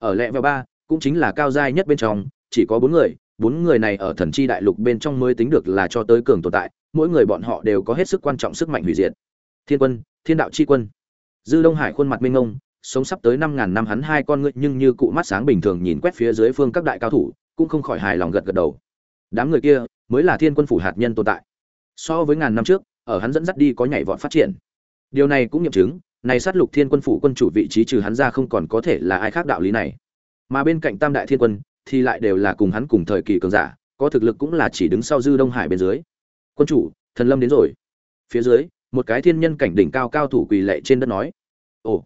ở lẹ vào ba, cũng chính là cao giai nhất bên trong, chỉ có bốn người bốn người này ở thần chi đại lục bên trong mới tính được là cho tới cường tồn tại, mỗi người bọn họ đều có hết sức quan trọng sức mạnh hủy diệt. Thiên quân, thiên đạo chi quân. Dư đông hải khuôn mặt minh ngông sống sắp tới năm ngàn năm hắn hai con ngươi nhưng như cụ mắt sáng bình thường nhìn quét phía dưới phương các đại cao thủ, cũng không khỏi hài lòng gật gật đầu. Đám người kia mới là thiên quân phủ hạt nhân tồn tại. So với ngàn năm trước, ở hắn dẫn dắt đi có nhảy vọt phát triển. Điều này cũng nghiệm chứng này sát lục thiên quân phủ quân chủ vị trí trừ hắn ra không còn có thể là ai khác đạo lý này. Mà bên cạnh tam đại thiên quân, thì lại đều là cùng hắn cùng thời kỳ cường giả, có thực lực cũng là chỉ đứng sau dư đông hải bên dưới. Quân chủ, thần lâm đến rồi. Phía dưới, một cái thiên nhân cảnh đỉnh cao cao thủ quỳ lệ trên đất nói. Ồ,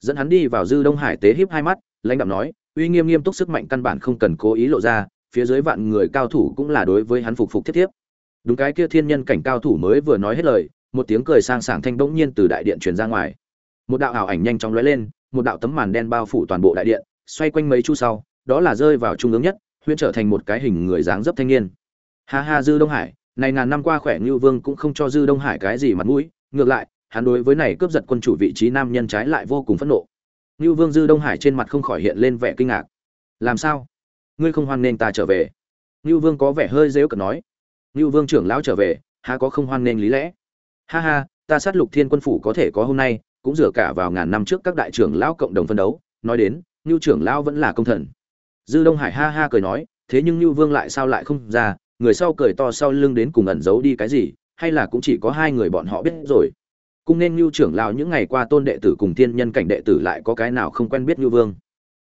dẫn hắn đi vào dư đông hải tế híp hai mắt, lãnh đạo nói, uy nghiêm nghiêm túc sức mạnh căn bản không cần cố ý lộ ra, phía dưới vạn người cao thủ cũng là đối với hắn phục phục thiết thiếp. Đúng cái kia thiên nhân cảnh cao thủ mới vừa nói hết lời, một tiếng cười sang sảng thanh bỗng nhiên từ đại điện truyền ra ngoài một đạo ảo ảnh nhanh chóng lóe lên, một đạo tấm màn đen bao phủ toàn bộ đại điện, xoay quanh mấy chu sau, đó là rơi vào trung ương nhất, huyễn trở thành một cái hình người dáng dấp thanh niên. Ha ha, dư đông hải, này ngàn năm qua khỏe như vương cũng không cho dư đông hải cái gì mặt mũi, ngược lại, hắn đối với này cướp giật quân chủ vị trí nam nhân trái lại vô cùng phẫn nộ. Như vương dư đông hải trên mặt không khỏi hiện lên vẻ kinh ngạc. Làm sao? Ngươi không hoan nên ta trở về? Như vương có vẻ hơi dễu cợt nói. Như vương trưởng lão trở về, há có không hoan nên lý lẽ? Ha ha, ta sát lục thiên quân phủ có thể có hôm nay cũng dựa cả vào ngàn năm trước các đại trưởng lão cộng đồng phân đấu, nói đến như trưởng lão vẫn là công thần. Dư đông hải ha ha cười nói, thế nhưng như vương lại sao lại không ra, người sau cười to sau lưng đến cùng ẩn giấu đi cái gì, hay là cũng chỉ có hai người bọn họ biết rồi. Cũng nên như trưởng lão những ngày qua tôn đệ tử cùng thiên nhân cảnh đệ tử lại có cái nào không quen biết như vương.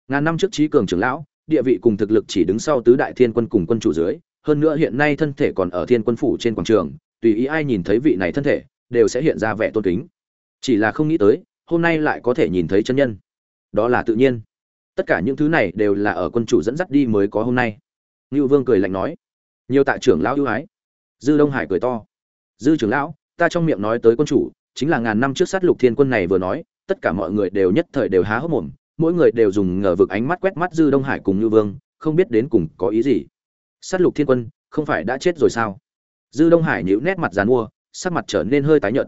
Ngàn năm trước trí cường trưởng lão, địa vị cùng thực lực chỉ đứng sau tứ đại thiên quân cùng quân chủ dưới, hơn nữa hiện nay thân thể còn ở thiên quân phủ trên quảng trường, tùy ý ai nhìn thấy vị này thân thể, đều sẽ hiện ra vẻ tôn kính chỉ là không nghĩ tới, hôm nay lại có thể nhìn thấy chân nhân. Đó là tự nhiên. Tất cả những thứ này đều là ở quân chủ dẫn dắt đi mới có hôm nay. Ngưu vương cười lạnh nói. Nhiều tạ trưởng lão ưu ái. Dư đông hải cười to. Dư trưởng lão, ta trong miệng nói tới quân chủ, chính là ngàn năm trước sát lục thiên quân này vừa nói, tất cả mọi người đều nhất thời đều há hốc mồm, mỗi người đều dùng ngờ vực ánh mắt quét mắt dư đông hải cùng ngưu vương, không biết đến cùng có ý gì. Sát lục thiên quân, không phải đã chết rồi sao? Dư đông hải nhíu nét mặt dàn mua, sắc mặt trở nên hơi tái nhợt.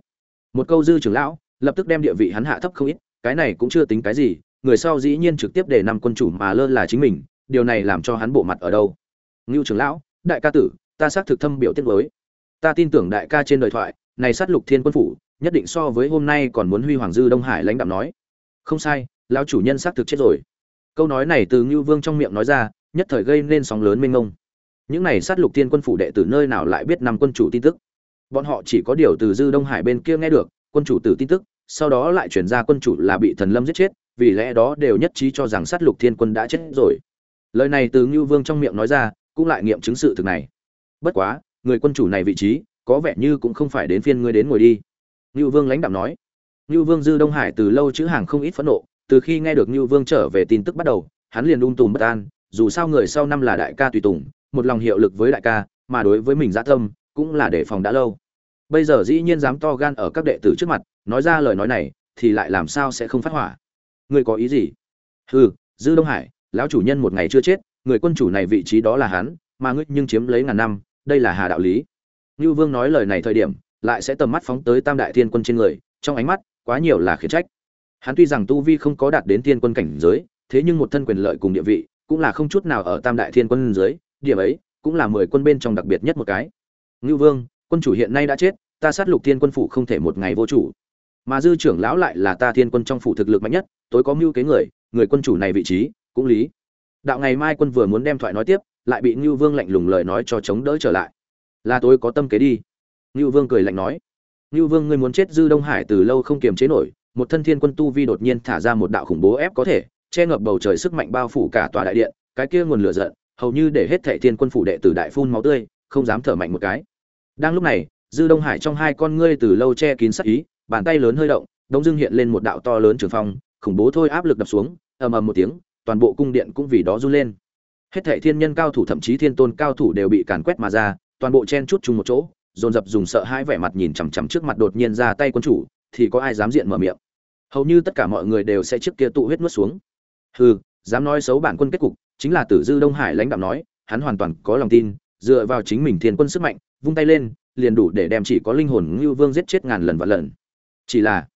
Một câu dư trưởng lão lập tức đem địa vị hắn hạ thấp không ít, cái này cũng chưa tính cái gì, người sau dĩ nhiên trực tiếp để năm quân chủ mà lơ là chính mình, điều này làm cho hắn bộ mặt ở đâu? Ngưu trưởng lão, đại ca tử, ta xác thực thâm biểu tiết lối ta tin tưởng đại ca trên đời thoại, này sát lục thiên quân phủ, nhất định so với hôm nay còn muốn huy hoàng dư đông hải lãnh đạm nói. Không sai, lão chủ nhân xác thực chết rồi. Câu nói này từ ngưu vương trong miệng nói ra, nhất thời gây nên sóng lớn mênh mông. Những này sát lục thiên quân phủ đệ tử nơi nào lại biết năm quân chủ tin tức? Bọn họ chỉ có điều từ dư đông hải bên kia nghe được, quân chủ tử tin tức sau đó lại chuyển ra quân chủ là bị thần lâm giết chết, vì lẽ đó đều nhất trí cho rằng sát lục thiên quân đã chết rồi. Lời này từ ngưu vương trong miệng nói ra, cũng lại nghiệm chứng sự thực này. Bất quá, người quân chủ này vị trí, có vẻ như cũng không phải đến phiên ngươi đến ngồi đi. Ngưu vương lãnh đạo nói. Ngưu vương dư đông hải từ lâu chữ hàng không ít phẫn nộ, từ khi nghe được ngưu vương trở về tin tức bắt đầu, hắn liền ung tùm bất an, dù sao người sau năm là đại ca tùy tùng, một lòng hiệu lực với đại ca, mà đối với mình dã tâm, cũng là để phòng đã lâu bây giờ dĩ nhiên dám to gan ở các đệ tử trước mặt, nói ra lời nói này, thì lại làm sao sẽ không phát hỏa? Ngươi có ý gì? Hừ, dư đông hải, lão chủ nhân một ngày chưa chết, người quân chủ này vị trí đó là hắn, mà ngươi nhưng chiếm lấy ngàn năm, đây là hà đạo lý. Như vương nói lời này thời điểm, lại sẽ tầm mắt phóng tới tam đại thiên quân trên người, trong ánh mắt, quá nhiều là khiển trách. Hắn tuy rằng tu vi không có đạt đến thiên quân cảnh giới, thế nhưng một thân quyền lợi cùng địa vị, cũng là không chút nào ở tam đại thiên quân dưới, điểm ấy, cũng là mười quân bên trong đặc biệt nhất một cái. Ngưu vương, quân chủ hiện nay đã chết ta sát lục thiên quân phủ không thể một ngày vô chủ. Mà dư trưởng lão lại là ta thiên quân trong phủ thực lực mạnh nhất, tối có mưu kế người người quân chủ này vị trí, cũng lý. Đạo ngày mai quân vừa muốn đem thoại nói tiếp, lại bị ngưu vương lạnh lùng lời nói cho chống đỡ trở lại. Là tôi có tâm kế đi. Ngưu vương cười lạnh nói. Ngưu vương, ngươi muốn chết dư đông hải từ lâu không kiềm chế nổi, một thân thiên quân tu vi đột nhiên thả ra một đạo khủng bố ép có thể, che ngập bầu trời sức mạnh bao phủ cả tòa đại điện, cái kia nguồn lửa giận, hầu như để hết thệ thiên quân phủ đệ tử đại phun máu tươi, không dám thở mạnh một cái. Đang lúc này dư đông hải trong hai con ngươi từ lâu che kín sắc ý, bàn tay lớn hơi động đông dưng hiện lên một đạo to lớn trường phong, khủng bố thôi áp lực đập xuống, ầm ầm một tiếng, toàn bộ cung điện cũng vì đó run lên. Hết thệ thiên nhân cao thủ thậm chí thiên tôn cao thủ đều bị càn quét mà ra, toàn bộ chen chút chung một chỗ, dồn dập dùng sợ hãi vẻ mặt nhìn chằm chằm trước mặt đột nhiên ra tay quân chủ, thì có ai dám diện mở miệng? Hầu như tất cả mọi người đều sẽ trước kia tụ huyết nuốt xuống. Hừ, dám nói xấu bản quân kết cục, chính là tử dư đông hải lãnh đạo nói, hắn hoàn toàn có lòng tin, dựa vào chính mình thiên quân sức mạnh, vung tay lên liền đủ để đem chỉ có linh hồn ngưu vương giết chết ngàn lần và lần. Chỉ là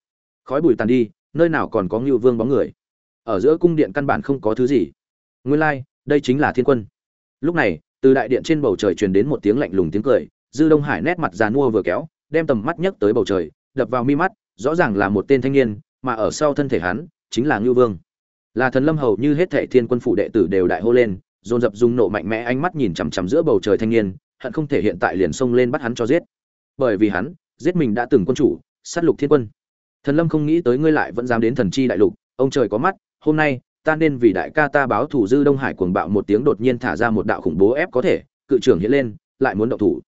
khói bụi tàn đi nơi nào còn có ngưu vương bóng người? Ở giữa cung điện căn bản không có thứ gì. Nguyên lai、like, đây chính là thiên quân. Lúc này từ đại điện trên bầu trời truyền đến một tiếng lạnh lùng tiếng cười dư đông hải nét mặt già nua vừa kéo đem tầm mắt nhấc tới bầu trời đập vào mi mắt rõ ràng là một tên thanh niên mà ở sau thân thể hắn chính là ngưu vương. Là thần lâm hầu như hết thảy thiên quân phủ đệ tử đều đại hô lên dồn dập dùng nộ mạnh mẽ ánh mắt nhìn chằm chằm giữa bầu trời thanh niên hận không thể hiện tại liền xông lên bắt hắn cho giết. Bởi vì hắn, giết mình đã từng quân chủ, sát lục thiên quân. Thần lâm không nghĩ tới ngươi lại vẫn dám đến thần chi đại lục, ông trời có mắt, hôm nay, ta nên vì đại ca ta báo thủ dư đông hải cuồng bạo một tiếng đột nhiên thả ra một đạo khủng bố ép có thể, cự trưởng hiện lên, lại muốn động thủ.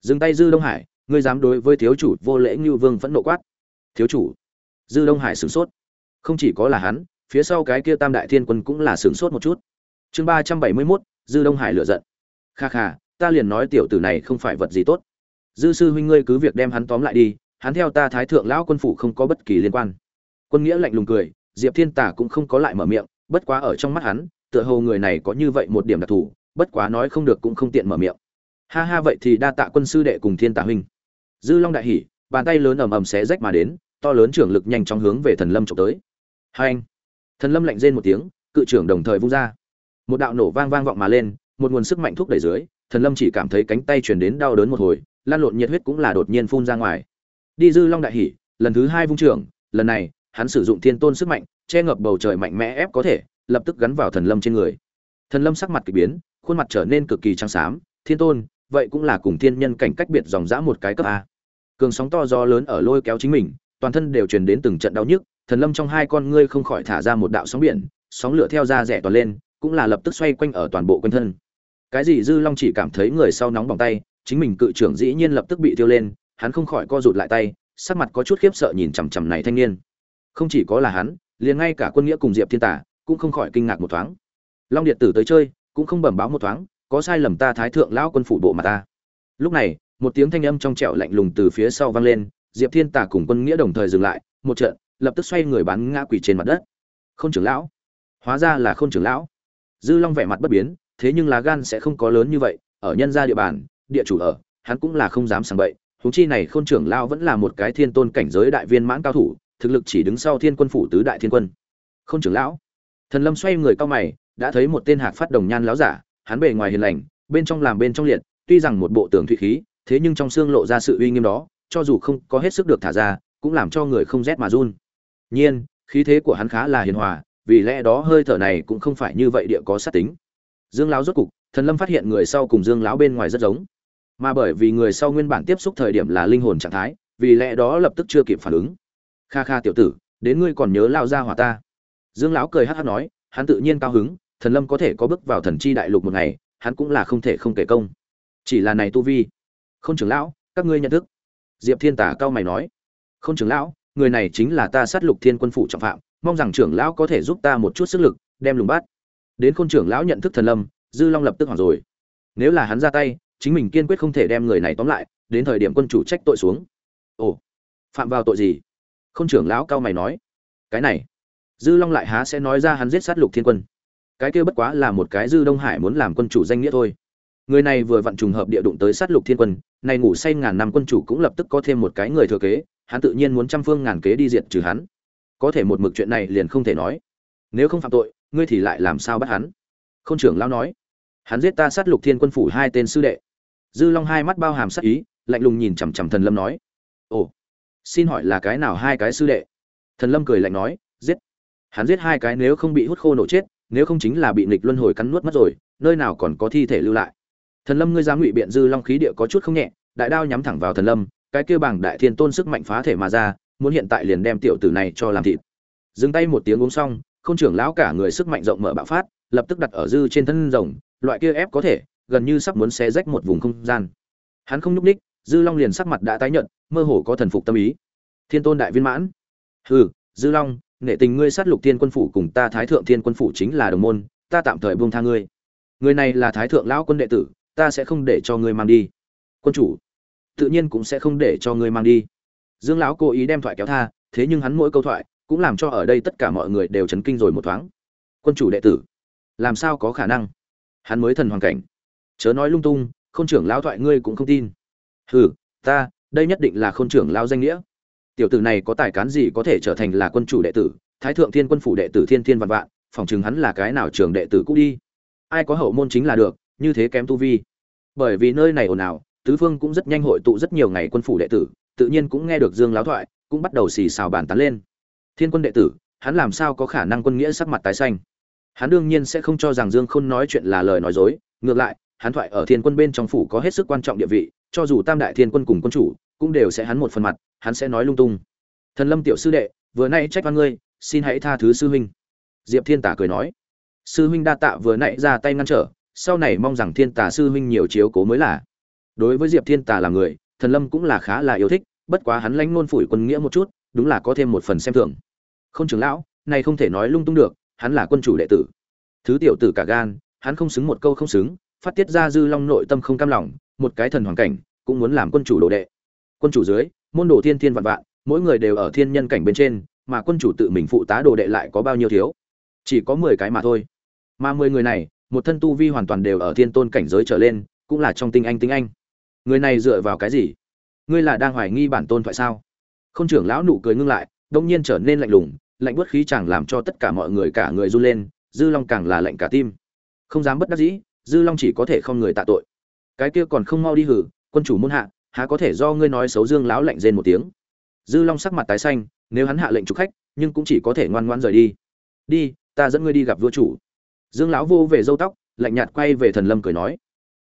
Dừng tay dư đông hải, ngươi dám đối với thiếu chủ vô lễ như vương phẫn nộ quát. Thiếu chủ, dư đông hải sửng sốt. Không chỉ có là hắn, phía sau cái kia tam đại thiên quân cũng là sửng sốt một chút. Chương ba trăm bảy mươi mốt, dư đông hải lựa giận. Kha kha ta liền nói tiểu tử này không phải vật gì tốt. Dư sư huynh ngươi cứ việc đem hắn tóm lại đi, hắn theo ta thái thượng lão quân phủ không có bất kỳ liên quan. Quân nghĩa lạnh lùng cười, diệp thiên tả cũng không có lại mở miệng, bất quá ở trong mắt hắn, tựa hồ người này có như vậy một điểm đặc thù, bất quá nói không được cũng không tiện mở miệng. Ha ha vậy thì đa tạ quân sư đệ cùng thiên tả huynh. Dư long đại hỉ, bàn tay lớn ầm ầm xé rách mà đến, to lớn trưởng lực nhanh chóng hướng về thần lâm trộm tới. Hai anh, thần lâm lạnh rên một tiếng, cự trưởng đồng thời vung ra. Một đạo nổ vang vang vọng mà lên, một nguồn sức mạnh thúc đẩy dưới thần lâm chỉ cảm thấy cánh tay truyền đến đau đớn một hồi, lan lộn nhiệt huyết cũng là đột nhiên phun ra ngoài. Đi dư long đại hỉ, lần thứ hai vung trưởng, lần này, hắn sử dụng thiên tôn sức mạnh, che ngập bầu trời mạnh mẽ ép có thể, lập tức gắn vào thần lâm trên người. Thần lâm sắc mặt kỳ biến, khuôn mặt trở nên cực kỳ trắng xám, thiên tôn, vậy cũng là cùng thiên nhân cảnh cách biệt dòng dã một cái cấp a. Cường sóng to gió lớn ở lôi kéo chính mình, toàn thân đều truyền đến từng trận đau nhức, thần lâm trong hai con ngươi không khỏi thả ra một đạo sóng biển, sóng lửa theo ra rẻ toàn lên, cũng là lập tức xoay quanh ở toàn bộ quanh thân cái gì dư long chỉ cảm thấy người sau nóng bỏng tay, chính mình cự trưởng dĩ nhiên lập tức bị tiêu lên, hắn không khỏi co rụt lại tay, sắc mặt có chút khiếp sợ nhìn chằm chằm này thanh niên. Không chỉ có là hắn, liền ngay cả quân nghĩa cùng diệp thiên tả cũng không khỏi kinh ngạc một thoáng. Long điện tử tới chơi, cũng không bẩm báo một thoáng, có sai lầm ta thái thượng lão quân phủ bộ mà ta. Lúc này, một tiếng thanh âm trong trẻo lạnh lùng từ phía sau vang lên, diệp thiên tả cùng quân nghĩa đồng thời dừng lại, một trận, lập tức xoay người bắn ngã quỳ trên mặt đất. Khôn trưởng lão. Hóa ra là khôn trưởng lão. Dư long vẻ mặt bất biến thế nhưng lá gan sẽ không có lớn như vậy, ở nhân gia địa bàn, địa chủ ở, hắn cũng là không dám sảng bậy, huống chi này khôn trưởng lão vẫn là một cái thiên tôn cảnh giới đại viên mãn cao thủ, thực lực chỉ đứng sau thiên quân phủ tứ đại thiên quân. Khôn trưởng lão. Thần lâm xoay người cao mày, đã thấy một tên hạc phát đồng nhan lão giả, hắn bề ngoài hiền lành, bên trong làm bên trong liệt, tuy rằng một bộ tường thủy khí, thế nhưng trong xương lộ ra sự uy nghiêm đó, cho dù không có hết sức được thả ra, cũng làm cho người không rét mà run. Nhiên, khí thế của hắn khá là hiền hòa, vì lẽ đó hơi thở này cũng không phải như vậy địa có sát tính dương lão rốt cục, thần lâm phát hiện người sau cùng dương lão bên ngoài rất giống. Mà bởi vì người sau nguyên bản tiếp xúc thời điểm là linh hồn trạng thái, vì lẽ đó lập tức chưa kịp phản ứng. Kha kha tiểu tử, đến ngươi còn nhớ lao ra hòa ta. Dương lão cười hát hát nói, hắn tự nhiên cao hứng, thần lâm có thể có bước vào thần chi đại lục một ngày, hắn cũng là không thể không kể công. Chỉ là này tu vi. Không trưởng lão, các ngươi nhận thức. Diệp thiên tả cao mày nói. Không trưởng lão, người này chính là ta sát lục thiên quân phủ trọng phạm, mong rằng trưởng lão có thể giúp ta một chút sức lực, đem lùng bắt đến khôn trưởng lão nhận thức thần lâm, dư long lập tức hoảng rồi. Nếu là hắn ra tay, chính mình kiên quyết không thể đem người này tóm lại, đến thời điểm quân chủ trách tội xuống. Ồ, phạm vào tội gì? Khôn trưởng lão cao mày nói. Cái này, dư long lại há sẽ nói ra hắn giết sát lục thiên quân. Cái kia bất quá là một cái dư đông hải muốn làm quân chủ danh nghĩa thôi. Người này vừa vặn trùng hợp địa đụng tới sát lục thiên quân, này ngủ say ngàn năm quân chủ cũng lập tức có thêm một cái người thừa kế, hắn tự nhiên muốn trăm phương ngàn kế đi diệt trừ hắn. Có thể một mực chuyện này liền không thể nói. Nếu không phạm tội ngươi thì lại làm sao bắt hắn? Không trưởng lão nói. Hắn giết ta sát lục thiên quân phủ hai tên sư đệ. Dư long hai mắt bao hàm sát ý, lạnh lùng nhìn chằm chằm thần lâm nói. Ồ, xin hỏi là cái nào hai cái sư đệ? Thần lâm cười lạnh nói, giết. Hắn giết hai cái nếu không bị hút khô nổ chết, nếu không chính là bị nịch luân hồi cắn nuốt mất rồi, nơi nào còn có thi thể lưu lại. Thần lâm ngươi ra ngụy biện dư long khí địa có chút không nhẹ, đại đao nhắm thẳng vào thần lâm, cái kia bảng đại thiên tôn sức mạnh phá thể mà ra, muốn hiện tại liền đem tiểu tử này cho làm thịt. Dừng tay một tiếng uống xong Khôn trưởng lão cả người sức mạnh rộng mở bạo phát lập tức đặt ở dư trên thân rồng loại kia ép có thể gần như sắp muốn xé rách một vùng không gian. Hắn không nhúc nhích, dư long liền sắc mặt đã tái nhợt mơ hồ có thần phục tâm ý. Thiên tôn đại viên mãn. Hừ dư long nghệ tình ngươi sát lục thiên quân phủ cùng ta thái thượng thiên quân phủ chính là đồng môn ta tạm thời buông tha ngươi. Người này là thái thượng lão quân đệ tử ta sẽ không để cho ngươi mang đi. Quân chủ tự nhiên cũng sẽ không để cho ngươi mang đi. Dương lão cố ý đem thoại kéo tha thế nhưng hắn mỗi câu thoại cũng làm cho ở đây tất cả mọi người đều chấn kinh rồi một thoáng. Quân chủ đệ tử, làm sao có khả năng? Hắn mới thần hoàn cảnh. Chớ nói lung tung, khôn trưởng lão thoại ngươi cũng không tin. Hừ, ta, đây nhất định là khôn trưởng lão danh nghĩa. Tiểu tử này có tài cán gì có thể trở thành là quân chủ đệ tử? Thái thượng thiên quân phủ đệ tử thiên thiên vạn vạn phỏng chừng hắn là cái nào trường đệ tử cũ đi. Ai có hậu môn chính là được, như thế kém tu vi. Bởi vì nơi này ồn ào, tứ phương cũng rất nhanh hội tụ rất nhiều ngày quân phủ đệ tử, tự nhiên cũng nghe được dương láo thoại, cũng bắt đầu xì xào bàn tán lên thiên quân đệ tử, hắn làm sao có khả năng quân nghĩa sắc mặt tái xanh? Hắn đương nhiên sẽ không cho rằng dương khôn nói chuyện là lời nói dối, ngược lại, hắn thoại ở thiên quân bên trong phủ có hết sức quan trọng địa vị, cho dù tam đại thiên quân cùng quân chủ, cũng đều sẽ hắn một phần mặt, hắn sẽ nói lung tung. Thần lâm tiểu sư đệ, vừa nay trách văn ngươi, xin hãy tha thứ sư huynh. Diệp thiên tả cười nói. Sư huynh đa tạ vừa nãy ra tay ngăn trở, sau này mong rằng thiên tả sư huynh nhiều chiếu cố mới là. Đối với diệp thiên tả là người, thần lâm cũng là khá là yêu thích, bất quá hắn lãnh ngôn phủi quân nghĩa một chút, đúng là có thêm một phần xem thường không trưởng lão, này không thể nói lung tung được, hắn là quân chủ đệ tử. Thứ tiểu tử cả gan, hắn không xứng một câu không xứng, phát tiết ra dư long nội tâm không cam lòng, một cái thần hoàn cảnh, cũng muốn làm quân chủ đồ đệ. Quân chủ dưới, môn đồ thiên thiên vạn vạn, mỗi người đều ở thiên nhân cảnh bên trên, mà quân chủ tự mình phụ tá đồ đệ lại có bao nhiêu thiếu? Chỉ có mười cái mà thôi. Mà mười người này, một thân tu vi hoàn toàn đều ở thiên tôn cảnh giới trở lên, cũng là trong tinh anh tinh anh. Người này dựa vào cái gì? Ngươi là đang hoài nghi bản tôn phải sao? Không trưởng lão nụ cười ngưng lại, đông nhiên trở nên lạnh lùng lạnh buốt khí chẳng làm cho tất cả mọi người cả người run lên, dư long càng là lạnh cả tim. Không dám bất đắc dĩ, dư long chỉ có thể không người tạ tội. Cái kia còn không mau đi hử, quân chủ môn hạ, há có thể do ngươi nói xấu dương lão lạnh rên một tiếng. Dư long sắc mặt tái xanh, nếu hắn hạ lệnh trục khách, nhưng cũng chỉ có thể ngoan ngoãn rời đi. Đi, ta dẫn ngươi đi gặp vua chủ. Dương lão vô về râu tóc, lạnh nhạt quay về thần lâm cười nói.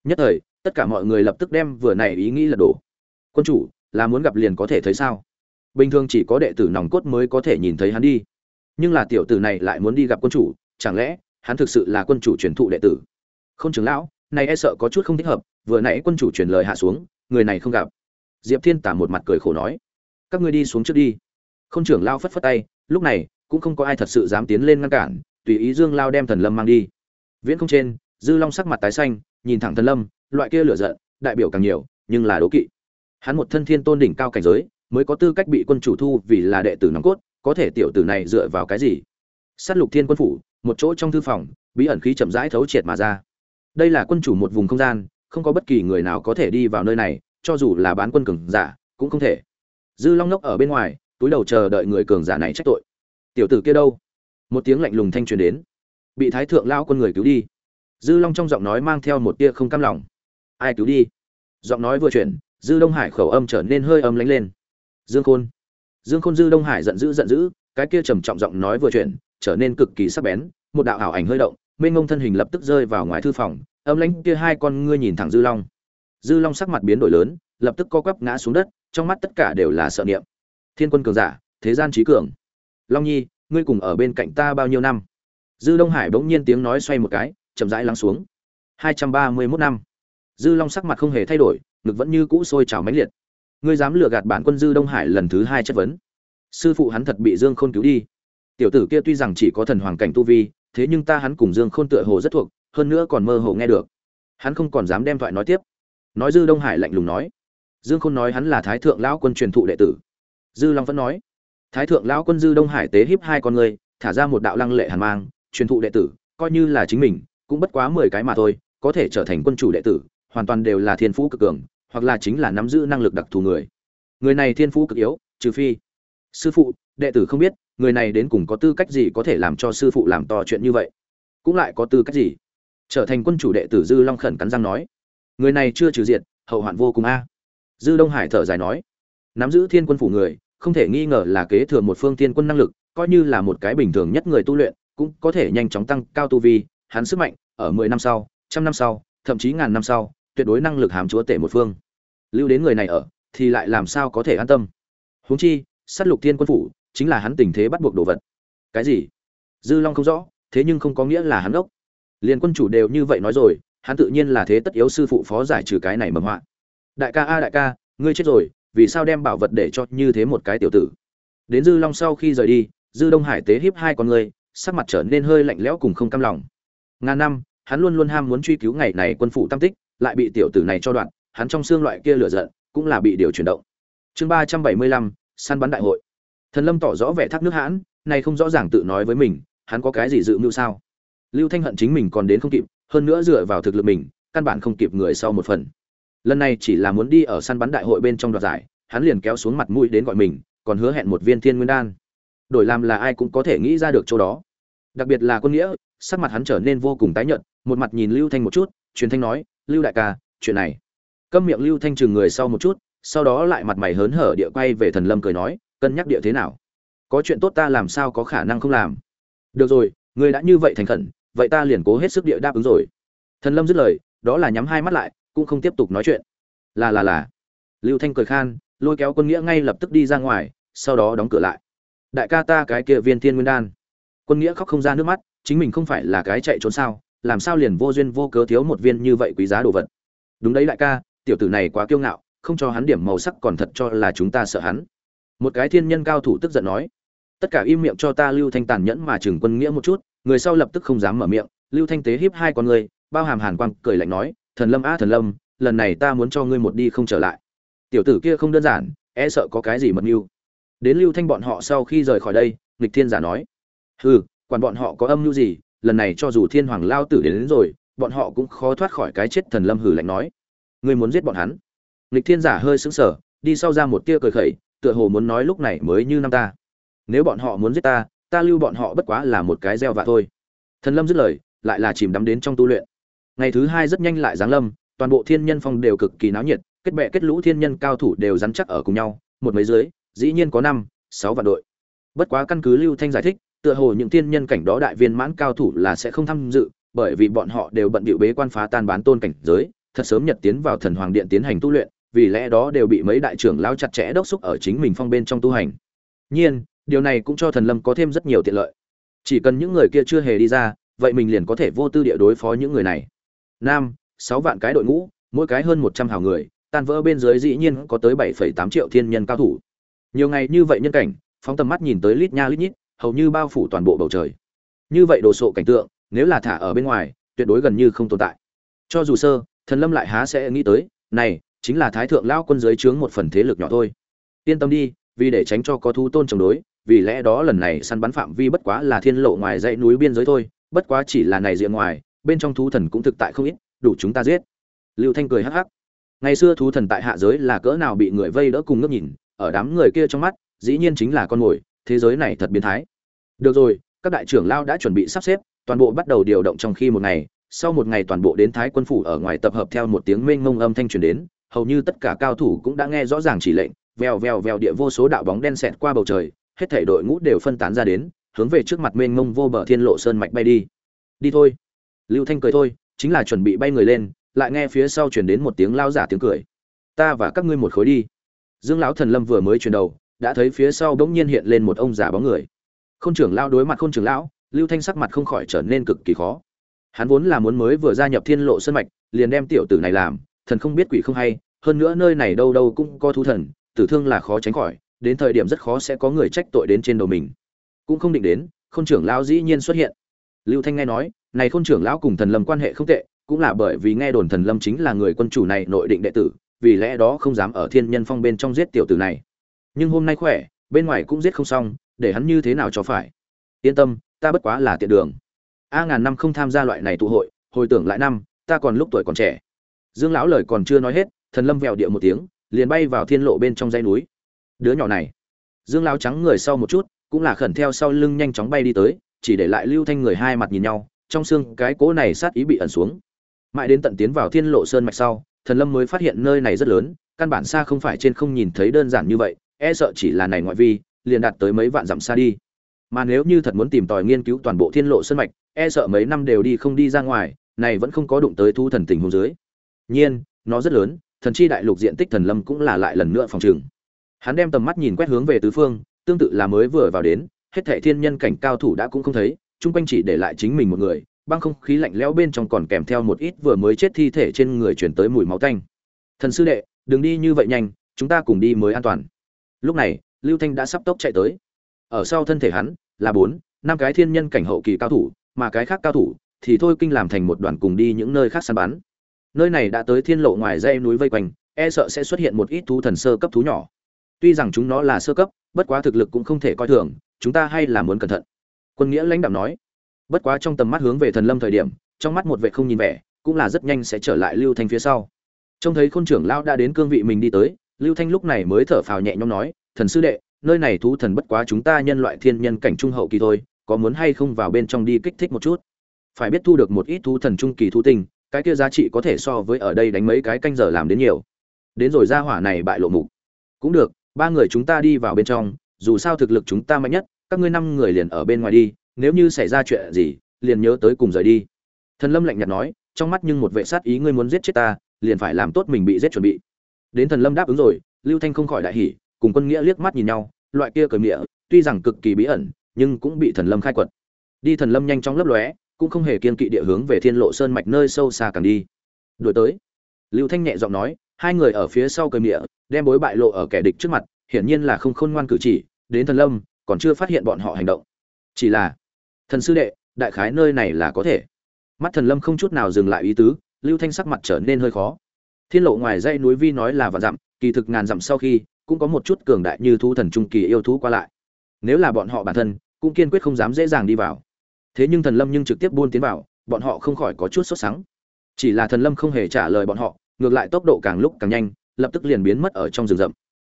Nhất thời, tất cả mọi người lập tức đem vừa này ý nghĩ là đổ. Quân chủ, là muốn gặp liền có thể thấy sao? Bình thường chỉ có đệ tử nòng cốt mới có thể nhìn thấy hắn đi. Nhưng là tiểu tử này lại muốn đi gặp quân chủ, chẳng lẽ hắn thực sự là quân chủ truyền thụ đệ tử? Không trưởng lão, này e sợ có chút không thích hợp, vừa nãy quân chủ truyền lời hạ xuống, người này không gặp. Diệp thiên tả một mặt cười khổ nói, các ngươi đi xuống trước đi. Không trưởng lao phất phất tay, lúc này cũng không có ai thật sự dám tiến lên ngăn cản, tùy ý dương lao đem thần lâm mang đi. Viễn không trên, dư long sắc mặt tái xanh, nhìn thẳng thần lâm, loại kia lửa giận, đại biểu càng nhiều, nhưng là đố kỵ. Hắn một thân thiên tôn đỉnh cao cảnh giới mới có tư cách bị quân chủ thu vì là đệ tử nòng cốt, có thể tiểu tử này dựa vào cái gì? Sát lục thiên quân phủ, một chỗ trong thư phòng, bí ẩn khí chậm rãi thấu triệt mà ra. Đây là quân chủ một vùng không gian, không có bất kỳ người nào có thể đi vào nơi này, cho dù là bán quân cường giả, cũng không thể. Dư long lốc ở bên ngoài, túi đầu chờ đợi người cường giả này trách tội. Tiểu tử kia đâu? Một tiếng lạnh lùng thanh truyền đến. Bị thái thượng lao quân người cứu đi. Dư long trong giọng nói mang theo một tia không cam lòng. Ai cứu đi? Giọng nói vừa chuyển, dư đông hải khẩu âm trở nên hơi âm lánh lên dương khôn. Dương khôn dư đông hải giận dữ giận dữ, cái kia trầm trọng giọng nói vừa chuyện trở nên cực kỳ sắc bén, một đạo ảo ảnh hơi động, mênh ngông thân hình lập tức rơi vào ngoài thư phòng, âm lãnh kia hai con ngươi nhìn thẳng dư long. Dư long sắc mặt biến đổi lớn, lập tức co quắp ngã xuống đất, trong mắt tất cả đều là sợ niệm. Thiên quân cường giả, thế gian trí cường. Long nhi, ngươi cùng ở bên cạnh ta bao nhiêu năm? Dư đông hải bỗng nhiên tiếng nói xoay một cái, chậm rãi lắng xuống. Hai trăm ba mươi mốt năm. Dư long sắc mặt không hề thay đổi, ngực vẫn như cũ sôi trào mãnh liệt ngươi dám lừa gạt bản quân dư đông hải lần thứ hai chất vấn. Sư phụ hắn thật bị dương khôn cứu đi. Tiểu tử kia tuy rằng chỉ có thần hoàng cảnh tu vi, thế nhưng ta hắn cùng dương khôn tựa hồ rất thuộc, hơn nữa còn mơ hồ nghe được. Hắn không còn dám đem thoại nói tiếp. Nói dư đông hải lạnh lùng nói. Dương khôn nói hắn là thái thượng lão quân truyền thụ đệ tử. Dư long vẫn nói. Thái thượng lão quân dư đông hải tế hiếp hai con người, thả ra một đạo lăng lệ hàn mang, truyền thụ đệ tử, coi như là chính mình, cũng bất quá mười cái mà thôi, có thể trở thành quân chủ đệ tử, hoàn toàn đều là thiên phú cực cường hoặc là chính là nắm giữ năng lực đặc thù người. Người này thiên phú cực yếu, trừ phi sư phụ, đệ tử không biết, người này đến cùng có tư cách gì có thể làm cho sư phụ làm to chuyện như vậy. Cũng lại có tư cách gì? Trở thành quân chủ đệ tử dư long khẩn cắn răng nói. Người này chưa trừ diệt, hậu hoạn vô cùng a. Dư đông hải thở dài nói. Nắm giữ thiên quân phủ người, không thể nghi ngờ là kế thừa một phương thiên quân năng lực, coi như là một cái bình thường nhất người tu luyện, cũng có thể nhanh chóng tăng cao tu vi, hắn sức mạnh, ở mười năm sau, trăm năm sau, thậm chí ngàn năm sau, tuyệt đối năng lực hàm chúa tể một phương lưu đến người này ở, thì lại làm sao có thể an tâm? Huống chi, sát lục thiên quân phủ chính là hắn tình thế bắt buộc đồ vật. Cái gì? Dư long không rõ, thế nhưng không có nghĩa là hắn ốc liền quân chủ đều như vậy nói rồi, hắn tự nhiên là thế tất yếu sư phụ phó giải trừ cái này mầm họa. Đại ca a, đại ca, ngươi chết rồi, vì sao đem bảo vật để cho như thế một cái tiểu tử? Đến dư long sau khi rời đi, dư đông hải tế hiếp hai con người, sắc mặt trở nên hơi lạnh lẽo cùng không cam lòng. Ngàn năm, hắn luôn luôn ham muốn truy cứu ngày này quân phụ tam tích, lại bị tiểu tử này cho đoạn hắn trong xương loại kia lửa giận cũng là bị điều chuyển động. Chương ba trăm bảy mươi lăm, săn bắn đại hội. Thần lâm tỏ rõ vẻ thắc nước hãn, này không rõ ràng tự nói với mình, hắn có cái gì dự mưu sao? Lưu thanh hận chính mình còn đến không kịp, hơn nữa dựa vào thực lực mình, căn bản không kịp người sau một phần. Lần này chỉ là muốn đi ở săn bắn đại hội bên trong đoạt giải, hắn liền kéo xuống mặt mũi đến gọi mình, còn hứa hẹn một viên thiên nguyên đan. Đổi làm là ai cũng có thể nghĩ ra được chỗ đó. Đặc biệt là quân nghĩa, sắc mặt hắn trở nên vô cùng tái nhợt, một mặt nhìn lưu thanh một chút, truyền thanh nói, lưu đại ca, chuyện này câm miệng lưu thanh chừng người sau một chút, sau đó lại mặt mày hớn hở địa quay về thần lâm cười nói, cân nhắc địa thế nào? Có chuyện tốt ta làm sao có khả năng không làm? Được rồi, người đã như vậy thành khẩn, vậy ta liền cố hết sức địa đáp ứng rồi. Thần lâm dứt lời, đó là nhắm hai mắt lại, cũng không tiếp tục nói chuyện. Là là là. Lưu thanh cười khan, lôi kéo quân nghĩa ngay lập tức đi ra ngoài, sau đó đóng cửa lại. Đại ca ta cái kia viên thiên nguyên đan. Quân nghĩa khóc không ra nước mắt, chính mình không phải là cái chạy trốn sao, làm sao liền vô duyên vô cớ thiếu một viên như vậy quý giá đồ vật? Đúng đấy đại ca tiểu tử này quá kiêu ngạo không cho hắn điểm màu sắc còn thật cho là chúng ta sợ hắn. Một cái thiên nhân cao thủ tức giận nói tất cả im miệng cho ta lưu thanh tàn nhẫn mà chừng quân nghĩa một chút. Người sau lập tức không dám mở miệng. Lưu thanh tế hiếp hai con người bao hàm hàn quang cười lạnh nói thần lâm a thần lâm lần này ta muốn cho ngươi một đi không trở lại. Tiểu tử kia không đơn giản e sợ có cái gì mật mưu. Đến lưu thanh bọn họ sau khi rời khỏi đây nghịch thiên giả nói hừ quản bọn họ có âm mưu gì lần này cho dù thiên hoàng lao tử đến, đến rồi bọn họ cũng khó thoát khỏi cái chết thần lâm hừ lạnh nói ngươi muốn giết bọn hắn. Lịch thiên giả hơi sững sờ, đi sau ra một tia cười khẩy, tựa hồ muốn nói lúc này mới như năm ta. Nếu bọn họ muốn giết ta ta lưu bọn họ bất quá là một cái gieo vạ thôi. Thần lâm dứt lời, lại là chìm đắm đến trong tu luyện. Ngày thứ hai rất nhanh lại giáng lâm, toàn bộ thiên nhân phong đều cực kỳ náo nhiệt, kết bè kết lũ thiên nhân cao thủ đều rắn chắc ở cùng nhau, một mấy dưới, dĩ nhiên có năm, sáu vạn đội. Bất quá căn cứ lưu thanh giải thích, tựa hồ những thiên nhân cảnh đó đại viên mãn cao thủ là sẽ không tham dự, bởi vì bọn họ đều bận bịu bế quan phá tan bán tôn cảnh giới thật sớm nhật tiến vào thần hoàng điện tiến hành tu luyện, vì lẽ đó đều bị mấy đại trưởng lao chặt chẽ đốc xúc ở chính mình phong bên trong tu hành. Nhiên, điều này cũng cho thần lâm có thêm rất nhiều tiện lợi. Chỉ cần những người kia chưa hề đi ra, vậy mình liền có thể vô tư địa đối phó những người này. Nam, sáu vạn cái đội ngũ, mỗi cái hơn một trăm hào người, tan vỡ bên dưới dĩ nhiên có tới bảy phẩy tám triệu thiên nhân cao thủ. Nhiều ngày như vậy nhân cảnh, phóng tầm mắt nhìn tới lít nha lít nhít, hầu như bao phủ toàn bộ bầu trời. Như vậy đồ sộ cảnh tượng, nếu là thả ở bên ngoài, tuyệt đối gần như không tồn tại. Cho dù sơ thần lâm lại há sẽ nghĩ tới, này, chính là thái thượng lao quân dưới trướng một phần thế lực nhỏ thôi. Yên tâm đi, vì để tránh cho có thú tôn chống đối, vì lẽ đó lần này săn bắn phạm vi bất quá là thiên lộ ngoài dãy núi biên giới thôi, bất quá chỉ là này diện ngoài, bên trong thú thần cũng thực tại không ít, đủ chúng ta giết. Lưu thanh cười hắc hắc. Ngày xưa thú thần tại hạ giới là cỡ nào bị người vây đỡ cùng ngước nhìn, ở đám người kia trong mắt, dĩ nhiên chính là con mồi, thế giới này thật biến thái. Được rồi, các đại trưởng lao đã chuẩn bị sắp xếp, toàn bộ bắt đầu điều động trong khi một ngày sau một ngày toàn bộ đến thái quân phủ ở ngoài tập hợp theo một tiếng mênh mông âm thanh truyền đến, hầu như tất cả cao thủ cũng đã nghe rõ ràng chỉ lệnh, vèo vèo vèo địa vô số đạo bóng đen xẹt qua bầu trời, hết thảy đội ngũ đều phân tán ra đến, hướng về trước mặt mênh mông vô bờ thiên lộ sơn mạch bay đi. Đi thôi. Lưu thanh cười thôi, chính là chuẩn bị bay người lên, lại nghe phía sau truyền đến một tiếng lao giả tiếng cười. Ta và các ngươi một khối đi. Dương lão thần lâm vừa mới chuyển đầu, đã thấy phía sau bỗng nhiên hiện lên một ông già bóng người. Khôn trưởng lao đối mặt khôn trưởng lão, lưu thanh sắc mặt không khỏi trở nên cực kỳ khó hắn vốn là muốn mới vừa gia nhập thiên lộ sơn mạch, liền đem tiểu tử này làm, thần không biết quỷ không hay, hơn nữa nơi này đâu đâu cũng có thú thần, tử thương là khó tránh khỏi, đến thời điểm rất khó sẽ có người trách tội đến trên đầu mình. Cũng không định đến, khôn trưởng lão dĩ nhiên xuất hiện. Lưu thanh nghe nói, này khôn trưởng lão cùng thần lâm quan hệ không tệ, cũng là bởi vì nghe đồn thần lâm chính là người quân chủ này nội định đệ tử, vì lẽ đó không dám ở thiên nhân phong bên trong giết tiểu tử này. Nhưng hôm nay khỏe, bên ngoài cũng giết không xong, để hắn như thế nào cho phải? Yên tâm, ta bất quá là tiện đường a ngàn năm không tham gia loại này tụ hội, hồi tưởng lại năm, ta còn lúc tuổi còn trẻ. Dương lão lời còn chưa nói hết, thần lâm vèo địa một tiếng, liền bay vào thiên lộ bên trong dãy núi. Đứa nhỏ này. Dương lão trắng người sau một chút, cũng là khẩn theo sau lưng nhanh chóng bay đi tới, chỉ để lại lưu thanh người hai mặt nhìn nhau, trong xương cái cố này sát ý bị ẩn xuống. Mãi đến tận tiến vào thiên lộ sơn mạch sau, thần lâm mới phát hiện nơi này rất lớn, căn bản xa không phải trên không nhìn thấy đơn giản như vậy e sợ chỉ là này ngoại vi, liền đạt tới mấy vạn dặm xa đi mà nếu như thật muốn tìm tòi nghiên cứu toàn bộ thiên lộ sơn mạch e sợ mấy năm đều đi không đi ra ngoài, này vẫn không có đụng tới thu thần tình hồ dưới. Nhiên, nó rất lớn, thần chi đại lục diện tích thần lâm cũng là lại lần nữa phòng trường hắn đem tầm mắt nhìn quét hướng về tứ phương, tương tự là mới vừa vào đến, hết thảy thiên nhân cảnh cao thủ đã cũng không thấy, chung quanh chỉ để lại chính mình một người, băng không khí lạnh lẽo bên trong còn kèm theo một ít vừa mới chết thi thể trên người chuyển tới mùi máu tanh. Thần sư đệ, đừng đi như vậy nhanh, chúng ta cùng đi mới an toàn. Lúc này, lưu thanh đã sắp tốc chạy tới ở sau thân thể hắn, là bốn, năm cái thiên nhân cảnh hậu kỳ cao thủ, mà cái khác cao thủ thì thôi kinh làm thành một đoàn cùng đi những nơi khác săn bắn. Nơi này đã tới thiên lộ ngoài dây núi vây quanh e sợ sẽ xuất hiện một ít thú thần sơ cấp thú nhỏ. Tuy rằng chúng nó là sơ cấp, bất quá thực lực cũng không thể coi thường, chúng ta hay là muốn cẩn thận. Quân nghĩa lãnh đạo nói. Bất quá trong tầm mắt hướng về thần lâm thời điểm, trong mắt một vệ không nhìn vẻ, cũng là rất nhanh sẽ trở lại lưu thanh phía sau. Trông thấy khôn trưởng lão đã đến cương vị mình đi tới, lưu thanh lúc này mới thở phào nhẹ nhõm nói, thần sư đệ nơi này thú thần bất quá chúng ta nhân loại thiên nhân cảnh trung hậu kỳ thôi, có muốn hay không vào bên trong đi kích thích một chút? Phải biết thu được một ít thú thần trung kỳ thú tinh, cái kia giá trị có thể so với ở đây đánh mấy cái canh giờ làm đến nhiều. Đến rồi ra hỏa này bại lộ mục. Cũng được, ba người chúng ta đi vào bên trong, dù sao thực lực chúng ta mạnh nhất, các ngươi năm người liền ở bên ngoài đi, nếu như xảy ra chuyện gì, liền nhớ tới cùng rời đi. Thần lâm lạnh nhạt nói, trong mắt nhưng một vệ sát ý ngươi muốn giết chết ta, liền phải làm tốt mình bị giết chuẩn bị. Đến thần lâm đáp ứng rồi, lưu thanh không khỏi đại hỉ cùng quân nghĩa liếc mắt nhìn nhau loại kia cởi nghĩa, tuy rằng cực kỳ bí ẩn nhưng cũng bị thần lâm khai quật. Đi thần lâm nhanh chóng lấp lóe cũng không hề kiên kỵ địa hướng về thiên lộ sơn mạch nơi sâu xa càng đi. Đuổi tới lưu thanh nhẹ giọng nói hai người ở phía sau cởi nghĩa, đem bối bại lộ ở kẻ địch trước mặt hiển nhiên là không khôn ngoan cử chỉ đến thần lâm còn chưa phát hiện bọn họ hành động. Chỉ là thần sư đệ đại khái nơi này là có thể. Mắt thần lâm không chút nào dừng lại ý tứ lưu thanh sắc mặt trở nên hơi khó. Thiên lộ ngoài dãy núi vi nói là vạn dặm kỳ thực ngàn dặm sau khi cũng có một chút cường đại như thú thần trung kỳ yêu thú qua lại. Nếu là bọn họ bản thân, cũng kiên quyết không dám dễ dàng đi vào. Thế nhưng thần lâm nhưng trực tiếp buôn tiến vào, bọn họ không khỏi có chút sốt sắng. Chỉ là thần lâm không hề trả lời bọn họ, ngược lại tốc độ càng lúc càng nhanh, lập tức liền biến mất ở trong rừng rậm.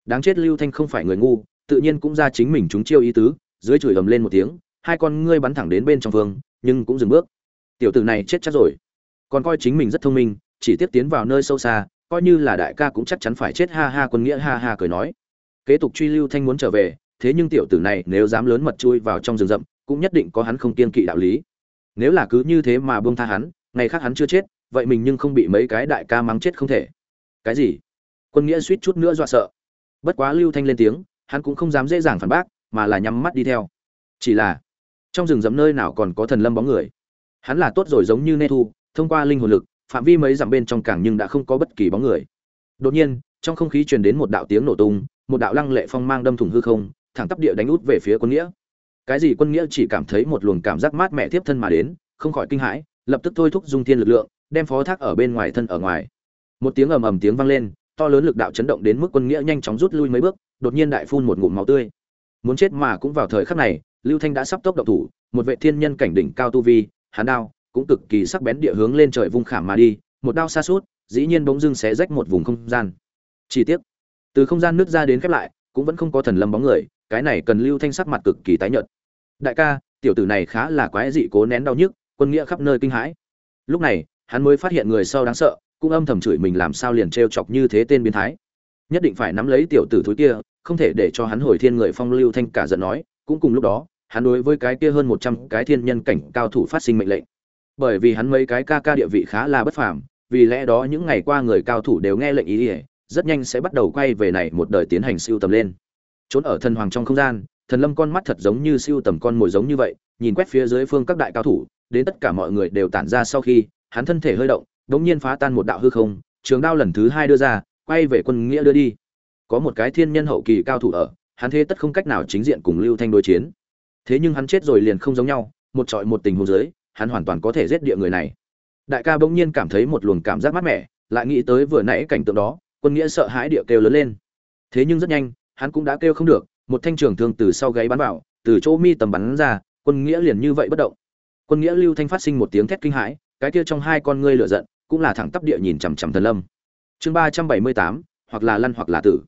Đáng chết lưu thanh không phải người ngu, tự nhiên cũng ra chính mình chúng chiêu ý tứ, dưới chửi ầm lên một tiếng, hai con ngươi bắn thẳng đến bên trong vương, nhưng cũng dừng bước. Tiểu tử này chết chắc rồi. Còn coi chính mình rất thông minh, chỉ tiếp tiến vào nơi sâu xa coi như là đại ca cũng chắc chắn phải chết, ha ha, quân nghĩa, ha ha, cười nói. Kế tục truy lưu thanh muốn trở về, thế nhưng tiểu tử này nếu dám lớn mật chui vào trong rừng rậm, cũng nhất định có hắn không kiên kỵ đạo lý. Nếu là cứ như thế mà buông tha hắn, ngày khác hắn chưa chết, vậy mình nhưng không bị mấy cái đại ca mắng chết không thể. Cái gì? Quân nghĩa suýt chút nữa dọa sợ. Bất quá lưu thanh lên tiếng, hắn cũng không dám dễ dàng phản bác, mà là nhắm mắt đi theo. Chỉ là, trong rừng rậm nơi nào còn có thần lâm bóng người? Hắn là tốt rồi giống như nê thu, thông qua linh hồn lực phạm vi mấy dặm bên trong càng nhưng đã không có bất kỳ bóng người. Đột nhiên, trong không khí truyền đến một đạo tiếng nổ tung, một đạo lăng lệ phong mang đâm thủng hư không, thẳng tắp địa đánh út về phía quân nghĩa. Cái gì quân nghĩa chỉ cảm thấy một luồng cảm giác mát mẻ tiếp thân mà đến, không khỏi kinh hãi, lập tức thôi thúc dung thiên lực lượng, đem phó thác ở bên ngoài thân ở ngoài. Một tiếng ầm ầm tiếng vang lên, to lớn lực đạo chấn động đến mức quân nghĩa nhanh chóng rút lui mấy bước, đột nhiên đại phun một ngụm máu tươi. Muốn chết mà cũng vào thời khắc này, lưu thanh đã sắp tốc động thủ, một vệ thiên nhân cảnh đỉnh cao tu vi, hắn đao cũng cực kỳ sắc bén địa hướng lên trời vung khảm mà đi, một đao xa suốt, dĩ nhiên bỗng dưng xé rách một vùng không gian. Chi tiết từ không gian nứt ra đến khép lại, cũng vẫn không có thần lâm bóng người, cái này cần lưu thanh sắc mặt cực kỳ tái nhợt. Đại ca, tiểu tử này khá là quái dị cố nén đau nhức, quân nghĩa khắp nơi kinh hãi. Lúc này, hắn mới phát hiện người sau đáng sợ, cũng âm thầm chửi mình làm sao liền trêu chọc như thế tên biến thái. Nhất định phải nắm lấy tiểu tử thúi kia, không thể để cho hắn hồi thiên người phong lưu thanh cả giận nói, cũng cùng lúc đó, hắn đối với cái kia hơn một trăm cái thiên nhân cảnh cao thủ phát sinh mệnh lệnh bởi vì hắn mấy cái ca ca địa vị khá là bất phàm, vì lẽ đó những ngày qua người cao thủ đều nghe lệnh ý ỉa, rất nhanh sẽ bắt đầu quay về này một đời tiến hành siêu tầm lên. Trốn ở thần hoàng trong không gian, thần lâm con mắt thật giống như siêu tầm con mồi giống như vậy, nhìn quét phía dưới phương các đại cao thủ, đến tất cả mọi người đều tản ra sau khi, hắn thân thể hơi động, đống nhiên phá tan một đạo hư không, trường đao lần thứ hai đưa ra, quay về quân nghĩa đưa đi. Có một cái thiên nhân hậu kỳ cao thủ ở, hắn thế tất không cách nào chính diện cùng lưu thanh đối chiến. Thế nhưng hắn chết rồi liền không giống nhau, một trọi một tình huống dưới hắn hoàn toàn có thể giết địa người này. Đại ca bỗng nhiên cảm thấy một luồng cảm giác mát mẻ, lại nghĩ tới vừa nãy cảnh tượng đó, quân nghĩa sợ hãi địa kêu lớn lên. Thế nhưng rất nhanh, hắn cũng đã kêu không được, một thanh trường thương từ sau gáy bắn vào, từ chỗ mi tầm bắn ra, quân nghĩa liền như vậy bất động. Quân nghĩa lưu thanh phát sinh một tiếng thét kinh hãi, cái kia trong hai con ngươi lửa giận, cũng là thẳng tắp địa nhìn chằm chằm thần lâm. Chương ba trăm bảy mươi tám, hoặc là lăn hoặc là tử.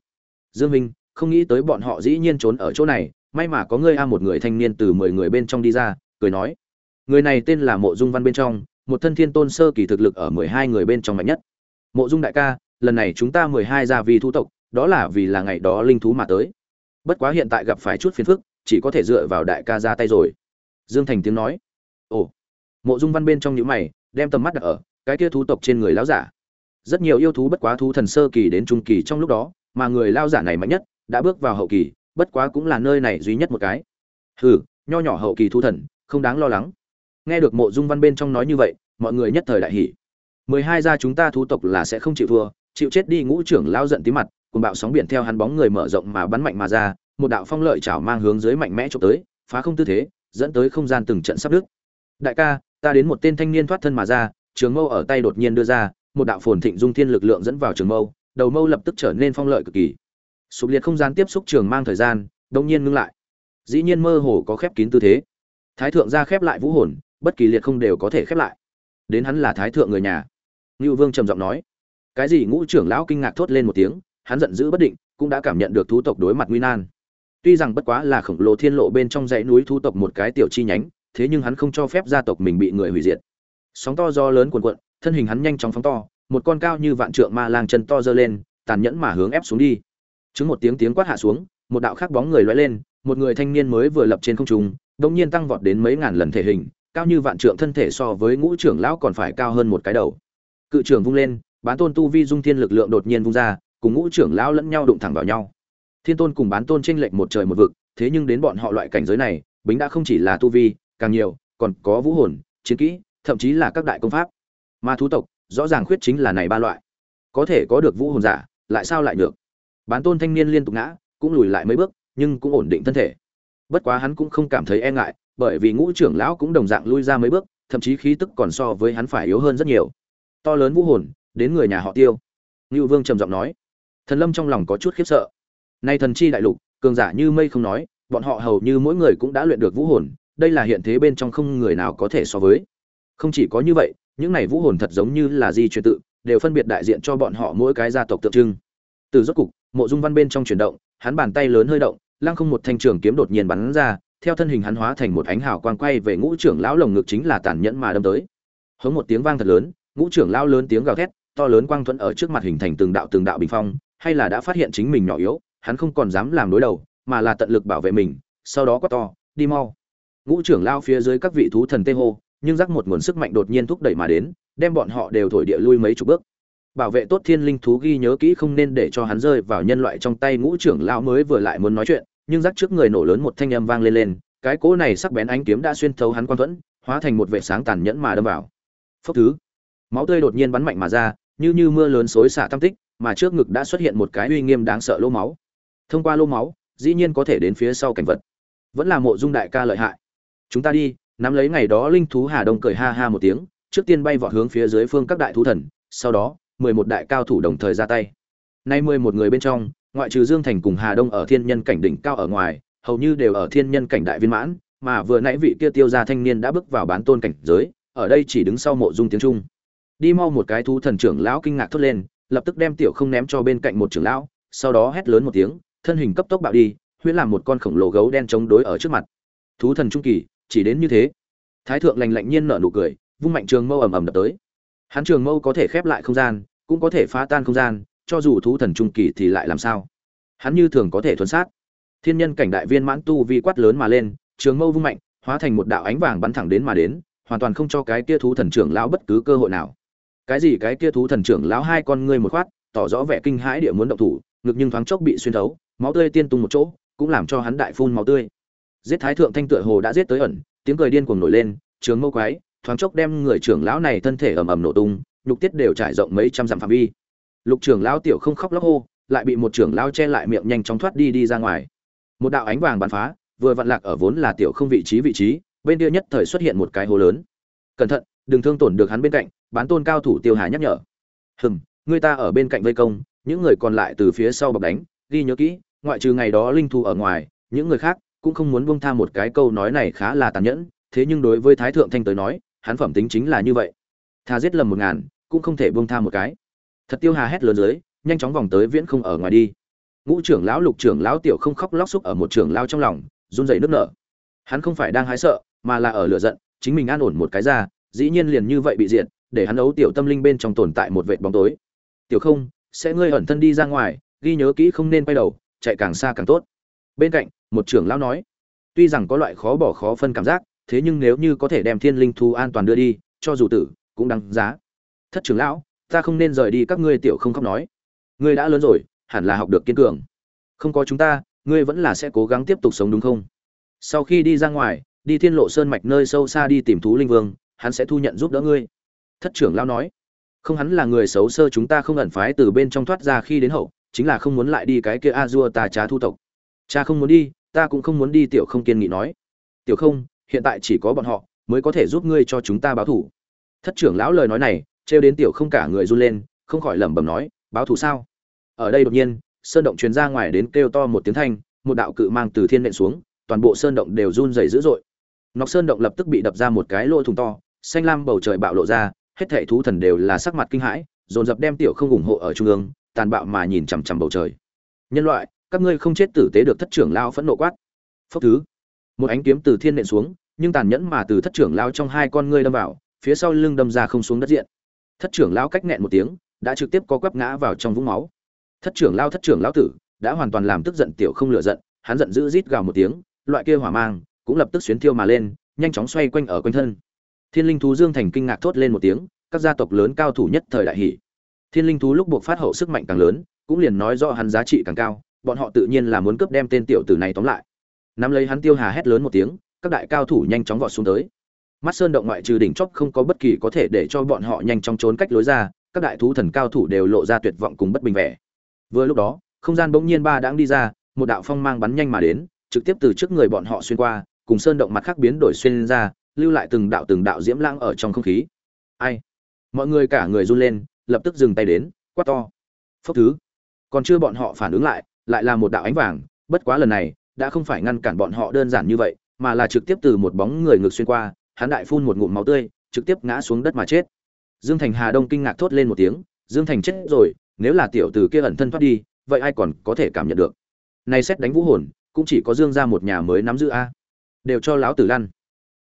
Dương minh, không nghĩ tới bọn họ dĩ nhiên trốn ở chỗ này, may mà có ngươi a, một người thanh niên từ mười người bên trong đi ra, cười nói người này tên là mộ dung văn bên trong, một thân thiên tôn sơ kỳ thực lực ở mười hai người bên trong mạnh nhất. Mộ dung đại ca, lần này chúng ta mười hai ra vì thu tộc, đó là vì là ngày đó linh thú mà tới. Bất quá hiện tại gặp phải chút phiền phức, chỉ có thể dựa vào đại ca ra tay rồi. Dương thành tiếng nói. Ồ. Mộ dung văn bên trong những mày, đem tầm mắt đặt ở cái kia thú tộc trên người lão giả. Rất nhiều yêu thú bất quá thú thần sơ kỳ đến trung kỳ trong lúc đó, mà người lao giả này mạnh nhất, đã bước vào hậu kỳ, bất quá cũng là nơi này duy nhất một cái. Hừ, nho nhỏ hậu kỳ thú thần, không đáng lo lắng nghe được mộ dung văn bên trong nói như vậy, mọi người nhất thời đại hỉ. Mười hai gia chúng ta thú tộc là sẽ không chịu thua, chịu chết đi ngũ trưởng lao giận tí mặt, cùng bạo sóng biển theo hắn bóng người mở rộng mà bắn mạnh mà ra, một đạo phong lợi chảo mang hướng dưới mạnh mẽ trộm tới, phá không tư thế, dẫn tới không gian từng trận sắp đứt. Đại ca, ta đến một tên thanh niên thoát thân mà ra, trường mâu ở tay đột nhiên đưa ra, một đạo phồn thịnh dung thiên lực lượng dẫn vào trường mâu, đầu mâu lập tức trở nên phong lợi cực kỳ. Sụp liệt không gian tiếp xúc trường mang thời gian đông nhiên ngưng lại. Dĩ nhiên mơ hồ có khép kín tư thế. Thái thượng ra khép lại vũ hồn bất kỳ liệt không đều có thể khép lại. Đến hắn là thái thượng người nhà. Ngưu vương trầm giọng nói. Cái gì ngũ trưởng lão kinh ngạc thốt lên một tiếng, hắn giận dữ bất định, cũng đã cảm nhận được thú tộc đối mặt nguy nan. Tuy rằng bất quá là khổng lồ thiên lộ bên trong dãy núi thú tộc một cái tiểu chi nhánh, thế nhưng hắn không cho phép gia tộc mình bị người hủy diệt. Sóng to do lớn cuồn cuộn, thân hình hắn nhanh chóng phóng to, một con cao như vạn trượng ma lang chân to giơ lên, tàn nhẫn mà hướng ép xuống đi. Chứng một tiếng tiếng quát hạ xuống, một đạo khác bóng người lóe lên, một người thanh niên mới vừa lập trên không trung, đột nhiên tăng vọt đến mấy ngàn lần thể hình cao như vạn trượng thân thể so với ngũ trưởng lão còn phải cao hơn một cái đầu. Cự trưởng vung lên, bán tôn tu vi dung thiên lực lượng đột nhiên vung ra, cùng ngũ trưởng lão lẫn nhau đụng thẳng vào nhau. Thiên tôn cùng bán tôn tranh lệch một trời một vực, thế nhưng đến bọn họ loại cảnh giới này, bính đã không chỉ là tu vi, càng nhiều, còn có vũ hồn, chiến kỹ, thậm chí là các đại công pháp. Ma thú tộc, rõ ràng khuyết chính là này ba loại. Có thể có được vũ hồn giả, lại sao lại được? Bán tôn thanh niên liên tục ngã, cũng lùi lại mấy bước, nhưng cũng ổn định thân thể. Bất quá hắn cũng không cảm thấy e ngại bởi vì ngũ trưởng lão cũng đồng dạng lui ra mấy bước, thậm chí khí tức còn so với hắn phải yếu hơn rất nhiều. To lớn vũ hồn, đến người nhà họ tiêu. Ngưu vương trầm giọng nói. Thần lâm trong lòng có chút khiếp sợ. Nay thần chi đại lục, cường giả như mây không nói, bọn họ hầu như mỗi người cũng đã luyện được vũ hồn, đây là hiện thế bên trong không người nào có thể so với. Không chỉ có như vậy, những này vũ hồn thật giống như là di truyền tự, đều phân biệt đại diện cho bọn họ mỗi cái gia tộc tượng trưng. Từ rốt cục, mộ dung văn bên trong chuyển động, hắn bàn tay lớn hơi động, lăng không một thanh trường kiếm đột nhiên bắn ra theo thân hình hắn hóa thành một ánh hào quang quay về ngũ trưởng lão lồng ngực chính là tàn nhẫn mà đâm tới. Hống một tiếng vang thật lớn, ngũ trưởng lão lớn tiếng gào thét, to lớn quang thuẫn ở trước mặt hình thành từng đạo từng đạo bình phong, hay là đã phát hiện chính mình nhỏ yếu, hắn không còn dám làm đối đầu, mà là tận lực bảo vệ mình, sau đó quát to, đi mau. Ngũ trưởng lao phía dưới các vị thú thần tê hô, nhưng rắc một nguồn sức mạnh đột nhiên thúc đẩy mà đến, đem bọn họ đều thổi địa lui mấy chục bước. Bảo vệ tốt thiên linh thú ghi nhớ kỹ không nên để cho hắn rơi vào nhân loại trong tay ngũ trưởng lão mới vừa lại muốn nói chuyện nhưng rắc trước người nổ lớn một thanh âm vang lên lên, cái cỗ này sắc bén ánh kiếm đã xuyên thấu hắn quan thuẫn, hóa thành một vệ sáng tàn nhẫn mà đâm vào. Phốc thứ, máu tươi đột nhiên bắn mạnh mà ra, như như mưa lớn xối xả tam tích, mà trước ngực đã xuất hiện một cái uy nghiêm đáng sợ lỗ máu. Thông qua lỗ máu, dĩ nhiên có thể đến phía sau cảnh vật. Vẫn là mộ dung đại ca lợi hại. Chúng ta đi, nắm lấy ngày đó linh thú hà đông cười ha ha một tiếng, trước tiên bay vọt hướng phía dưới phương các đại thú thần, sau đó, mười một đại cao thủ đồng thời ra tay. Nay mười một người bên trong ngoại trừ dương thành cùng hà đông ở thiên nhân cảnh đỉnh cao ở ngoài, hầu như đều ở thiên nhân cảnh đại viên mãn, mà vừa nãy vị kia tiêu gia thanh niên đã bước vào bán tôn cảnh giới, ở đây chỉ đứng sau mộ dung tiếng trung. Đi mau một cái thú thần trưởng lão kinh ngạc thốt lên, lập tức đem tiểu không ném cho bên cạnh một trưởng lão, sau đó hét lớn một tiếng, thân hình cấp tốc bạo đi, huyễn làm một con khổng lồ gấu đen chống đối ở trước mặt. Thú thần trung kỳ, chỉ đến như thế. Thái thượng lành lạnh nhiên nở nụ cười, vung mạnh trường mâu ầm ầm đập tới. Hắn trường mâu có thể khép lại không gian, cũng có thể phá tan không gian cho dù thú thần trung kỳ thì lại làm sao? Hắn như thường có thể thuần sát. Thiên nhân cảnh đại viên mãn tu vi quát lớn mà lên, trường mâu vung mạnh, hóa thành một đạo ánh vàng bắn thẳng đến mà đến, hoàn toàn không cho cái kia thú thần trưởng lão bất cứ cơ hội nào. Cái gì cái kia thú thần trưởng lão hai con ngươi một khoát, tỏ rõ vẻ kinh hãi địa muốn động thủ, ngực nhưng thoáng chốc bị xuyên thấu, máu tươi tiên tung một chỗ, cũng làm cho hắn đại phun máu tươi. Giết thái thượng thanh tựa hồ đã giết tới ẩn, tiếng cười điên cuồng nổi lên, trường mâu quái, thoáng chốc đem người trưởng lão này thân thể ầm ầm nổ tung, nhục tiết đều trải rộng mấy trăm dặm phạm vi lục trưởng lão tiểu không khóc lóc hô, lại bị một trưởng lão che lại miệng nhanh chóng thoát đi đi ra ngoài. Một đạo ánh vàng bắn phá, vừa vặn lạc ở vốn là tiểu không vị trí vị trí, bên kia nhất thời xuất hiện một cái hố lớn. Cẩn thận, đừng thương tổn được hắn bên cạnh, bán tôn cao thủ tiêu hà nhắc nhở. Hừm, người ta ở bên cạnh vây công, những người còn lại từ phía sau bọc đánh, ghi nhớ kỹ, ngoại trừ ngày đó linh thu ở ngoài, những người khác cũng không muốn buông tha một cái câu nói này khá là tàn nhẫn, thế nhưng đối với thái thượng thanh tới nói, hắn phẩm tính chính là như vậy. Tha giết lầm một ngàn, cũng không thể buông tha một cái thật tiêu hà hét lớn dưới nhanh chóng vòng tới viễn không ở ngoài đi. Ngũ trưởng lão lục trưởng lão tiểu không khóc lóc xúc ở một trưởng lao trong lòng run rẩy nước nở. Hắn không phải đang hái sợ mà là ở lửa giận chính mình an ổn một cái ra dĩ nhiên liền như vậy bị diện, để hắn ấu tiểu tâm linh bên trong tồn tại một vệt bóng tối. Tiểu không sẽ ngươi ẩn thân đi ra ngoài ghi nhớ kỹ không nên quay đầu chạy càng xa càng tốt. Bên cạnh một trưởng lão nói tuy rằng có loại khó bỏ khó phân cảm giác thế nhưng nếu như có thể đem thiên linh thú an toàn đưa đi cho dù tử cũng đáng giá. Thất trưởng lão ta không nên rời đi, các ngươi tiểu không khóc nói. Ngươi đã lớn rồi, hẳn là học được kiên cường. Không có chúng ta, ngươi vẫn là sẽ cố gắng tiếp tục sống đúng không? Sau khi đi ra ngoài, đi thiên lộ sơn mạch nơi sâu xa đi tìm thú linh vương, hắn sẽ thu nhận giúp đỡ ngươi. Thất trưởng lão nói, không hắn là người xấu sơ chúng ta không ẩn phái từ bên trong thoát ra khi đến hậu, chính là không muốn lại đi cái kia a dua ta trá thu tộc. Cha không muốn đi, ta cũng không muốn đi, tiểu không kiên nghị nói. Tiểu không, hiện tại chỉ có bọn họ, mới có thể giúp ngươi cho chúng ta báo thủ. Thất trưởng lão lời nói này trêu đến tiểu không cả người run lên, không khỏi lẩm bẩm nói, báo thù sao? Ở đây đột nhiên, sơn động truyền ra ngoài đến kêu to một tiếng thanh, một đạo cự mang từ thiên nện xuống, toàn bộ sơn động đều run rẩy dữ dội. Nóc sơn động lập tức bị đập ra một cái lỗ thùng to, xanh lam bầu trời bạo lộ ra, hết thảy thú thần đều là sắc mặt kinh hãi, dồn dập đem tiểu không ủng hộ ở trung ương, tàn bạo mà nhìn chằm chằm bầu trời. Nhân loại, các ngươi không chết tử tế được thất trưởng lao phẫn nộ quát. Phốc thứ. Một ánh kiếm từ thiên nện xuống, nhưng tàn nhẫn mà từ thất trưởng lao trong hai con ngươi đâm vào, phía sau lưng đâm ra không xuống đất diện thất trưởng lao cách nghẹn một tiếng, đã trực tiếp có quắp ngã vào trong vũng máu. Thất trưởng lao thất trưởng lao tử, đã hoàn toàn làm tức giận tiểu không lựa giận, hắn giận dữ rít gào một tiếng, loại kia hỏa mang cũng lập tức xuyến thiêu mà lên, nhanh chóng xoay quanh ở quanh thân. Thiên linh thú dương thành kinh ngạc thốt lên một tiếng, các gia tộc lớn cao thủ nhất thời đại hỷ thiên linh thú lúc buộc phát hậu sức mạnh càng lớn, cũng liền nói rõ hắn giá trị càng cao, bọn họ tự nhiên là muốn cướp đem tên tiểu tử này tóm lại. Nắm lấy hắn tiêu hà hét lớn một tiếng, các đại cao thủ nhanh chóng vọt xuống tới mắt sơn động ngoại trừ đỉnh chóp không có bất kỳ có thể để cho bọn họ nhanh chóng trốn cách lối ra, các đại thú thần cao thủ đều lộ ra tuyệt vọng cùng bất bình vẻ. Vừa lúc đó, không gian bỗng nhiên ba đãng đi ra, một đạo phong mang bắn nhanh mà đến, trực tiếp từ trước người bọn họ xuyên qua, cùng sơn động mặt khác biến đổi xuyên ra, lưu lại từng đạo từng đạo diễm lãng ở trong không khí. Ai? Mọi người cả người run lên, lập tức dừng tay đến, quát to. Phốc thứ. Còn chưa bọn họ phản ứng lại lại là một đạo ánh vàng, bất quá lần này, đã không phải ngăn cản bọn họ đơn giản như vậy, mà là trực tiếp từ một bóng người ngược xuyên qua hắn đại phun một ngụm máu tươi, trực tiếp ngã xuống đất mà chết. Dương thành hà đông kinh ngạc thốt lên một tiếng, dương thành chết rồi, nếu là tiểu tử kia ẩn thân thoát đi, vậy ai còn có thể cảm nhận được? Này xét đánh vũ hồn, cũng chỉ có dương gia một nhà mới nắm giữ a. Đều cho lão tử lăn.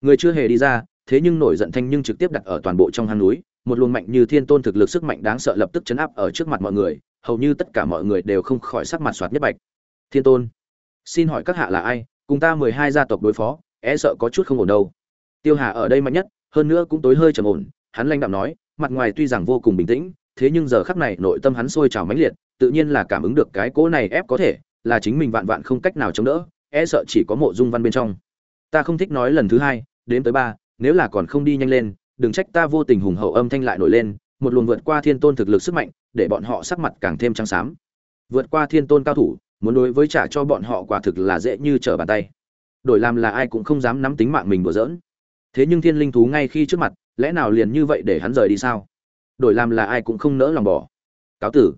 Người chưa hề đi ra, thế nhưng nổi giận thanh nhưng trực tiếp đặt ở toàn bộ trong hang núi, một luồng mạnh như thiên tôn thực lực sức mạnh đáng sợ lập tức chấn áp ở trước mặt mọi người, hầu như tất cả mọi người đều không khỏi sắc mặt xoát nhất bạch. Thiên tôn, xin hỏi các hạ là ai? Cùng ta mười hai gia tộc đối phó e sợ có chút không ổn đâu tiêu hà ở đây mạnh nhất, hơn nữa cũng tối hơi trầm ổn, hắn lanh đạm nói, mặt ngoài tuy rằng vô cùng bình tĩnh, thế nhưng giờ khắc này nội tâm hắn sôi trào mãnh liệt, tự nhiên là cảm ứng được cái cỗ này ép có thể, là chính mình vạn vạn không cách nào chống đỡ e sợ chỉ có mộ dung văn bên trong. Ta không thích nói lần thứ hai, đến tới ba, nếu là còn không đi nhanh lên, đừng trách ta vô tình hùng hậu âm thanh lại nổi lên, một luồng vượt qua thiên tôn thực lực sức mạnh, để bọn họ sắc mặt càng thêm trắng xám. Vượt qua thiên tôn cao thủ, muốn đối với trả cho bọn họ quả thực là dễ như trở bàn tay. Đổi làm là ai cũng không dám nắm tính mạng mình đùa giỡn thế nhưng thiên linh thú ngay khi trước mặt, lẽ nào liền như vậy để hắn rời đi sao? Đổi làm là ai cũng không nỡ lòng bỏ. Cáo tử.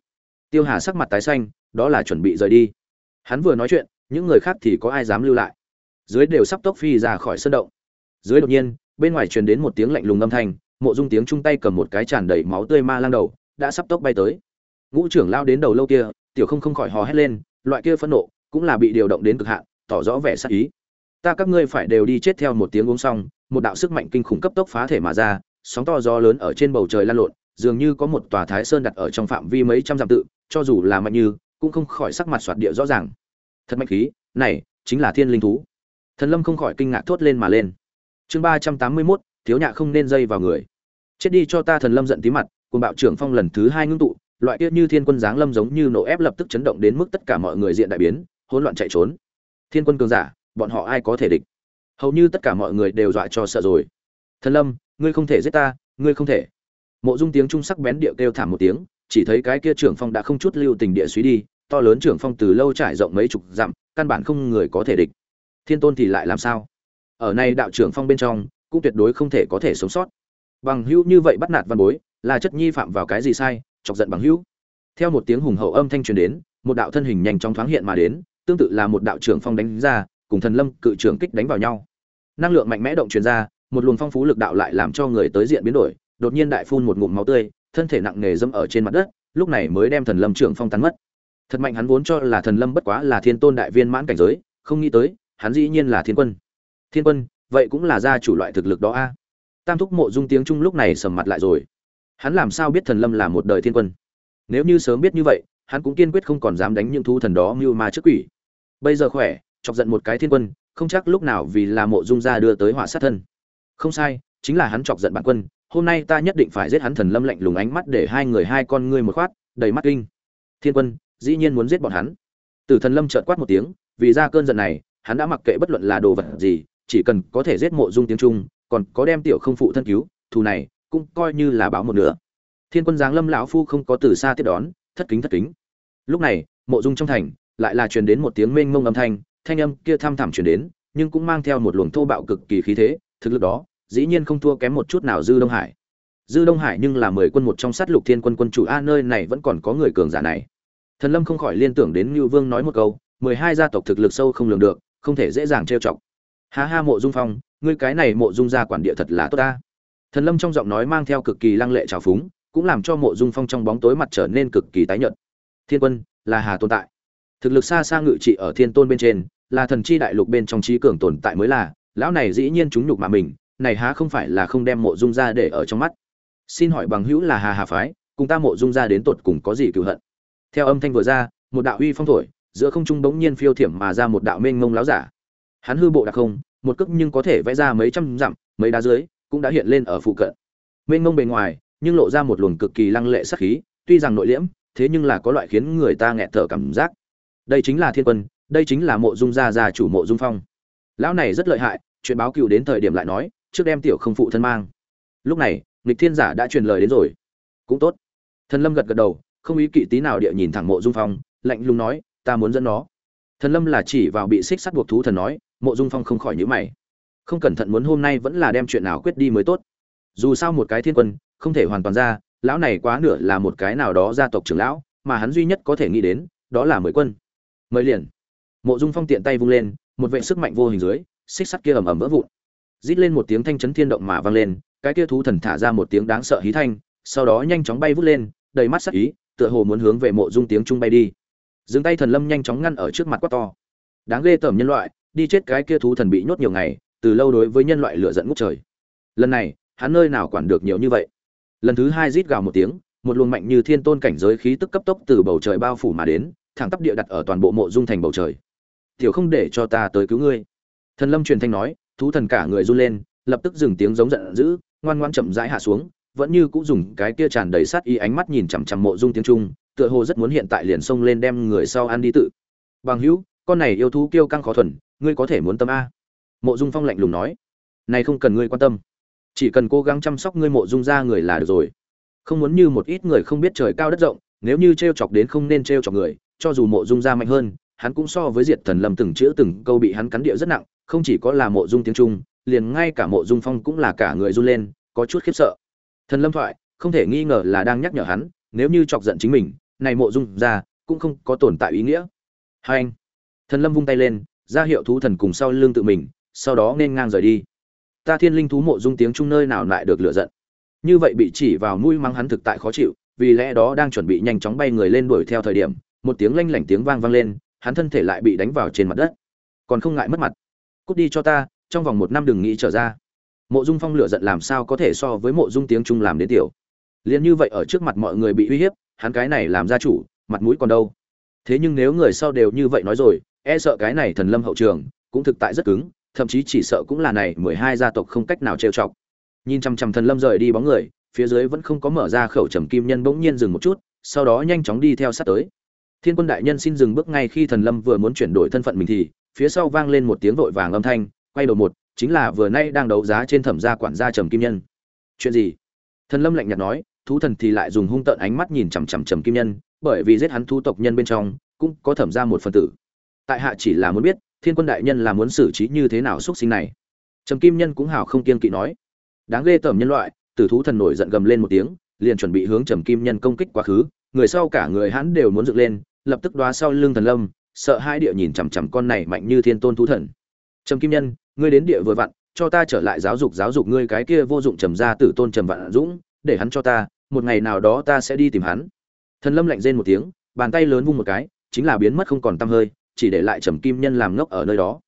Tiêu hà sắc mặt tái xanh, đó là chuẩn bị rời đi. Hắn vừa nói chuyện, những người khác thì có ai dám lưu lại? Dưới đều sắp tốc phi ra khỏi sân động. Dưới đột nhiên, bên ngoài truyền đến một tiếng lạnh lùng âm thanh, mộ dung tiếng chung tay cầm một cái tràn đầy máu tươi ma lang đầu, đã sắp tốc bay tới. Ngũ trưởng lao đến đầu lâu kia, tiểu không không khỏi hò hét lên, loại kia phẫn nộ cũng là bị điều động đến cực hạn, tỏ rõ vẻ sắc ý. Ta các ngươi phải đều đi chết theo một tiếng uống xong một đạo sức mạnh kinh khủng cấp tốc phá thể mà ra, sóng to gió lớn ở trên bầu trời lan lộn, dường như có một tòa thái sơn đặt ở trong phạm vi mấy trăm dặm tự, cho dù là mạnh như, cũng không khỏi sắc mặt xoạt địa rõ ràng. Thật mạnh khí, này, chính là thiên linh thú. Thần lâm không khỏi kinh ngạc thốt lên mà lên. Chương ba trăm tám mươi mốt, thiếu nhạ không nên dây vào người. Chết đi cho ta thần lâm giận tí mặt, cuồng bạo trưởng phong lần thứ hai ngưng tụ, loại kia như thiên quân giáng lâm giống như nổ ép lập tức chấn động đến mức tất cả mọi người diện đại biến, hỗn loạn chạy trốn. Thiên quân cường giả, bọn họ ai có thể địch? Hầu như tất cả mọi người đều dọa cho sợ rồi. Thần lâm, ngươi không thể giết ta, ngươi không thể. Mộ dung tiếng trung sắc bén điệu kêu thảm một tiếng, chỉ thấy cái kia trưởng phong đã không chút lưu tình địa suy đi, to lớn trưởng phong từ lâu trải rộng mấy chục dặm, căn bản không người có thể địch. Thiên tôn thì lại làm sao? Ở này đạo trưởng phong bên trong, cũng tuyệt đối không thể có thể sống sót. Bằng hữu như vậy bắt nạt văn bối, là chất nhi phạm vào cái gì sai, chọc giận bằng hữu. Theo một tiếng hùng hậu âm thanh truyền đến, một đạo thân hình nhanh chóng thoáng hiện mà đến, tương tự là một đạo trưởng phong đánh ra cùng thần lâm cự trưởng kích đánh vào nhau. Năng lượng mạnh mẽ động truyền ra, một luồng phong phú lực đạo lại làm cho người tới diện biến đổi, đột nhiên đại phun một ngụm máu tươi, thân thể nặng nề dẫm ở trên mặt đất, lúc này mới đem thần lâm trưởng phong tán mất. Thật mạnh hắn vốn cho là thần lâm bất quá là thiên tôn đại viên mãn cảnh giới, không nghĩ tới, hắn dĩ nhiên là thiên quân. Thiên quân, vậy cũng là gia chủ loại thực lực đó a. Tam thúc mộ dung tiếng trung lúc này sầm mặt lại rồi. Hắn làm sao biết thần lâm là một đời thiên quân? Nếu như sớm biết như vậy, hắn cũng kiên quyết không còn dám đánh những thú thần đó mưu ma trước quỷ. Bây giờ khỏe chọc giận một cái thiên quân, không chắc lúc nào vì là mộ dung gia đưa tới hỏa sát thân. Không sai, chính là hắn chọc giận bản quân, hôm nay ta nhất định phải giết hắn thần lâm lạnh lùng ánh mắt để hai người hai con ngươi một khoát, đầy mắt kinh. Thiên quân, dĩ nhiên muốn giết bọn hắn. Tử thần lâm chợt quát một tiếng, vì ra cơn giận này, hắn đã mặc kệ bất luận là đồ vật gì, chỉ cần có thể giết mộ dung tiếng trung, còn có đem tiểu không phụ thân cứu, thù này cũng coi như là báo một nửa. Thiên quân giáng lâm lão phu không có từ xa tiếp đón, thất kính thất kính. Lúc này, mộ dung trong thành, lại là truyền đến một tiếng mênh mông âm thanh thanh âm kia thăm thẳm truyền đến, nhưng cũng mang theo một luồng thô bạo cực kỳ khí thế, thực lực đó, dĩ nhiên không thua kém một chút nào dư đông hải. Dư đông hải nhưng là mười quân một trong sát lục thiên quân quân chủ, a, nơi này vẫn còn có người cường giả này. Thần lâm không khỏi liên tưởng đến Nưu vương nói một câu, mười hai gia tộc thực lực sâu không lường được, không thể dễ dàng trêu chọc. Ha ha mộ dung phong, ngươi cái này mộ dung gia quản địa thật là tốt ta thần lâm trong giọng nói mang theo cực kỳ lăng lệ trào phúng, cũng làm cho mộ dung phong trong bóng tối mặt trở nên cực kỳ tái nhợt. Thiên quân là hà tồn tại. Thực lực xa xa ngự trị ở thiên tôn bên trên là thần chi đại lục bên trong trí cường tồn tại mới là, lão này dĩ nhiên chúng nhục mà mình, này há không phải là không đem mộ dung ra để ở trong mắt. Xin hỏi bằng hữu là hà hà phái, cùng ta mộ dung ra đến tột cùng có gì cựu hận? Theo âm thanh vừa ra, một đạo uy phong thổi, giữa không trung bỗng nhiên phiêu thiểm mà ra một đạo mênh mông láo giả. Hắn hư bộ đặc không, một cước nhưng có thể vẽ ra mấy trăm dặm, mấy đá dưới, cũng đã hiện lên ở phụ cận. Mênh mông bề ngoài, nhưng lộ ra một luồng cực kỳ lăng lệ sắc khí, tuy rằng nội liễm, thế nhưng là có loại khiến người ta nghẹt thở cảm giác. Đây chính là thiên quân đây chính là mộ dung gia gia chủ mộ dung phong. Lão này rất lợi hại, chuyện báo cựu đến thời điểm lại nói, trước đem tiểu không phụ thân mang. Lúc này, nghịch thiên giả đã truyền lời đến rồi. Cũng tốt. Thần lâm gật gật đầu, không ý kỵ tí nào địa nhìn thẳng mộ dung phong, lạnh lùng nói, ta muốn dẫn nó. Thần lâm là chỉ vào bị xích sắt buộc thú thần nói, mộ dung phong không khỏi nhíu mày. Không cẩn thận muốn hôm nay vẫn là đem chuyện nào quyết đi mới tốt. Dù sao một cái thiên quân, không thể hoàn toàn ra, lão này quá nửa là một cái nào đó gia tộc trưởng lão, mà hắn duy nhất có thể nghĩ đến, đó là mười quân. Mời liền mộ dung phong tiện tay vung lên, một vệ sức mạnh vô hình dưới, xích sắt kia ầm ầm vỡ vụn. Rít lên một tiếng thanh chấn thiên động mà vang lên, cái kia thú thần thả ra một tiếng đáng sợ hí thanh, sau đó nhanh chóng bay vút lên, đầy mắt sắc ý, tựa hồ muốn hướng về mộ dung tiếng trung bay đi. Dừng tay thần lâm nhanh chóng ngăn ở trước mặt quát to. Đáng ghê tởm nhân loại, đi chết cái kia thú thần bị nhốt nhiều ngày, từ lâu đối với nhân loại lửa giận ngút trời. Lần này, hắn nơi nào quản được nhiều như vậy? Lần thứ hai rít gào một tiếng, một luồng mạnh như thiên tôn cảnh giới khí tức cấp tốc từ bầu trời bao phủ mà đến, thẳng tắp địa đặt ở toàn bộ mộ dung thành bầu trời tiểu không để cho ta tới cứu ngươi. Thần lâm truyền thanh nói, thú thần cả người run lên, lập tức dừng tiếng giống giận dữ, ngoan ngoan chậm rãi hạ xuống, vẫn như cũng dùng cái kia tràn đầy sát y ánh mắt nhìn chằm chằm mộ dung tiếng trung, tựa hồ rất muốn hiện tại liền xông lên đem người sau ăn đi tự. Bằng hữu, con này yêu thú kêu căng khó thuần, ngươi có thể muốn tâm a. Mộ dung phong lạnh lùng nói, này không cần ngươi quan tâm. Chỉ cần cố gắng chăm sóc ngươi mộ dung ra người là được rồi. Không muốn như một ít người không biết trời cao đất rộng, nếu như t r e o chọc đến không nên t r e o chọc người, cho dù mộ dung ra mạnh hơn hắn cũng so với diệt thần lâm từng chữ từng câu bị hắn cắn địa rất nặng, không chỉ có là mộ dung tiếng trung, liền ngay cả mộ dung phong cũng là cả người run lên, có chút khiếp sợ. Thần lâm thoại, không thể nghi ngờ là đang nhắc nhở hắn, nếu như chọc giận chính mình, này mộ dung ra, cũng không có tồn tại ý nghĩa. Hai anh, thần lâm vung tay lên, ra hiệu thú thần cùng sau lưng tự mình, sau đó nên ngang rời đi. Ta thiên linh thú mộ dung tiếng trung nơi nào lại được lựa giận? Như vậy bị chỉ vào mũi mắng hắn thực tại khó chịu, vì lẽ đó đang chuẩn bị nhanh chóng bay người lên đuổi theo thời điểm, một tiếng lanh lảnh tiếng vang vang lên hắn thân thể lại bị đánh vào trên mặt đất. Còn không ngại mất mặt. Cút đi cho ta, trong vòng một năm đừng nghĩ trở ra. Mộ dung phong lửa giận làm sao có thể so với mộ dung tiếng trung làm đến tiểu? Liền như vậy ở trước mặt mọi người bị uy hiếp, hắn cái này làm gia chủ, mặt mũi còn đâu? Thế nhưng nếu người sau đều như vậy nói rồi e sợ cái này thần lâm hậu trường cũng thực tại rất cứng, thậm chí chỉ sợ cũng là này mười hai gia tộc không cách nào trêu chọc. Nhìn chằm chằm thần lâm rời đi bóng người, phía dưới vẫn không có mở ra khẩu trầm kim nhân bỗng nhiên dừng một chút, sau đó nhanh chóng đi theo sát tới thiên quân đại nhân xin dừng bước ngay khi thần lâm vừa muốn chuyển đổi thân phận mình thì, phía sau vang lên một tiếng vội vàng âm thanh, quay đầu một, chính là vừa nay đang đấu giá trên thẩm gia quản gia trầm kim nhân. Chuyện gì? Thần lâm lạnh nhạt nói, thú thần thì lại dùng hung tợn ánh mắt nhìn chằm chằm trầm kim nhân, bởi vì giết hắn thú tộc nhân bên trong, cũng có thẩm ra một phần tử. Tại hạ chỉ là muốn biết, thiên quân đại nhân là muốn xử trí như thế nào xuất sinh này. Trầm kim nhân cũng hào không kiên kỵ nói. Đáng ghê tởm nhân loại, tử thú thần nổi giận gầm lên một tiếng, liền chuẩn bị hướng trầm kim nhân công kích quá khứ, người sau cả người hắn đều muốn dựng lên lập tức đoá sau lưng thần lâm, sợ hai địa nhìn chằm chằm con này mạnh như thiên tôn thú thần. Trầm kim nhân, ngươi đến địa vừa vặn, cho ta trở lại giáo dục giáo dục ngươi cái kia vô dụng trầm ra tử tôn trầm vạn dũng, để hắn cho ta, một ngày nào đó ta sẽ đi tìm hắn. Thần lâm lạnh rên một tiếng, bàn tay lớn vung một cái, chính là biến mất không còn tăm hơi, chỉ để lại trầm kim nhân làm ngốc ở nơi đó.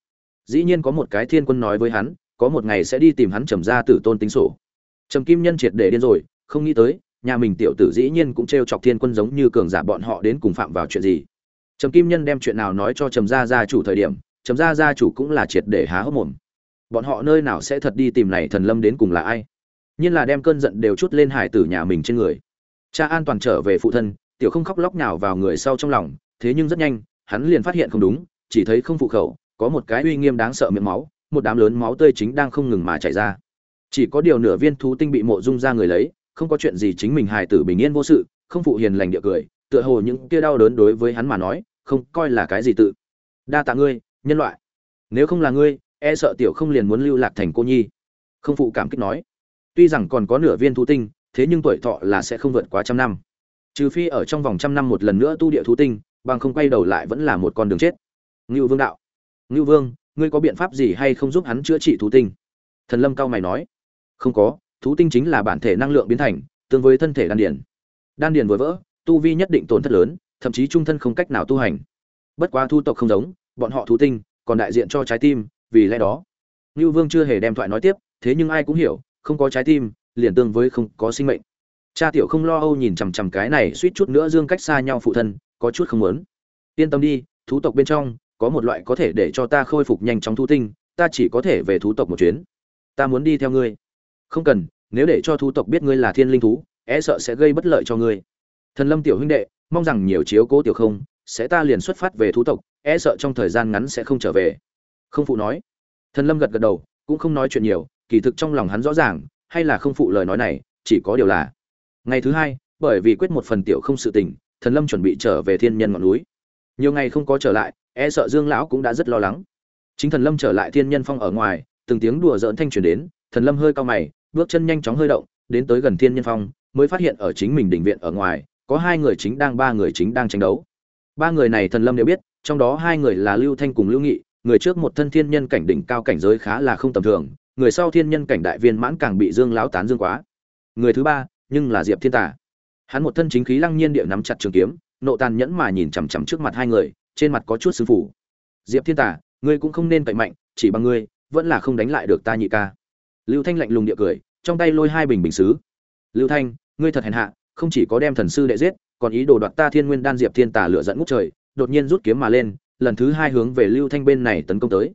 Dĩ nhiên có một cái thiên quân nói với hắn, có một ngày sẽ đi tìm hắn trầm ra tử tôn tính sổ. Trầm kim nhân triệt để điên rồi, không nghĩ tới nhà mình tiểu tử dĩ nhiên cũng t chọc thiên quân giống như cường giả bọn họ đến cùng phạm vào chuyện gì. Trầm kim nhân đem chuyện nào nói cho trầm gia gia chủ thời điểm, trầm gia gia chủ cũng là triệt để há hốc mồm. Bọn họ nơi nào sẽ thật đi tìm này thần lâm đến cùng là ai? Nhiên là đem cơn giận đều chút lên hải tử nhà mình trên người. Cha an toàn trở về phụ thân, tiểu không khóc lóc nào vào người sau trong lòng, thế nhưng rất nhanh, hắn liền phát hiện không đúng, chỉ thấy không phụ khẩu, có một cái uy nghiêm đáng sợ miệng máu, một đám lớn máu tươi chính đang không ngừng mà chảy ra. Chỉ có điều nửa viên thú tinh bị mộ dung ra người lấy không có chuyện gì chính mình hài tử bình yên vô sự, không phụ hiền lành địa cười, tựa hồ những kia đau đớn đối với hắn mà nói, không coi là cái gì tự. Đa tạ ngươi, nhân loại. Nếu không là ngươi e sợ tiểu không liền muốn lưu lạc thành cô nhi. Không phụ cảm kích nói. Tuy rằng còn có nửa viên thú tinh, thế nhưng tuổi thọ là sẽ không vượt quá trăm năm. Trừ phi ở trong vòng trăm năm một lần nữa tu địa thú tinh, bằng không quay đầu lại vẫn là một con đường chết. Ngưu vương đạo. Ngưu vương, ngươi có biện pháp gì hay không giúp hắn chữa trị thú tinh? Thần lâm cao mày nói. Không có thú tinh chính là bản thể năng lượng biến thành tương với thân thể đan điền đan điền vừa vỡ tu vi nhất định tổn thất lớn thậm chí trung thân không cách nào tu hành bất quá thu tộc không giống bọn họ thú tinh còn đại diện cho trái tim vì lẽ đó Nưu Vương chưa hề đem thoại nói tiếp, thế nhưng ai cũng hiểu, không có trái tim, liền tương với không có sinh mệnh. Cha tiểu không lo âu nhìn chằm chằm cái này suýt chút nữa dương cách xa nhau phụ thân, có chút không muốn. Yên tâm đi, thú tộc bên trong có một loại có thể để cho ta khôi phục nhanh chóng thú tinh, ta chỉ có thể về thú tộc một chuyến. Ta muốn đi theo ngươi. Không cần, nếu để cho thú tộc biết ngươi là thiên linh thú, e sợ sẽ gây bất lợi cho ngươi. Thần Lâm tiểu huynh đệ, mong rằng nhiều chiếu cố tiểu không, sẽ ta liền xuất phát về thú tộc, e sợ trong thời gian ngắn sẽ không trở về. Không phụ nói. Thần Lâm gật gật đầu, cũng không nói chuyện nhiều, kỳ thực trong lòng hắn rõ ràng, hay là không phụ lời nói này, chỉ có điều là. Ngày thứ hai, bởi vì quyết một phần tiểu không sự tình, Thần Lâm chuẩn bị trở về Thiên Nhân ngọn núi. Nhiều ngày không có trở lại, e sợ Dương lão cũng đã rất lo lắng. Chính Thần Lâm trở lại Thiên Nhân phong ở ngoài, từng tiếng đùa giỡn thanh truyền đến, Thần Lâm hơi cao mày, bước chân nhanh chóng hơi động, đến tới gần Thiên Nhân phong, mới phát hiện ở chính mình đỉnh viện ở ngoài, có hai người chính đang ba người chính đang tranh đấu. Ba người này Thần Lâm đều biết, trong đó hai người là Lưu Thanh cùng Lưu Nghị, người trước một thân thiên nhân cảnh đỉnh cao cảnh giới khá là không tầm thường người sau thiên nhân cảnh đại viên mãn càng bị dương lão tán dương quá. Người thứ ba nhưng là diệp thiên tả hắn một thân chính khí lăng nhiên địa nắm chặt trường kiếm nộ tàn nhẫn mà nhìn chằm chằm trước mặt hai người trên mặt có chút sư phủ diệp thiên tả ngươi cũng không nên cậy mạnh chỉ bằng ngươi vẫn là không đánh lại được ta nhị ca lưu thanh lạnh lùng địa cười, trong tay lôi hai bình bình xứ lưu thanh, ngươi thật hèn hạ, không chỉ có đem thần sư đệ giết, còn ý đồ đoạt ta thiên nguyên đan diệp thiên tả lửa dẫn ngút trời, đột nhiên rút kiếm mà lên, lần thứ hai hướng về lưu thanh bên này tấn công tới.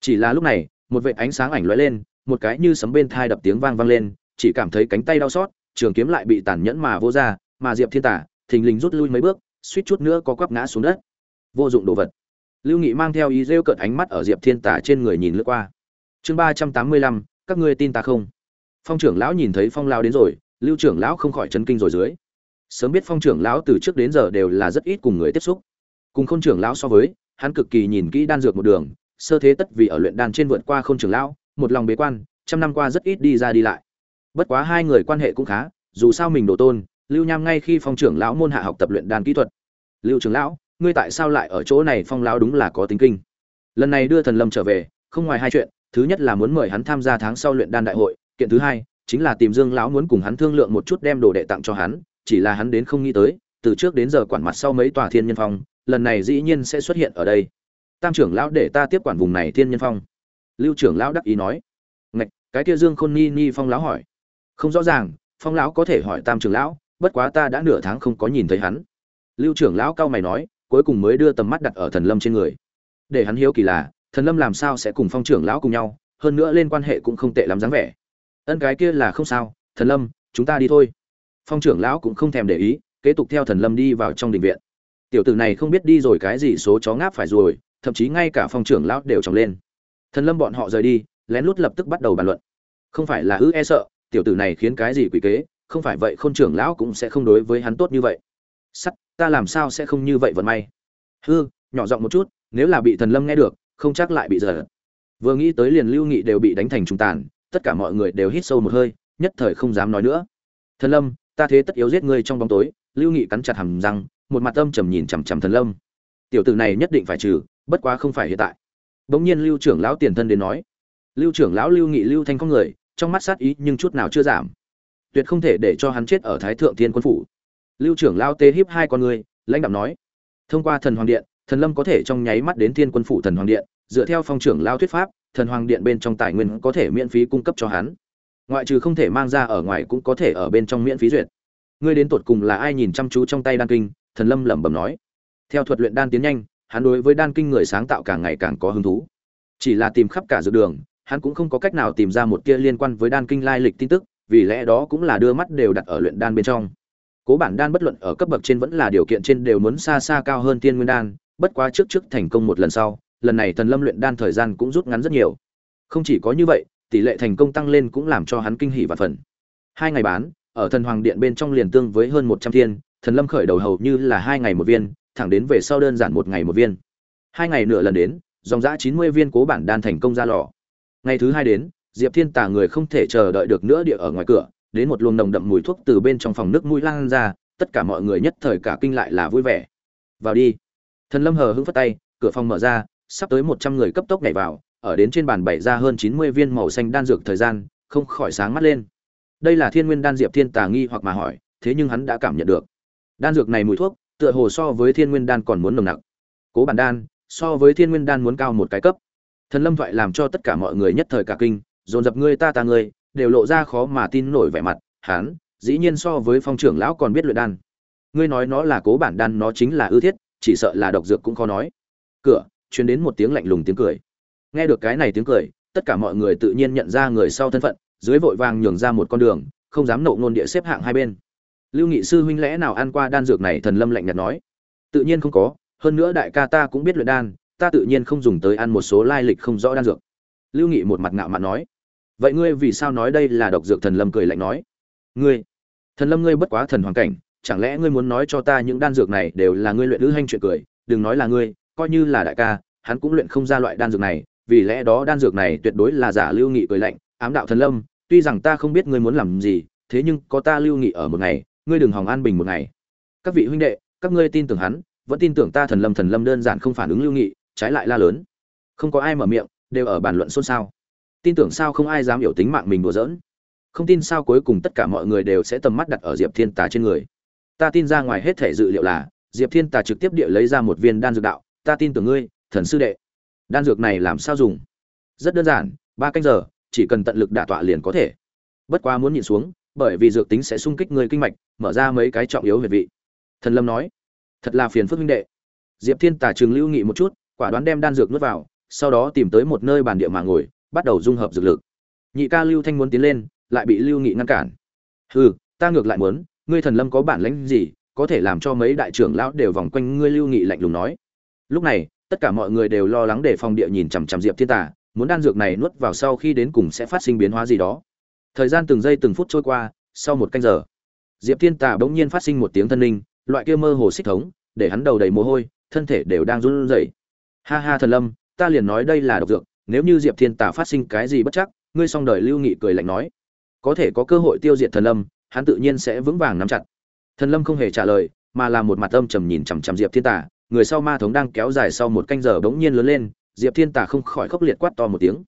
Chỉ là lúc này, một vệ ánh sáng ảnh lóe lên, một cái như sấm bên thai đập tiếng vang vang lên, chỉ cảm thấy cánh tay đau xót, trường kiếm lại bị tàn nhẫn mà vô ra, mà diệp thiên tả thình lình rút lui mấy bước, suýt chút nữa có quắp ngã xuống đất. Vô dụng đồ vật. Lưu nghị mang theo ý rêu cợt ánh mắt ở diệp thiên tả trên người nhìn lướt qua. Chương ba trăm tám mươi lăm các ngươi tin ta không phong trưởng lão nhìn thấy phong lao đến rồi lưu trưởng lão không khỏi chấn kinh rồi dưới sớm biết phong trưởng lão từ trước đến giờ đều là rất ít cùng người tiếp xúc cùng khôn trưởng lão so với hắn cực kỳ nhìn kỹ đan dược một đường, sơ thế tất vì ở luyện đan trên vượt qua khôn trưởng lão, một lòng bế quan, trăm năm qua rất ít đi ra đi lại. Bất quá hai người quan hệ cũng khá, dù sao mình đồ tôn, Lưu Nham ngay khi phong trưởng lão môn hạ học tập luyện đan kỹ thuật. Lưu trưởng lão, ngươi tại sao lại ở chỗ này? Phong lão đúng là có tính kinh. Lần này đưa thần lâm trở về, không ngoài hai chuyện, thứ nhất là muốn mời hắn tham gia tháng sau luyện đan đại hội, kiện thứ hai chính là tìm Dương lão muốn cùng hắn thương lượng một chút đem đồ đệ tặng cho hắn, chỉ là hắn đến không nghĩ tới, từ trước đến giờ quản mặt sau mấy tòa thiên nhân phong, lần này dĩ nhiên sẽ xuất hiện ở đây. Tam trưởng lão để ta tiếp quản vùng này thiên nhân phong. Lưu trưởng lão đắc ý nói. Ngạch cái kia dương khôn ni ni phong lão hỏi. Không rõ ràng phong lão có thể hỏi tam trưởng lão bất quá ta đã nửa tháng không có nhìn thấy hắn. Lưu trưởng lão cao mày nói cuối cùng mới đưa tầm mắt đặt ở thần lâm trên người. Để hắn hiếu kỳ là thần lâm làm sao sẽ cùng phong trưởng lão cùng nhau, hơn nữa lên quan hệ cũng không tệ lắm dáng vẻ. Ân cái kia là không sao, thần lâm, chúng ta đi thôi. Phong trưởng lão cũng không thèm để ý, kế tục theo thần lâm đi vào trong đình viện. Tiểu tử này không biết đi rồi cái gì số chó ngáp phải rồi, thậm chí ngay cả phong trưởng lão đều trồng lên. Thần lâm bọn họ rời đi, lén lút lập tức bắt đầu bàn luận. Không phải là ư e sợ, tiểu tử này khiến cái gì quỷ kế, không phải vậy khôn trưởng lão cũng sẽ không đối với hắn tốt như vậy. Sắt, ta làm sao sẽ không như vậy vận may? Hư, nhỏ giọng một chút, nếu là bị thần lâm nghe được không chắc lại bị giờ vừa nghĩ tới liền lưu nghị đều bị đánh thành trung tàn, tất cả mọi người đều hít sâu một hơi, nhất thời không dám nói nữa. Thần lâm, ta thế tất yếu giết ngươi trong bóng tối. Lưu nghị cắn chặt hàm răng, một mặt âm trầm nhìn chằm chằm thần lâm. Tiểu tử này nhất định phải trừ, bất quá không phải hiện tại. Bỗng nhiên lưu trưởng lão tiền thân đến nói. Lưu trưởng lão lưu nghị lưu thanh có người, trong mắt sát ý nhưng chút nào chưa giảm. Tuyệt không thể để cho hắn chết ở thái thượng thiên quân phủ. Lưu trưởng lão tê hiếp hai con người, lãnh đạo nói. Thông qua thần hoàng điện thần lâm có thể trong nháy mắt đến thiên quân phủ thần hoàng điện, dựa theo phong trưởng lão thuyết pháp, thần hoàng điện bên trong tài nguyên có thể miễn phí cung cấp cho hắn. Ngoại trừ không thể mang ra ở ngoài cũng có thể ở bên trong miễn phí duyệt. Ngươi đến tột cùng là ai nhìn chăm chú trong tay đan kinh, thần lâm lẩm bẩm nói. Theo thuật luyện đan tiến nhanh, hắn đối với đan kinh người sáng tạo càng ngày càng có hứng thú. Chỉ là tìm khắp cả dược đường, hắn cũng không có cách nào tìm ra một kia liên quan với đan kinh lai lịch tin tức, vì lẽ đó cũng là đưa mắt đều đặt ở luyện đan bên trong. Cố bản đan bất luận ở cấp bậc trên vẫn là điều kiện trên đều muốn xa xa cao hơn tiên nguyên đan bất quá trước trước thành công một lần sau, lần này thần lâm luyện đan thời gian cũng rút ngắn rất nhiều. Không chỉ có như vậy, tỷ lệ thành công tăng lên cũng làm cho hắn kinh hỉ và phần. Hai ngày bán, ở thần hoàng điện bên trong liền tương với hơn một trăm thiên, thần lâm khởi đầu hầu như là hai ngày một viên, thẳng đến về sau đơn giản một ngày một viên. Hai ngày nửa lần đến, dòng dã chín mươi viên cố bản đan thành công ra lò. Ngày thứ hai đến, diệp thiên tả người không thể chờ đợi được nữa địa ở ngoài cửa, đến một luồng nồng đậm mùi thuốc từ bên trong phòng nước mũi lan ra, tất cả mọi người nhất thời cả kinh lại là vui vẻ. Vào đi thần lâm hờ hững phất tay, cửa phòng mở ra, sắp tới một trăm người cấp tốc nhảy vào, ở đến trên bàn bày ra hơn chín mươi viên màu xanh đan dược thời gian, không khỏi sáng mắt lên. Đây là thiên nguyên đan diệp thiên tà nghi hoặc mà hỏi, thế nhưng hắn đã cảm nhận được. Đan dược này mùi thuốc, tựa hồ so với thiên nguyên đan còn muốn nồng nặc. Cố bản đan, so với thiên nguyên đan muốn cao một cái cấp. Thần lâm thoại làm cho tất cả mọi người nhất thời cả kinh, dồn dập ngươi ta ta ngươi, đều lộ ra khó mà tin nổi vẻ mặt, hán, dĩ nhiên so với phong trưởng lão còn biết luyện đan. Ngươi nói nó là cố bản đan, nó chính là ư thiết chỉ sợ là độc dược cũng khó nói. Cửa, truyền đến một tiếng lạnh lùng tiếng cười. Nghe được cái này tiếng cười, tất cả mọi người tự nhiên nhận ra người sau thân phận, dưới vội vàng nhường ra một con đường, không dám nộ ngôn địa xếp hạng hai bên. Lưu nghị sư huynh lẽ nào ăn qua đan dược này thần lâm lạnh nhạt nói? Tự nhiên không có, hơn nữa đại ca ta cũng biết luyện đan, ta tự nhiên không dùng tới ăn một số lai lịch không rõ đan dược. Lưu nghị một mặt ngạo mạn nói. Vậy ngươi vì sao nói đây là độc dược thần lâm cười lạnh nói? Ngươi, thần lâm ngươi bất quá thần hoàn cảnh chẳng lẽ ngươi muốn nói cho ta những đan dược này đều là ngươi luyện lữ hành chuyện cười? Đừng nói là ngươi, coi như là đại ca, hắn cũng luyện không ra loại đan dược này, vì lẽ đó đan dược này tuyệt đối là giả lưu nghị cười lạnh, ám đạo thần lâm, tuy rằng ta không biết ngươi muốn làm gì, thế nhưng có ta lưu nghị ở một ngày, ngươi đừng hòng an bình một ngày. Các vị huynh đệ, các ngươi tin tưởng hắn, vẫn tin tưởng ta thần lâm thần lâm đơn giản không phản ứng lưu nghị, trái lại la lớn. Không có ai mở miệng, đều ở bàn luận xôn xao. Tin tưởng sao không ai dám hiểu tính mạng mình đùa giỡn. Không tin sao cuối cùng tất cả mọi người đều sẽ tầm mắt đặt ở diệp thiên tà trên người ta tin ra ngoài hết thể dự liệu là, diệp thiên tà trực tiếp địa lấy ra một viên đan dược đạo, ta tin tưởng ngươi, thần sư đệ. Đan dược này làm sao dùng? Rất đơn giản, ba canh giờ, chỉ cần tận lực đả tọa liền có thể. Bất quá muốn nhịn xuống, bởi vì dược tính sẽ sung kích người kinh mạch, mở ra mấy cái trọng yếu huyệt vị. Thần lâm nói, thật là phiền phức huynh đệ. Diệp thiên tả trường lưu nghị một chút, quả đoán đem đan dược nuốt vào, sau đó tìm tới một nơi bàn địa mà ngồi, bắt đầu dung hợp dược lực. Nhị ca lưu thanh muốn tiến lên, lại bị lưu nghị ngăn cản. Hừ, ta ngược lại muốn ngươi thần lâm có bản lãnh gì, có thể làm cho mấy đại trưởng lão đều vòng quanh ngươi lưu nghị lạnh lùng nói. Lúc này, tất cả mọi người đều lo lắng để phòng địa nhìn chằm chằm diệp thiên tả muốn đan dược này nuốt vào sau khi đến cùng sẽ phát sinh biến hóa gì đó. Thời gian từng giây từng phút trôi qua, sau một canh giờ, diệp thiên tả bỗng nhiên phát sinh một tiếng thân linh, loại kia mơ hồ xích thống để hắn đầu đầy mồ hôi, thân thể đều đang run rẩy. Ha ha thần lâm, ta liền nói đây là độc dược, nếu như diệp thiên tả phát sinh cái gì bất chắc, ngươi song đời lưu nghị cười lạnh nói. Có thể có cơ hội tiêu diệt thần lâm hắn tự nhiên sẽ vững vàng nắm chặt. Thần lâm không hề trả lời, mà là một mặt âm trầm nhìn chằm chằm diệp thiên tả người sau ma thống đang kéo dài sau một canh giờ bỗng nhiên lớn lên, diệp thiên tả không khỏi khốc liệt quát to một tiếng.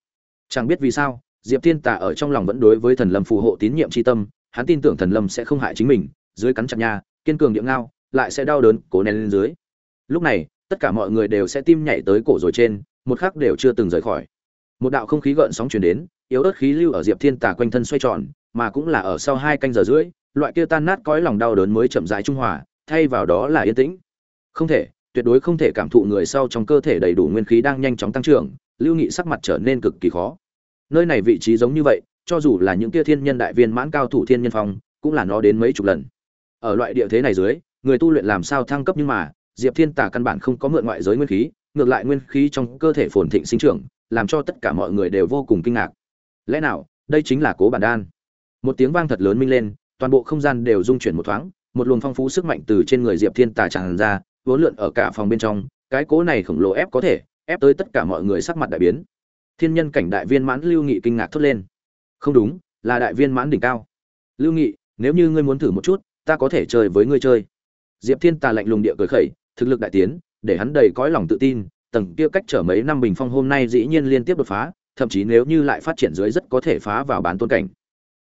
Chẳng biết vì sao, diệp thiên tả ở trong lòng vẫn đối với thần lâm phù hộ tín nhiệm tri tâm, hắn tin tưởng thần lâm sẽ không hại chính mình, dưới cắn chặt nha kiên cường điệu ngao, lại sẽ đau đớn, cố nén lên dưới. Lúc này, tất cả mọi người đều sẽ tim nhảy tới cổ rồi trên, một khắc đều chưa từng rời khỏi một đạo không khí gợn sóng chuyển đến, yếu ớt khí lưu ở diệp thiên tả quanh thân xoay tròn, mà cũng là ở sau hai canh giờ rưỡi, loại kia tan nát cõi lòng đau đớn mới chậm rãi trung hòa, thay vào đó là yên tĩnh. Không thể, tuyệt đối không thể cảm thụ người sau trong cơ thể đầy đủ nguyên khí đang nhanh chóng tăng trưởng, lưu nghị sắc mặt trở nên cực kỳ khó. Nơi này vị trí giống như vậy, cho dù là những kia thiên nhân đại viên mãn cao thủ thiên nhân phong, cũng là nó đến mấy chục lần. Ở loại địa thế này dưới, người tu luyện làm sao thăng cấp nhưng mà, diệp thiên tả căn bản không có mượn ngoại giới nguyên khí, ngược lại nguyên khí trong cơ thể phồn thịnh sinh trưởng làm cho tất cả mọi người đều vô cùng kinh ngạc. Lẽ nào, đây chính là cố bản đan? Một tiếng vang thật lớn minh lên, toàn bộ không gian đều rung chuyển một thoáng, một luồng phong phú sức mạnh từ trên người diệp thiên Tà tràn ra, vốn lượn ở cả phòng bên trong, cái cố này khổng lồ ép có thể, ép tới tất cả mọi người sắc mặt đại biến. Thiên nhân cảnh đại viên mãn lưu nghị kinh ngạc thốt lên. Không đúng, là đại viên mãn đỉnh cao. Lưu nghị, nếu như ngươi muốn thử một chút, ta có thể chơi với ngươi chơi. Diệp thiên tà lạnh lùng địa cười khẩy, thực lực đại tiến, để hắn đầy cõi lòng tự tin tầng kia cách trở mấy năm bình phong hôm nay dĩ nhiên liên tiếp đột phá, thậm chí nếu như lại phát triển dưới rất có thể phá vào bán tôn cảnh.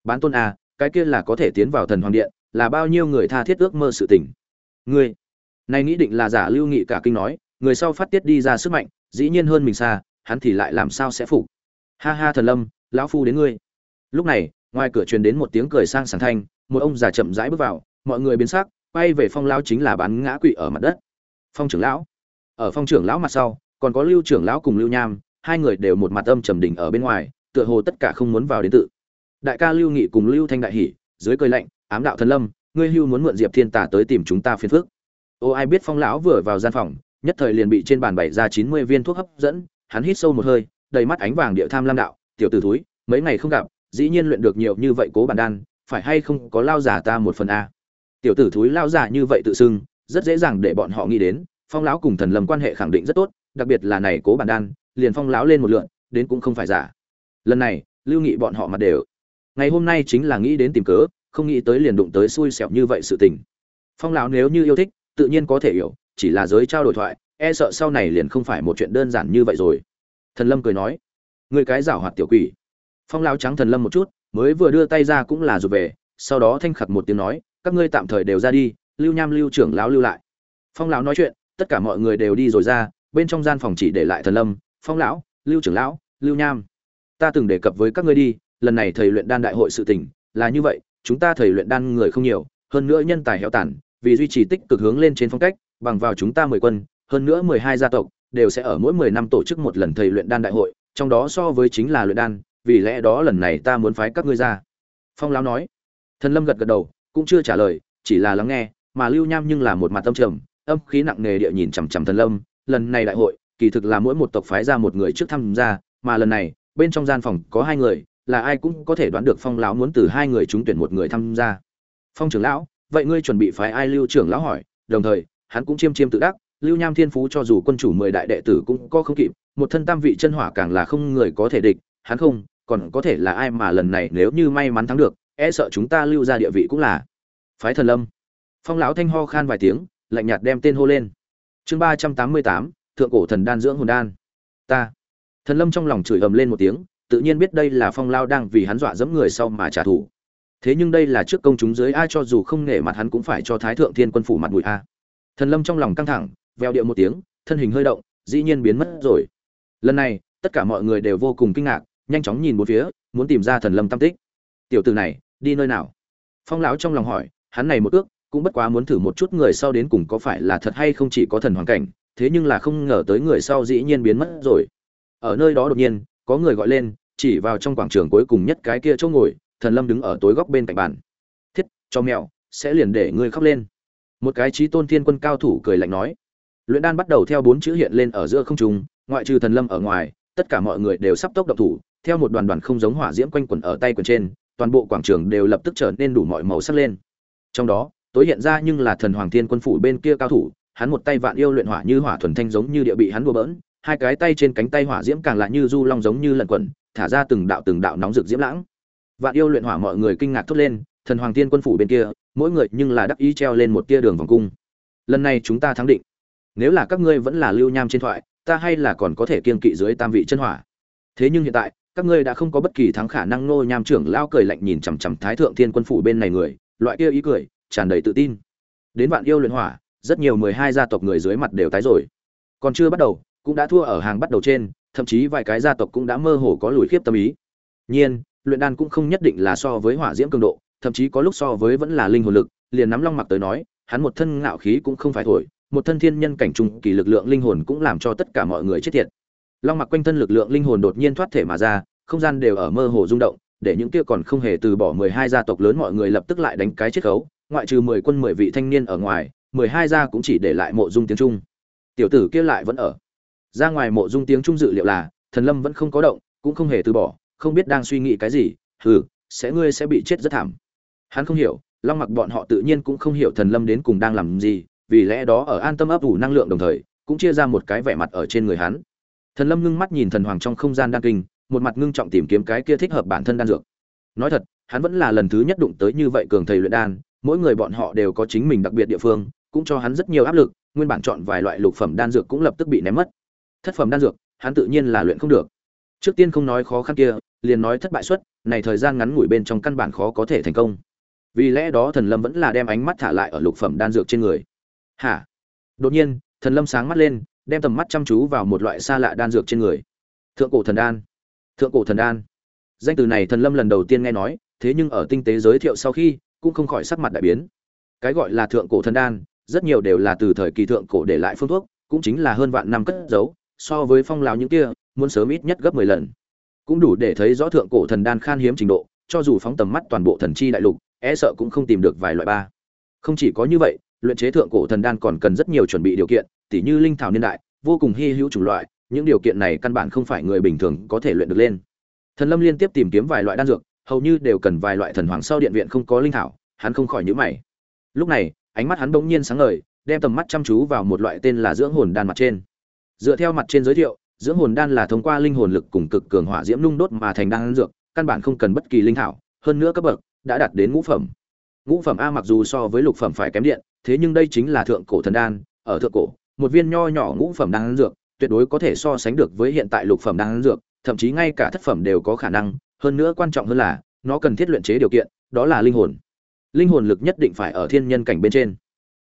Bán tôn a, cái kia là có thể tiến vào thần hoàng điện, là bao nhiêu người tha thiết ước mơ sự tình? Ngươi này nghĩ định là giả lưu nghị cả kinh nói, người sau phát tiết đi ra sức mạnh, dĩ nhiên hơn mình xa, hắn thì lại làm sao sẽ phục? Ha ha thần lâm, lão phu đến ngươi. Lúc này, ngoài cửa truyền đến một tiếng cười sang sảng thanh, một ông già chậm rãi bước vào, mọi người biến sắc, quay về phong lão chính là bán ngã quỵ ở mặt đất. Phong trưởng lão ở phong trưởng lão mặt sau, còn có lưu trưởng lão cùng lưu nham, hai người đều một mặt âm trầm đỉnh ở bên ngoài, tựa hồ tất cả không muốn vào đến tự. Đại ca lưu nghị cùng lưu thanh đại hỉ, dưới cười lạnh, ám đạo thần lâm, ngươi hưu muốn mượn diệp thiên tà tới tìm chúng ta phiền phức. Ô, ai biết phong lão vừa vào gian phòng, nhất thời liền bị trên bàn bày ra chín mươi viên thuốc hấp dẫn, hắn hít sâu một hơi, đầy mắt ánh vàng địa tham lam đạo, tiểu tử thúi, mấy ngày không gặp, dĩ nhiên luyện được nhiều như vậy cố bản đan, phải hay không có lao giả ta một phần a? Tiểu tử thúi lao giả như vậy tự xưng, rất dễ dàng để bọn họ nghĩ đến phong lão cùng thần lâm quan hệ khẳng định rất tốt, đặc biệt là này cố bản đan, liền phong lão lên một lượn, đến cũng không phải giả. Lần này, lưu nghị bọn họ mặt đều. Ngày hôm nay chính là nghĩ đến tìm cớ, không nghĩ tới liền đụng tới xui xẻo như vậy sự tình. Phong lão nếu như yêu thích, tự nhiên có thể hiểu, chỉ là giới trao đổi thoại e sợ sau này liền không phải một chuyện đơn giản như vậy rồi. Thần lâm cười nói người cái giảo hoạt tiểu quỷ. Phong lão trắng thần lâm một chút, mới vừa đưa tay ra cũng là rụt về, sau đó thanh khặc một tiếng nói, các ngươi tạm thời đều ra đi, lưu nham lưu trưởng lão lưu lại. Phong lão nói chuyện tất cả mọi người đều đi rồi ra, bên trong gian phòng chỉ để lại thần lâm, phong lão, lưu trưởng lão, lưu nham. Ta từng đề cập với các ngươi đi, lần này thầy luyện đan đại hội sự tình là như vậy, chúng ta thầy luyện đan người không nhiều, hơn nữa nhân tài héo tàn, vì duy trì tích cực hướng lên trên phong cách, bằng vào chúng ta mười quân, hơn nữa mười hai gia tộc, đều sẽ ở mỗi mười năm tổ chức một lần thầy luyện đan đại hội, trong đó so với chính là luyện đan, vì lẽ đó lần này ta muốn phái các ngươi ra. Phong lão nói. Thần lâm gật gật đầu, cũng chưa trả lời, chỉ là lắng nghe, mà lưu nham nhưng là một mặt tâm trầm âm khí nặng nề địa nhìn chằm chằm thần lâm, lần này đại hội, kỳ thực là mỗi một tộc phái ra một người trước tham gia, mà lần này, bên trong gian phòng có hai người, là ai cũng có thể đoán được phong lão muốn từ hai người chúng tuyển một người tham gia. Phong trưởng lão, vậy ngươi chuẩn bị phái ai lưu trưởng lão hỏi, đồng thời, hắn cũng chiêm chiêm tự đắc, lưu nham thiên phú cho dù quân chủ mười đại đệ tử cũng có không kịp, một thân tam vị chân hỏa càng là không người có thể địch, hắn không, còn có thể là ai mà lần này nếu như may mắn thắng được e sợ chúng ta lưu ra địa vị cũng là phái thần lâm. Phong lão thanh ho khan vài tiếng lạnh nhạt đem tên hô lên. Chương ba trăm tám mươi tám, thượng cổ thần đan dưỡng hồn đan. Ta. Thần lâm trong lòng chửi ầm lên một tiếng, tự nhiên biết đây là phong lao đang vì hắn dọa dẫm người sau mà trả thù. Thế nhưng đây là trước công chúng dưới ai cho dù không nể mặt hắn cũng phải cho thái thượng thiên quân phủ mặt bụi a. Thần lâm trong lòng căng thẳng, veo điệu một tiếng, thân hình hơi động, dĩ nhiên biến mất rồi. Lần này, tất cả mọi người đều vô cùng kinh ngạc, nhanh chóng nhìn bốn phía, muốn tìm ra thần lâm tam tích. Tiểu từ này, đi nơi nào? Phong lão trong lòng hỏi, hắn này một ước cũng bất quá muốn thử một chút người sau đến cùng có phải là thật hay không chỉ có thần hoàn cảnh, thế nhưng là không ngờ tới người sau dĩ nhiên biến mất rồi. Ở nơi đó đột nhiên, có người gọi lên, chỉ vào trong quảng trường cuối cùng nhất cái kia chỗ ngồi, thần lâm đứng ở tối góc bên cạnh bàn. Thiết, cho mèo sẽ liền để ngươi khóc lên. Một cái chí tôn thiên quân cao thủ cười lạnh nói. Luyện đan bắt đầu theo bốn chữ hiện lên ở giữa không trung, ngoại trừ thần lâm ở ngoài, tất cả mọi người đều sắp tốc động thủ, theo một đoàn đoàn không giống hỏa diễm quanh quẩn ở tay quần trên, toàn bộ quảng trường đều lập tức trở nên đủ mọi màu sắc lên. Trong đó tối hiện ra nhưng là thần hoàng thiên quân phủ bên kia cao thủ, hắn một tay vạn yêu luyện hỏa như hỏa thuần thanh giống như địa bị hắn đùa bỡn, hai cái tay trên cánh tay hỏa diễm càng lại như du long giống như lẩn quẩn, thả ra từng đạo từng đạo nóng rực diễm lãng. Vạn yêu luyện hỏa mọi người kinh ngạc thốt lên, thần hoàng thiên quân phủ bên kia, mỗi người nhưng là đắc ý treo lên một tia đường vòng cung. Lần này chúng ta thắng định. Nếu là các ngươi vẫn là lưu nham trên thoại, ta hay là còn có thể kiên kỵ dưới tam vị chân hỏa. Thế nhưng hiện tại, các ngươi đã không có bất kỳ thắng khả năng nô nham trưởng lao cười lạnh nhìn chằm chằm thái thượng thiên quân phủ bên này người, loại kia ý cười tràn đầy tự tin. Đến vạn yêu luyện hỏa, rất nhiều mười hai gia tộc người dưới mặt đều tái rồi. Còn chưa bắt đầu, cũng đã thua ở hàng bắt đầu trên, thậm chí vài cái gia tộc cũng đã mơ hồ có lùi khiếp tâm ý. Nhiên, luyện đan cũng không nhất định là so với hỏa diễm cường độ, thậm chí có lúc so với vẫn là linh hồn lực, liền nắm long mặc tới nói, hắn một thân ngạo khí cũng không phải thổi, một thân thiên nhân cảnh trùng kỳ lực lượng linh hồn cũng làm cho tất cả mọi người chết thiệt. Long mặc quanh thân lực lượng linh hồn đột nhiên thoát thể mà ra, không gian đều ở mơ hồ rung động, để những kia còn không hề từ bỏ mười hai gia tộc lớn mọi người lập tức lại đánh cái chết khấu ngoại trừ mười quân mười vị thanh niên ở ngoài, mười hai gia cũng chỉ để lại mộ dung tiếng trung. Tiểu tử kia lại vẫn ở. Ra ngoài mộ dung tiếng trung dự liệu là, thần lâm vẫn không có động, cũng không hề từ bỏ, không biết đang suy nghĩ cái gì, hừ, sẽ ngươi sẽ bị chết rất thảm. Hắn không hiểu, long mặc bọn họ tự nhiên cũng không hiểu thần lâm đến cùng đang làm gì, vì lẽ đó ở an tâm ấp ủ năng lượng đồng thời, cũng chia ra một cái vẻ mặt ở trên người hắn. Thần lâm ngưng mắt nhìn thần hoàng trong không gian đan kinh, một mặt ngưng trọng tìm kiếm cái kia thích hợp bản thân đan dược. Nói thật, hắn vẫn là lần thứ nhất đụng tới như vậy cường thầy luyện đan mỗi người bọn họ đều có chính mình đặc biệt địa phương, cũng cho hắn rất nhiều áp lực, nguyên bản chọn vài loại lục phẩm đan dược cũng lập tức bị ném mất. Thất phẩm đan dược, hắn tự nhiên là luyện không được. Trước tiên không nói khó khăn kia, liền nói thất bại suất, này thời gian ngắn ngủi bên trong căn bản khó có thể thành công. Vì lẽ đó thần lâm vẫn là đem ánh mắt thả lại ở lục phẩm đan dược trên người. Hả? Đột nhiên, thần lâm sáng mắt lên, đem tầm mắt chăm chú vào một loại xa lạ đan dược trên người. Thượng cổ thần đan. Thượng cổ thần đan. Danh từ này thần lâm lần đầu tiên nghe nói, thế nhưng ở tinh tế giới thiệu sau khi cũng không khỏi sắc mặt đại biến. Cái gọi là thượng cổ thần đan, rất nhiều đều là từ thời kỳ thượng cổ để lại phương thuốc, cũng chính là hơn vạn năm cất giấu, so với phong lào những kia, muốn sớm ít nhất gấp mười lần. Cũng đủ để thấy rõ thượng cổ thần đan khan hiếm trình độ, cho dù phóng tầm mắt toàn bộ thần chi đại lục e sợ cũng không tìm được vài loại ba. Không chỉ có như vậy, luyện chế thượng cổ thần đan còn cần rất nhiều chuẩn bị điều kiện, tỉ như linh thảo niên đại, vô cùng hy hữu chủng loại, những điều kiện này căn bản không phải người bình thường có thể luyện được lên. Thần lâm liên tiếp tìm kiếm vài loại đan dược hầu như đều cần vài loại thần hoàng sau điện viện không có linh thảo, hắn không khỏi nhíu mày. Lúc này, ánh mắt hắn bỗng nhiên sáng ngời, đem tầm mắt chăm chú vào một loại tên là dưỡng hồn đan mặt trên. Dựa theo mặt trên giới thiệu, dưỡng hồn đan là thông qua linh hồn lực cùng cực cường hỏa diễm nung đốt mà thành đan dược, căn bản không cần bất kỳ linh thảo, hơn nữa cấp bậc đã đạt đến ngũ phẩm. Ngũ phẩm a mặc dù so với lục phẩm phải kém điện, thế nhưng đây chính là thượng cổ thần đan, ở thượng cổ, một viên nho nhỏ ngũ phẩm đan dược, tuyệt đối có thể so sánh được với hiện tại lục phẩm đan dược, thậm chí ngay cả thất phẩm đều có khả năng hơn nữa quan trọng hơn là, nó cần thiết luyện chế điều kiện, đó là linh hồn. Linh hồn lực nhất định phải ở thiên nhân cảnh bên trên.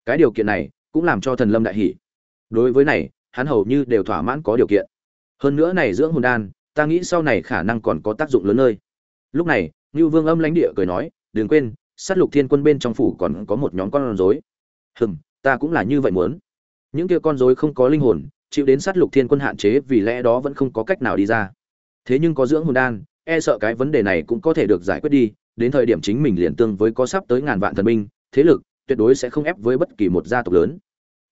Cái điều kiện này cũng làm cho thần lâm đại hỷ đối với này, hắn hầu như đều thỏa mãn có điều kiện. Hơn nữa này dưỡng hồn đan, ta nghĩ sau này khả năng còn có tác dụng lớn nơi. Lúc này như vương âm lãnh địa cười nói, đừng quên, sát lục thiên quân bên trong phủ còn có một nhóm con rối. Hừm, ta cũng là như vậy muốn. Những kia con rối không có linh hồn, chịu đến sát lục thiên quân hạn chế vì lẽ đó vẫn không có cách nào đi ra. Thế nhưng có dưỡng hồn đan e sợ cái vấn đề này cũng có thể được giải quyết đi, đến thời điểm chính mình liền tương với có sắp tới ngàn vạn thần binh, thế lực, tuyệt đối sẽ không ép với bất kỳ một gia tộc lớn.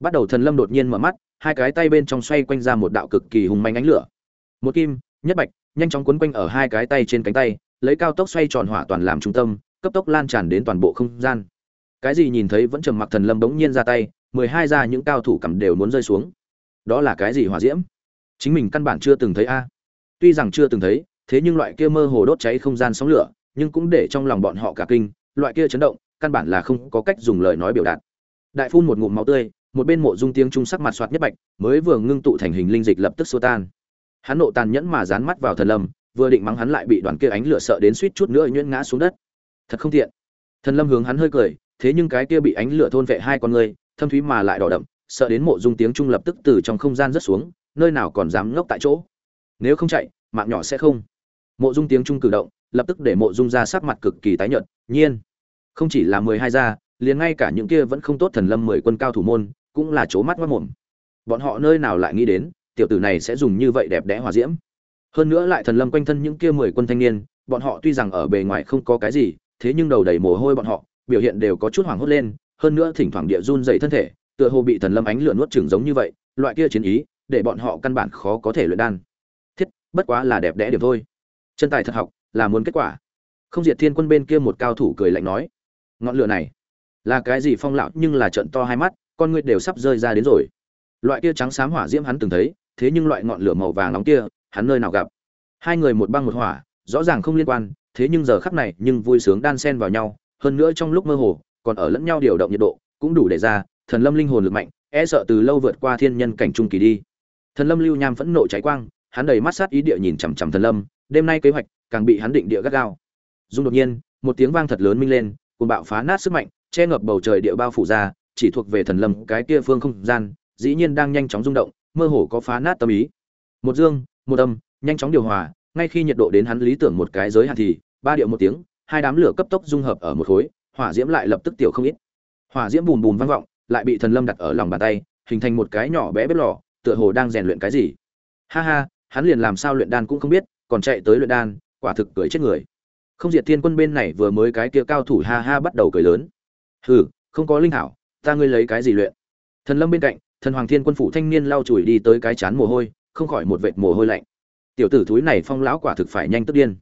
Bắt đầu thần lâm đột nhiên mở mắt, hai cái tay bên trong xoay quanh ra một đạo cực kỳ hùng manh ánh lửa. Một kim, nhất bạch, nhanh chóng quấn quanh ở hai cái tay trên cánh tay, lấy cao tốc xoay tròn hỏa toàn làm trung tâm, cấp tốc lan tràn đến toàn bộ không gian. Cái gì nhìn thấy vẫn trầm mặc thần lâm bỗng nhiên ra tay, mười hai ra những cao thủ cầm đều muốn rơi xuống. Đó là cái gì hỏa diễm? Chính mình căn bản chưa từng thấy a. Tuy rằng chưa từng thấy thế nhưng loại kia mơ hồ đốt cháy không gian sóng lửa, nhưng cũng để trong lòng bọn họ cả kinh, loại kia chấn động, căn bản là không có cách dùng lời nói biểu đạt. Đại phun một ngụm máu tươi, một bên mộ dung tiếng trung sắc mặt soạt nhất bạch, mới vừa ngưng tụ thành hình linh dịch lập tức xô tan. Hắn nộ tàn nhẫn mà dán mắt vào thần lâm, vừa định mắng hắn lại bị đoàn kia ánh lửa sợ đến suýt chút nữa nhuyễn ngã xuống đất. Thật không tiện. Thần lâm hướng hắn hơi cười, thế nhưng cái kia bị ánh lửa thôn vệ hai con người, thâm thúy mà lại đỏ đậm, sợ đến mộ dung tiếng trung lập tức từ trong không gian rớt xuống, nơi nào còn dám ngốc tại chỗ. Nếu không chạy, mạng nhỏ sẽ không mộ dung tiếng trung cử động, lập tức để mộ dung ra sắc mặt cực kỳ tái nhợt, nhiên, không chỉ là mười hai gia, liền ngay cả những kia vẫn không tốt thần lâm mười quân cao thủ môn, cũng là chố mắt mất mồm. Bọn họ nơi nào lại nghĩ đến, tiểu tử này sẽ dùng như vậy đẹp đẽ hòa diễm. Hơn nữa lại thần lâm quanh thân những kia mười quân thanh niên, bọn họ tuy rằng ở bề ngoài không có cái gì, thế nhưng đầu đầy mồ hôi bọn họ, biểu hiện đều có chút hoảng hốt lên, hơn nữa thỉnh thoảng địa run dậy thân thể, tựa hồ bị thần lâm ánh lửa nuốt chửng giống như vậy, loại kia chiến ý, để bọn họ căn bản khó có thể luyện đan. Thiết, bất quá là đẹp đẽ điểm thôi chân tài thật học, là muốn kết quả. Không diệt thiên quân bên kia một cao thủ cười lạnh nói, ngọn lửa này là cái gì phong lão, nhưng là trận to hai mắt, con ngươi đều sắp rơi ra đến rồi. Loại kia trắng xám hỏa diễm hắn từng thấy, thế nhưng loại ngọn lửa màu vàng nóng kia, hắn nơi nào gặp? Hai người một băng một hỏa, rõ ràng không liên quan, thế nhưng giờ khắc này nhưng vui sướng đan xen vào nhau, hơn nữa trong lúc mơ hồ, còn ở lẫn nhau điều động nhiệt độ, cũng đủ để ra, thần lâm linh hồn lực mạnh e sợ từ lâu vượt qua thiên nhân cảnh trung kỳ đi. Thần lâm lưu nham phẫn nộ cháy quang hắn đầy mắt sát ý địa nhìn chằm chằm thần lâm, đêm nay kế hoạch càng bị hắn định địa gắt gao. Dung đột nhiên, một tiếng vang thật lớn minh lên cùng bạo phá nát sức mạnh, che ngập bầu trời địa bao phủ ra, chỉ thuộc về thần lâm cái kia phương không gian, dĩ nhiên đang nhanh chóng rung động, mơ hồ có phá nát tâm ý. Một dương, một âm, nhanh chóng điều hòa, ngay khi nhiệt độ đến hắn lý tưởng một cái giới hạn thì, ba điệu một tiếng, hai đám lửa cấp tốc dung hợp ở một khối, hỏa diễm lại lập tức tiểu không ít. Hỏa diễm bùm bùm vang vọng, lại bị thần lâm đặt ở lòng bàn tay, hình thành một cái nhỏ bé bếp lò, tựa hồ đang rèn luyện cái gì. Ha ha hắn liền làm sao luyện đan cũng không biết, còn chạy tới luyện đan, quả thực cười chết người. Không diệt thiên quân bên này vừa mới cái kia cao thủ ha ha bắt đầu cười lớn. Hừ, không có linh hảo ta ngươi lấy cái gì luyện? Thần lâm bên cạnh, thần hoàng thiên quân phủ thanh niên lau chùi đi tới cái chán mồ hôi, không khỏi một vệt mồ hôi lạnh. Tiểu tử thúi này phong lão quả thực phải nhanh tức điên.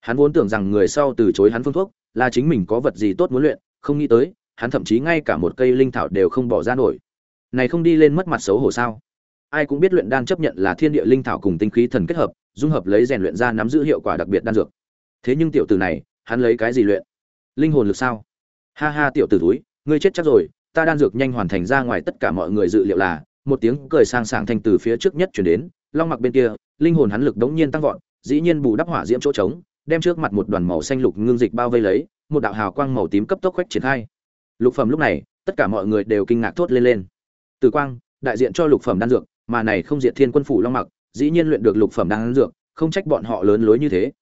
Hắn vốn tưởng rằng người sau từ chối hắn phương thuốc, là chính mình có vật gì tốt muốn luyện, không nghĩ tới, hắn thậm chí ngay cả một cây linh thảo đều không bỏ ra nổi. Này không đi lên mất mặt xấu hổ sao? Ai cũng biết luyện đan chấp nhận là thiên địa linh thảo cùng tinh khí thần kết hợp, dung hợp lấy rèn luyện ra nắm giữ hiệu quả đặc biệt đan dược. Thế nhưng tiểu tử này, hắn lấy cái gì luyện? Linh hồn lực sao? Ha ha tiểu tử túi ngươi chết chắc rồi, ta đan dược nhanh hoàn thành ra ngoài tất cả mọi người dự liệu là, một tiếng cười sang sảng thành từ phía trước nhất chuyển đến, long mặc bên kia, linh hồn hắn lực đống nhiên tăng vọt, dĩ nhiên bù đắp hỏa diễm chỗ trống, đem trước mặt một đoàn màu xanh lục ngưng dịch bao vây lấy, một đạo hào quang màu tím cấp tốc quét triển khai. Lục phẩm lúc này, tất cả mọi người đều kinh ngạc thốt lên lên. Từ quang, đại diện cho lục phẩm đan dược mà này không diệt thiên quân phủ long mặc, dĩ nhiên luyện được lục phẩm đan dược, không trách bọn họ lớn lối như thế.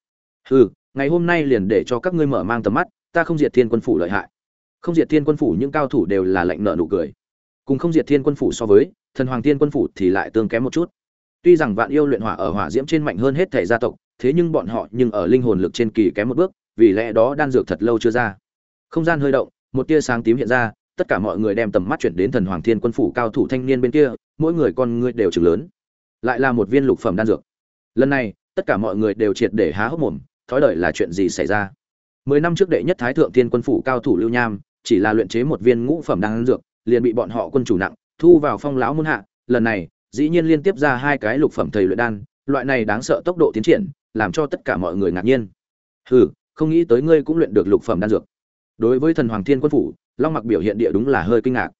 Hừ, ngày hôm nay liền để cho các ngươi mở mang tầm mắt, ta không diệt thiên quân phủ lợi hại. Không diệt thiên quân phủ những cao thủ đều là lệnh nợ nụ cười. Cùng không diệt thiên quân phủ so với, thần hoàng thiên quân phủ thì lại tương kém một chút. Tuy rằng vạn yêu luyện hỏa ở hỏa diễm trên mạnh hơn hết thể gia tộc, thế nhưng bọn họ nhưng ở linh hồn lực trên kỳ kém một bước, vì lẽ đó đan dược thật lâu chưa ra. Không gian hơi động, một tia sáng tím hiện ra, tất cả mọi người đem tầm mắt chuyển đến thần hoàng thiên quân phủ cao thủ thanh niên bên kia mỗi người con người đều chừng lớn. Lại là một viên lục phẩm đan dược. Lần này, tất cả mọi người đều triệt để há hốc mồm, thói đời là chuyện gì xảy ra? Mười năm trước đệ nhất thái thượng thiên quân phủ cao thủ lưu nham, chỉ là luyện chế một viên ngũ phẩm đan dược, liền bị bọn họ quân chủ nặng, thu vào phong lão môn hạ. Lần này, dĩ nhiên liên tiếp ra hai cái lục phẩm thầy luyện đan, loại này đáng sợ tốc độ tiến triển, làm cho tất cả mọi người ngạc nhiên. Hừ, không nghĩ tới ngươi cũng luyện được lục phẩm đan dược. Đối với thần hoàng thiên quân phủ, long mặc biểu hiện địa đúng là hơi kinh ngạc.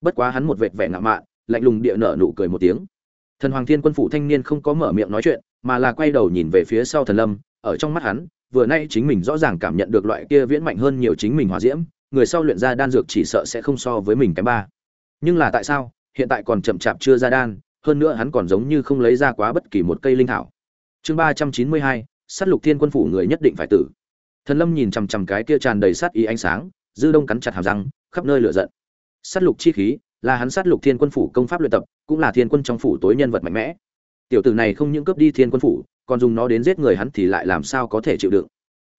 Bất quá hắn một vệt vẻ ngạo mạn lạnh lùng địa nở nụ cười một tiếng. Thần hoàng thiên quân phủ thanh niên không có mở miệng nói chuyện, mà là quay đầu nhìn về phía sau thần lâm, ở trong mắt hắn, vừa nay chính mình rõ ràng cảm nhận được loại kia viễn mạnh hơn nhiều chính mình hòa diễm, người sau luyện ra đan dược chỉ sợ sẽ không so với mình kém ba. Nhưng là tại sao? Hiện tại còn chậm chạp chưa ra đan, hơn nữa hắn còn giống như không lấy ra quá bất kỳ một cây linh thảo. Chương ba trăm chín mươi hai, sát lục thiên quân phủ người nhất định phải tử. Thần lâm nhìn chằm chằm cái kia tràn đầy sát ý ánh sáng, dư đông cắn chặt hàm răng, khắp nơi lửa giận. Sát lục chi khí là hắn sát lục thiên quân phủ công pháp luyện tập, cũng là thiên quân trong phủ tối nhân vật mạnh mẽ. Tiểu tử này không những cướp đi thiên quân phủ, còn dùng nó đến giết người hắn thì lại làm sao có thể chịu đựng.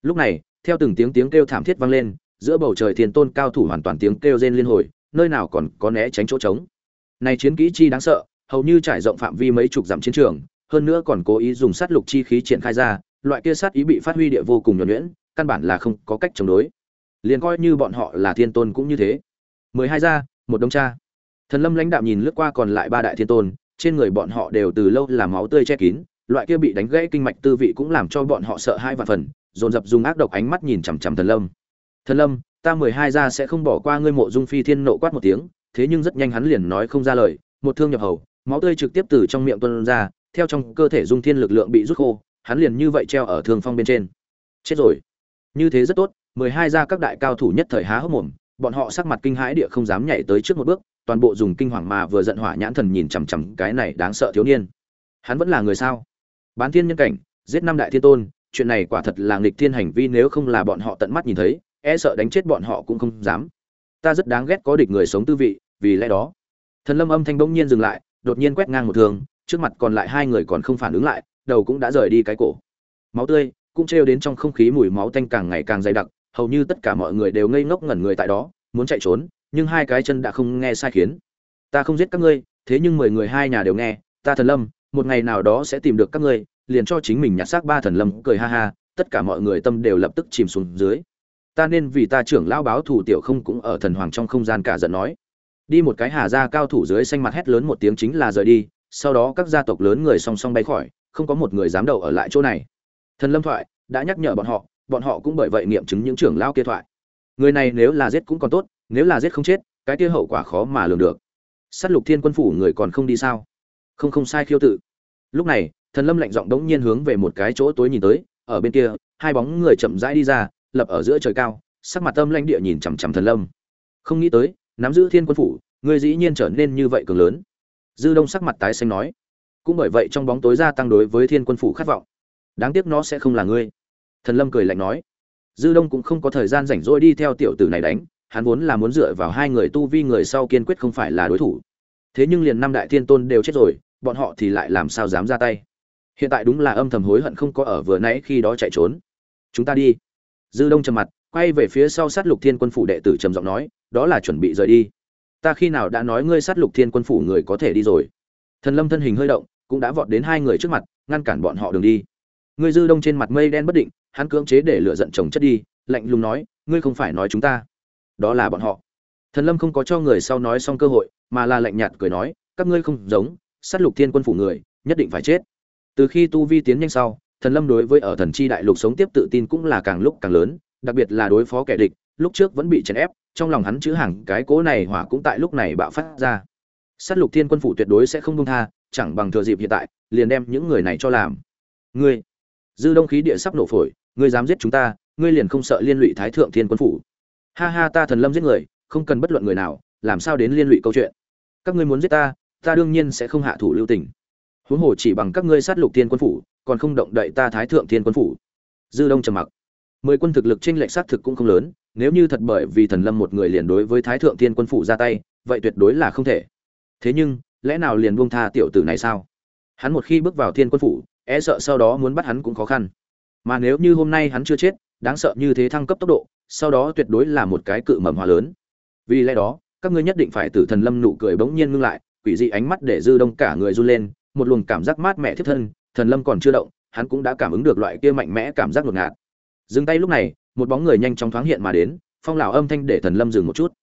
Lúc này, theo từng tiếng tiếng kêu thảm thiết vang lên, giữa bầu trời thiên tôn cao thủ hoàn toàn tiếng kêu rên liên hồi, nơi nào còn có né tránh chỗ trống. Này chiến kỹ chi đáng sợ, hầu như trải rộng phạm vi mấy chục dặm chiến trường, hơn nữa còn cố ý dùng sát lục chi khí triển khai ra, loại kia sát ý bị phát huy địa vô cùng nhuẩn nhuyễn, căn bản là không có cách chống đối. Liền coi như bọn họ là thiên tôn cũng như thế. Mười hai gia, một đông cha thần lâm lãnh đạm nhìn lướt qua còn lại ba đại thiên tôn, trên người bọn họ đều từ lâu là máu tươi che kín, loại kia bị đánh gãy kinh mạch tư vị cũng làm cho bọn họ sợ hai vạn phần, dồn dập dùng ác độc ánh mắt nhìn chằm chằm thần lâm. Thần lâm, ta mười hai gia sẽ không bỏ qua ngươi mộ dung phi thiên nộ quát một tiếng, thế nhưng rất nhanh hắn liền nói không ra lời, một thương nhập hầu, máu tươi trực tiếp từ trong miệng tuôn ra, theo trong cơ thể dung thiên lực lượng bị rút khô, hắn liền như vậy treo ở thương phong bên trên. Chết rồi. Như thế rất tốt, mười hai gia các đại cao thủ nhất thời há hốc mồm, bọn họ sắc mặt kinh hãi địa không dám nhảy tới trước một bước toàn bộ dùng kinh hoàng mà vừa giận hỏa nhãn thần nhìn chằm chằm cái này đáng sợ thiếu niên. Hắn vẫn là người sao? Bán thiên nhân cảnh, giết năm đại thiên tôn, chuyện này quả thật là nghịch thiên hành vi nếu không là bọn họ tận mắt nhìn thấy e sợ đánh chết bọn họ cũng không dám. Ta rất đáng ghét có địch người sống tư vị, vì lẽ đó. Thần lâm âm thanh bỗng nhiên dừng lại, đột nhiên quét ngang một thường trước mặt còn lại hai người còn không phản ứng lại, đầu cũng đã rời đi cái cổ. Máu tươi cũng trêu đến trong không khí mùi máu tanh càng ngày càng dày đặc, hầu như tất cả mọi người đều ngây ngốc ngẩn người tại đó, muốn chạy trốn nhưng hai cái chân đã không nghe sai khiến. Ta không giết các ngươi, thế nhưng mười người hai nhà đều nghe, ta thần lâm, một ngày nào đó sẽ tìm được các ngươi, liền cho chính mình nhặt xác ba thần lâm, cười ha ha, tất cả mọi người tâm đều lập tức chìm xuống dưới. Ta nên vì ta trưởng lão báo thủ tiểu không cũng ở thần hoàng trong không gian cả giận nói. Đi một cái hà gia cao thủ dưới xanh mặt hét lớn một tiếng chính là rời đi, sau đó các gia tộc lớn người song song bay khỏi, không có một người dám đậu ở lại chỗ này. Thần lâm thoại, đã nhắc nhở bọn họ bọn họ cũng bởi vậy nghiệm chứng những trưởng lão kia thoại. Người này nếu là giết cũng còn tốt nếu là giết không chết, cái kia hậu quả khó mà lường được. Sát lục thiên quân phủ người còn không đi sao? Không không sai khiêu tự. Lúc này, thần lâm lạnh giọng đống nhiên hướng về một cái chỗ tối nhìn tới, ở bên kia, hai bóng người chậm rãi đi ra, lập ở giữa trời cao, sắc mặt tâm lãnh địa nhìn chằm chằm thần lâm. Không nghĩ tới, nắm giữ thiên quân phủ, người dĩ nhiên trở nên như vậy cường lớn. Dư đông sắc mặt tái xanh nói, cũng bởi vậy trong bóng tối gia tăng đối với thiên quân phủ khát vọng. Đáng tiếc nó sẽ không là ngươi. Thần lâm cười lạnh nói, dư đông cũng không có thời gian rảnh rỗi đi theo tiểu tử này đánh hắn vốn là muốn dựa vào hai người tu vi người sau kiên quyết không phải là đối thủ. Thế nhưng liền năm đại thiên tôn đều chết rồi, bọn họ thì lại làm sao dám ra tay? Hiện tại đúng là âm thầm hối hận không có ở vừa nãy khi đó chạy trốn. Chúng ta đi. Dư đông trầm mặt, quay về phía sau sát lục thiên quân phủ đệ tử trầm giọng nói, đó là chuẩn bị rời đi. Ta khi nào đã nói ngươi sát lục thiên quân phủ người có thể đi rồi? Thần lâm thân hình hơi động, cũng đã vọt đến hai người trước mặt, ngăn cản bọn họ đường đi. Ngươi dư đông trên mặt mây đen bất định, hắn cưỡng chế để lựa giận chồng chất đi, lạnh lùng nói, ngươi không phải nói chúng ta đó là bọn họ. Thần lâm không có cho người sau nói xong cơ hội, mà là lạnh nhạt cười nói, các ngươi không giống, sát lục thiên quân phủ người, nhất định phải chết. Từ khi tu vi tiến nhanh sau, thần lâm đối với ở thần chi đại lục sống tiếp tự tin cũng là càng lúc càng lớn, đặc biệt là đối phó kẻ địch, lúc trước vẫn bị chèn ép, trong lòng hắn chữ hàng cái cố này hỏa cũng tại lúc này bạo phát ra. Sát lục thiên quân phủ tuyệt đối sẽ không buông tha, chẳng bằng thừa dịp hiện tại, liền đem những người này cho làm. Ngươi, dư đông khí địa sắp nổ phổi, ngươi dám giết chúng ta, ngươi liền không sợ liên lụy thái thượng thiên quân phủ ha ha, ta thần lâm giết người, không cần bất luận người nào, làm sao đến liên lụy câu chuyện? Các ngươi muốn giết ta ta đương nhiên sẽ không hạ thủ lưu tình. Huống hồ chỉ bằng các ngươi sát lục thiên quân phủ, còn không động đậy ta thái thượng thiên quân phủ. Dư đông trầm mặc. Mười quân thực lực trên lệch sát thực cũng không lớn, nếu như thật bởi vì thần lâm một người liền đối với thái thượng thiên quân phủ ra tay, vậy tuyệt đối là không thể. Thế nhưng, lẽ nào liền buông tha tiểu tử này sao? Hắn một khi bước vào thiên quân phủ e sợ sau đó muốn bắt hắn cũng khó khăn. Mà nếu như hôm nay hắn chưa chết, đáng sợ như thế thăng cấp tốc độ sau đó tuyệt đối là một cái cự mầm hoa lớn. Vì lẽ đó, các ngươi nhất định phải tử thần lâm nụ cười bỗng nhiên ngưng lại, quỷ dị ánh mắt để dư đông cả người run lên, một luồng cảm giác mát mẻ thiết thân, thần lâm còn chưa động, hắn cũng đã cảm ứng được loại kia mạnh mẽ cảm giác ngột ngạt. Dừng tay lúc này, một bóng người nhanh chóng thoáng hiện mà đến, phong lão âm thanh để thần lâm dừng một chút.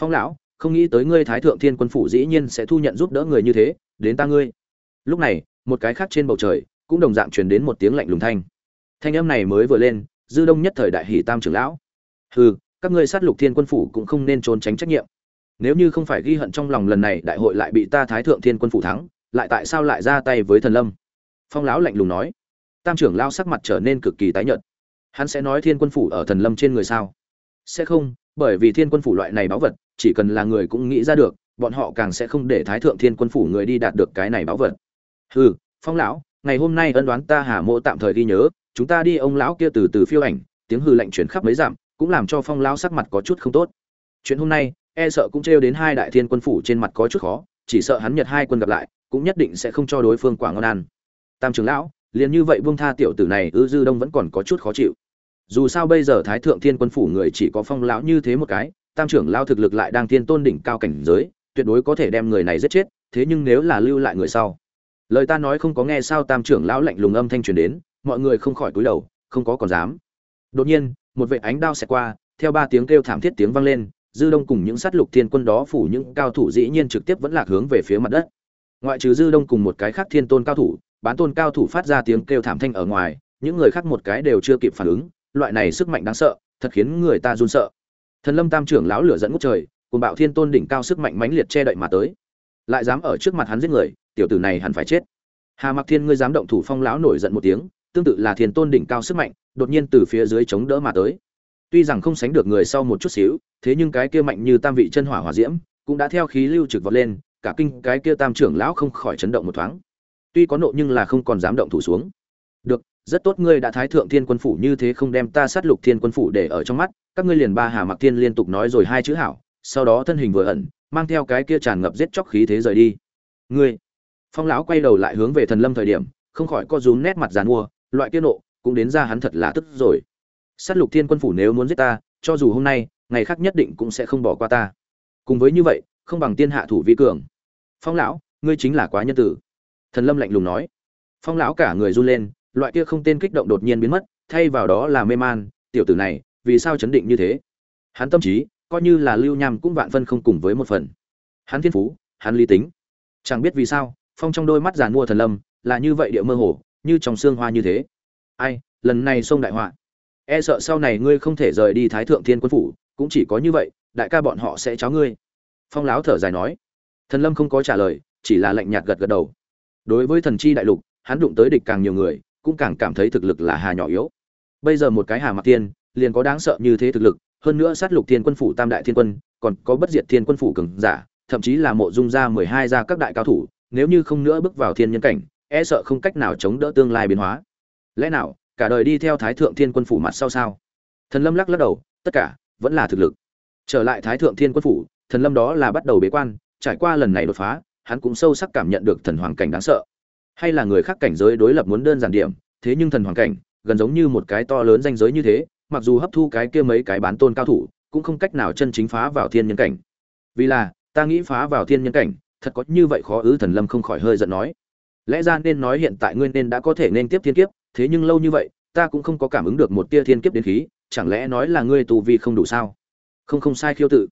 Phong lão, không nghĩ tới ngươi thái thượng thiên quân phủ dĩ nhiên sẽ thu nhận giúp đỡ người như thế, đến ta ngươi. Lúc này, một cái khác trên bầu trời, cũng đồng dạng truyền đến một tiếng lạnh lùng thanh. Thanh âm này mới vừa lên, dư đông nhất thời đại hỷ tam trưởng lão hừ, các ngươi sát lục thiên quân phủ cũng không nên trốn tránh trách nhiệm. Nếu như không phải ghi hận trong lòng lần này, đại hội lại bị ta thái thượng thiên quân phủ thắng, lại tại sao lại ra tay với thần lâm? Phong lão lạnh lùng nói. Tam trưởng lão sắc mặt trở nên cực kỳ tái nhợt. Hắn sẽ nói thiên quân phủ ở thần lâm trên người sao? Sẽ không, bởi vì thiên quân phủ loại này báu vật, chỉ cần là người cũng nghĩ ra được, bọn họ càng sẽ không để thái thượng thiên quân phủ người đi đạt được cái này báo vật. Hừ, phong lão, ngày hôm nay ân đoán ta hà mộ tạm thời ghi nhớ, chúng ta đi ông lão kia từ từ phiêu ảnh, tiếng hư lạnh chuyển khắp mấy dặm cũng làm cho phong lão sắc mặt có chút không tốt. Chuyện hôm nay e sợ cũng trêu đến hai đại thiên quân phủ trên mặt có chút khó, chỉ sợ hắn nhật hai quân gặp lại, cũng nhất định sẽ không cho đối phương quả ngon ăn. Tam trưởng lão, liền như vậy buông tha tiểu tử này, ư dư đông vẫn còn có chút khó chịu. Dù sao bây giờ thái thượng thiên quân phủ người chỉ có phong lão như thế một cái, tam trưởng lão thực lực lại đang thiên tôn đỉnh cao cảnh giới, tuyệt đối có thể đem người này giết chết, thế nhưng nếu là lưu lại người sau. Lời ta nói không có nghe sao tam trưởng lão lạnh lùng âm thanh truyền đến, mọi người không khỏi cúi đầu, không có còn dám. Đột nhiên một vệ ánh đao xẹt qua, theo ba tiếng kêu thảm thiết tiếng vang lên, dư đông cùng những sát lục thiên quân đó phủ những cao thủ dĩ nhiên trực tiếp vẫn lạc hướng về phía mặt đất. Ngoại trừ dư đông cùng một cái khác thiên tôn cao thủ, bán tôn cao thủ phát ra tiếng kêu thảm thanh ở ngoài, những người khác một cái đều chưa kịp phản ứng, loại này sức mạnh đáng sợ, thật khiến người ta run sợ. Thần lâm tam trưởng lão lửa dẫn ngút trời cùng bạo thiên tôn đỉnh cao sức mạnh mãnh liệt che đậy mà tới. Lại dám ở trước mặt hắn giết người, tiểu tử này hẳn phải chết. Hà mặc thiên, ngươi dám động thủ phong lão nổi giận một tiếng tương tự là thiên tôn đỉnh cao sức mạnh, đột nhiên từ phía dưới chống đỡ mà tới. Tuy rằng không sánh được người sau một chút xíu, thế nhưng cái kia mạnh như tam vị chân hỏa hỏa diễm, cũng đã theo khí lưu trực vọt lên, cả kinh cái kia tam trưởng lão không khỏi chấn động một thoáng. Tuy có nộ nhưng là không còn dám động thủ xuống. Được, rất tốt ngươi đã thái thượng thiên quân phủ như thế không đem ta sát lục thiên quân phủ để ở trong mắt, các ngươi liền ba hà mặc thiên liên tục nói rồi hai chữ hảo, sau đó thân hình vừa ẩn, mang theo cái kia tràn ngập giết chóc khí thế rời đi. Ngươi, phong lão quay đầu lại hướng về thần lâm thời điểm, không khỏi co rúm nét mặt dàn mua loại kia nộ, cũng đến ra hắn thật là tức rồi. Sát lục thiên quân phủ nếu muốn giết ta, cho dù hôm nay, ngày khác nhất định cũng sẽ không bỏ qua ta. Cùng với như vậy, không bằng tiên hạ thủ vi cường. Phong lão, ngươi chính là quá nhân tử. Thần lâm lạnh lùng nói. Phong lão cả người run lên, loại kia không tên kích động đột nhiên biến mất, thay vào đó là mê man, tiểu tử này, vì sao chấn định như thế? Hắn tâm trí, coi như là lưu nham cũng vạn phân không cùng với một phần. Hắn thiên phú, hắn lý tính. Chẳng biết vì sao, phong trong đôi mắt giàn mua thần lâm, là như vậy địa mơ hồ như trong xương hoa như thế. Ai, lần này xông đại họa. E sợ sau này ngươi không thể rời đi thái thượng thiên quân phủ, cũng chỉ có như vậy, đại ca bọn họ sẽ cháo ngươi. Phong láo thở dài nói. Thần lâm không có trả lời, chỉ là lạnh nhạt gật gật đầu. Đối với thần chi đại lục, hắn đụng tới địch càng nhiều người, cũng càng cảm thấy thực lực là hà nhỏ yếu. Bây giờ một cái hà mặc tiên liền có đáng sợ như thế thực lực, hơn nữa sát lục thiên quân phủ tam đại thiên quân, còn có bất diệt thiên quân phủ cường giả, thậm chí là mộ dung gia mười hai gia các đại cao thủ, nếu như không nữa bước vào thiên nhân cảnh e sợ không cách nào chống đỡ tương lai biến hóa. Lẽ nào, cả đời đi theo thái thượng thiên quân phủ mặt sau sao? Thần lâm lắc lắc đầu, tất cả, vẫn là thực lực. Trở lại thái thượng thiên quân phủ, thần lâm đó là bắt đầu bế quan, trải qua lần này đột phá, hắn cũng sâu sắc cảm nhận được thần hoàng cảnh đáng sợ. Hay là người khác cảnh giới đối lập muốn đơn giản điểm, thế nhưng thần hoàng cảnh, gần giống như một cái to lớn danh giới như thế, mặc dù hấp thu cái kia mấy cái bán tôn cao thủ, cũng không cách nào chân chính phá vào thiên nhân cảnh. Vì là, ta nghĩ phá vào thiên nhân cảnh, thật có như vậy khó ư, thần lâm không khỏi hơi giận nói lẽ ra nên nói hiện tại ngươi nên đã có thể nên tiếp thiên kiếp, thế nhưng lâu như vậy, ta cũng không có cảm ứng được một tia thiên kiếp đến khí, chẳng lẽ nói là ngươi tu vi không đủ sao? Không không sai khiêu tự.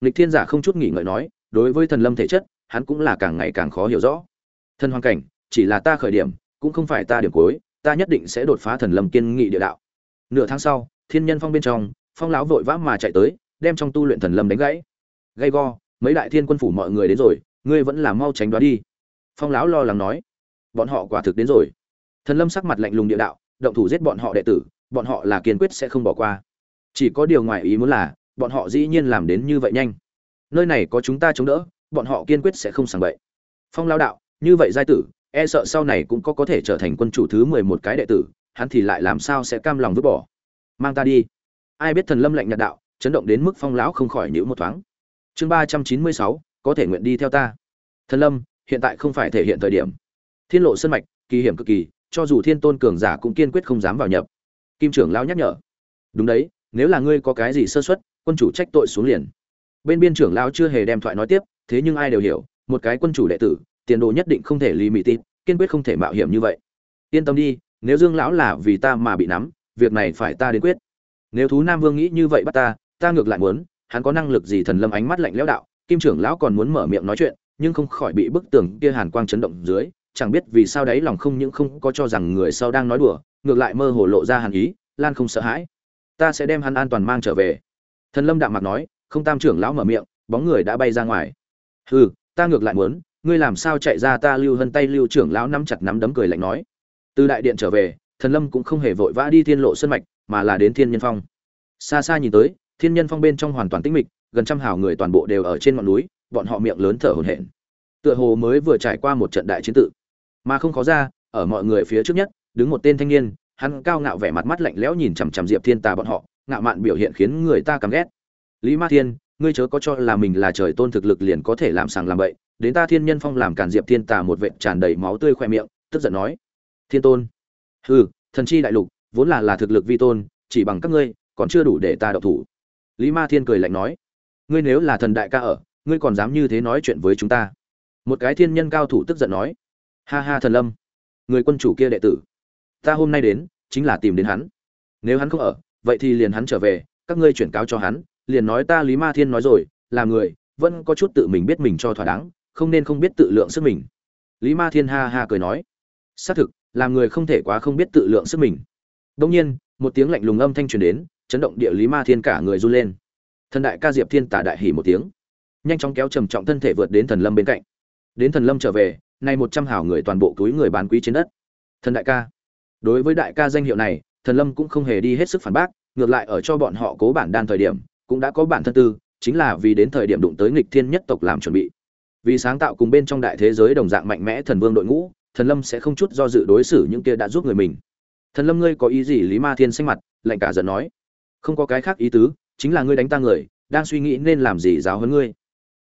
Nghịch thiên giả không chút nghỉ ngợi nói, đối với thần lâm thể chất, hắn cũng là càng ngày càng khó hiểu rõ. Thần hoàn cảnh, chỉ là ta khởi điểm, cũng không phải ta điểm cuối, ta nhất định sẽ đột phá thần lâm kiên nghị địa đạo. Nửa tháng sau, thiên nhân phong bên trong, phong lão vội vã mà chạy tới, đem trong tu luyện thần lâm đánh gãy. Gay go, mấy đại thiên quân phủ mọi người đến rồi, ngươi vẫn là mau tránh đoá đi. Phong lão lo lắng nói bọn họ quả thực đến rồi. Thần lâm sắc mặt lạnh lùng địa đạo, động thủ giết bọn họ đệ tử, bọn họ là kiên quyết sẽ không bỏ qua. Chỉ có điều ngoài ý muốn là, bọn họ dĩ nhiên làm đến như vậy nhanh. Nơi này có chúng ta chống đỡ, bọn họ kiên quyết sẽ không sàng bậy. Phong lao đạo, như vậy giai tử e sợ sau này cũng có có thể trở thành quân chủ thứ mười một cái đệ tử, hắn thì lại làm sao sẽ cam lòng vứt bỏ? Mang ta đi. Ai biết thần lâm lạnh nhạt đạo, chấn động đến mức phong lão không khỏi nhữ một thoáng. Chương ba trăm chín mươi sáu, có thể nguyện đi theo ta. Thần lâm, hiện tại không phải thể hiện thời điểm thiên lộ sân mạch, kỳ hiểm cực kỳ, cho dù thiên tôn cường giả cũng kiên quyết không dám vào nhập. Kim trưởng lão nhắc nhở. Đúng đấy, nếu là ngươi có cái gì sơ xuất quân chủ trách tội xuống liền. Bên biên trưởng lão chưa hề đem thoại nói tiếp, thế nhưng ai đều hiểu, một cái quân chủ đệ tử, tiền đồ nhất định không thể lý mị tít kiên quyết không thể mạo hiểm như vậy. Yên tâm đi, nếu dương lão là vì ta mà bị nắm, việc này phải ta đến quyết. Nếu thú nam vương nghĩ như vậy bắt ta ta ngược lại muốn, hắn có năng lực gì thần lâm ánh mắt lạnh lẽo đạo, kim trưởng lão còn muốn mở miệng nói chuyện, nhưng không khỏi bị bức tường kia hàn quang chấn động dưới chẳng biết vì sao đấy lòng không những không có cho rằng người sau đang nói đùa, ngược lại mơ hồ lộ ra hàn ý, lan không sợ hãi. Ta sẽ đem hắn an toàn mang trở về. Thần lâm đạm mặt nói, không tam trưởng lão mở miệng, bóng người đã bay ra ngoài. Hừ, ta ngược lại muốn, ngươi làm sao chạy ra ta lưu hân tay lưu trưởng lão nắm chặt nắm đấm cười lạnh nói. Từ đại điện trở về, thần lâm cũng không hề vội vã đi thiên lộ sân mạch, mà là đến thiên nhân phong. Xa xa nhìn tới, thiên nhân phong bên trong hoàn toàn tĩnh mịch, gần trăm hào người toàn bộ đều ở trên ngọn núi, bọn họ miệng lớn thở hổn hển. Tựa hồ mới vừa trải qua một trận đại chiến tự mà không khó ra, ở mọi người phía trước nhất, đứng một tên thanh niên, hắn cao ngạo vẻ mặt mắt lạnh lẽo nhìn chằm chằm diệp thiên tà bọn họ, ngạo mạn biểu hiện khiến người ta căm ghét. Lý ma thiên, ngươi chớ có cho là mình là trời tôn thực lực liền có thể làm sàng làm bậy, đến ta thiên nhân phong làm cản diệp thiên tà một vệ tràn đầy máu tươi khoe miệng, tức giận nói, thiên tôn, hừ, thần chi đại lục, vốn là là thực lực vi tôn, chỉ bằng các ngươi, còn chưa đủ để ta đậu thủ. Lý ma thiên cười lạnh nói, ngươi nếu là thần đại ca ở, ngươi còn dám như thế nói chuyện với chúng ta? Một cái thiên nhân cao thủ tức giận nói ha ha thần lâm. Người quân chủ kia đệ tử. Ta hôm nay đến, chính là tìm đến hắn. Nếu hắn không ở, vậy thì liền hắn trở về, các ngươi chuyển cáo cho hắn, liền nói ta lý ma thiên nói rồi, là người, vẫn có chút tự mình biết mình cho thỏa đáng, không nên không biết tự lượng sức mình. Lý ma thiên ha ha cười nói. Xác thực làm người không thể quá không biết tự lượng sức mình. Đông nhiên, một tiếng lạnh lùng âm thanh truyền đến, chấn động địa lý ma thiên cả người run lên. Thần đại ca diệp thiên tả đại hỉ một tiếng. Nhanh chóng kéo trầm trọng thân thể vượt đến thần lâm bên cạnh. Đến thần lâm trở về nay một trăm hảo người toàn bộ túi người bán quý trên đất. Thần đại ca. Đối với đại ca danh hiệu này, thần lâm cũng không hề đi hết sức phản bác, ngược lại ở cho bọn họ cố bản đan thời điểm, cũng đã có bản thân tư, chính là vì đến thời điểm đụng tới nghịch thiên nhất tộc làm chuẩn bị. Vì sáng tạo cùng bên trong đại thế giới đồng dạng mạnh mẽ thần vương đội ngũ, thần lâm sẽ không chút do dự đối xử những kia đã giúp người mình. Thần lâm ngươi có ý gì lý ma thiên xanh mặt, lạnh cả giận nói. Không có cái khác ý tứ, chính là ngươi đánh ta người, đang suy nghĩ nên làm gì giáo hơn ngươi.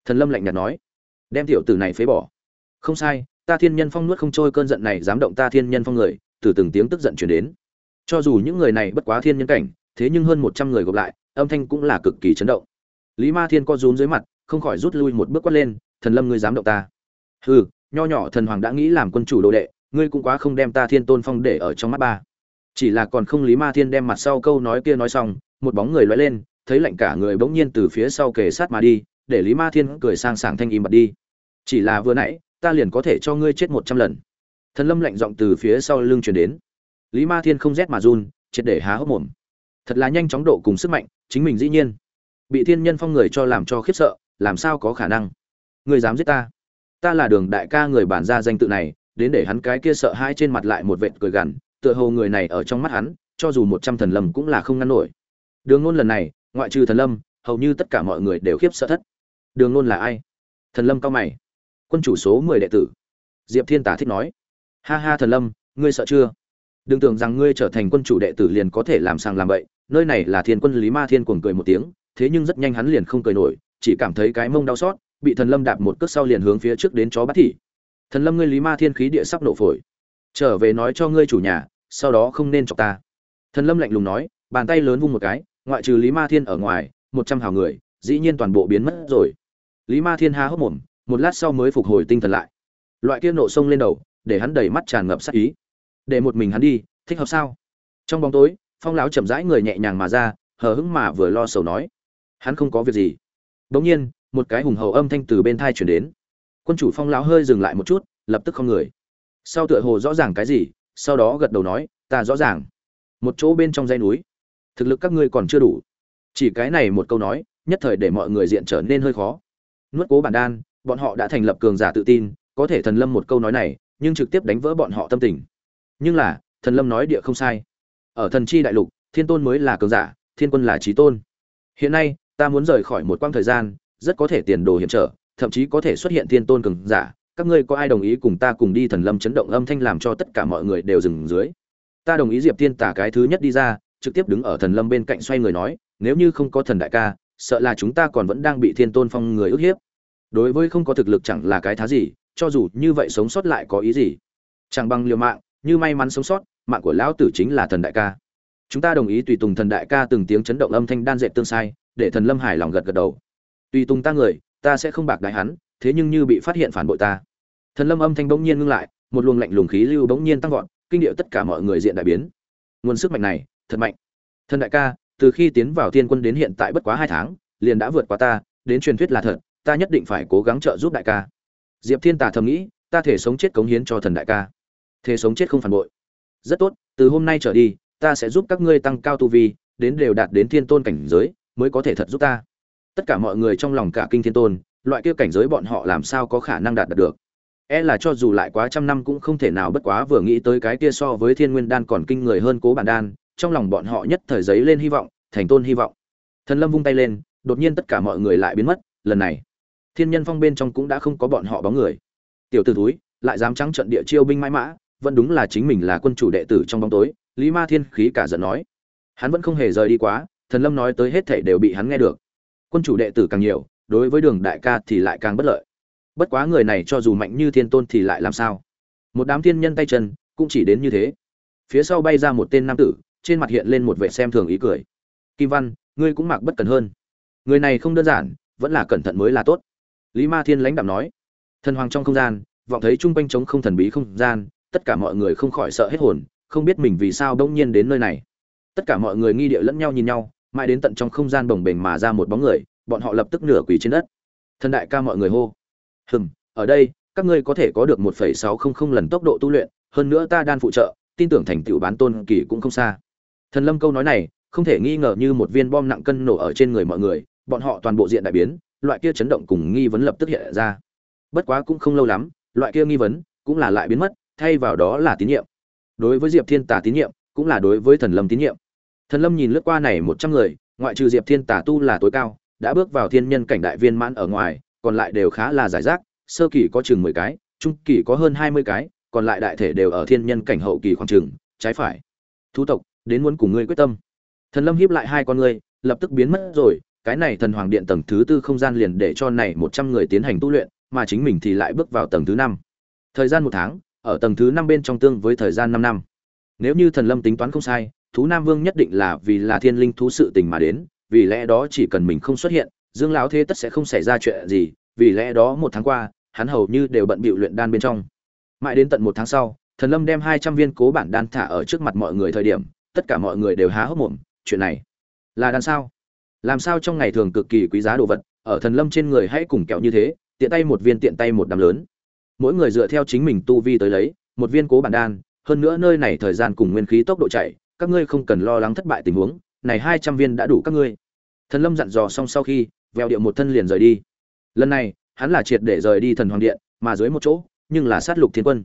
Thần lâm lạnh nhạt nói. Đem tiểu tử này phế bỏ. Không sai ta thiên nhân phong nuốt không trôi cơn giận này dám động ta thiên nhân phong người, từ từng tiếng tức giận chuyển đến. Cho dù những người này bất quá thiên nhân cảnh, thế nhưng hơn một trăm người gộp lại, âm thanh cũng là cực kỳ chấn động. Lý ma thiên co rúm dưới mặt, không khỏi rút lui một bước quát lên, thần lâm ngươi dám động ta? Hừ, nho nhỏ thần hoàng đã nghĩ làm quân chủ đồ đệ, ngươi cũng quá không đem ta thiên tôn phong để ở trong mắt ba. Chỉ là còn không lý ma thiên đem mặt sau câu nói kia nói xong, một bóng người lóe lên, thấy lạnh cả người bỗng nhiên từ phía sau kề sát mà đi, để lý ma thiên cười sang sảng thanh im bật đi. Chỉ là vừa nãy ta liền có thể cho ngươi chết một trăm lần. Thần lâm lạnh giọng từ phía sau lưng chuyển đến. Lý ma thiên không rét mà run, triệt để há hốc mồm. Thật là nhanh chóng độ cùng sức mạnh, chính mình dĩ nhiên. Bị thiên nhân phong người cho làm cho khiếp sợ, làm sao có khả năng? Ngươi dám giết ta? Ta là đường đại ca người bản ra danh tự này, đến để hắn cái kia sợ hai trên mặt lại một vệt cười gằn, tựa hồ người này ở trong mắt hắn, cho dù một trăm thần lâm cũng là không ngăn nổi. Đường ngôn lần này, ngoại trừ thần lâm, hầu như tất cả mọi người đều khiếp sợ thất. Đường ngôn là ai? Thần lâm cao mày quân chủ số mười đệ tử. Diệp thiên tả thích nói, ha ha thần lâm, ngươi sợ chưa? Đừng tưởng rằng ngươi trở thành quân chủ đệ tử liền có thể làm sàng làm bậy, nơi này là thiên quân lý ma thiên cuồng cười một tiếng, thế nhưng rất nhanh hắn liền không cười nổi, chỉ cảm thấy cái mông đau xót, bị thần lâm đạp một cước sau liền hướng phía trước đến chó bắt thị. Thần lâm ngươi lý ma thiên khí địa sắp nổ phổi. Trở về nói cho ngươi chủ nhà, sau đó không nên chọc ta. Thần lâm lạnh lùng nói, bàn tay lớn vung một cái, ngoại trừ lý ma thiên ở ngoài, một trăm hào người, dĩ nhiên toàn bộ biến mất rồi. Lý ma thiên há hốc mồm một lát sau mới phục hồi tinh thần lại. Loại kia nộ sông lên đầu, để hắn đầy mắt tràn ngập sắc ý. Để một mình hắn đi, thích hợp sao? Trong bóng tối, phong lão chậm rãi người nhẹ nhàng mà ra, hờ hững mà vừa lo sầu nói. Hắn không có việc gì. Bỗng nhiên, một cái hùng hậu âm thanh từ bên thai chuyển đến. Quân chủ phong lão hơi dừng lại một chút, lập tức không người. Sau tựa hồ rõ ràng cái gì, sau đó gật đầu nói, ta rõ ràng. Một chỗ bên trong dãy núi. Thực lực các ngươi còn chưa đủ. Chỉ cái này một câu nói, nhất thời để mọi người diện trở nên hơi khó. Nuốt cố bản đan bọn họ đã thành lập cường giả tự tin, có thể thần lâm một câu nói này, nhưng trực tiếp đánh vỡ bọn họ tâm tình. Nhưng là, thần lâm nói địa không sai. Ở thần chi đại lục, thiên tôn mới là cường giả, thiên quân là trí tôn. Hiện nay, ta muốn rời khỏi một quãng thời gian, rất có thể tiền đồ hiểm trở, thậm chí có thể xuất hiện thiên tôn cường giả. Các ngươi có ai đồng ý cùng ta cùng đi thần lâm chấn động âm thanh làm cho tất cả mọi người đều dừng dưới? Ta đồng ý diệp tiên tả cái thứ nhất đi ra, trực tiếp đứng ở thần lâm bên cạnh xoay người nói, nếu như không có thần đại ca, sợ là chúng ta còn vẫn đang bị thiên tôn phong người ức hiếp đối với không có thực lực chẳng là cái thá gì, cho dù như vậy sống sót lại có ý gì? Chẳng bằng liều mạng, như may mắn sống sót, mạng của lão tử chính là thần đại ca. Chúng ta đồng ý tùy tùng thần đại ca từng tiếng chấn động âm thanh đan dệt tương sai, để thần lâm hài lòng gật gật đầu. Tùy tùng ta người, ta sẽ không bạc đại hắn, thế nhưng như bị phát hiện phản bội ta. Thần lâm âm thanh bỗng nhiên ngưng lại, một luồng lạnh lùng khí lưu bỗng nhiên tăng vọt, kinh điệu tất cả mọi người diện đại biến. Nguồn sức mạnh này, thật mạnh. Thần đại ca, từ khi tiến vào thiên quân đến hiện tại bất quá hai tháng, liền đã vượt qua ta, đến truyền thuyết là thật ta nhất định phải cố gắng trợ giúp đại ca. Diệp thiên tà thầm nghĩ, ta thể sống chết cống hiến cho thần đại ca. Thể sống chết không phản bội. Rất tốt, từ hôm nay trở đi, ta sẽ giúp các ngươi tăng cao tu vi, đến đều đạt đến thiên tôn cảnh giới, mới có thể thật giúp ta. Tất cả mọi người trong lòng cả kinh thiên tôn, loại kia cảnh giới bọn họ làm sao có khả năng đạt được e là cho dù lại quá trăm năm cũng không thể nào bất quá vừa nghĩ tới cái kia so với thiên nguyên đan còn kinh người hơn cố bản đan, trong lòng bọn họ nhất thời giấy lên hy vọng, thành tôn hy vọng. Thần lâm vung tay lên, đột nhiên tất cả mọi người lại biến mất, lần này thiên nhân phong bên trong cũng đã không có bọn họ bóng người. Tiểu t ử túi lại dám trắng trận địa chiêu binh mãi mã, vẫn đúng là chính mình là quân chủ đệ tử trong bóng tối, lý ma thiên khí cả giận nói. Hắn vẫn không hề rời đi quá, thần lâm nói tới hết thể đều bị hắn nghe được. Quân chủ đệ tử càng nhiều, đối với đường đại ca thì lại càng bất lợi. Bất quá người này cho dù mạnh như thiên tôn thì lại làm sao? Một đám thiên nhân tay chân cũng chỉ đến như thế. Phía sau bay ra một tên nam tử, trên mặt hiện lên một vẻ xem thường ý cười. Kim văn, ngươi cũng mặc bất cần hơn. Người này không đơn giản, vẫn là cẩn thận mới là tốt lý ma thiên lãnh đạm nói, thần hoàng trong không gian, vọng thấy chung quanh trống không thần bí không gian, tất cả mọi người không khỏi sợ hết hồn, không biết mình vì sao đông nhiên đến nơi này. Tất cả mọi người nghi địa lẫn nhau nhìn nhau, mãi đến tận trong không gian bồng bềnh mà ra một bóng người, bọn họ lập tức nửa quỳ trên đất. Thần đại ca mọi người hô, hừm, ở đây, các ngươi có thể có được một phẩy sáu không không lần tốc độ tu luyện, hơn nữa ta đan phụ trợ, tin tưởng thành tựu bán tôn kỳ cũng không xa. Thần lâm câu nói này, không thể nghi ngờ như một viên bom nặng cân nổ ở trên người mọi người, bọn họ toàn bộ diện đại biến loại kia chấn động cùng nghi vấn lập tức hiện ra. Bất quá cũng không lâu lắm, loại kia nghi vấn cũng là lại biến mất, thay vào đó là tín nhiệm. Đối với diệp thiên tà tín nhiệm, cũng là đối với thần lâm tín nhiệm. Thần lâm nhìn lướt qua này một trăm người, ngoại trừ diệp thiên tà tu là tối cao, đã bước vào thiên nhân cảnh đại viên mãn ở ngoài, còn lại đều khá là giải rác, sơ kỳ có chừng mười cái, trung kỳ có hơn hai mươi cái, còn lại đại thể đều ở thiên nhân cảnh hậu kỳ khoảng chừng, trái phải. Thú tộc, đến muốn cùng ngươi quyết tâm. Thần lâm hiếp lại hai con ngươi, lập tức biến mất rồi cái này thần hoàng điện tầng thứ tư không gian liền để cho này một trăm người tiến hành tu luyện, mà chính mình thì lại bước vào tầng thứ năm. Thời gian một tháng, ở tầng thứ năm bên trong tương với thời gian năm năm. Nếu như thần lâm tính toán không sai, thú nam vương nhất định là vì là thiên linh thú sự tình mà đến, vì lẽ đó chỉ cần mình không xuất hiện, dương lão thế tất sẽ không xảy ra chuyện gì, vì lẽ đó một tháng qua, hắn hầu như đều bận bịu luyện đan bên trong. Mãi đến tận một tháng sau, thần lâm đem hai trăm viên cố bản đan thả ở trước mặt mọi người thời điểm, tất cả mọi người đều há hốc mồm, chuyện này là đan sao? Làm sao trong ngày thường cực kỳ quý giá đồ vật, ở thần lâm trên người hãy cùng kẹo như thế, tiện tay một viên tiện tay một đám lớn. Mỗi người dựa theo chính mình tu vi tới lấy, một viên cố bản đan, hơn nữa nơi này thời gian cùng nguyên khí tốc độ chạy, các ngươi không cần lo lắng thất bại tình huống, này hai trăm viên đã đủ các ngươi. Thần lâm dặn dò xong sau khi vèo điệu một thân liền rời đi. Lần này, hắn là triệt để rời đi thần hoàng điện, mà dưới một chỗ, nhưng là sát lục thiên quân.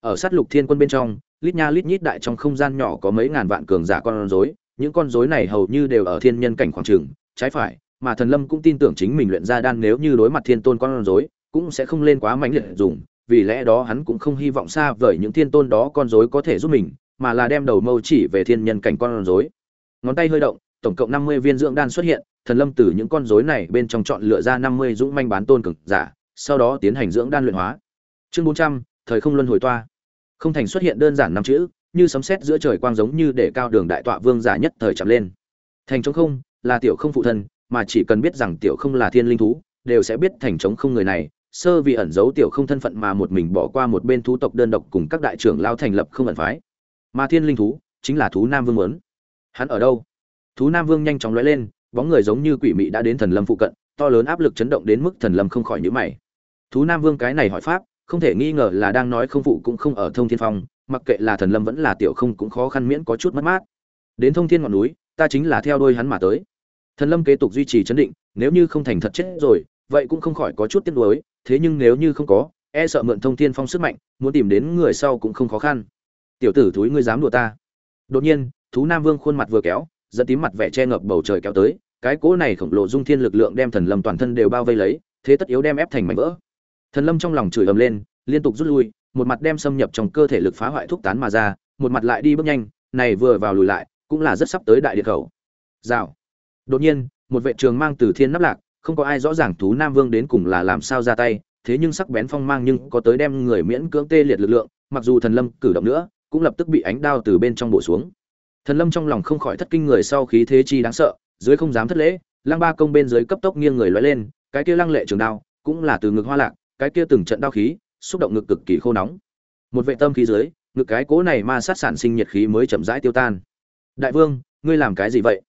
Ở sát lục thiên quân bên trong, lít nha lít nhít đại trong không gian nhỏ có mấy ngàn vạn cường giả con rối những con rối này hầu như đều ở thiên nhân cảnh khoảng trường, trái phải, mà thần lâm cũng tin tưởng chính mình luyện ra đan nếu như đối mặt thiên tôn con rối, cũng sẽ không lên quá mãnh liệt dùng, vì lẽ đó hắn cũng không hy vọng xa vời những thiên tôn đó con rối có thể giúp mình, mà là đem đầu mâu chỉ về thiên nhân cảnh con rối. Ngón tay hơi động, tổng cộng năm mươi viên dưỡng đan xuất hiện, thần lâm từ những con rối này bên trong chọn lựa ra năm mươi dũng manh bán tôn cực giả, sau đó tiến hành dưỡng đan luyện hóa. Chương bốn trăm, thời không luân hồi toa. Không thành xuất hiện đơn giản năm chữ như sấm sét giữa trời quang giống như để cao đường đại tọa vương giả nhất thời chậm lên. Thành trống không, là tiểu không phụ thân, mà chỉ cần biết rằng tiểu không là thiên linh thú, đều sẽ biết thành trống không người này, sơ vì ẩn giấu tiểu không thân phận mà một mình bỏ qua một bên thú tộc đơn độc cùng các đại trưởng lao thành lập không ẩn phái. Mà thiên linh thú, chính là thú nam vương muốn. Hắn ở đâu? Thú nam vương nhanh chóng lóe lên, bóng người giống như quỷ mị đã đến thần lâm phụ cận, to lớn áp lực chấn động đến mức thần lâm không khỏi nhíu mày. Thú nam vương cái này hỏi pháp, không thể nghi ngờ là đang nói không phụ cũng không ở thông thiên phong mặc kệ là thần lâm vẫn là tiểu không cũng khó khăn miễn có chút mất mát. Đến thông thiên ngọn núi, ta chính là theo đuôi hắn mà tới. Thần lâm kế tục duy trì chấn định, nếu như không thành thật chết rồi, vậy cũng không khỏi có chút tiếc nuối, thế nhưng nếu như không có e sợ mượn thông thiên phong sức mạnh, muốn tìm đến người sau cũng không khó khăn. Tiểu tử thúi ngươi dám đùa ta. Đột nhiên, thú nam vương khuôn mặt vừa kéo dẫn tím mặt vẻ che ngập bầu trời kéo tới, cái cỗ này khổng lồ dung thiên lực lượng đem thần lâm toàn thân đều bao vây lấy, thế tất yếu đem ép thành mảnh vỡ. Thần lâm trong lòng chửi ầm lên, liên tục rút lui một mặt đem xâm nhập trong cơ thể lực phá hoại thuốc tán mà ra, một mặt lại đi bước nhanh, này vừa vào lùi lại, cũng là rất sắp tới đại địa khẩu rào. Đột nhiên, một vệ trường mang từ thiên nắp lạc, không có ai rõ ràng thú nam vương đến cùng là làm sao ra tay, thế nhưng sắc bén phong mang nhưng có tới đem người miễn cưỡng tê liệt lực lượng, mặc dù thần lâm cử động nữa, cũng lập tức bị ánh đao từ bên trong bổ xuống. Thần lâm trong lòng không khỏi thất kinh người sau khí thế chi đáng sợ, dưới không dám thất lễ, lăng ba công bên dưới cấp tốc nghiêng người lóe lên, cái kia lăng lệ trường đao, cũng là từ ngực hoa lạc, cái kia từng trận đao khí xúc động ngực cực kỳ khô nóng. Một vệ tâm khí dưới, ngực cái cố này ma sát sản sinh nhiệt khí mới chậm rãi tiêu tan. Đại vương, ngươi làm cái gì vậy?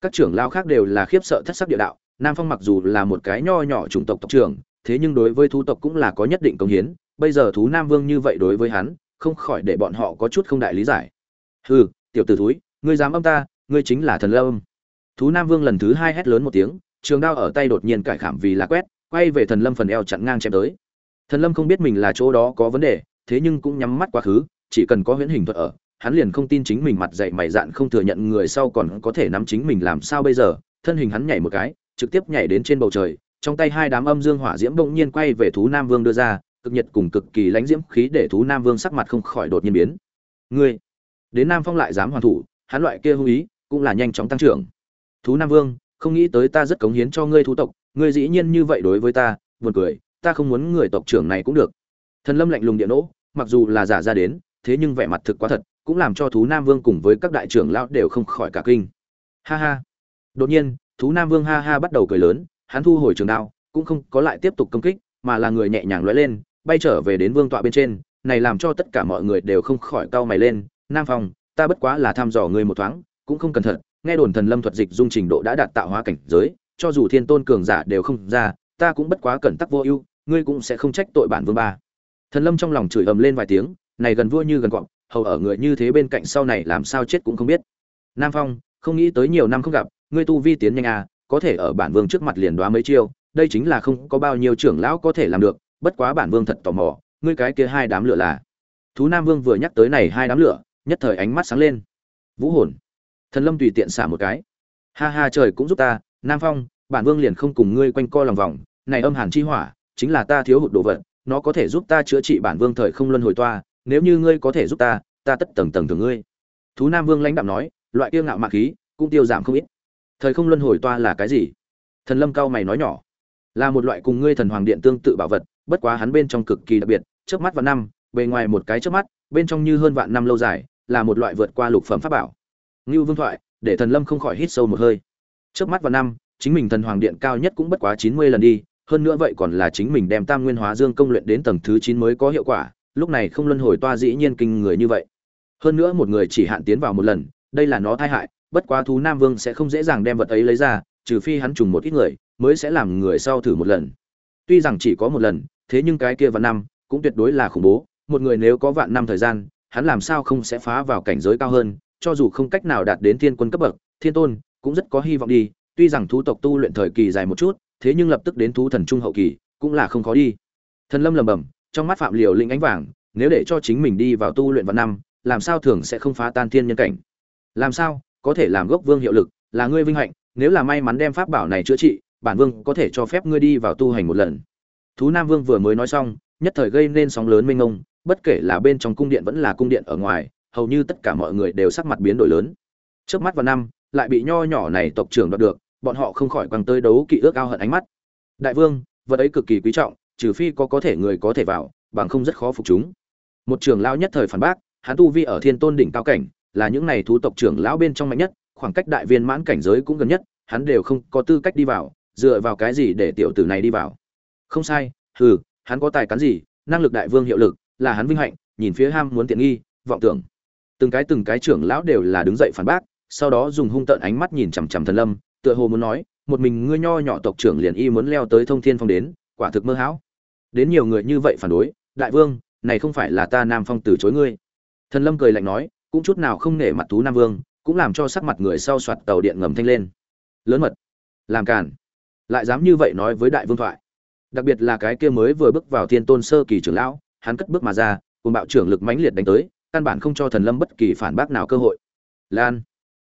Các trưởng lao khác đều là khiếp sợ thất sắc địa đạo, nam phong mặc dù là một cái nho nhỏ chủng tộc tộc trưởng, thế nhưng đối với thú tộc cũng là có nhất định công hiến, bây giờ thú nam vương như vậy đối với hắn, không khỏi để bọn họ có chút không đại lý giải. Hừ, tiểu tử thúi, ngươi dám âm ta, ngươi chính là thần lâm. Thú nam vương lần thứ hai hét lớn một tiếng, trường đao ở tay đột nhiên cải khảm vì là quét, quay về thần lâm phần eo chặn ngang chém tới thần lâm không biết mình là chỗ đó có vấn đề, thế nhưng cũng nhắm mắt quá khứ, chỉ cần có huyễn hình thuật ở, hắn liền không tin chính mình mặt dày mày dạn không thừa nhận người sau còn có thể nắm chính mình làm sao bây giờ. Thân hình hắn nhảy một cái, trực tiếp nhảy đến trên bầu trời, trong tay hai đám âm dương hỏa diễm bỗng nhiên quay về thú nam vương đưa ra, cực nhiệt cùng cực kỳ lãnh diễm khí để thú nam vương sắc mặt không khỏi đột nhiên biến. Ngươi, đến nam phong lại dám hoàn thủ, hắn loại kia hung ý, cũng là nhanh chóng tăng trưởng. Thú nam vương, không nghĩ tới ta rất cống hiến cho ngươi thú tộc, ngươi dĩ nhiên như vậy đối với ta, buồn cười ta không muốn người tộc trưởng này cũng được. Thần lâm lạnh lùng điện nỗ, mặc dù là giả ra đến, thế nhưng vẻ mặt thực quá thật, cũng làm cho thú nam vương cùng với các đại trưởng lão đều không khỏi cả kinh. Ha ha. Đột nhiên, thú nam vương ha ha bắt đầu cười lớn, hắn thu hồi trường đao, cũng không có lại tiếp tục công kích, mà là người nhẹ nhàng lóe lên, bay trở về đến vương tọa bên trên, này làm cho tất cả mọi người đều không khỏi cau mày lên. Nam phong, ta bất quá là thăm dò ngươi một thoáng, cũng không cẩn thận, nghe đồn thần lâm thuật dịch dung trình độ đã đạt tạo hóa cảnh giới, cho dù thiên tôn cường giả đều không ra, ta cũng bất quá cẩn tắc vô ưu ngươi cũng sẽ không trách tội bản vương ba. Thần lâm trong lòng chửi ầm lên vài tiếng, này gần vua như gần cọp hầu ở người như thế bên cạnh sau này làm sao chết cũng không biết. Nam phong, không nghĩ tới nhiều năm không gặp, ngươi tu vi tiến nhanh à có thể ở bản vương trước mặt liền đoá mấy chiêu, đây chính là không có bao nhiêu trưởng lão có thể làm được, bất quá bản vương thật tò mò, ngươi cái kia hai đám lửa là. Thú nam vương vừa nhắc tới này hai đám lửa, nhất thời ánh mắt sáng lên. Vũ hồn. Thần lâm tùy tiện xả một cái. Ha ha, trời cũng giúp ta, nam phong, bản vương liền không cùng ngươi quanh co lòng vòng, này âm hàn chi hỏa chính là ta thiếu hụt đồ vật, nó có thể giúp ta chữa trị bản vương thời không luân hồi toa, nếu như ngươi có thể giúp ta ta tất tầng tầng thường ngươi. Thú nam vương lãnh đạm nói, loại kiêu ngạo mạ khí, cũng tiêu giảm không ít. Thời không luân hồi toa là cái gì? Thần lâm cao mày nói nhỏ, là một loại cùng ngươi thần hoàng điện tương tự bảo vật, bất quá hắn bên trong cực kỳ đặc biệt trước mắt vào năm, bề ngoài một cái trước mắt, bên trong như hơn vạn năm lâu dài, là một loại vượt qua lục phẩm pháp bảo. Ngưu vương thoại, để thần lâm không khỏi hít sâu một hơi. Trước mắt vào năm, chính mình thần hoàng điện cao nhất cũng bất quá chín mươi lần đi hơn nữa vậy còn là chính mình đem tam nguyên hóa dương công luyện đến tầng thứ chín mới có hiệu quả, lúc này không luân hồi toa dĩ nhiên kinh người như vậy. Hơn nữa một người chỉ hạn tiến vào một lần, đây là nó tai hại, bất quá thú nam vương sẽ không dễ dàng đem vật ấy lấy ra, trừ phi hắn trùng một ít người, mới sẽ làm người sau thử một lần. Tuy rằng chỉ có một lần, thế nhưng cái kia vạn năm cũng tuyệt đối là khủng bố, một người nếu có vạn năm thời gian, hắn làm sao không sẽ phá vào cảnh giới cao hơn, cho dù không cách nào đạt đến thiên quân cấp bậc, thiên tôn cũng rất có hy vọng đi, tuy rằng thú tộc tu luyện thời kỳ dài một chút thế nhưng lập tức đến thú thần trung hậu kỳ, cũng là không khó đi. Thần lâm lầm bầm trong mắt phạm liều linh ánh vàng, nếu để cho chính mình đi vào tu luyện vạn năm, làm sao thường sẽ không phá tan thiên nhân cảnh? Làm sao, có thể làm gốc vương hiệu lực, là ngươi vinh hạnh, nếu là may mắn đem pháp bảo này chữa trị, bản vương có thể cho phép ngươi đi vào tu hành một lần. Thú nam vương vừa mới nói xong, nhất thời gây nên sóng lớn mênh mông, bất kể là bên trong cung điện vẫn là cung điện ở ngoài, hầu như tất cả mọi người đều sắc mặt biến đổi lớn. Trước mắt vào năm, lại bị nho nhỏ này tộc trưởng đoạt được bọn họ không khỏi quăng tới đấu kỵ ước ao hận ánh mắt. Đại vương, vật ấy cực kỳ quý trọng, trừ phi có có thể người có thể vào, bằng không rất khó phục chúng. Một trưởng lão nhất thời phản bác, hắn tu vi ở thiên tôn đỉnh cao cảnh, là những này thú tộc trưởng lão bên trong mạnh nhất, khoảng cách đại viên mãn cảnh giới cũng gần nhất, hắn đều không có tư cách đi vào, dựa vào cái gì để tiểu tử này đi vào. Không sai, hừ, hắn có tài cán gì, năng lực đại vương hiệu lực, là hắn vinh hạnh, nhìn phía ham muốn tiện nghi, vọng tưởng. Từng cái từng cái trưởng lão đều là đứng dậy phản bác, sau đó dùng hung tợn ánh mắt nhìn chằm chằm thần lâm tựa hồ muốn nói, một mình ngươi nho nhỏ tộc trưởng liền y muốn leo tới thông thiên phong đến, quả thực mơ hão. Đến nhiều người như vậy phản đối, đại vương, này không phải là ta nam phong từ chối ngươi. Thần lâm cười lạnh nói, cũng chút nào không nể mặt thú nam vương, cũng làm cho sắc mặt người sau soạt tàu điện ngầm thanh lên. Lớn mật. Làm cản lại dám như vậy nói với đại vương thoại. Đặc biệt là cái kia mới vừa bước vào thiên tôn sơ kỳ trưởng lão, hắn cất bước mà ra, cùng bạo trưởng lực mãnh liệt đánh tới, căn bản không cho thần lâm bất kỳ phản bác nào cơ hội. Lan.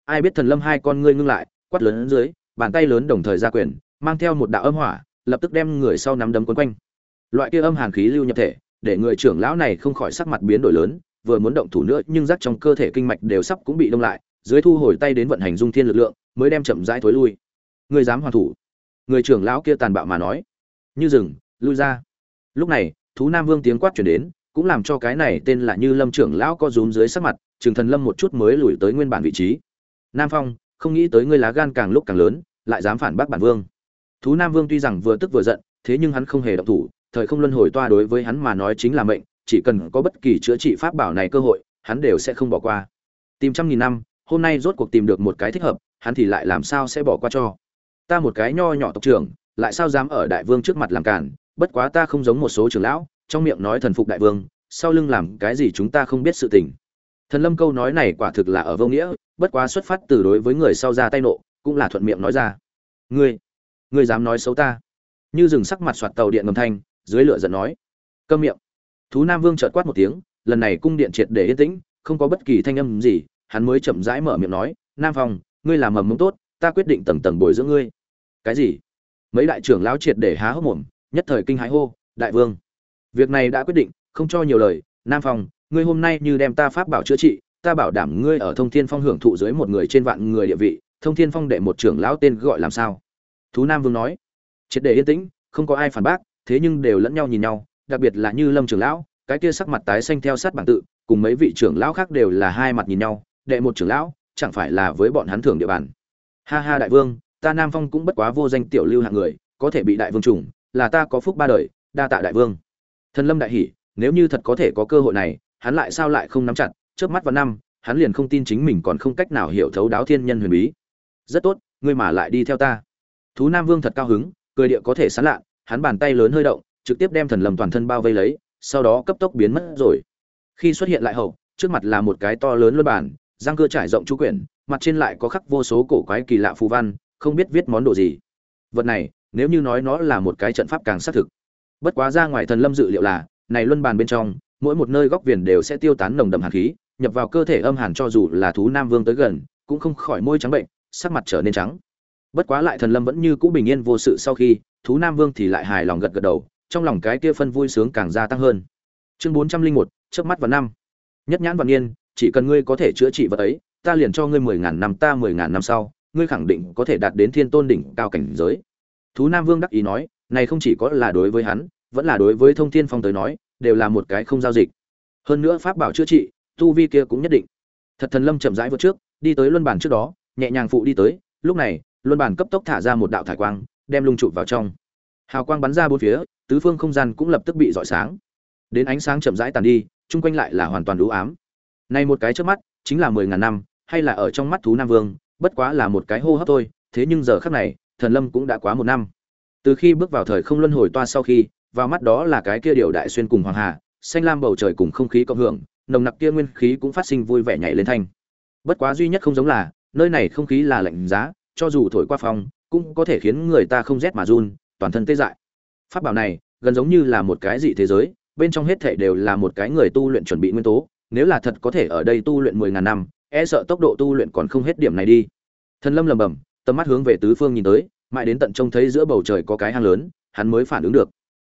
Ai biết thần lâm hai con ngươi ngưng lại quát lớn dưới, bàn tay lớn đồng thời ra quyền, mang theo một đạo âm hỏa, lập tức đem người sau nắm đấm quấn quanh. Loại kia âm hàn khí lưu nhập thể, để người trưởng lão này không khỏi sắc mặt biến đổi lớn, vừa muốn động thủ nữa nhưng rắc trong cơ thể kinh mạch đều sắp cũng bị đông lại, dưới thu hồi tay đến vận hành dung thiên lực lượng, mới đem chậm rãi thối lui. Người dám hoàn thủ? Người trưởng lão kia tàn bạo mà nói. Như rừng, lui ra. Lúc này, thú nam vương tiếng quát chuyển đến, cũng làm cho cái này tên là như lâm trưởng lão có rúm dưới sắc mặt, trường thần lâm một chút mới lùi tới nguyên bản vị trí. Nam phong không nghĩ tới ngươi lá gan càng lúc càng lớn, lại dám phản bác bản vương. Thú nam vương tuy rằng vừa tức vừa giận, thế nhưng hắn không hề động thủ, thời không luân hồi toa đối với hắn mà nói chính là mệnh, chỉ cần có bất kỳ chữa trị pháp bảo này cơ hội, hắn đều sẽ không bỏ qua. Tìm trăm nghìn năm, hôm nay rốt cuộc tìm được một cái thích hợp, hắn thì lại làm sao sẽ bỏ qua cho? Ta một cái nho nhỏ tộc trưởng, lại sao dám ở đại vương trước mặt làm cản bất quá ta không giống một số trưởng lão, trong miệng nói thần phục đại vương, sau lưng làm cái gì chúng ta không biết sự tình thần lâm câu nói này quả thực là ở vô nghĩa, bất quá xuất phát từ đối với người sau ra tay nộ, cũng là thuận miệng nói ra. Ngươi ngươi dám nói xấu ta? Như dừng sắc mặt soạt tàu điện ngầm thanh, dưới lửa giận nói. Câm miệng. Thú nam vương chợt quát một tiếng, lần này cung điện triệt để yên tĩnh, không có bất kỳ thanh âm gì, hắn mới chậm rãi mở miệng nói, nam phong, ngươi làm mầm mống tốt, ta quyết định tầng tầng bồi dưỡng ngươi. Cái gì? Mấy đại trưởng lão triệt để há hốc mồm, nhất thời kinh hãi hô, đại vương, việc này đã quyết định, không cho nhiều lời, nam phong ngươi hôm nay như đem ta pháp bảo chữa trị, ta bảo đảm ngươi ở thông thiên phong hưởng thụ dưới một người trên vạn người địa vị, thông thiên phong đệ một trưởng lão tên gọi làm sao? Thú nam vương nói. Triệt để yên tĩnh, không có ai phản bác, thế nhưng đều lẫn nhau nhìn nhau, đặc biệt là như lâm trưởng lão, cái kia sắc mặt tái xanh theo sát bản tự, cùng mấy vị trưởng lão khác đều là hai mặt nhìn nhau, đệ một trưởng lão, chẳng phải là với bọn hắn thưởng địa bàn. Ha ha đại vương, ta nam phong cũng bất quá vô danh tiểu lưu hạng người, có thể bị đại vương trùng, là ta có phúc ba đời, đa tạ đại vương. Thần lâm đại hỉ, nếu như thật có thể có cơ hội này hắn lại sao lại không nắm chặt trước mắt vào năm, hắn liền không tin chính mình còn không cách nào hiểu thấu đáo thiên nhân huyền bí. Rất tốt, ngươi mà lại đi theo ta. Thú nam vương thật cao hứng, cười địa có thể sán lạ, hắn bàn tay lớn hơi động, trực tiếp đem thần lâm toàn thân bao vây lấy, sau đó cấp tốc biến mất rồi. Khi xuất hiện lại hậu, trước mặt là một cái to lớn luân bản, răng cưa trải rộng chú quyển, mặt trên lại có khắc vô số cổ quái kỳ lạ phù văn, không biết viết món đồ gì. Vật này, nếu như nói nó là một cái trận pháp càng xác thực. Bất quá ra ngoài thần lâm dự liệu là, này luân bàn bên trong mỗi một nơi góc viền đều sẽ tiêu tán nồng đậm hàn khí, nhập vào cơ thể âm hàn cho dù là thú nam vương tới gần, cũng không khỏi môi trắng bệnh, sắc mặt trở nên trắng. Bất quá lại thần lâm vẫn như cũ bình yên vô sự sau khi, thú nam vương thì lại hài lòng gật gật đầu, trong lòng cái kia phân vui sướng càng gia tăng hơn. Chương bốn trăm linh một trước mắt và năm. Nhất nhãn và niên, chỉ cần ngươi có thể chữa trị vật ấy, ta liền cho ngươi mười ngàn năm, ta mười ngàn năm sau, ngươi khẳng định có thể đạt đến thiên tôn đỉnh cao cảnh giới. Thú nam vương đắc ý nói, này không chỉ có là đối với hắn, vẫn là đối với thông thiên phong tới nói đều là một cái không giao dịch. Hơn nữa pháp bảo chữa trị, tu vi kia cũng nhất định. Thật thần lâm chậm rãi vượt trước, đi tới luân bàn trước đó, nhẹ nhàng phụ đi tới, lúc này, luân bàn cấp tốc thả ra một đạo thải quang, đem lung trụ vào trong. Hào quang bắn ra bốn phía, tứ phương không gian cũng lập tức bị rọi sáng. Đến ánh sáng chậm rãi tàn đi, chung quanh lại là hoàn toàn đủ ám. Này một cái trước mắt, chính là mười ngàn năm, hay là ở trong mắt thú nam vương, bất quá là một cái hô hấp thôi, thế nhưng giờ khắc này, thần lâm cũng đã quá một năm. Từ khi bước vào thời không luân hồi toa sau khi vào mắt đó là cái kia điều đại xuyên cùng hoàng hà, xanh lam bầu trời cùng không khí cộng hưởng, nồng nặc kia nguyên khí cũng phát sinh vui vẻ nhảy lên thanh. Bất quá duy nhất không giống là, nơi này không khí là lạnh giá, cho dù thổi qua phòng, cũng có thể khiến người ta không rét mà run, toàn thân tê dại. Pháp bảo này, gần giống như là một cái dị thế giới, bên trong hết thể đều là một cái người tu luyện chuẩn bị nguyên tố, nếu là thật có thể ở đây tu luyện mười ngàn năm e sợ tốc độ tu luyện còn không hết điểm này đi. Thần lâm lầm bầm tầm mắt hướng về tứ phương nhìn tới, mãi đến tận trông thấy giữa bầu trời có cái hang lớn, hắn mới phản ứng được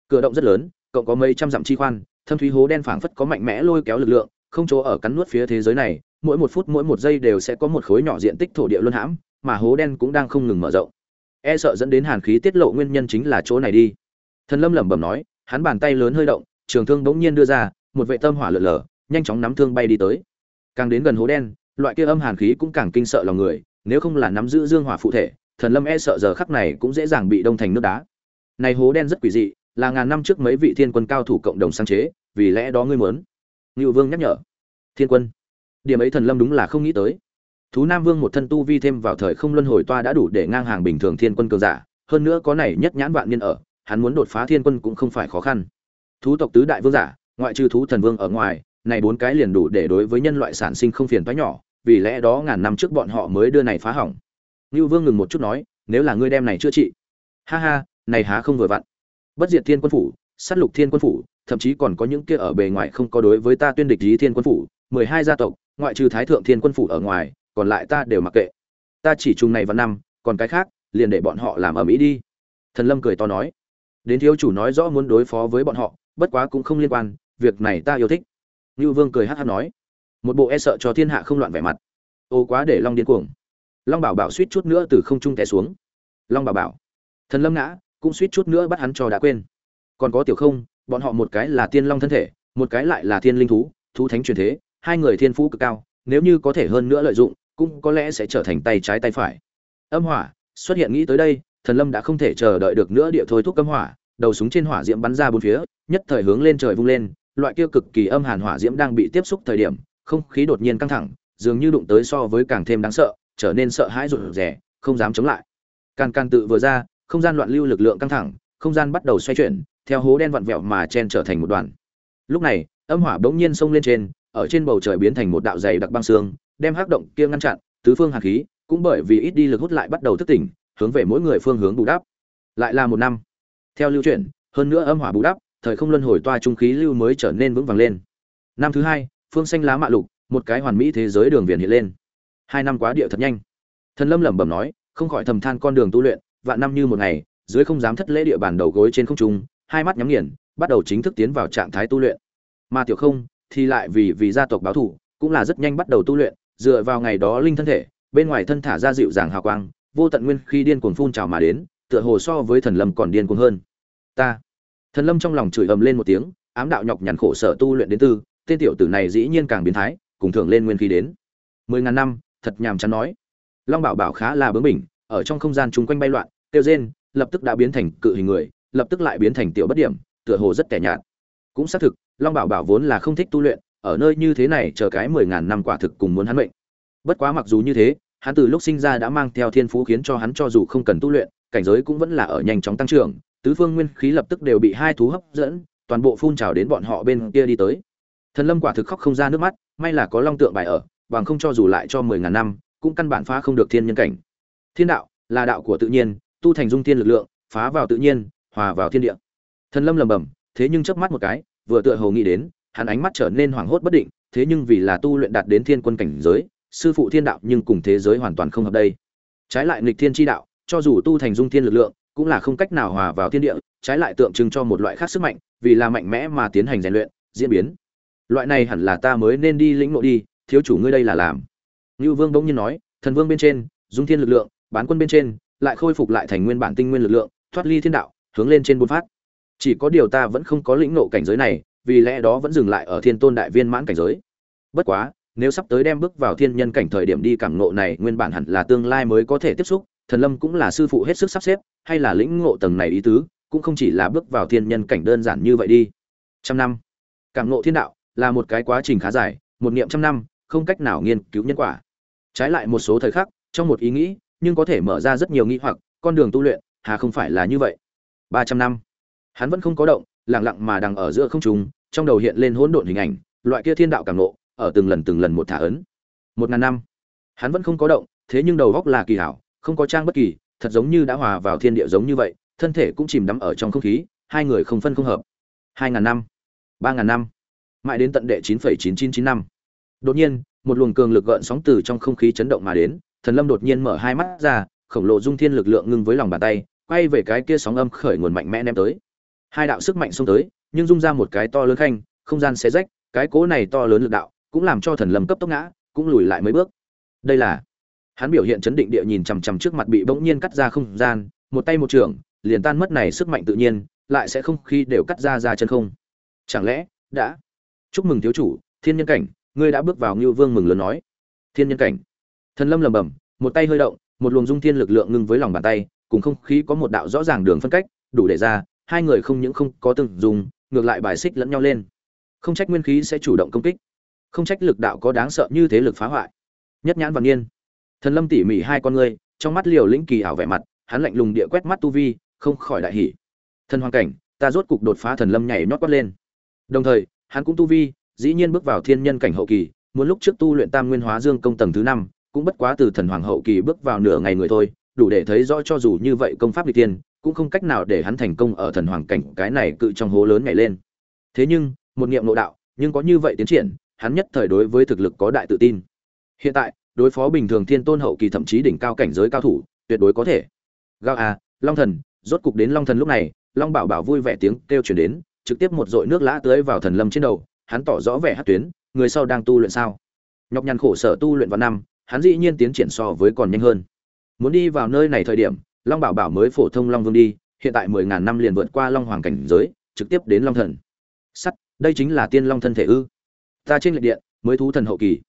cửa động rất lớn, cộng có mấy trăm dặm chi khoan, thâm thúy hố đen phảng phất có mạnh mẽ lôi kéo lực lượng, không chỗ ở cắn nuốt phía thế giới này, mỗi một phút mỗi một giây đều sẽ có một khối nhỏ diện tích thổ địa luân hãm, mà hố đen cũng đang không ngừng mở rộng. E sợ dẫn đến hàn khí tiết lộ nguyên nhân chính là chỗ này đi. Thần lâm lẩm bẩm nói, hắn bàn tay lớn hơi động, trường thương bỗng nhiên đưa ra, một vệ tâm hỏa lở lở, nhanh chóng nắm thương bay đi tới. Càng đến gần hố đen, loại kia âm hàn khí cũng càng kinh sợ lòng người, nếu không là nắm giữ dương hỏa phụ thể, thần lâm e sợ giờ khắc này cũng dễ dàng bị đông thành nước đá. Này hố đen rất quỷ dị là ngàn năm trước mấy vị thiên quân cao thủ cộng đồng sáng chế, vì lẽ đó ngươi muốn. Ngưu vương nhắc nhở. Thiên quân. Điểm ấy thần lâm đúng là không nghĩ tới. Thú nam vương một thân tu vi thêm vào thời không luân hồi toa đã đủ để ngang hàng bình thường thiên quân cường giả, hơn nữa có này nhất nhãn vạn niên ở, hắn muốn đột phá thiên quân cũng không phải khó khăn. Thú tộc tứ đại vương giả, ngoại trừ thú thần vương ở ngoài, này bốn cái liền đủ để đối với nhân loại sản sinh không phiền toái nhỏ, vì lẽ đó ngàn năm trước bọn họ mới đưa này phá hỏng. Ngưu vương ngừng một chút nói, nếu là ngươi đem này chữa trị. Ha ha, này há không vừa vặn bất diệt thiên quân phủ, sát lục thiên quân phủ, thậm chí còn có những kia ở bề ngoài không có đối với ta tuyên địch lý thiên quân phủ, mười hai gia tộc, ngoại trừ thái thượng thiên quân phủ ở ngoài, còn lại ta đều mặc kệ. Ta chỉ chung này vào năm, còn cái khác, liền để bọn họ làm ở mỹ đi. Thần lâm cười to nói. Đến thiếu chủ nói rõ muốn đối phó với bọn họ, bất quá cũng không liên quan, việc này ta yêu thích. Như vương cười hát hát nói. Một bộ e sợ cho thiên hạ không loạn vẻ mặt. Ô quá để long điên cuồng. Long bảo bảo suýt chút nữa từ không trung té xuống. Long bảo bảo. Thần lâm ngã cũng suýt chút nữa bắt hắn cho đã quên. Còn có tiểu không, bọn họ một cái là tiên long thân thể, một cái lại là thiên linh thú thú thánh truyền thế, hai người thiên phú cực cao, nếu như có thể hơn nữa lợi dụng, cũng có lẽ sẽ trở thành tay trái tay phải. Âm hỏa, xuất hiện nghĩ tới đây, thần lâm đã không thể chờ đợi được nữa địa thôi thúc âm hỏa, đầu súng trên hỏa diễm bắn ra bốn phía, nhất thời hướng lên trời vung lên, loại kia cực kỳ âm hàn hỏa diễm đang bị tiếp xúc thời điểm, không khí đột nhiên căng thẳng, dường như đụng tới so với càng thêm đáng sợ, trở nên sợ hãi rụt rè, không dám chống lại. Càng càng tự vừa ra không gian loạn lưu lực lượng căng thẳng, không gian bắt đầu xoay chuyển, theo hố đen vặn vẹo mà chen trở thành một đoàn. Lúc này, âm hỏa bỗng nhiên xông lên trên, ở trên bầu trời biến thành một đạo dày đặc băng xương, đem hắc động kia ngăn chặn, tứ phương hàn khí, cũng bởi vì ít đi lực hút lại bắt đầu thức tỉnh, hướng về mỗi người phương hướng bù đắp. Lại là một năm. Theo lưu chuyển, hơn nữa âm hỏa bù đắp, thời không luân hồi toa trung khí lưu mới trở nên vững vàng lên. Năm thứ hai, phương xanh lá mạ lục, một cái hoàn mỹ thế giới đường viền hiện lên. Hai năm quá địa thật nhanh. Thần lâm lẩm bẩm nói, không khỏi thầm than con đường tu luyện vạn năm như một ngày, dưới không dám thất lễ địa bàn đầu gối trên không trung, hai mắt nhắm nghiền, bắt đầu chính thức tiến vào trạng thái tu luyện. Mà tiểu không thì lại vì vì gia tộc báo thù, cũng là rất nhanh bắt đầu tu luyện, dựa vào ngày đó linh thân thể, bên ngoài thân thả ra dịu dàng hào quang, vô tận nguyên khi điên cuồng phun trào mà đến, tựa hồ so với thần lâm còn điên cuồng hơn. Ta, thần lâm trong lòng chửi ầm lên một tiếng, ám đạo nhọc nhằn khổ sở tu luyện đến tư, tên tiểu tử này dĩ nhiên càng biến thái, cùng thưởng lên nguyên khí đến. Mười ngàn năm, thật nhàm chán nói. Long bảo bảo khá là bướng bỉnh, ở trong không gian chúng quanh bay loạn tiêu rên lập tức đã biến thành cự hình người, lập tức lại biến thành tiểu bất điểm, tựa hồ rất tẻ nhạt. Cũng xác thực, long bảo bảo vốn là không thích tu luyện, ở nơi như thế này chờ cái mười ngàn năm quả thực cùng muốn hắn mệnh. Bất quá mặc dù như thế, hắn từ lúc sinh ra đã mang theo thiên phú khiến cho hắn cho dù không cần tu luyện, cảnh giới cũng vẫn là ở nhanh chóng tăng trưởng, tứ phương nguyên khí lập tức đều bị hai thú hấp dẫn, toàn bộ phun trào đến bọn họ bên kia đi tới. Thần lâm quả thực khóc không ra nước mắt, may là có long tượng bài ở, bằng không cho dù lại cho mười ngàn năm, cũng căn bản phá không được thiên nhân cảnh. Thiên đạo là đạo của tự nhiên tu thành dung thiên lực lượng, phá vào tự nhiên, hòa vào thiên địa. Thần lâm lầm bầm thế nhưng chớp mắt một cái, vừa tựa hồ nghĩ đến, hắn ánh mắt trở nên hoảng hốt bất định, thế nhưng vì là tu luyện đạt đến thiên quân cảnh giới, sư phụ thiên đạo nhưng cùng thế giới hoàn toàn không hợp đây. Trái lại nghịch thiên chi đạo, cho dù tu thành dung thiên lực lượng, cũng là không cách nào hòa vào thiên địa, trái lại tượng trưng cho một loại khác sức mạnh, vì là mạnh mẽ mà tiến hành rèn luyện, diễn biến. Loại này hẳn là ta mới nên đi lĩnh ngộ đi, thiếu chủ ngươi đây là làm. Lưu vương bỗng nhiên nói, thần vương bên trên, dung thiên lực lượng, bán quân bên trên lại khôi phục lại thành nguyên bản tinh nguyên lực lượng, thoát ly thiên đạo, hướng lên trên bốn phát. Chỉ có điều ta vẫn không có lĩnh ngộ cảnh giới này, vì lẽ đó vẫn dừng lại ở thiên tôn đại viên mãn cảnh giới. Bất quá, nếu sắp tới đem bước vào thiên nhân cảnh thời điểm đi cảm ngộ này, nguyên bản hẳn là tương lai mới có thể tiếp xúc, thần lâm cũng là sư phụ hết sức sắp xếp, hay là lĩnh ngộ tầng này ý tứ, cũng không chỉ là bước vào thiên nhân cảnh đơn giản như vậy đi. Trăm năm. Cảm ngộ thiên đạo là một cái quá trình khá dài, một niệm trăm năm, không cách nào nghiên cứu nhân quả. Trái lại một số thời khắc, trong một ý nghĩ nhưng có thể mở ra rất nhiều nghi hoặc, con đường tu luyện, hà không phải là như vậy. Ba trăm năm. Hắn vẫn không có động, lặng lặng mà đang ở giữa không trung, trong đầu hiện lên hỗn độn hình ảnh, loại kia thiên đạo cảm ngộ, ở từng lần từng lần một thả ấn. Một ngàn năm. Hắn vẫn không có động, thế nhưng đầu góc là kỳ hảo, không có trang bất kỳ, thật giống như đã hòa vào thiên địa giống như vậy, thân thể cũng chìm đắm ở trong không khí, hai người không phân không hợp. Hai ngàn năm. Ba ngàn năm. Mãi đến tận đệ chín phẩy chín chín chín năm. Đột nhiên, một luồng cường lực gợn sóng từ trong không khí chấn động mà đến thần lâm đột nhiên mở hai mắt ra, khổng lồ dung thiên lực lượng ngưng với lòng bàn tay, quay về cái kia sóng âm khởi nguồn mạnh mẽ ném tới. Hai đạo sức mạnh xông tới, nhưng dung ra một cái to lớn khanh, không gian xé rách, cái cố này to lớn lực đạo cũng làm cho thần lâm cấp tốc ngã, cũng lùi lại mấy bước. Đây là, hắn biểu hiện chấn định địa nhìn chằm chằm trước mặt bị bỗng nhiên cắt ra không gian, một tay một trường, liền tan mất này sức mạnh tự nhiên, lại sẽ không khi đều cắt ra ra chân không. Chẳng lẽ, đã? Chúc mừng thiếu chủ, thiên nhân cảnh, ngươi đã bước vào ngưu vương mừng lớn nói. Thiên nhân cảnh thần lâm lầm bầm một tay hơi động, một luồng dung thiên lực lượng ngưng với lòng bàn tay, cùng không khí có một đạo rõ ràng đường phân cách, đủ để ra, hai người không những không có từng dùng, ngược lại bài xích lẫn nhau lên. Không trách nguyên khí sẽ chủ động công kích. Không trách lực đạo có đáng sợ như thế lực phá hoại. Nhất nhãn và niên. Thần lâm tỉ mỉ hai con ngươi, trong mắt liều lĩnh kỳ ảo vẻ mặt, hắn lạnh lùng địa quét mắt tu vi, không khỏi đại hỉ. Thần hoàng cảnh, ta rốt cục đột phá thần lâm nhảy nhót quát lên. Đồng thời, hắn cũng tu vi, dĩ nhiên bước vào thiên nhân cảnh hậu kỳ, muốn lúc trước tu luyện tam nguyên hóa dương công tầng thứ năm cũng bất quá từ thần hoàng hậu kỳ bước vào nửa ngày người thôi, đủ để thấy rõ cho dù như vậy công pháp đi tiên cũng không cách nào để hắn thành công ở thần hoàng cảnh cái này cự trong hố lớn nhảy lên. Thế nhưng, một niệm nội đạo, nhưng có như vậy tiến triển, hắn nhất thời đối với thực lực có đại tự tin. Hiện tại, đối phó bình thường thiên tôn hậu kỳ thậm chí đỉnh cao cảnh giới cao thủ, tuyệt đối có thể. Gao à long thần, rốt cục đến long thần lúc này, long bảo bảo vui vẻ tiếng kêu chuyển đến, trực tiếp một dội nước lã tưới vào thần lâm trên đầu, hắn tỏ rõ vẻ hát tuyến, người sau đang tu luyện sao? Nhọc nhằn khổ sở tu luyện vào năm hắn dĩ nhiên tiến triển so với còn nhanh hơn. Muốn đi vào nơi này thời điểm, long bảo bảo mới phổ thông long vương đi, hiện tại mười ngàn năm liền vượt qua long hoàng cảnh giới, trực tiếp đến long thần. Sắt, đây chính là tiên long thân thể ư? Ta trên lệ điện, mới thú thần hậu kỳ.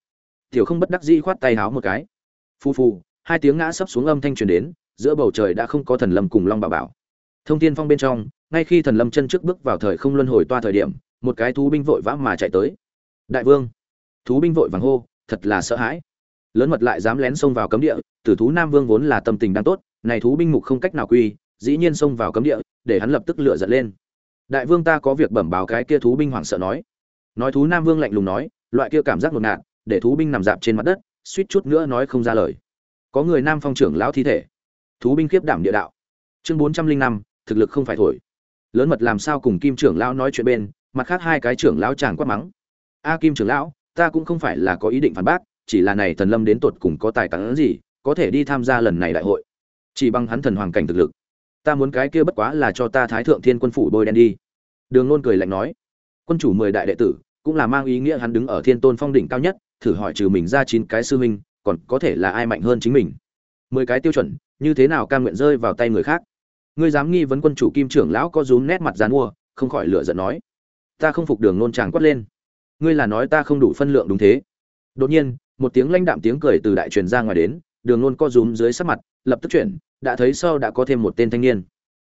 Tiểu không bất đắc dĩ khoát tay háo một cái. Phu phu hai tiếng ngã sấp xuống âm thanh truyền đến, giữa bầu trời đã không có thần lâm cùng long bảo bảo. Thông tiên phong bên trong, ngay khi thần lâm chân trước bước vào thời không luân hồi toa thời điểm, một cái thú binh vội vã mà chạy tới. Đại vương, thú binh vội vàng hô, thật là sợ hãi lớn mật lại dám lén xông vào cấm địa, tử thú nam vương vốn là tâm tình đang tốt, này thú binh mục không cách nào quy, dĩ nhiên xông vào cấm địa, để hắn lập tức lựa giận lên. Đại vương ta có việc bẩm báo cái kia thú binh hoảng sợ nói. Nói thú nam vương lạnh lùng nói, loại kia cảm giác ngột ngạt, để thú binh nằm dạp trên mặt đất, suýt chút nữa nói không ra lời. Có người nam phong trưởng lão thi thể. Thú binh kiếp đảm địa đạo. Chương bốn trăm linh năm, thực lực không phải thổi. Lớn mật làm sao cùng kim trưởng lão nói chuyện bên, mặt khác hai cái trưởng lão chàng quát mắng. A kim trưởng lão, ta cũng không phải là có ý định phản bác chỉ là này thần lâm đến tột cùng có tài tán gì, có thể đi tham gia lần này đại hội. Chỉ bằng hắn thần hoàng cảnh thực lực. Ta muốn cái kia bất quá là cho ta thái thượng thiên quân phủ bôi đen đi. Đường nôn cười lạnh nói. Quân chủ mười đại đệ tử, cũng là mang ý nghĩa hắn đứng ở thiên tôn phong đỉnh cao nhất, thử hỏi trừ mình ra chín cái sư huynh, còn có thể là ai mạnh hơn chính mình? Mười cái tiêu chuẩn, như thế nào cam nguyện rơi vào tay người khác? Ngươi dám nghi vấn quân chủ kim trưởng lão có rúm nét mặt dán mua, không khỏi lựa giận nói. Ta không phục đường nôn tràng quát lên. Ngươi là nói ta không đủ phân lượng đúng thế. Đột nhiên một tiếng lãnh đạm tiếng cười từ đại truyền ra ngoài đến, đường nôn co rúm dưới sắc mặt, lập tức chuyển, đã thấy sau đã có thêm một tên thanh niên.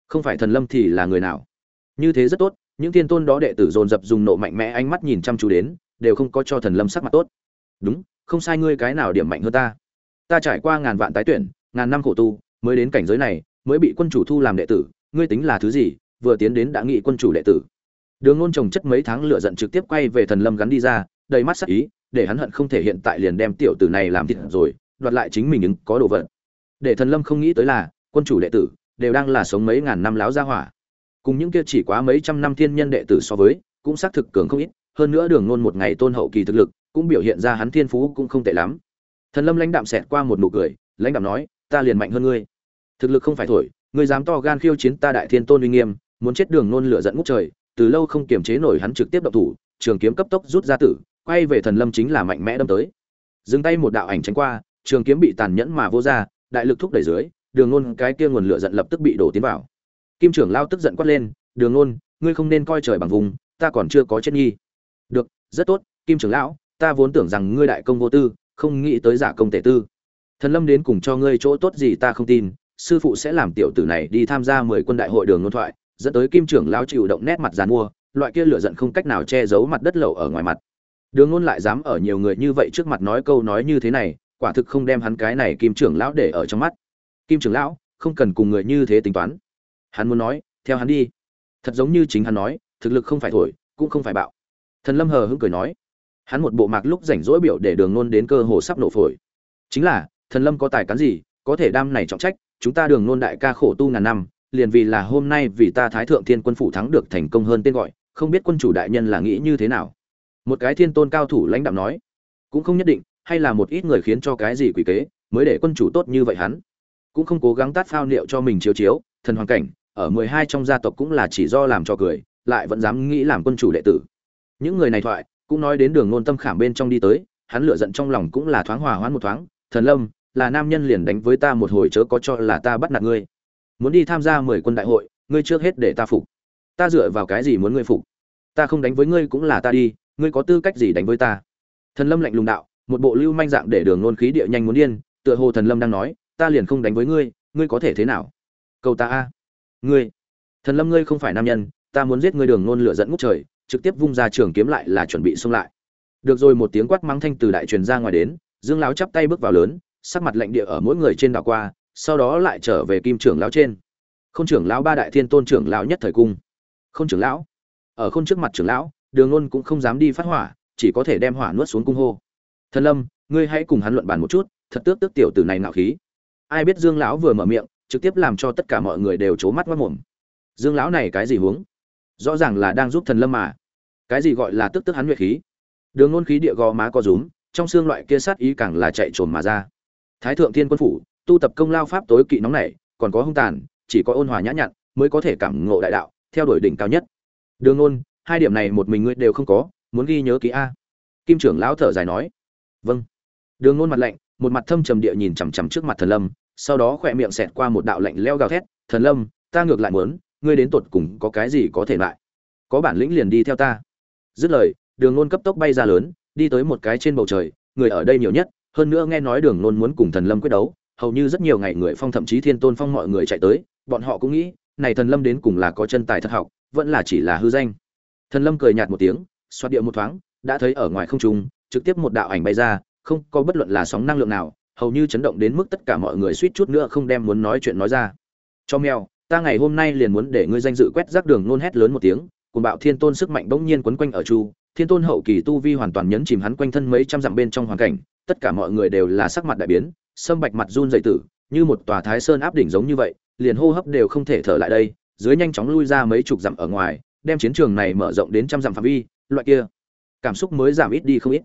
Không phải thần lâm thì là người nào? Như thế rất tốt, những thiên tôn đó đệ tử dồn dập dùng nộ mạnh mẽ ánh mắt nhìn chăm chú đến, đều không có cho thần lâm sắc mặt tốt. Đúng, không sai ngươi cái nào điểm mạnh hơn ta? Ta trải qua ngàn vạn tái tuyển, ngàn năm khổ tu, mới đến cảnh giới này, mới bị quân chủ thu làm đệ tử, ngươi tính là thứ gì? Vừa tiến đến đã nghị quân chủ đệ tử. Đường ngôn trồng chất mấy tháng lửa giận trực tiếp quay về thần lâm gắn đi ra đầy mắt sắc ý, để hắn hận không thể hiện tại liền đem tiểu tử này làm thịt rồi, đoạt lại chính mình ứng có đồ vật. Để thần lâm không nghĩ tới là, quân chủ đệ tử đều đang là sống mấy ngàn năm láo gia hỏa. Cùng những kia chỉ quá mấy trăm năm thiên nhân đệ tử so với, cũng xác thực cường không ít, hơn nữa đường nôn một ngày tôn hậu kỳ thực lực, cũng biểu hiện ra hắn thiên phú cũng không tệ lắm. Thần lâm lãnh đạm xẹt qua một nụ cười, lãnh đạm nói, ta liền mạnh hơn ngươi. Thực lực không phải thổi, ngươi dám to gan khiêu chiến ta đại thiên tôn uy nghiêm, muốn chết đường nôn lửa giận ngút trời, từ lâu không kiềm chế nổi hắn trực tiếp động thủ, trường kiếm cấp tốc rút ra tử quay về thần lâm chính là mạnh mẽ đâm tới. Dừng tay một đạo ảnh tránh qua trường kiếm bị tàn nhẫn mà vô ra đại lực thúc đẩy dưới đường ngôn cái kia nguồn lửa giận lập tức bị đổ tiến vào. Kim trưởng lao tức giận quát lên đường ngôn, ngươi không nên coi trời bằng vùng ta còn chưa có chết nghi. Được rất tốt kim trưởng lão ta vốn tưởng rằng ngươi đại công vô tư không nghĩ tới giả công tể tư. Thần lâm đến cùng cho ngươi chỗ tốt gì ta không tin sư phụ sẽ làm tiểu tử này đi tham gia mười quân đại hội đường ngôn thoại dẫn tới kim trưởng lão chịu động nét mặt giàn mua loại kia lửa giận không cách nào che giấu mặt đất lậu ở ngoài mặt đường nôn lại dám ở nhiều người như vậy trước mặt nói câu nói như thế này, quả thực không đem hắn cái này kim trưởng lão để ở trong mắt. Kim trưởng lão, không cần cùng người như thế tính toán. Hắn muốn nói, theo hắn đi. Thật giống như chính hắn nói, thực lực không phải thổi, cũng không phải bạo. Thần lâm hờ hững cười nói. Hắn một bộ mạc lúc rảnh rỗi biểu để đường nôn đến cơ hồ sắp nổ phổi. Chính là, thần lâm có tài cán gì, có thể đam này trọng trách, chúng ta đường nôn đại ca khổ tu ngàn năm, liền vì là hôm nay vì ta thái thượng thiên quân phủ thắng được thành công hơn tên gọi, không biết quân chủ đại nhân là nghĩ như thế nào một cái thiên tôn cao thủ lãnh đạo nói, cũng không nhất định, hay là một ít người khiến cho cái gì quỷ kế, mới để quân chủ tốt như vậy hắn. Cũng không cố gắng tát phao niệu cho mình chiếu chiếu, thần hoàn cảnh, ở mười hai trong gia tộc cũng là chỉ do làm cho cười, lại vẫn dám nghĩ làm quân chủ đệ tử. Những người này thoại, cũng nói đến đường ngôn tâm khảm bên trong đi tới, hắn lựa giận trong lòng cũng là thoáng hòa hoãn một thoáng, thần lâm, là nam nhân liền đánh với ta một hồi chớ có cho là ta bắt nạt ngươi. Muốn đi tham gia mười quân đại hội, ngươi trước hết để ta phục. Ta dựa vào cái gì muốn ngươi phục? Ta không đánh với ngươi cũng là ta đi ngươi có tư cách gì đánh với ta? Thần lâm lạnh lùng đạo, một bộ lưu manh dạng để đường nôn khí địa nhanh muốn điên, tựa hồ thần lâm đang nói, ta liền không đánh với ngươi ngươi có thể thế nào? Câu ta a. Ngươi. Thần lâm ngươi không phải nam nhân, ta muốn giết ngươi đường nôn lửa dẫn ngút trời, trực tiếp vung ra trường kiếm lại là chuẩn bị xông lại. Được rồi, một tiếng quát mắng thanh từ đại truyền ra ngoài đến, dương lão chắp tay bước vào lớn, sắc mặt lạnh địa ở mỗi người trên đảo qua, sau đó lại trở về kim trưởng lão trên. Không trưởng lão ba đại thiên tôn trưởng lão nhất thời cung. Không trưởng lão. Ở khôn trước mặt trưởng lão đường nôn cũng không dám đi phát hỏa, chỉ có thể đem hỏa nuốt xuống cung hô. Thần lâm, ngươi hãy cùng hắn luận bàn một chút, thật tước tước tiểu tử này nạo khí. Ai biết dương lão vừa mở miệng, trực tiếp làm cho tất cả mọi người đều c mắt mất mồm. Dương lão này cái gì huống? Rõ ràng là đang giúp thần lâm mà. Cái gì gọi là tức tức hắn nguyệt khí? Đường nôn khí địa gò má co rúm, trong xương loại kia sát ý càng là chạy trồn mà ra. Thái thượng thiên quân phủ, tu tập công lao pháp tối kỵ nóng này còn có hung tàn, chỉ có ôn hòa nhã nhặn, mới có thể cảm ngộ đại đạo, theo đuổi đỉnh cao nhất. Đường nôn hai điểm này một mình ngươi đều không có, muốn ghi nhớ ký a. Kim trưởng lão thở dài nói. Vâng. Đường nôn mặt lạnh, một mặt thâm trầm địa nhìn chằm chằm trước mặt thần lâm, sau đó khỏe miệng xẹt qua một đạo lạnh leo gào thét. Thần lâm, ta ngược lại muốn, ngươi đến tột cùng có cái gì có thể lại? Có bản lĩnh liền đi theo ta. Dứt lời, đường nôn cấp tốc bay ra lớn, đi tới một cái trên bầu trời, người ở đây nhiều nhất, hơn nữa nghe nói đường nôn muốn cùng thần lâm quyết đấu, hầu như rất nhiều ngày người phong thậm chí thiên tôn phong mọi người chạy tới, bọn họ cũng nghĩ, này thần lâm đến cùng là có chân tài thật học, vẫn là chỉ là hư danh thần lâm cười nhạt một tiếng xoát địa một thoáng, đã thấy ở ngoài không trung, trực tiếp một đạo ảnh bay ra, không có bất luận là sóng năng lượng nào, hầu như chấn động đến mức tất cả mọi người suýt chút nữa không đem muốn nói chuyện nói ra. Cho mèo, ta ngày hôm nay liền muốn để ngươi danh dự quét rác đường nôn hét lớn một tiếng cùng bạo thiên tôn sức mạnh bỗng nhiên quấn quanh ở chu, thiên tôn hậu kỳ tu vi hoàn toàn nhấn chìm hắn quanh thân mấy trăm dặm bên trong hoàn cảnh, tất cả mọi người đều là sắc mặt đại biến, sâm bạch mặt run dậy tử, như một tòa thái sơn áp đỉnh giống như vậy, liền hô hấp đều không thể thở lại đây, dưới nhanh chóng lui ra mấy chục dặm ở ngoài đem chiến trường này mở rộng đến trăm dặm phạm vi, loại kia cảm xúc mới giảm ít đi không ít.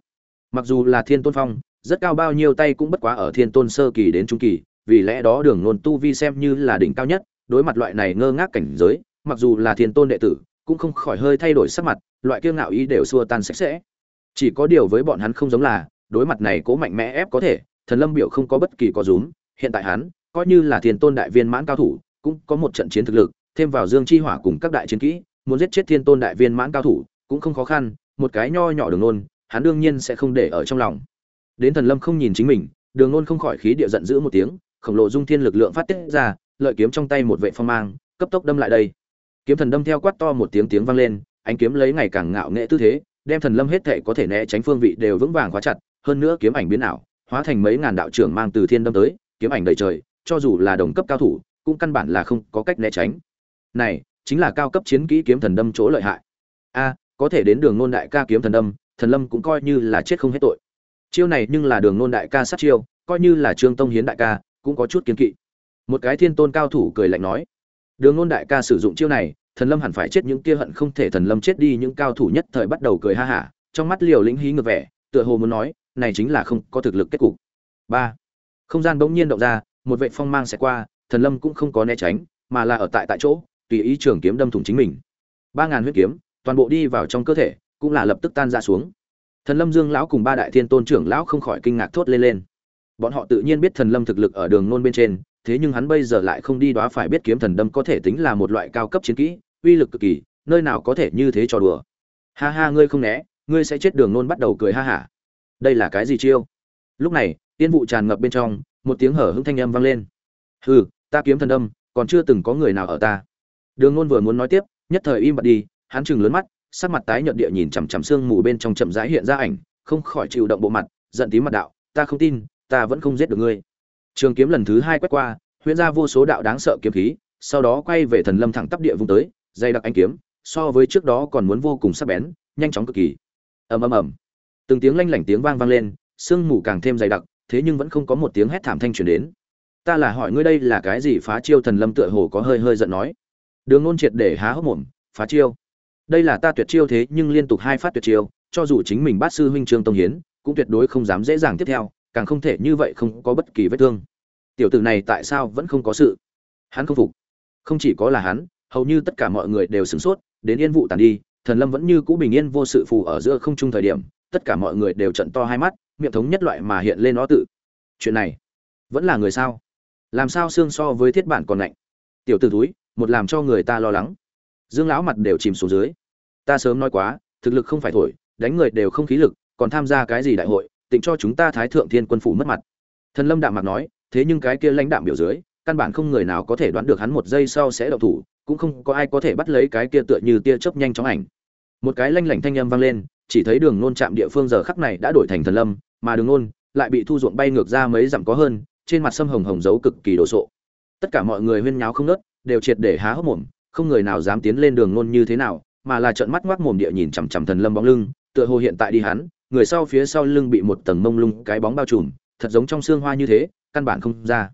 Mặc dù là thiên tôn phong, rất cao bao nhiêu tay cũng bất quá ở thiên tôn sơ kỳ đến trung kỳ, vì lẽ đó đường nôn tu vi xem như là đỉnh cao nhất, đối mặt loại này ngơ ngác cảnh giới, mặc dù là thiên tôn đệ tử, cũng không khỏi hơi thay đổi sắc mặt, loại kiêu ngạo ý đều xua tan sạch sẽ. Chỉ có điều với bọn hắn không giống là, đối mặt này cố mạnh mẽ ép có thể, thần lâm biểu không có bất kỳ có rúm, hiện tại hắn, coi như là thiên tôn đại viên mãn cao thủ, cũng có một trận chiến thực lực, thêm vào dương chi hỏa cùng các đại chiến kỹ muốn giết chết thiên tôn đại viên mãn cao thủ cũng không khó khăn, một cái nho nhỏ đường nôn, hắn đương nhiên sẽ không để ở trong lòng. Đến thần lâm không nhìn chính mình, đường nôn không khỏi khí địa giận dữ một tiếng, khổng lồ dung thiên lực lượng phát tiết ra, lợi kiếm trong tay một vệ phong mang, cấp tốc đâm lại đây. Kiếm thần đâm theo quát to một tiếng tiếng vang lên, ánh kiếm lấy ngày càng ngạo nghệ tư thế, đem thần lâm hết thể có thể né tránh phương vị đều vững vàng khóa chặt, hơn nữa kiếm ảnh biến ảo, hóa thành mấy ngàn đạo trưởng mang từ thiên đâm tới, kiếm ảnh đầy trời, cho dù là đồng cấp cao thủ, cũng căn bản là không có cách né tránh. Này chính là cao cấp chiến kỹ kiếm thần đâm chỗ lợi hại. A, có thể đến đường nôn đại ca kiếm thần đâm, thần lâm cũng coi như là chết không hết tội. Chiêu này nhưng là đường nôn đại ca sát chiêu, coi như là trương tông hiến đại ca, cũng có chút kiến kỵ. Một cái thiên tôn cao thủ cười lạnh nói, đường nôn đại ca sử dụng chiêu này, thần lâm hẳn phải chết những kia hận không thể thần lâm chết đi những cao thủ nhất thời bắt đầu cười ha hả, trong mắt liều lĩnh hí ngược vẻ, tựa hồ muốn nói, này chính là không có thực lực kết cục. Ba, không gian bỗng nhiên động ra, một vệ phong mang sẽ qua, thần lâm cũng không có né tránh, mà là ở tại tại chỗ tùy ý trường kiếm đâm thủng chính mình. Ba ngàn huyết kiếm, toàn bộ đi vào trong cơ thể, cũng là lập tức tan ra xuống. Thần lâm dương lão cùng ba đại thiên tôn trưởng lão không khỏi kinh ngạc thốt lên lên. Bọn họ tự nhiên biết thần lâm thực lực ở đường nôn bên trên, thế nhưng hắn bây giờ lại không đi đoá phải biết kiếm thần đâm có thể tính là một loại cao cấp chiến kỹ, uy lực cực kỳ, nơi nào có thể như thế trò đùa. Ha ha, ngươi không né, ngươi sẽ chết đường nôn bắt đầu cười ha hả. Đây là cái gì chiêu? Lúc này, tiên vụ tràn ngập bên trong, một tiếng hở hững thanh âm vang lên. Hừ, ta kiếm thần đâm, còn chưa từng có người nào ở ta đường nôn vừa muốn nói tiếp, nhất thời im bặt đi, hắn Trừng lớn mắt, sắc mặt tái nhợt địa nhìn chằm chằm xương mù bên trong chậm rãi hiện ra ảnh, không khỏi chịu động bộ mặt, giận tím mặt đạo, ta không tin, ta vẫn không giết được ngươi. Trường kiếm lần thứ hai quét qua, huyễn ra vô số đạo đáng sợ kiếm khí, sau đó quay về thần lâm thẳng tắp địa vung tới, dày đặc ánh kiếm, so với trước đó còn muốn vô cùng sắc bén, nhanh chóng cực kỳ. Ầm ầm ầm. Từng tiếng lanh lảnh tiếng vang vang lên, sương mù càng thêm dày đặc, thế nhưng vẫn không có một tiếng hét thảm thanh truyền đến. Ta là hỏi ngươi đây là cái gì phá chiêu thần lâm tựa hồ có hơi hơi giận nói? Đường ngôn triệt để há hốc mồm, phá chiêu. Đây là ta tuyệt chiêu thế nhưng liên tục hai phát tuyệt chiêu, cho dù chính mình bát sư huynh trương tông hiến, cũng tuyệt đối không dám dễ dàng tiếp theo, càng không thể như vậy không có bất kỳ vết thương. Tiểu tử này tại sao vẫn không có sự? Hắn không phục. Không chỉ có là hắn, hầu như tất cả mọi người đều sửng sốt, đến yên vụ tàn đi, thần lâm vẫn như cũ bình yên vô sự phù ở giữa không trung thời điểm, tất cả mọi người đều trận to hai mắt, miệng thống nhất loại mà hiện lên nó tự. Chuyện này, vẫn là người sao? Làm sao xương so với thiết bản còn lạnh? Tiểu tử túi một làm cho người ta lo lắng. Dương lão mặt đều chìm xuống dưới. Ta sớm nói quá, thực lực không phải thổi, đánh người đều không khí lực, còn tham gia cái gì đại hội, tịnh cho chúng ta thái thượng thiên quân phủ mất mặt. Thần lâm đạm mặt nói, thế nhưng cái kia lãnh đạm biểu dưới, căn bản không người nào có thể đoán được hắn một giây sau sẽ động thủ, cũng không có ai có thể bắt lấy cái kia tựa như tia chớp nhanh chóng ảnh. Một cái lanh lảnh thanh âm vang lên, chỉ thấy đường nôn chạm địa phương giờ khắc này đã đổi thành thần lâm, mà đường nôn lại bị thu ruộng bay ngược ra mấy dặm có hơn, trên mặt sâm hồng hồng dấu cực kỳ đồ sộ. Tất cả mọi người huyên nháo không nớt đều triệt để há hốc mồm, không người nào dám tiến lên đường luôn như thế nào, mà là trợn mắt ngoác mồm địa nhìn chằm chằm thần lâm bóng lưng, tựa hồ hiện tại đi hắn, người sau phía sau lưng bị một tầng mông lung cái bóng bao trùm, thật giống trong xương hoa như thế, căn bản không ra.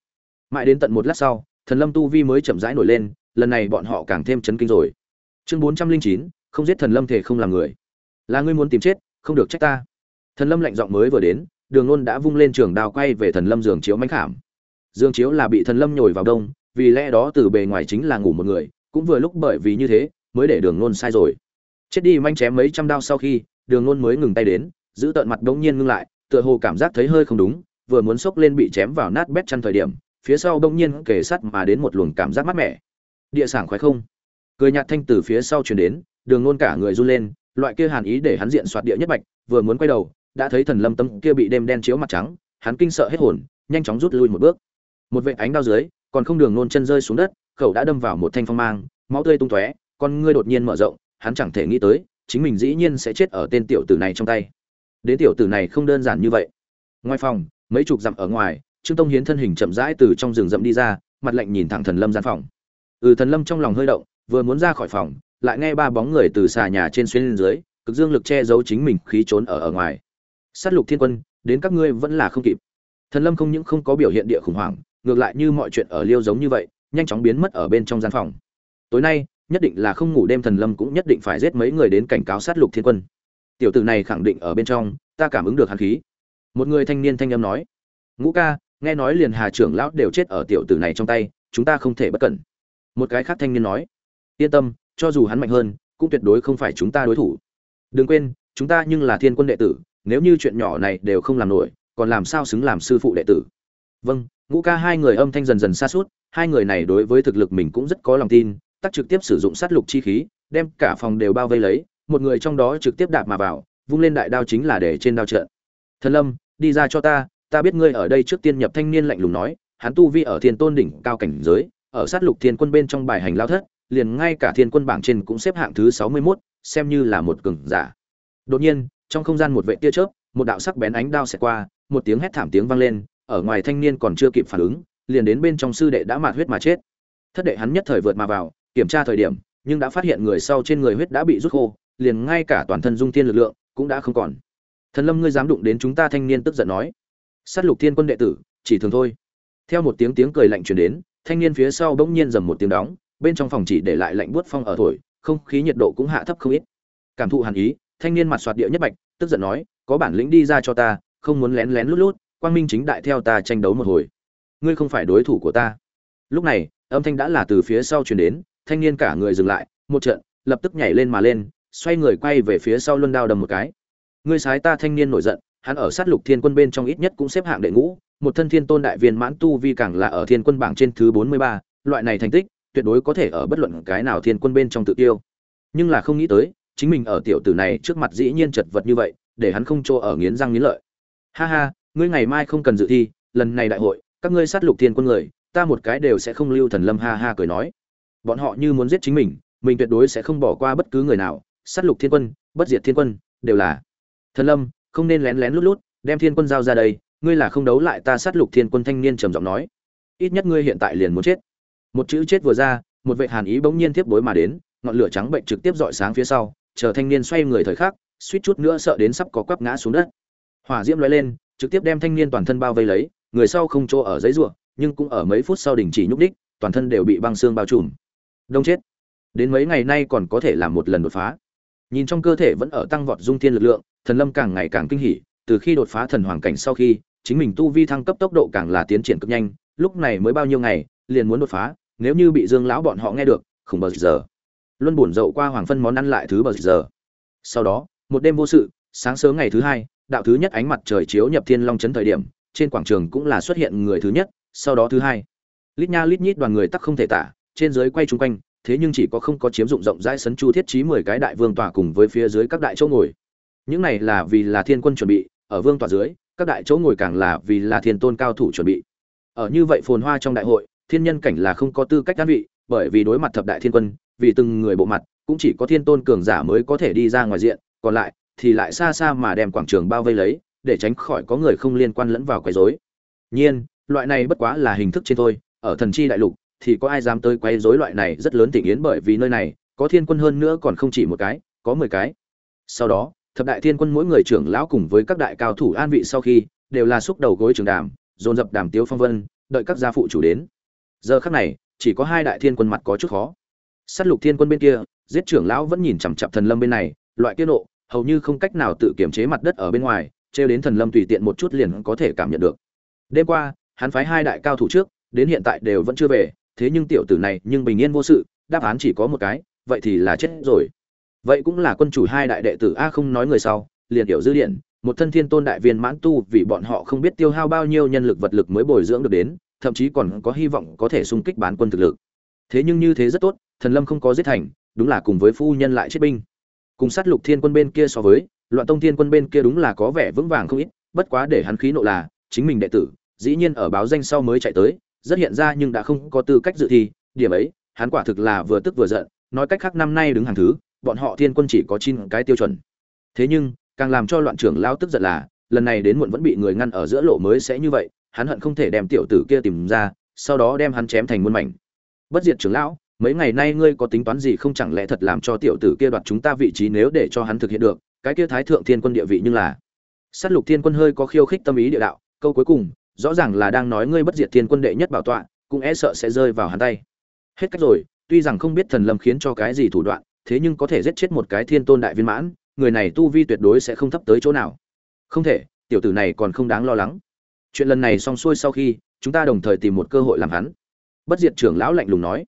Mãi đến tận một lát sau, thần lâm tu vi mới chậm rãi nổi lên, lần này bọn họ càng thêm chấn kinh rồi. Chương bốn trăm linh chín, không giết thần lâm thể không làm người. Là ngươi muốn tìm chết, không được trách ta. Thần lâm lạnh giọng mới vừa đến, đường nôn đã vung lên trường đao quay về thần lâm giường chiếu mãnh khảm. Dương chiếu là bị thần lâm nhồi vào đông vì lẽ đó từ bề ngoài chính là ngủ một người, cũng vừa lúc bởi vì như thế, mới để đường nôn sai rồi. Chết đi manh chém mấy trăm đao sau khi, đường nôn mới ngừng tay đến, giữ tợn mặt đông nhiên ngưng lại, tựa hồ cảm giác thấy hơi không đúng, vừa muốn xốc lên bị chém vào nát bét chăn thời điểm, phía sau đông nhiên kề sắt mà đến một luồng cảm giác mát mẻ. Địa sảng khoái không? Cười nhạt thanh từ phía sau truyền đến, đường nôn cả người run lên, loại kia hàn ý để hắn diện soạt địa nhất bạch vừa muốn quay đầu, đã thấy thần lâm tâm kia bị đêm đen chiếu mặt trắng, hắn kinh sợ hết hồn, nhanh chóng rút lui một bước. Một vệ ánh đao dưới còn không đường nôn chân rơi xuống đất, khẩu đã đâm vào một thanh phong mang, máu tươi tung tóe, con ngươi đột nhiên mở rộng, hắn chẳng thể nghĩ tới, chính mình dĩ nhiên sẽ chết ở tên tiểu tử này trong tay. Đến tiểu tử này không đơn giản như vậy. Ngoài phòng, mấy chục dặm ở ngoài, trương tông hiến thân hình chậm rãi từ trong rừng rậm đi ra, mặt lạnh nhìn thẳng thần lâm gian phòng. Ừ thần lâm trong lòng hơi động, vừa muốn ra khỏi phòng, lại nghe ba bóng người từ xà nhà trên xuyên lên dưới, cực dương lực che giấu chính mình khí trốn ở ở ngoài. Sát lục thiên quân, đến các ngươi vẫn là không kịp. Thần lâm không những không có biểu hiện địa khủng hoảng ngược lại như mọi chuyện ở liêu giống như vậy, nhanh chóng biến mất ở bên trong gian phòng. Tối nay, nhất định là không ngủ đêm thần lâm cũng nhất định phải giết mấy người đến cảnh cáo sát lục thiên quân. Tiểu tử này khẳng định ở bên trong, ta cảm ứng được hàn khí. Một người thanh niên thanh âm nói, ngũ ca, nghe nói liền hà trưởng lão đều chết ở tiểu tử này trong tay, chúng ta không thể bất cẩn. Một cái khác thanh niên nói, yên tâm, cho dù hắn mạnh hơn, cũng tuyệt đối không phải chúng ta đối thủ. Đừng quên, chúng ta nhưng là thiên quân đệ tử, nếu như chuyện nhỏ này đều không làm nổi, còn làm sao xứng làm sư phụ đệ tử? Vâng ngũ ca hai người âm thanh dần dần xa suốt hai người này đối với thực lực mình cũng rất có lòng tin tắc trực tiếp sử dụng sát lục chi khí đem cả phòng đều bao vây lấy một người trong đó trực tiếp đạp mà vào vung lên đại đao chính là để trên đao trận thần lâm đi ra cho ta ta biết ngươi ở đây trước tiên nhập thanh niên lạnh lùng nói hắn tu vi ở thiên tôn đỉnh cao cảnh giới ở sát lục thiên quân bên trong bài hành lao thất liền ngay cả thiên quân bảng trên cũng xếp hạng thứ sáu mươi 61, xem như là một cường giả. Đột nhiên trong không gian một vệ tia chớp một đạo sắc bén ánh đao xẹt qua một tiếng hét thảm tiếng vang lên ở ngoài thanh niên còn chưa kịp phản ứng, liền đến bên trong sư đệ đã mạt huyết mà chết. Thất đệ hắn nhất thời vượt mà vào, kiểm tra thời điểm, nhưng đã phát hiện người sau trên người huyết đã bị rút khô, liền ngay cả toàn thân dung tiên lực lượng cũng đã không còn. Thần lâm ngươi dám đụng đến chúng ta thanh niên tức giận nói. Sát lục thiên quân đệ tử, chỉ thường thôi. Theo một tiếng tiếng cười lạnh truyền đến, thanh niên phía sau bỗng nhiên rầm một tiếng đóng, bên trong phòng chỉ để lại lạnh buốt phong ở thổi, không khí nhiệt độ cũng hạ thấp không ít. Cảm thụ hàn ý, thanh niên mặt xoạt địa nhất bạch, tức giận nói, có bản lĩnh đi ra cho ta, không muốn lén lén lút lút quang minh chính đại theo ta tranh đấu một hồi. Ngươi không phải đối thủ của ta. Lúc này, âm thanh đã là từ phía sau truyền đến, thanh niên cả người dừng lại, một trận, lập tức nhảy lên mà lên, xoay người quay về phía sau luân đao đầm một cái. Ngươi sái ta thanh niên nổi giận, hắn ở sát lục thiên quân bên trong ít nhất cũng xếp hạng đệ ngũ, một thân thiên tôn đại viên mãn tu vi càng là ở thiên quân bảng trên thứ bốn mươi ba, loại này thành tích, tuyệt đối có thể ở bất luận cái nào thiên quân bên trong tự tiêu. Nhưng là không nghĩ tới, chính mình ở tiểu tử này trước mặt dĩ nhiên chật vật như vậy, để hắn không chỗ ở nghiến răng nghiến lợi. Ha ha ngươi ngày mai không cần dự thi, lần này đại hội, các ngươi sát lục thiên quân người, ta một cái đều sẽ không lưu thần lâm ha ha cười nói. Bọn họ như muốn giết chính mình mình tuyệt đối sẽ không bỏ qua bất cứ người nào. Sát lục thiên quân, bất diệt thiên quân, đều là. Thần lâm, không nên lén lén lút lút, đem thiên quân giao ra đây, ngươi là không đấu lại ta sát lục thiên quân thanh niên trầm giọng nói. Ít nhất ngươi hiện tại liền muốn chết. Một chữ chết vừa ra, một vệ hàn ý bỗng nhiên tiếp đối mà đến, ngọn lửa trắng bệnh trực tiếp dọi sáng phía sau, chờ thanh niên xoay người thời khắc, suýt chút nữa sợ đến sắp có quắp ngã xuống đất. Hỏa diễm lóe lên trực tiếp đem thanh niên toàn thân bao vây lấy người sau không chỗ ở giấy rùa, nhưng cũng ở mấy phút sau đình chỉ nhúc đích toàn thân đều bị băng xương bao trùm. Đông chết. Đến mấy ngày nay còn có thể làm một lần đột phá. Nhìn trong cơ thể vẫn ở tăng vọt dung thiên lực lượng thần lâm càng ngày càng kinh hỉ từ khi đột phá thần hoàng cảnh sau khi chính mình tu vi thăng cấp tốc độ càng là tiến triển cực nhanh lúc này mới bao nhiêu ngày liền muốn đột phá nếu như bị dương lão bọn họ nghe được không bao giờ. Luân buồn dậu qua hoàng phân món ăn lại thứ bao giờ. Sau đó một đêm vô sự sáng sớm ngày thứ hai đạo thứ nhất ánh mặt trời chiếu nhập thiên long trấn thời điểm, trên quảng trường cũng là xuất hiện người thứ nhất, sau đó thứ hai. Lít nha lít nhít đoàn người tắc không thể tả, trên dưới quay chung quanh, thế nhưng chỉ có không có chiếm dụng rộng rãi sấn chu thiết trí mười cái đại vương tòa cùng với phía dưới các đại chỗ ngồi. Những này là vì là thiên quân chuẩn bị, ở vương tòa dưới, các đại chỗ ngồi càng là vì là thiên tôn cao thủ chuẩn bị. Ở như vậy phồn hoa trong đại hội, thiên nhân cảnh là không có tư cách đan vị, bởi vì đối mặt thập đại thiên quân, vì từng người bộ mặt, cũng chỉ có thiên tôn cường giả mới có thể đi ra ngoài diện, còn lại thì lại xa xa mà đem quảng trường bao vây lấy, để tránh khỏi có người không liên quan lẫn vào quấy rối. Nhiên, loại này bất quá là hình thức trên thôi, ở thần chi đại lục thì có ai dám tới quấy rối loại này rất lớn tình yến bởi vì nơi này có thiên quân hơn nữa còn không chỉ một cái, có mười cái. Sau đó, thập đại thiên quân mỗi người trưởng lão cùng với các đại cao thủ an vị sau khi đều là xúc đầu gối trường đàm, dồn dập đàm tiếu phong vân, đợi các gia phụ chủ đến. Giờ khắc này, chỉ có hai đại thiên quân mặt có chút khó. Sát lục thiên quân bên kia, giết trưởng lão vẫn nhìn chằm chặp thần lâm bên này, loại kiết nộ hầu như không cách nào tự kiểm chế mặt đất ở bên ngoài, trêu đến thần lâm tùy tiện một chút liền có thể cảm nhận được. Đêm qua, hắn phái hai đại cao thủ trước, đến hiện tại đều vẫn chưa về, thế nhưng tiểu tử này nhưng bình yên vô sự, đáp án chỉ có một cái, vậy thì là chết rồi. Vậy cũng là quân chủ hai đại đệ tử a không nói người sau, liền hiểu dư điện, một thân thiên tôn đại viên mãn tu vì bọn họ không biết tiêu hao bao nhiêu nhân lực vật lực mới bồi dưỡng được đến, thậm chí còn có hy vọng có thể xung kích bán quân thực lực. Thế nhưng như thế rất tốt, thần lâm không có giết thành, đúng là cùng với phu nhân lại chết binh cùng sát lục thiên quân bên kia so với, loạn tông thiên quân bên kia đúng là có vẻ vững vàng không ít, bất quá để hắn khí nộ là, chính mình đệ tử, dĩ nhiên ở báo danh sau mới chạy tới, rất hiện ra nhưng đã không có tư cách dự thi, điểm ấy, hắn quả thực là vừa tức vừa giận, nói cách khác năm nay đứng hàng thứ, bọn họ thiên quân chỉ có chín cái tiêu chuẩn. Thế nhưng, càng làm cho loạn trưởng lao tức giận là, lần này đến muộn vẫn bị người ngăn ở giữa lộ mới sẽ như vậy, hắn hận không thể đem tiểu tử kia tìm ra, sau đó đem hắn chém thành muôn mảnh. Bất diệt trưởng lão mấy ngày nay ngươi có tính toán gì không chẳng lẽ thật làm cho tiểu tử kia đoạt chúng ta vị trí nếu để cho hắn thực hiện được, cái kia thái thượng thiên quân địa vị nhưng là sát lục thiên quân hơi có khiêu khích tâm ý địa đạo, câu cuối cùng, rõ ràng là đang nói ngươi bất diệt thiên quân đệ nhất bảo tọa, cũng e sợ sẽ rơi vào hắn tay. Hết cách rồi, tuy rằng không biết thần lâm khiến cho cái gì thủ đoạn, thế nhưng có thể giết chết một cái thiên tôn đại viên mãn, người này tu vi tuyệt đối sẽ không thấp tới chỗ nào. Không thể, tiểu tử này còn không đáng lo lắng. Chuyện lần này xong xuôi sau khi, chúng ta đồng thời tìm một cơ hội làm hắn. Bất diệt trưởng lão lạnh lùng nói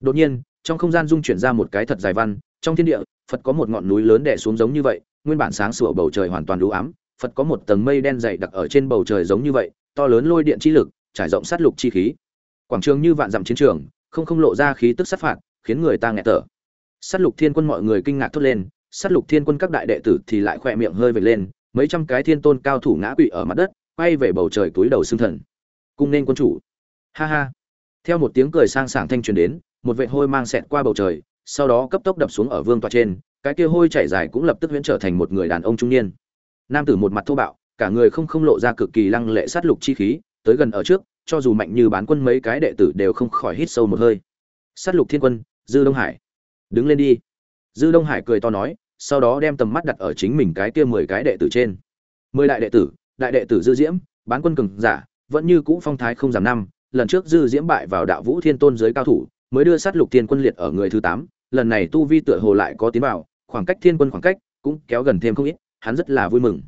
đột nhiên, trong không gian dung chuyển ra một cái thật dài văn, trong thiên địa, phật có một ngọn núi lớn đè xuống giống như vậy, nguyên bản sáng sủa bầu trời hoàn toàn đủ ám, phật có một tầng mây đen dày đặc ở trên bầu trời giống như vậy, to lớn lôi điện chi lực, trải rộng sát lục chi khí. Quảng trường như vạn dặm chiến trường, không không lộ ra khí tức sát phạt, khiến người ta nghẹt thở. Sát lục thiên quân mọi người kinh ngạc thốt lên, sát lục thiên quân các đại đệ tử thì lại khoe miệng hơi vệt lên, mấy trăm cái thiên tôn cao thủ ngã quỵ ở mặt đất, quay về bầu trời túi đầu xương thần. Cung nên quân chủ. Ha ha. Theo một tiếng cười sang sảng thanh truyền đến một vệt hôi mang xẹt qua bầu trời, sau đó cấp tốc đập xuống ở vương tọa trên, cái kia hôi chảy dài cũng lập tức huyễn trở thành một người đàn ông trung niên. Nam tử một mặt thô bạo, cả người không không lộ ra cực kỳ lăng lệ sát lục chi khí, tới gần ở trước, cho dù mạnh như bán quân mấy cái đệ tử đều không khỏi hít sâu một hơi. Sát lục thiên quân, dư đông hải. Đứng lên đi. Dư đông hải cười to nói, sau đó đem tầm mắt đặt ở chính mình cái kia mười cái đệ tử trên. Mười đại đệ tử, đại đệ tử dư diễm, bán quân cường giả, vẫn như cũ phong thái không giảm năm, lần trước dư diễm bại vào đạo vũ thiên tôn giới cao thủ mới đưa sát lục thiên quân liệt ở người thứ tám, lần này tu vi tựa hồ lại có tiến vào, khoảng cách thiên quân khoảng cách cũng kéo gần thêm không ít, hắn rất là vui mừng.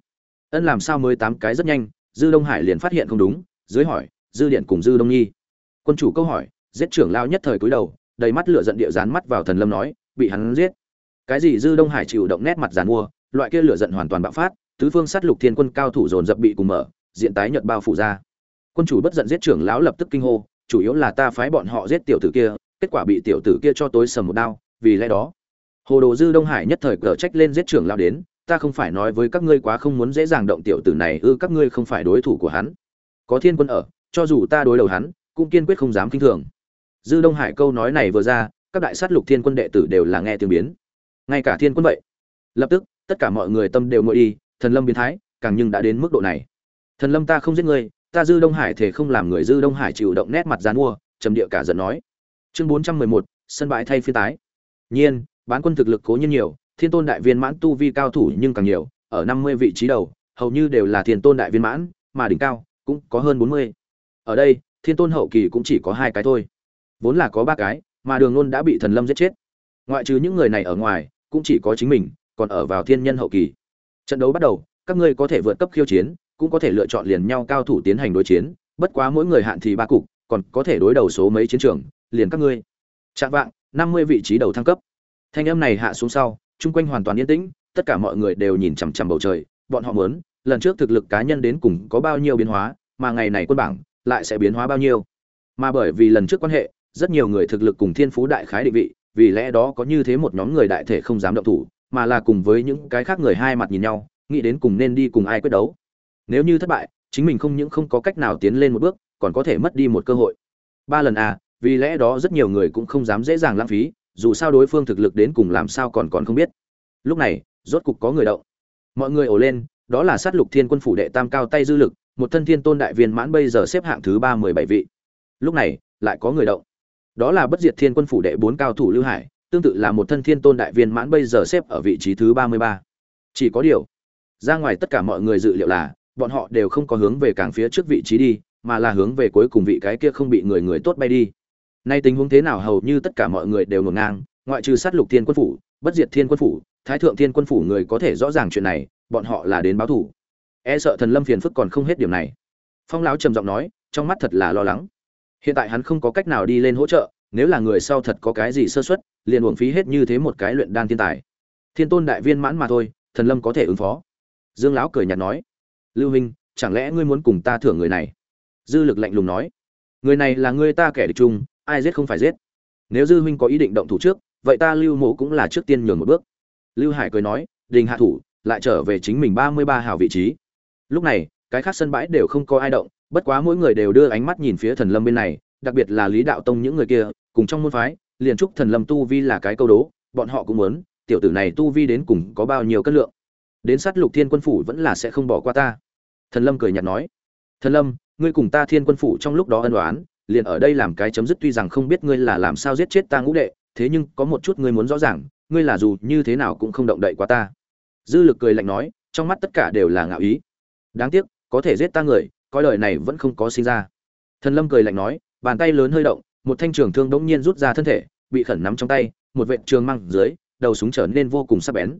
Ân làm sao mới tám cái rất nhanh, dư đông hải liền phát hiện không đúng, dưới hỏi, dư điện cùng dư đông nhi. Quân chủ câu hỏi, giết trưởng lao nhất thời cúi đầu, đầy mắt lửa giận địa dán mắt vào thần lâm nói, bị hắn giết. Cái gì dư đông hải chịu động nét mặt giàn mua, loại kia lửa giận hoàn toàn bạo phát, tứ phương sát lục thiên quân cao thủ dồn dập bị cùng mở, diện tái nhợt bao phủ ra. Quân chủ bất giận giết trưởng lão lập tức kinh hô, chủ yếu là ta phái bọn họ giết tiểu tử kia kết quả bị tiểu tử kia cho tối sầm một đao, vì lẽ đó. Hồ đồ dư đông hải nhất thời cờ trách lên giết trưởng lão đến, ta không phải nói với các ngươi quá không muốn dễ dàng động tiểu tử này ư, các ngươi không phải đối thủ của hắn. Có thiên quân ở, cho dù ta đối đầu hắn, cũng kiên quyết không dám kinh thường. Dư đông hải câu nói này vừa ra, các đại sát lục thiên quân đệ tử đều là nghe tiếng biến. Ngay cả thiên quân vậy. Lập tức, tất cả mọi người tâm đều ngồi đi, thần lâm biến thái, càng nhưng đã đến mức độ này. Thần lâm ta không giết ngươi, ta dư đông hải thể không làm người dư đông hải chịu động nét mặt dán mua, trầm địa cả giận nói chương bốn trăm mười một, sân bãi thay phiên tái. Nhiên, bán quân thực lực cố nhiên nhiều, thiên tôn đại viên mãn tu vi cao thủ nhưng càng nhiều, ở năm mươi vị trí đầu, hầu như đều là thiên tôn đại viên mãn, mà đỉnh cao cũng có hơn bốn mươi. Ở đây, thiên tôn hậu kỳ cũng chỉ có hai cái thôi. Vốn là có ba cái, mà đường luôn đã bị thần lâm giết chết. Ngoại trừ những người này ở ngoài, cũng chỉ có chính mình, còn ở vào thiên nhân hậu kỳ. Trận đấu bắt đầu, các ngươi có thể vượt cấp khiêu chiến, cũng có thể lựa chọn liền nhau cao thủ tiến hành đối chiến, bất quá mỗi người hạn thì ba cục, còn có thể đối đầu số mấy chiến trường liền các ngươi. Chạm vạng, năm mươi vị trí đầu thăng cấp. Thanh âm này hạ xuống sau, chung quanh hoàn toàn yên tĩnh, tất cả mọi người đều nhìn chằm chằm bầu trời, bọn họ muốn, lần trước thực lực cá nhân đến cùng có bao nhiêu biến hóa, mà ngày này quân bảng lại sẽ biến hóa bao nhiêu. Mà bởi vì lần trước quan hệ, rất nhiều người thực lực cùng thiên phú đại khái định vị, vì lẽ đó có như thế một nhóm người đại thể không dám động thủ, mà là cùng với những cái khác người hai mặt nhìn nhau, nghĩ đến cùng nên đi cùng ai quyết đấu. Nếu như thất bại, chính mình không những không có cách nào tiến lên một bước, còn có thể mất đi một cơ hội. Ba lần à vì lẽ đó rất nhiều người cũng không dám dễ dàng lãng phí, dù sao đối phương thực lực đến cùng làm sao còn còn không biết. Lúc này, rốt cục có người động. Mọi người ồ lên, đó là sát lục thiên quân phủ đệ tam cao tay dư lực, một thân thiên tôn đại viên mãn bây giờ xếp hạng thứ ba mười bảy vị. Lúc này, lại có người động. Đó là bất diệt thiên quân phủ đệ bốn cao thủ lưu hải, tương tự là một thân thiên tôn đại viên mãn bây giờ xếp ở vị trí thứ ba mươi ba. Chỉ có điều, ra ngoài tất cả mọi người dự liệu là, bọn họ đều không có hướng về càng phía trước vị trí đi, mà là hướng về cuối cùng vị cái kia không bị người người tốt bay đi nay tình huống thế nào hầu như tất cả mọi người đều ngổn ngang, ngoại trừ sát lục thiên quân phủ, bất diệt thiên quân phủ, thái thượng thiên quân phủ người có thể rõ ràng chuyện này, bọn họ là đến báo thủ e sợ thần lâm phiền phức còn không hết điểm này. Phong lão trầm giọng nói, trong mắt thật là lo lắng. Hiện tại hắn không có cách nào đi lên hỗ trợ, nếu là người sau thật có cái gì sơ xuất liền uổng phí hết như thế một cái luyện đan thiên tài. Thiên tôn đại viên mãn mà thôi, thần lâm có thể ứng phó. Dương lão cười nhạt nói, lưu huynh, chẳng lẽ ngươi muốn cùng ta thưởng người này? Dư lực lạnh lùng nói, người này là ngươi ta kẻ địch chung ai giết không phải giết. Nếu dư huynh có ý định động thủ trước, vậy ta lưu mộ cũng là trước tiên nhường một bước. Lưu hải cười nói, đình hạ thủ, lại trở về chính mình ba mươi ba hào vị trí. Lúc này, cái khác sân bãi đều không có ai động, bất quá mỗi người đều đưa ánh mắt nhìn phía thần lâm bên này, đặc biệt là lý đạo tông những người kia, cùng trong môn phái, liền chúc thần lâm tu vi là cái câu đố, bọn họ cũng muốn, tiểu tử này tu vi đến cùng có bao nhiêu cân lượng. Đến sát lục thiên quân phủ vẫn là sẽ không bỏ qua ta. Thần lâm cười nhạt nói, thần lâm, ngươi cùng ta thiên quân phủ trong lúc đó ân đoán liền ở đây làm cái chấm dứt tuy rằng không biết ngươi là làm sao giết chết ta ngũ đệ, thế nhưng có một chút ngươi muốn rõ ràng, ngươi là dù như thế nào cũng không động đậy quá ta. Dư lực cười lạnh nói, trong mắt tất cả đều là ngạo ý. Đáng tiếc, có thể giết ta người, coi đời này vẫn không có sinh ra. Thần lâm cười lạnh nói, bàn tay lớn hơi động, một thanh trường thương đống nhiên rút ra thân thể, bị khẩn nắm trong tay, một vệ trường măng dưới, đầu súng trở nên vô cùng sắc bén.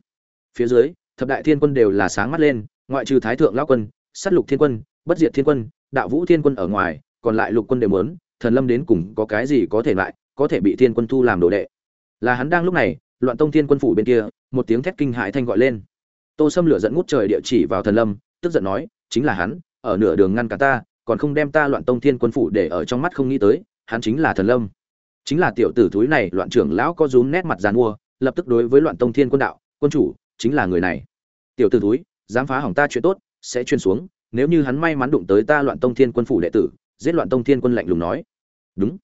Phía dưới, thập đại thiên quân đều là sáng mắt lên, ngoại trừ thái thượng lão quân, sát lục thiên quân, bất diệt thiên quân, đạo vũ thiên quân ở ngoài còn lại lục quân đều muốn, thần lâm đến cùng có cái gì có thể lại, có thể bị thiên quân thu làm đồ đệ. Là hắn đang lúc này, loạn tông thiên quân phủ bên kia, một tiếng thét kinh hãi thanh gọi lên. Tô sâm lửa giận ngút trời địa chỉ vào thần lâm, tức giận nói, chính là hắn, ở nửa đường ngăn cả ta, còn không đem ta loạn tông thiên quân phủ để ở trong mắt không nghĩ tới, hắn chính là thần lâm. Chính là tiểu tử thúi này, loạn trưởng lão có rúm nét mặt giàn mua, lập tức đối với loạn tông thiên quân đạo, quân chủ, chính là người này. Tiểu tử thúi, dám phá hỏng ta chuyện tốt, sẽ chuyên xuống, nếu như hắn may mắn đụng tới ta loạn tông thiên quân phủ đệ tử giết loạn tông thiên quân lạnh lùng nói. Đúng.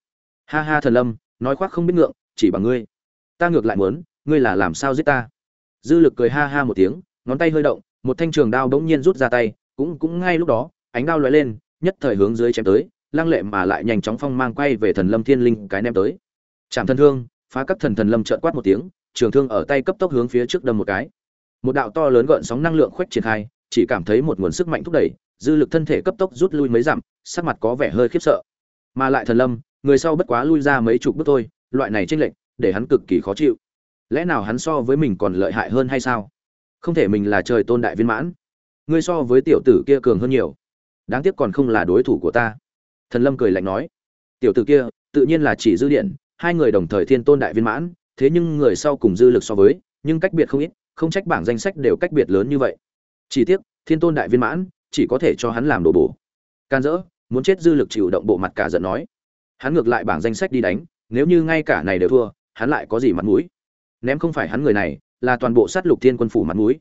Ha ha thần lâm, nói khoác không biết ngượng, chỉ bằng ngươi. Ta ngược lại muốn, ngươi là làm sao giết ta? Dư lực cười ha ha một tiếng, ngón tay hơi động, một thanh trường đao bỗng nhiên rút ra tay, cũng cũng ngay lúc đó, ánh đao lóe lên, nhất thời hướng dưới chém tới, lăng lệ mà lại nhanh chóng phong mang quay về thần lâm thiên linh cái ném tới. Chạm thân thương, phá các thần thần lâm trợn quát một tiếng, trường thương ở tay cấp tốc hướng phía trước đâm một cái. Một đạo to lớn gợn sóng năng lượng khuếch triển khai, chỉ cảm thấy một nguồn sức mạnh thúc đẩy dư lực thân thể cấp tốc rút lui mấy dặm, sắc mặt có vẻ hơi khiếp sợ. Mà lại thần lâm, người sau bất quá lui ra mấy chục bước thôi, loại này chênh lệch, để hắn cực kỳ khó chịu. Lẽ nào hắn so với mình còn lợi hại hơn hay sao? Không thể mình là trời tôn đại viên mãn. Ngươi so với tiểu tử kia cường hơn nhiều. Đáng tiếc còn không là đối thủ của ta. Thần lâm cười lạnh nói. Tiểu tử kia, tự nhiên là chỉ dư điện, hai người đồng thời thiên tôn đại viên mãn, thế nhưng người sau cùng dư lực so với, nhưng cách biệt không ít, không trách bảng danh sách đều cách biệt lớn như vậy. Chỉ tiếc, thiên tôn đại viên mãn chỉ có thể cho hắn làm đồ bổ. Can dỡ, muốn chết dư lực chịu động bộ mặt cả giận nói. Hắn ngược lại bảng danh sách đi đánh, nếu như ngay cả này đều thua, hắn lại có gì mặt mũi? Ném không phải hắn người này, là toàn bộ sát lục thiên quân phủ mặt mũi.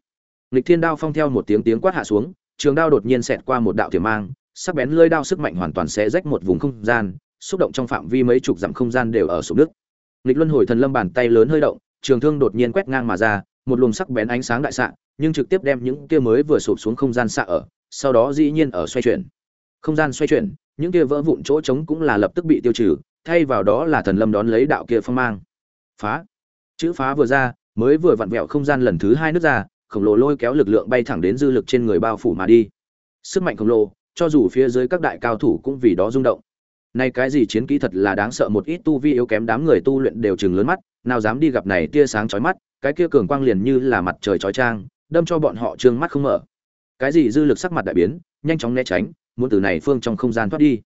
Lịch thiên đao phong theo một tiếng tiếng quát hạ xuống, trường đao đột nhiên xẹt qua một đạo tiềm mang, sắc bén lưỡi đao sức mạnh hoàn toàn sẽ rách một vùng không gian, xúc động trong phạm vi mấy chục dặm không gian đều ở sụp nước lịch luân hồi thần lâm bàn tay lớn hơi động, trường thương đột nhiên quét ngang mà ra, một luồng sắc bén ánh sáng đại xạ, nhưng trực tiếp đem những kia mới vừa sụp xuống không gian xạ ở sau đó dĩ nhiên ở xoay chuyển. Không gian xoay chuyển, những kia vỡ vụn chỗ trống cũng là lập tức bị tiêu trừ, thay vào đó là thần lâm đón lấy đạo kia phong mang. Phá. Chữ phá vừa ra, mới vừa vặn vẹo không gian lần thứ hai nước ra, khổng lồ lôi kéo lực lượng bay thẳng đến dư lực trên người bao phủ mà đi. Sức mạnh khổng lồ, cho dù phía dưới các đại cao thủ cũng vì đó rung động. Nay cái gì chiến kỹ thật là đáng sợ, một ít tu vi yếu kém đám người tu luyện đều chừng lớn mắt, nào dám đi gặp này tia sáng chói mắt, cái kia cường quang liền như là mặt trời chói trang đâm cho bọn họ trương mắt không mở cái gì dư lực sắc mặt đại biến, nhanh chóng né tránh, muốn từ này phương trong không gian thoát đi.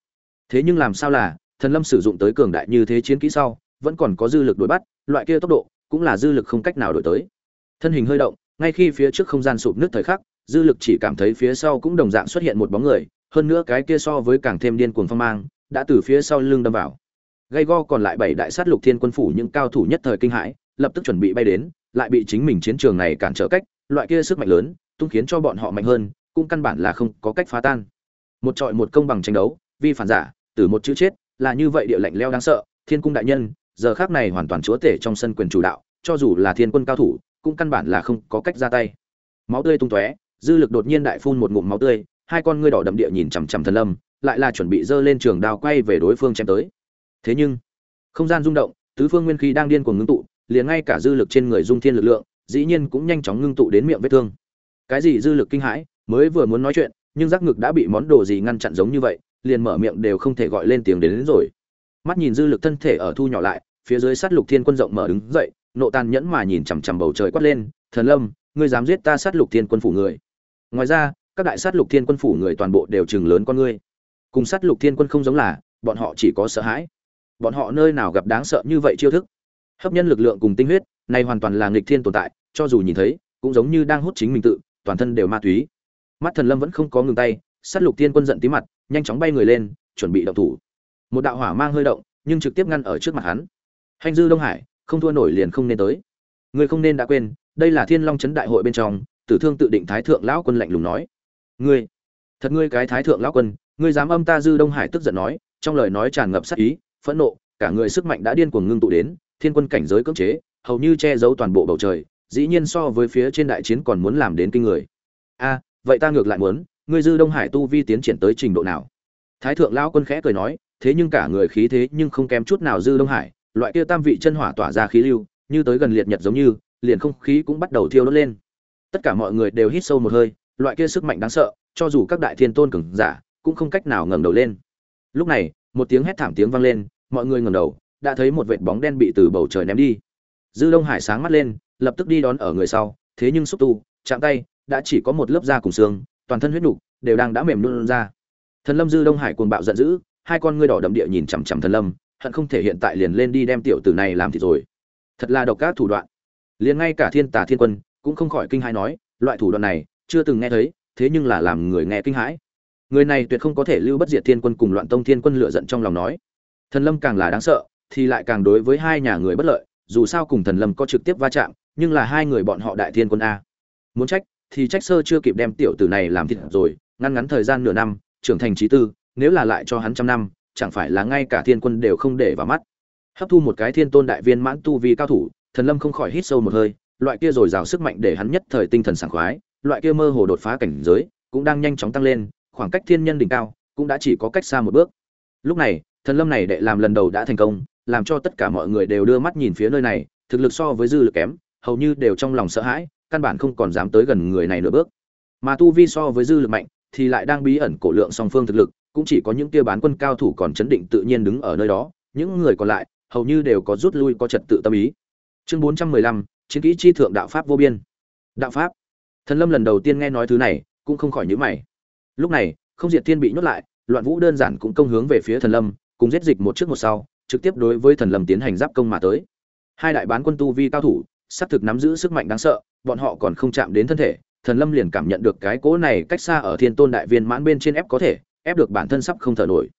Thế nhưng làm sao là, thần lâm sử dụng tới cường đại như thế chiến kỹ sau, vẫn còn có dư lực đuổi bắt, loại kia tốc độ, cũng là dư lực không cách nào đổi tới. Thân hình hơi động, ngay khi phía trước không gian sụp nước thời khắc, dư lực chỉ cảm thấy phía sau cũng đồng dạng xuất hiện một bóng người, hơn nữa cái kia so với càng thêm điên cuồng phong mang, đã từ phía sau lưng đâm vào. Gây go còn lại bảy đại sát lục thiên quân phủ những cao thủ nhất thời kinh hãi, lập tức chuẩn bị bay đến, lại bị chính mình chiến trường này cản trở cách, loại kia sức mạnh lớn tung khiến cho bọn họ mạnh hơn, cũng căn bản là không có cách phá tan. Một trọi một công bằng tranh đấu vi phản giả, từ một chữ chết, là như vậy địa lạnh leo đáng sợ, thiên cung đại nhân, giờ khác này hoàn toàn chúa tể trong sân quyền chủ đạo, cho dù là thiên quân cao thủ, cũng căn bản là không có cách ra tay. Máu tươi tung tóe, dư lực đột nhiên đại phun một ngụm máu tươi, hai con ngươi đỏ đậm địa nhìn chằm chằm thần lâm, lại là chuẩn bị giơ lên trường đao quay về đối phương chém tới. Thế nhưng, không gian rung động, tứ phương nguyên khí đang điên cuồng ngưng tụ, liền ngay cả dư lực trên người dung thiên lực lượng, dĩ nhiên cũng nhanh chóng ngưng tụ đến miệng vết thương cái gì dư lực kinh hãi mới vừa muốn nói chuyện nhưng giác ngực đã bị món đồ gì ngăn chặn giống như vậy liền mở miệng đều không thể gọi lên tiếng đến, đến rồi. Mắt nhìn dư lực thân thể ở thu nhỏ lại phía dưới sát lục thiên quân rộng mở đứng dậy nộ tàn nhẫn mà nhìn chằm chằm bầu trời quát lên thần lâm ngươi dám giết ta sát lục thiên quân phủ người? Ngoài ra các đại sát lục thiên quân phủ người toàn bộ đều chừng lớn con ngươi. Cùng sát lục thiên quân không giống là bọn họ chỉ có sợ hãi. Bọn họ nơi nào gặp đáng sợ như vậy chiêu thức? Hấp nhân lực lượng cùng tinh huyết này hoàn toàn là nghịch thiên tồn tại cho dù nhìn thấy cũng giống như đang hút chính mình tự toàn thân đều ma túy. Mắt thần lâm vẫn không có ngừng tay, sát lục thiên quân giận tí mặt, nhanh chóng bay người lên, chuẩn bị động thủ. Một đạo hỏa mang hơi động, nhưng trực tiếp ngăn ở trước mặt hắn. Hành dư đông hải, không thua nổi liền không nên tới. Người không nên đã quên, đây là thiên long trấn đại hội bên trong, tử thương tự định thái thượng lão quân lạnh lùng nói. Ngươi, thật ngươi cái thái thượng lão quân, ngươi dám âm ta dư đông hải tức giận nói, trong lời nói tràn ngập sát ý, phẫn nộ, cả người sức mạnh đã điên cuồng ngưng tụ đến, thiên quân cảnh giới cưỡng chế, hầu như che giấu toàn bộ bầu trời dĩ nhiên so với phía trên đại chiến còn muốn làm đến kinh người. A, vậy ta ngược lại muốn, ngươi dư đông hải tu vi tiến triển tới trình độ nào? Thái thượng lão quân khẽ cười nói, thế nhưng cả người khí thế nhưng không kém chút nào dư đông hải, loại kia tam vị chân hỏa tỏa ra khí lưu, như tới gần liệt nhật giống như, liền không khí cũng bắt đầu thiêu đốt lên. Tất cả mọi người đều hít sâu một hơi, loại kia sức mạnh đáng sợ, cho dù các đại thiên tôn cường giả, cũng không cách nào ngẩng đầu lên. Lúc này, một tiếng hét thảm tiếng vang lên, mọi người ngẩng đầu, đã thấy một vệt bóng đen bị từ bầu trời ném đi. Dư đông hải sáng mắt lên lập tức đi đón ở người sau, thế nhưng xúc tu, chạm tay, đã chỉ có một lớp da cùng xương, toàn thân huyết nục, đều đang đã mềm luôn ra. Thần lâm dư đông hải cuồng bạo giận dữ, hai con ngươi đỏ đậm địa nhìn chằm chằm thần lâm, hận không thể hiện tại liền lên đi đem tiểu tử này làm thì rồi. Thật là độc ác thủ đoạn. Liền ngay cả thiên tà thiên quân cũng không khỏi kinh hãi nói, loại thủ đoạn này chưa từng nghe thấy, thế nhưng là làm người nghe kinh hãi. Người này tuyệt không có thể lưu bất diệt thiên quân cùng loạn tông thiên quân lựa giận trong lòng nói. Thần lâm càng là đáng sợ, thì lại càng đối với hai nhà người bất lợi, dù sao cùng thần lâm có trực tiếp va chạm nhưng là hai người bọn họ đại thiên quân a. Muốn trách, thì trách sơ chưa kịp đem tiểu tử này làm thịt rồi, ngăn ngắn thời gian nửa năm, trưởng thành trí tư, nếu là lại cho hắn trăm năm, chẳng phải là ngay cả thiên quân đều không để vào mắt. Hấp thu một cái thiên tôn đại viên mãn tu vi cao thủ, thần lâm không khỏi hít sâu một hơi, loại kia rồi rào sức mạnh để hắn nhất thời tinh thần sảng khoái, loại kia mơ hồ đột phá cảnh giới, cũng đang nhanh chóng tăng lên, khoảng cách thiên nhân đỉnh cao, cũng đã chỉ có cách xa một bước. Lúc này, thần lâm này đệ làm lần đầu đã thành công, làm cho tất cả mọi người đều đưa mắt nhìn phía nơi này, thực lực so với dư lực kém hầu như đều trong lòng sợ hãi, căn bản không còn dám tới gần người này nửa bước. Mà tu vi so với dư lực mạnh, thì lại đang bí ẩn cổ lượng song phương thực lực, cũng chỉ có những kia bán quân cao thủ còn chấn định tự nhiên đứng ở nơi đó, những người còn lại, hầu như đều có rút lui có trật tự tâm ý. Chương bốn trăm mười lăm, chiến kỹ chi thượng đạo pháp vô biên. Đạo pháp. Thần lâm lần đầu tiên nghe nói thứ này, cũng không khỏi nhíu mày. Lúc này, không diệt thiên bị nhốt lại, loạn vũ đơn giản cũng công hướng về phía thần lâm, cùng giết dịch một trước một sau, trực tiếp đối với thần lâm tiến hành giáp công mà tới. Hai đại bán quân tu vi cao thủ xác thực nắm giữ sức mạnh đáng sợ, bọn họ còn không chạm đến thân thể, thần lâm liền cảm nhận được cái cỗ này cách xa ở thiên tôn đại viên mãn bên trên ép có thể, ép được bản thân sắp không thở nổi.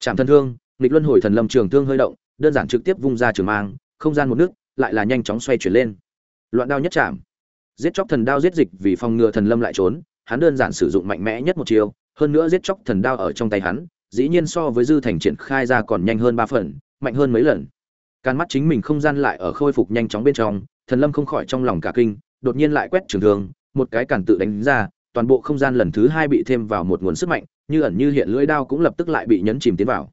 Chạm thân thương, nghịch luân hồi thần lâm trường thương hơi động, đơn giản trực tiếp vung ra trường mang, không gian một nước, lại là nhanh chóng xoay chuyển lên. Loạn đao nhất chạm giết chóc thần đao giết dịch vì phòng ngừa thần lâm lại trốn, hắn đơn giản sử dụng mạnh mẽ nhất một chiều hơn nữa giết chóc thần đao ở trong tay hắn, dĩ nhiên so với dư thành triển khai ra còn nhanh hơn ba phần, mạnh hơn mấy lần. Can mắt chính mình không gian lại ở khôi phục nhanh chóng bên trong thần lâm không khỏi trong lòng cả kinh, đột nhiên lại quét trường thương, một cái cản tự đánh ra, toàn bộ không gian lần thứ hai bị thêm vào một nguồn sức mạnh, như ẩn như hiện lưỡi đao cũng lập tức lại bị nhấn chìm tiến vào.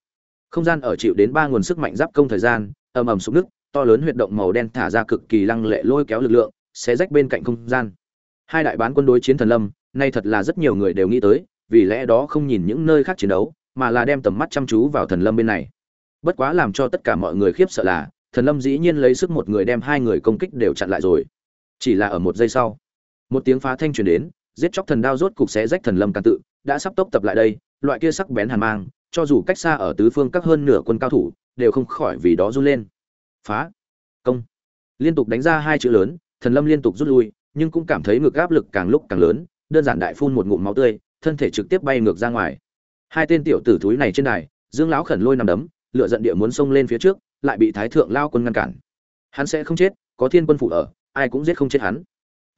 Không gian ở chịu đến ba nguồn sức mạnh giáp công thời gian, ầm ầm sụp nước to lớn huyệt động màu đen thả ra cực kỳ lăng lệ lôi kéo lực lượng sẽ rách bên cạnh không gian. Hai đại bán quân đối chiến thần lâm, nay thật là rất nhiều người đều nghĩ tới, vì lẽ đó không nhìn những nơi khác chiến đấu, mà là đem tầm mắt chăm chú vào thần lâm bên này. Bất quá làm cho tất cả mọi người khiếp sợ là thần lâm dĩ nhiên lấy sức một người đem hai người công kích đều chặn lại rồi. Chỉ là ở một giây sau, một tiếng phá thanh truyền đến, giết chóc thần đao rốt cục sẽ rách thần lâm can tự, đã sắp tốc tập lại đây, loại kia sắc bén hàn mang, cho dù cách xa ở tứ phương các hơn nửa quân cao thủ, đều không khỏi vì đó run lên. Phá, công. Liên tục đánh ra hai chữ lớn, thần lâm liên tục rút lui, nhưng cũng cảm thấy ngược áp lực càng lúc càng lớn, đơn giản đại phun một ngụm máu tươi, thân thể trực tiếp bay ngược ra ngoài. Hai tên tiểu tử thúi này trên đài, dương lão khẩn lôi nằm đấm lựa giận địa muốn xông lên phía trước lại bị thái thượng lao quân ngăn cản. Hắn sẽ không chết, có thiên quân phụ ở, ai cũng giết không chết hắn.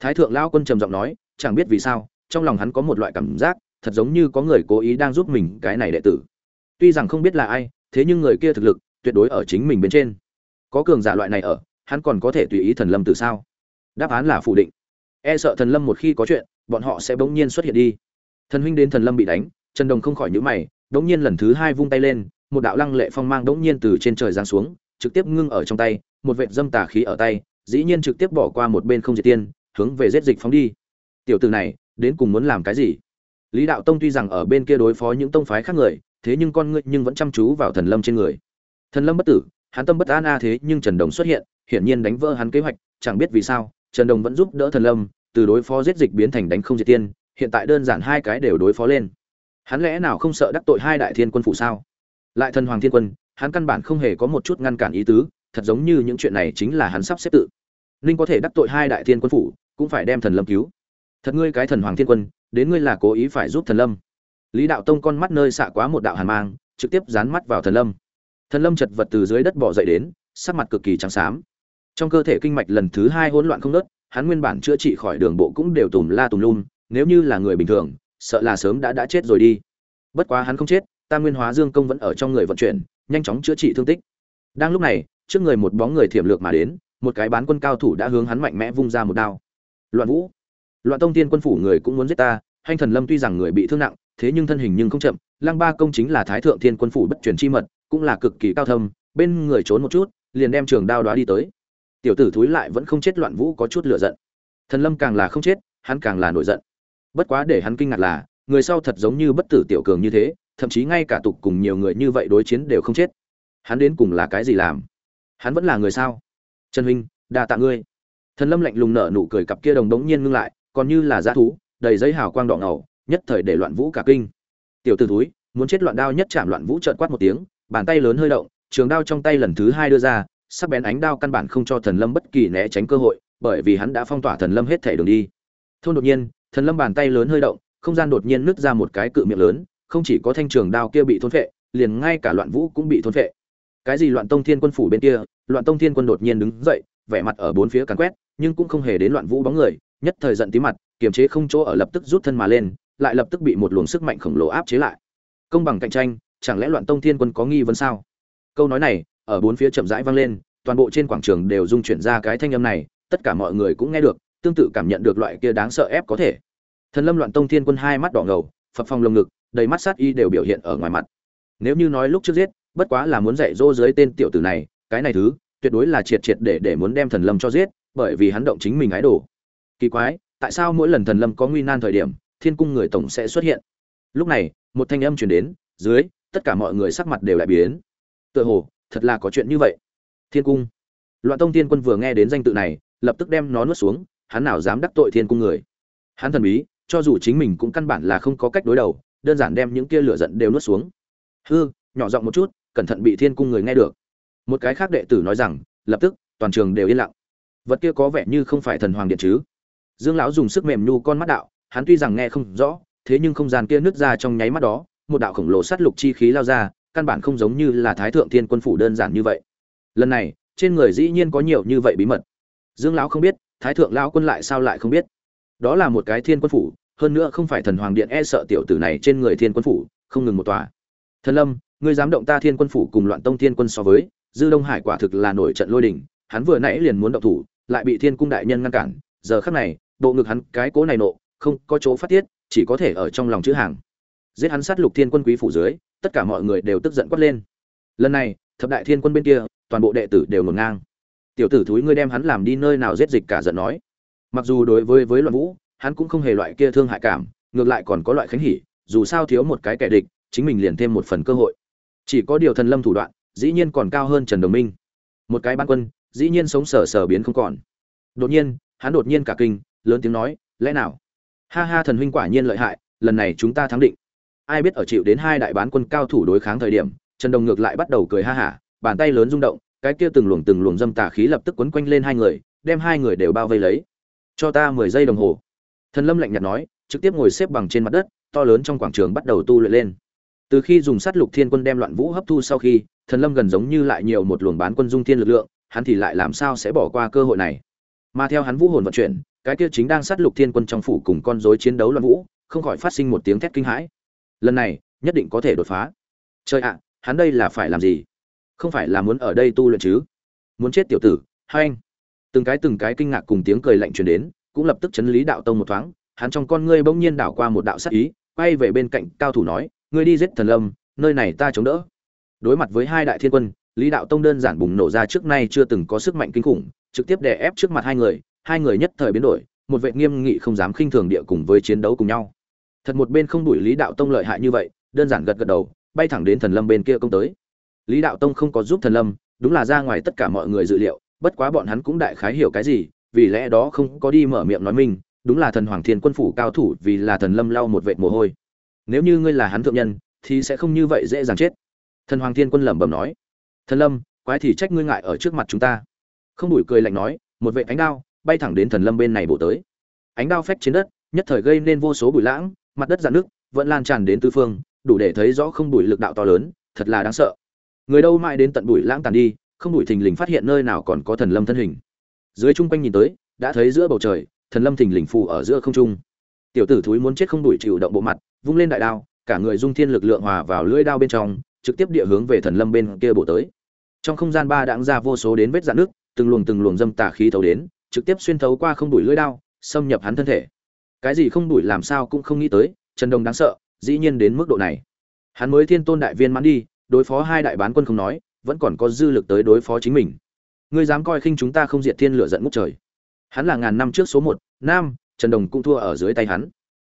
Thái thượng lao quân trầm giọng nói, chẳng biết vì sao, trong lòng hắn có một loại cảm giác, thật giống như có người cố ý đang giúp mình cái này đệ tử. Tuy rằng không biết là ai, thế nhưng người kia thực lực, tuyệt đối ở chính mình bên trên. Có cường giả loại này ở, hắn còn có thể tùy ý thần lâm từ sao? Đáp án là phủ định. E sợ thần lâm một khi có chuyện, bọn họ sẽ bỗng nhiên xuất hiện đi. Thần huynh đến thần lâm bị đánh, trần đồng không khỏi nhữ mày, bỗng nhiên lần thứ hai vung tay lên một đạo lăng lệ phong mang đống nhiên từ trên trời giáng xuống, trực tiếp ngưng ở trong tay, một vệt dâm tà khí ở tay, dĩ nhiên trực tiếp bỏ qua một bên không diệt tiên, hướng về giết dịch phóng đi. Tiểu tử này, đến cùng muốn làm cái gì? Lý đạo tông tuy rằng ở bên kia đối phó những tông phái khác người, thế nhưng con ngươi nhưng vẫn chăm chú vào thần lâm trên người. Thần lâm bất tử, hắn tâm bất an a thế nhưng trần đồng xuất hiện, hiển nhiên đánh vỡ hắn kế hoạch, chẳng biết vì sao, trần đồng vẫn giúp đỡ thần lâm, từ đối phó giết dịch biến thành đánh không diệt tiên, hiện tại đơn giản hai cái đều đối phó lên. Hắn lẽ nào không sợ đắc tội hai đại thiên quân phụ sao? Lại thần hoàng thiên quân, hắn căn bản không hề có một chút ngăn cản ý tứ, thật giống như những chuyện này chính là hắn sắp xếp tự. Ninh có thể đắc tội hai đại thiên quân phủ, cũng phải đem thần lâm cứu. Thật ngươi cái thần hoàng thiên quân, đến ngươi là cố ý phải giúp thần lâm. Lý đạo tông con mắt nơi xạ quá một đạo hàn mang, trực tiếp dán mắt vào thần lâm. Thần lâm chật vật từ dưới đất bỏ dậy đến, sắc mặt cực kỳ trắng xám. Trong cơ thể kinh mạch lần thứ hai hỗn loạn không nớt hắn nguyên bản chữa trị khỏi đường bộ cũng đều tùm la tùm lum, nếu như là người bình thường, sợ là sớm đã đã chết rồi đi. Bất quá hắn không chết tam nguyên hóa dương công vẫn ở trong người vận chuyển, nhanh chóng chữa trị thương tích. Đang lúc này, trước người một bóng người thiểm lược mà đến, một cái bán quân cao thủ đã hướng hắn mạnh mẽ vung ra một đao. Loạn vũ. Loạn tông tiên quân phủ người cũng muốn giết ta, hanh thần lâm tuy rằng người bị thương nặng, thế nhưng thân hình nhưng không chậm, lăng ba công chính là thái thượng thiên quân phủ bất truyền chi mật, cũng là cực kỳ cao thâm, bên người trốn một chút, liền đem trường đao đoá đi tới. Tiểu tử thúi lại vẫn không chết, loạn vũ có chút lửa giận. Thần lâm càng là không chết, hắn càng là nổi giận. Bất quá để hắn kinh ngạc là, người sau thật giống như bất tử tiểu cường như thế thậm chí ngay cả tục cùng nhiều người như vậy đối chiến đều không chết. Hắn đến cùng là cái gì làm? Hắn vẫn là người sao? Trần huynh, đa tạ ngươi. Thần lâm lạnh lùng nở nụ cười cặp kia đồng đống nhiên ngưng lại, còn như là dã thú, đầy giấy hào quang đỏ ngầu, nhất thời để loạn vũ cả kinh. Tiểu t ử túi muốn chết loạn đao nhất chạm loạn vũ trợn quát một tiếng, bàn tay lớn hơi động, trường đao trong tay lần thứ hai đưa ra, sắc bén ánh đao căn bản không cho thần lâm bất kỳ né tránh cơ hội, bởi vì hắn đã phong tỏa thần lâm hết thể đường đi. Thôn đột nhiên, thần lâm bàn tay lớn hơi động, không gian đột nhiên nứt ra một cái cự miệng lớn không chỉ có thanh trường đao kia bị thôn phệ, liền ngay cả loạn vũ cũng bị thôn phệ. Cái gì loạn tông thiên quân phủ bên kia, loạn tông thiên quân đột nhiên đứng dậy, vẻ mặt ở bốn phía càn quét, nhưng cũng không hề đến loạn vũ bóng người, nhất thời giận tí mặt, kiềm chế không chỗ ở lập tức rút thân mà lên, lại lập tức bị một luồng sức mạnh khổng lồ áp chế lại. Công bằng cạnh tranh, chẳng lẽ loạn tông thiên quân có nghi vấn sao? Câu nói này, ở bốn phía chậm rãi vang lên, toàn bộ trên quảng trường đều rung chuyển ra cái thanh âm này, tất cả mọi người cũng nghe được, tương tự cảm nhận được loại kia đáng sợ ép có thể. Thần lâm loạn tông thiên quân hai mắt đỏ ngầu, phập phồng lồng ngực đầy mắt sát y đều biểu hiện ở ngoài mặt. Nếu như nói lúc trước giết, bất quá là muốn dạy dỗ dưới tên tiểu tử này, cái này thứ, tuyệt đối là triệt triệt để để muốn đem thần lâm cho giết, bởi vì hắn động chính mình ái đồ. Kỳ quái, tại sao mỗi lần thần lâm có nguy nan thời điểm, thiên cung người tổng sẽ xuất hiện? Lúc này, một thanh âm truyền đến, dưới, tất cả mọi người sắc mặt đều lại biến. Tựa hồ, thật là có chuyện như vậy. Thiên cung. Loạn tông tiên quân vừa nghe đến danh tự này, lập tức đem nó nuốt xuống, hắn nào dám đắc tội thiên cung người. Hắn thần bí, cho dù chính mình cũng căn bản là không có cách đối đầu đơn giản đem những kia lửa giận đều nuốt xuống. Hư, nhỏ giọng một chút, cẩn thận bị thiên cung người nghe được. Một cái khác đệ tử nói rằng, lập tức, toàn trường đều yên lặng. Vật kia có vẻ như không phải thần hoàng điện chứ. Dương lão dùng sức mềm nhu con mắt đạo, hắn tuy rằng nghe không rõ, thế nhưng không gian kia nứt ra trong nháy mắt đó, một đạo khổng lồ sát lục chi khí lao ra, căn bản không giống như là thái thượng thiên quân phủ đơn giản như vậy. Lần này, trên người dĩ nhiên có nhiều như vậy bí mật. Dương lão không biết, thái thượng lão quân lại sao lại không biết? Đó là một cái thiên quân phủ hơn nữa không phải thần hoàng điện e sợ tiểu tử này trên người thiên quân phủ, không ngừng một tòa. Thần lâm, ngươi dám động ta thiên quân phủ cùng loạn tông thiên quân so với, dư đông hải quả thực là nổi trận lôi đình, hắn vừa nãy liền muốn động thủ, lại bị thiên cung đại nhân ngăn cản, giờ khắc này, bộ ngực hắn, cái cố này nộ, không có chỗ phát tiết, chỉ có thể ở trong lòng chữ hàng. Giết hắn sát lục thiên quân quý phủ dưới, tất cả mọi người đều tức giận quát lên. Lần này, thập đại thiên quân bên kia, toàn bộ đệ tử đều ngổn ngang. Tiểu tử thúi ngươi đem hắn làm đi nơi nào giết dịch cả giận nói. Mặc dù đối với với loạn vũ hắn cũng không hề loại kia thương hại cảm, ngược lại còn có loại khánh hỉ, dù sao thiếu một cái kẻ địch, chính mình liền thêm một phần cơ hội. Chỉ có điều thần lâm thủ đoạn, dĩ nhiên còn cao hơn trần đồng minh. Một cái ban quân, dĩ nhiên sống sờ sờ biến không còn. Đột nhiên, hắn đột nhiên cả kinh, lớn tiếng nói, lẽ nào? Ha ha, thần huynh quả nhiên lợi hại, lần này chúng ta thắng định. Ai biết ở chịu đến hai đại bán quân cao thủ đối kháng thời điểm, trần đồng ngược lại bắt đầu cười ha hả, bàn tay lớn rung động, cái kia từng luồng từng luồng dâm tà khí lập tức quấn quanh lên hai người, đem hai người đều bao vây lấy. Cho ta mười giây đồng hồ thần lâm lạnh nhạt nói, trực tiếp ngồi xếp bằng trên mặt đất, to lớn trong quảng trường bắt đầu tu luyện lên. Từ khi dùng sát lục thiên quân đem loạn vũ hấp thu sau khi, thần lâm gần giống như lại nhiều một luồng bán quân dung thiên lực lượng, hắn thì lại làm sao sẽ bỏ qua cơ hội này? Mà theo hắn vũ hồn vận chuyển, cái kia chính đang sát lục thiên quân trong phủ cùng con rối chiến đấu loạn vũ, không khỏi phát sinh một tiếng thét kinh hãi. Lần này, nhất định có thể đột phá. Trời ạ, hắn đây là phải làm gì? Không phải là muốn ở đây tu luyện chứ? Muốn chết tiểu tử hai anh? Từng cái từng cái kinh ngạc cùng tiếng cười lạnh truyền đến cũng lập tức chấn lý đạo tông một thoáng, hắn trong con ngươi bỗng nhiên đảo qua một đạo sắc ý, quay về bên cạnh cao thủ nói, ngươi đi giết thần lâm, nơi này ta chống đỡ. Đối mặt với hai đại thiên quân, lý đạo tông đơn giản bùng nổ ra trước nay chưa từng có sức mạnh kinh khủng, trực tiếp đè ép trước mặt hai người hai người nhất thời biến đổi, một vệ nghiêm nghị không dám khinh thường địa cùng với chiến đấu cùng nhau. Thật một bên không đuổi lý đạo tông lợi hại như vậy, đơn giản gật gật đầu, bay thẳng đến thần lâm bên kia công tới. Lý đạo tông không có giúp thần lâm, đúng là ra ngoài tất cả mọi người dự liệu, bất quá bọn hắn cũng đại khái hiểu cái gì vì lẽ đó không có đi mở miệng nói mình, đúng là thần hoàng thiên quân phủ cao thủ vì là thần lâm lau một vệt mồ hôi. Nếu như ngươi là hắn thượng nhân, thì sẽ không như vậy dễ dàng chết. Thần hoàng thiên quân lẩm bẩm nói. Thần lâm, quái thì trách ngươi ngại ở trước mặt chúng ta. Không đủi cười lạnh nói, một vệ ánh đao, bay thẳng đến thần lâm bên này bổ tới. Ánh đao phách trên đất, nhất thời gây nên vô số bụi lãng, mặt đất dạn nước vẫn lan tràn đến tư phương, đủ để thấy rõ không bụi lực đạo to lớn, thật là đáng sợ. Người đâu mãi đến tận bụi lãng tàn đi, không bụi thình lình phát hiện nơi nào còn có thần lâm thân hình dưới trung quanh nhìn tới, đã thấy giữa bầu trời, thần lâm thình lình phù ở giữa không trung. Tiểu tử thúi muốn chết không đuổi chịu động bộ mặt, vung lên đại đao, cả người dung thiên lực lượng hòa vào lưỡi đao bên trong, trực tiếp địa hướng về thần lâm bên kia bổ tới. Trong không gian ba đãng ra vô số đến vết dạn nước từng luồng từng luồng dâm tà khí thấu đến, trực tiếp xuyên thấu qua không đuổi lưỡi đao, xâm nhập hắn thân thể. Cái gì không đuổi làm sao cũng không nghĩ tới, trần đông đáng sợ, dĩ nhiên đến mức độ này. Hắn mới thiên tôn đại viên mãn đi, đối phó hai đại bán quân không nói, vẫn còn có dư lực tới đối phó chính mình ngươi dám coi khinh chúng ta không diệt thiên lửa giận ngút trời. Hắn là ngàn năm trước số một, nam, trần đồng cũng thua ở dưới tay hắn.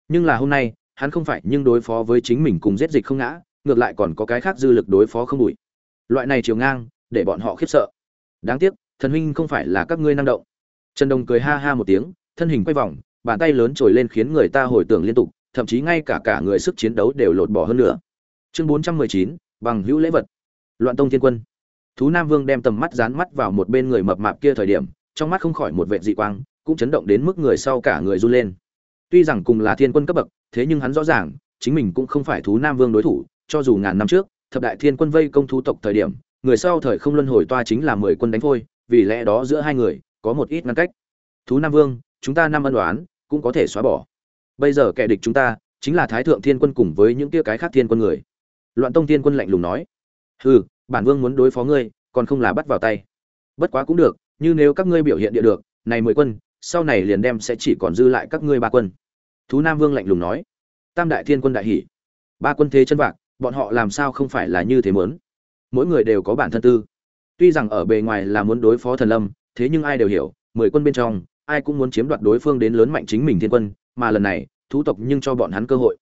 Nhưng là hôm nay, hắn không phải nhưng đối phó với chính mình cùng giết dịch không ngã, ngược lại còn có cái khác dư lực đối phó không đủi loại này chiều ngang, để bọn họ khiếp sợ. Đáng tiếc, thần huynh không phải là các ngươi năng động. Trần đồng cười ha ha một tiếng, thân hình quay vòng, bàn tay lớn trồi lên khiến người ta hồi tưởng liên tục, thậm chí ngay cả cả người sức chiến đấu đều lột bỏ hơn nữa. Chương bốn trăm mười chín, bằng hữu lễ vật. Loạn tông thiên quân thú nam vương đem tầm mắt dán mắt vào một bên người mập mạp kia thời điểm, trong mắt không khỏi một vệ dị quang, cũng chấn động đến mức người sau cả người run lên. Tuy rằng cùng là thiên quân cấp bậc, thế nhưng hắn rõ ràng, chính mình cũng không phải thú nam vương đối thủ, cho dù ngàn năm trước, thập đại thiên quân vây công thú tộc thời điểm, người sau thời không luân hồi toa chính là mười quân đánh phôi, vì lẽ đó giữa hai người, có một ít ngăn cách. Thú nam vương, chúng ta năm ân đoán, cũng có thể xóa bỏ. Bây giờ kẻ địch chúng ta, chính là thái thượng thiên quân cùng với những kia cái khác thiên quân người. Loạn tông thiên quân lạnh lùng nói. Hừ bản vương muốn đối phó ngươi, còn không là bắt vào tay. Bất quá cũng được, như nếu các ngươi biểu hiện địa được, này mười quân, sau này liền đem sẽ chỉ còn dư lại các ngươi ba quân. Thú nam vương lạnh lùng nói. Tam đại thiên quân đại hỷ ba quân thế chân vạc, bọn họ làm sao không phải là như thế muốn? Mỗi người đều có bản thân tư. Tuy rằng ở bề ngoài là muốn đối phó thần lâm, thế nhưng ai đều hiểu, mười quân bên trong, ai cũng muốn chiếm đoạt đối phương đến lớn mạnh chính mình thiên quân, mà lần này, thú tộc nhưng cho bọn hắn cơ hội.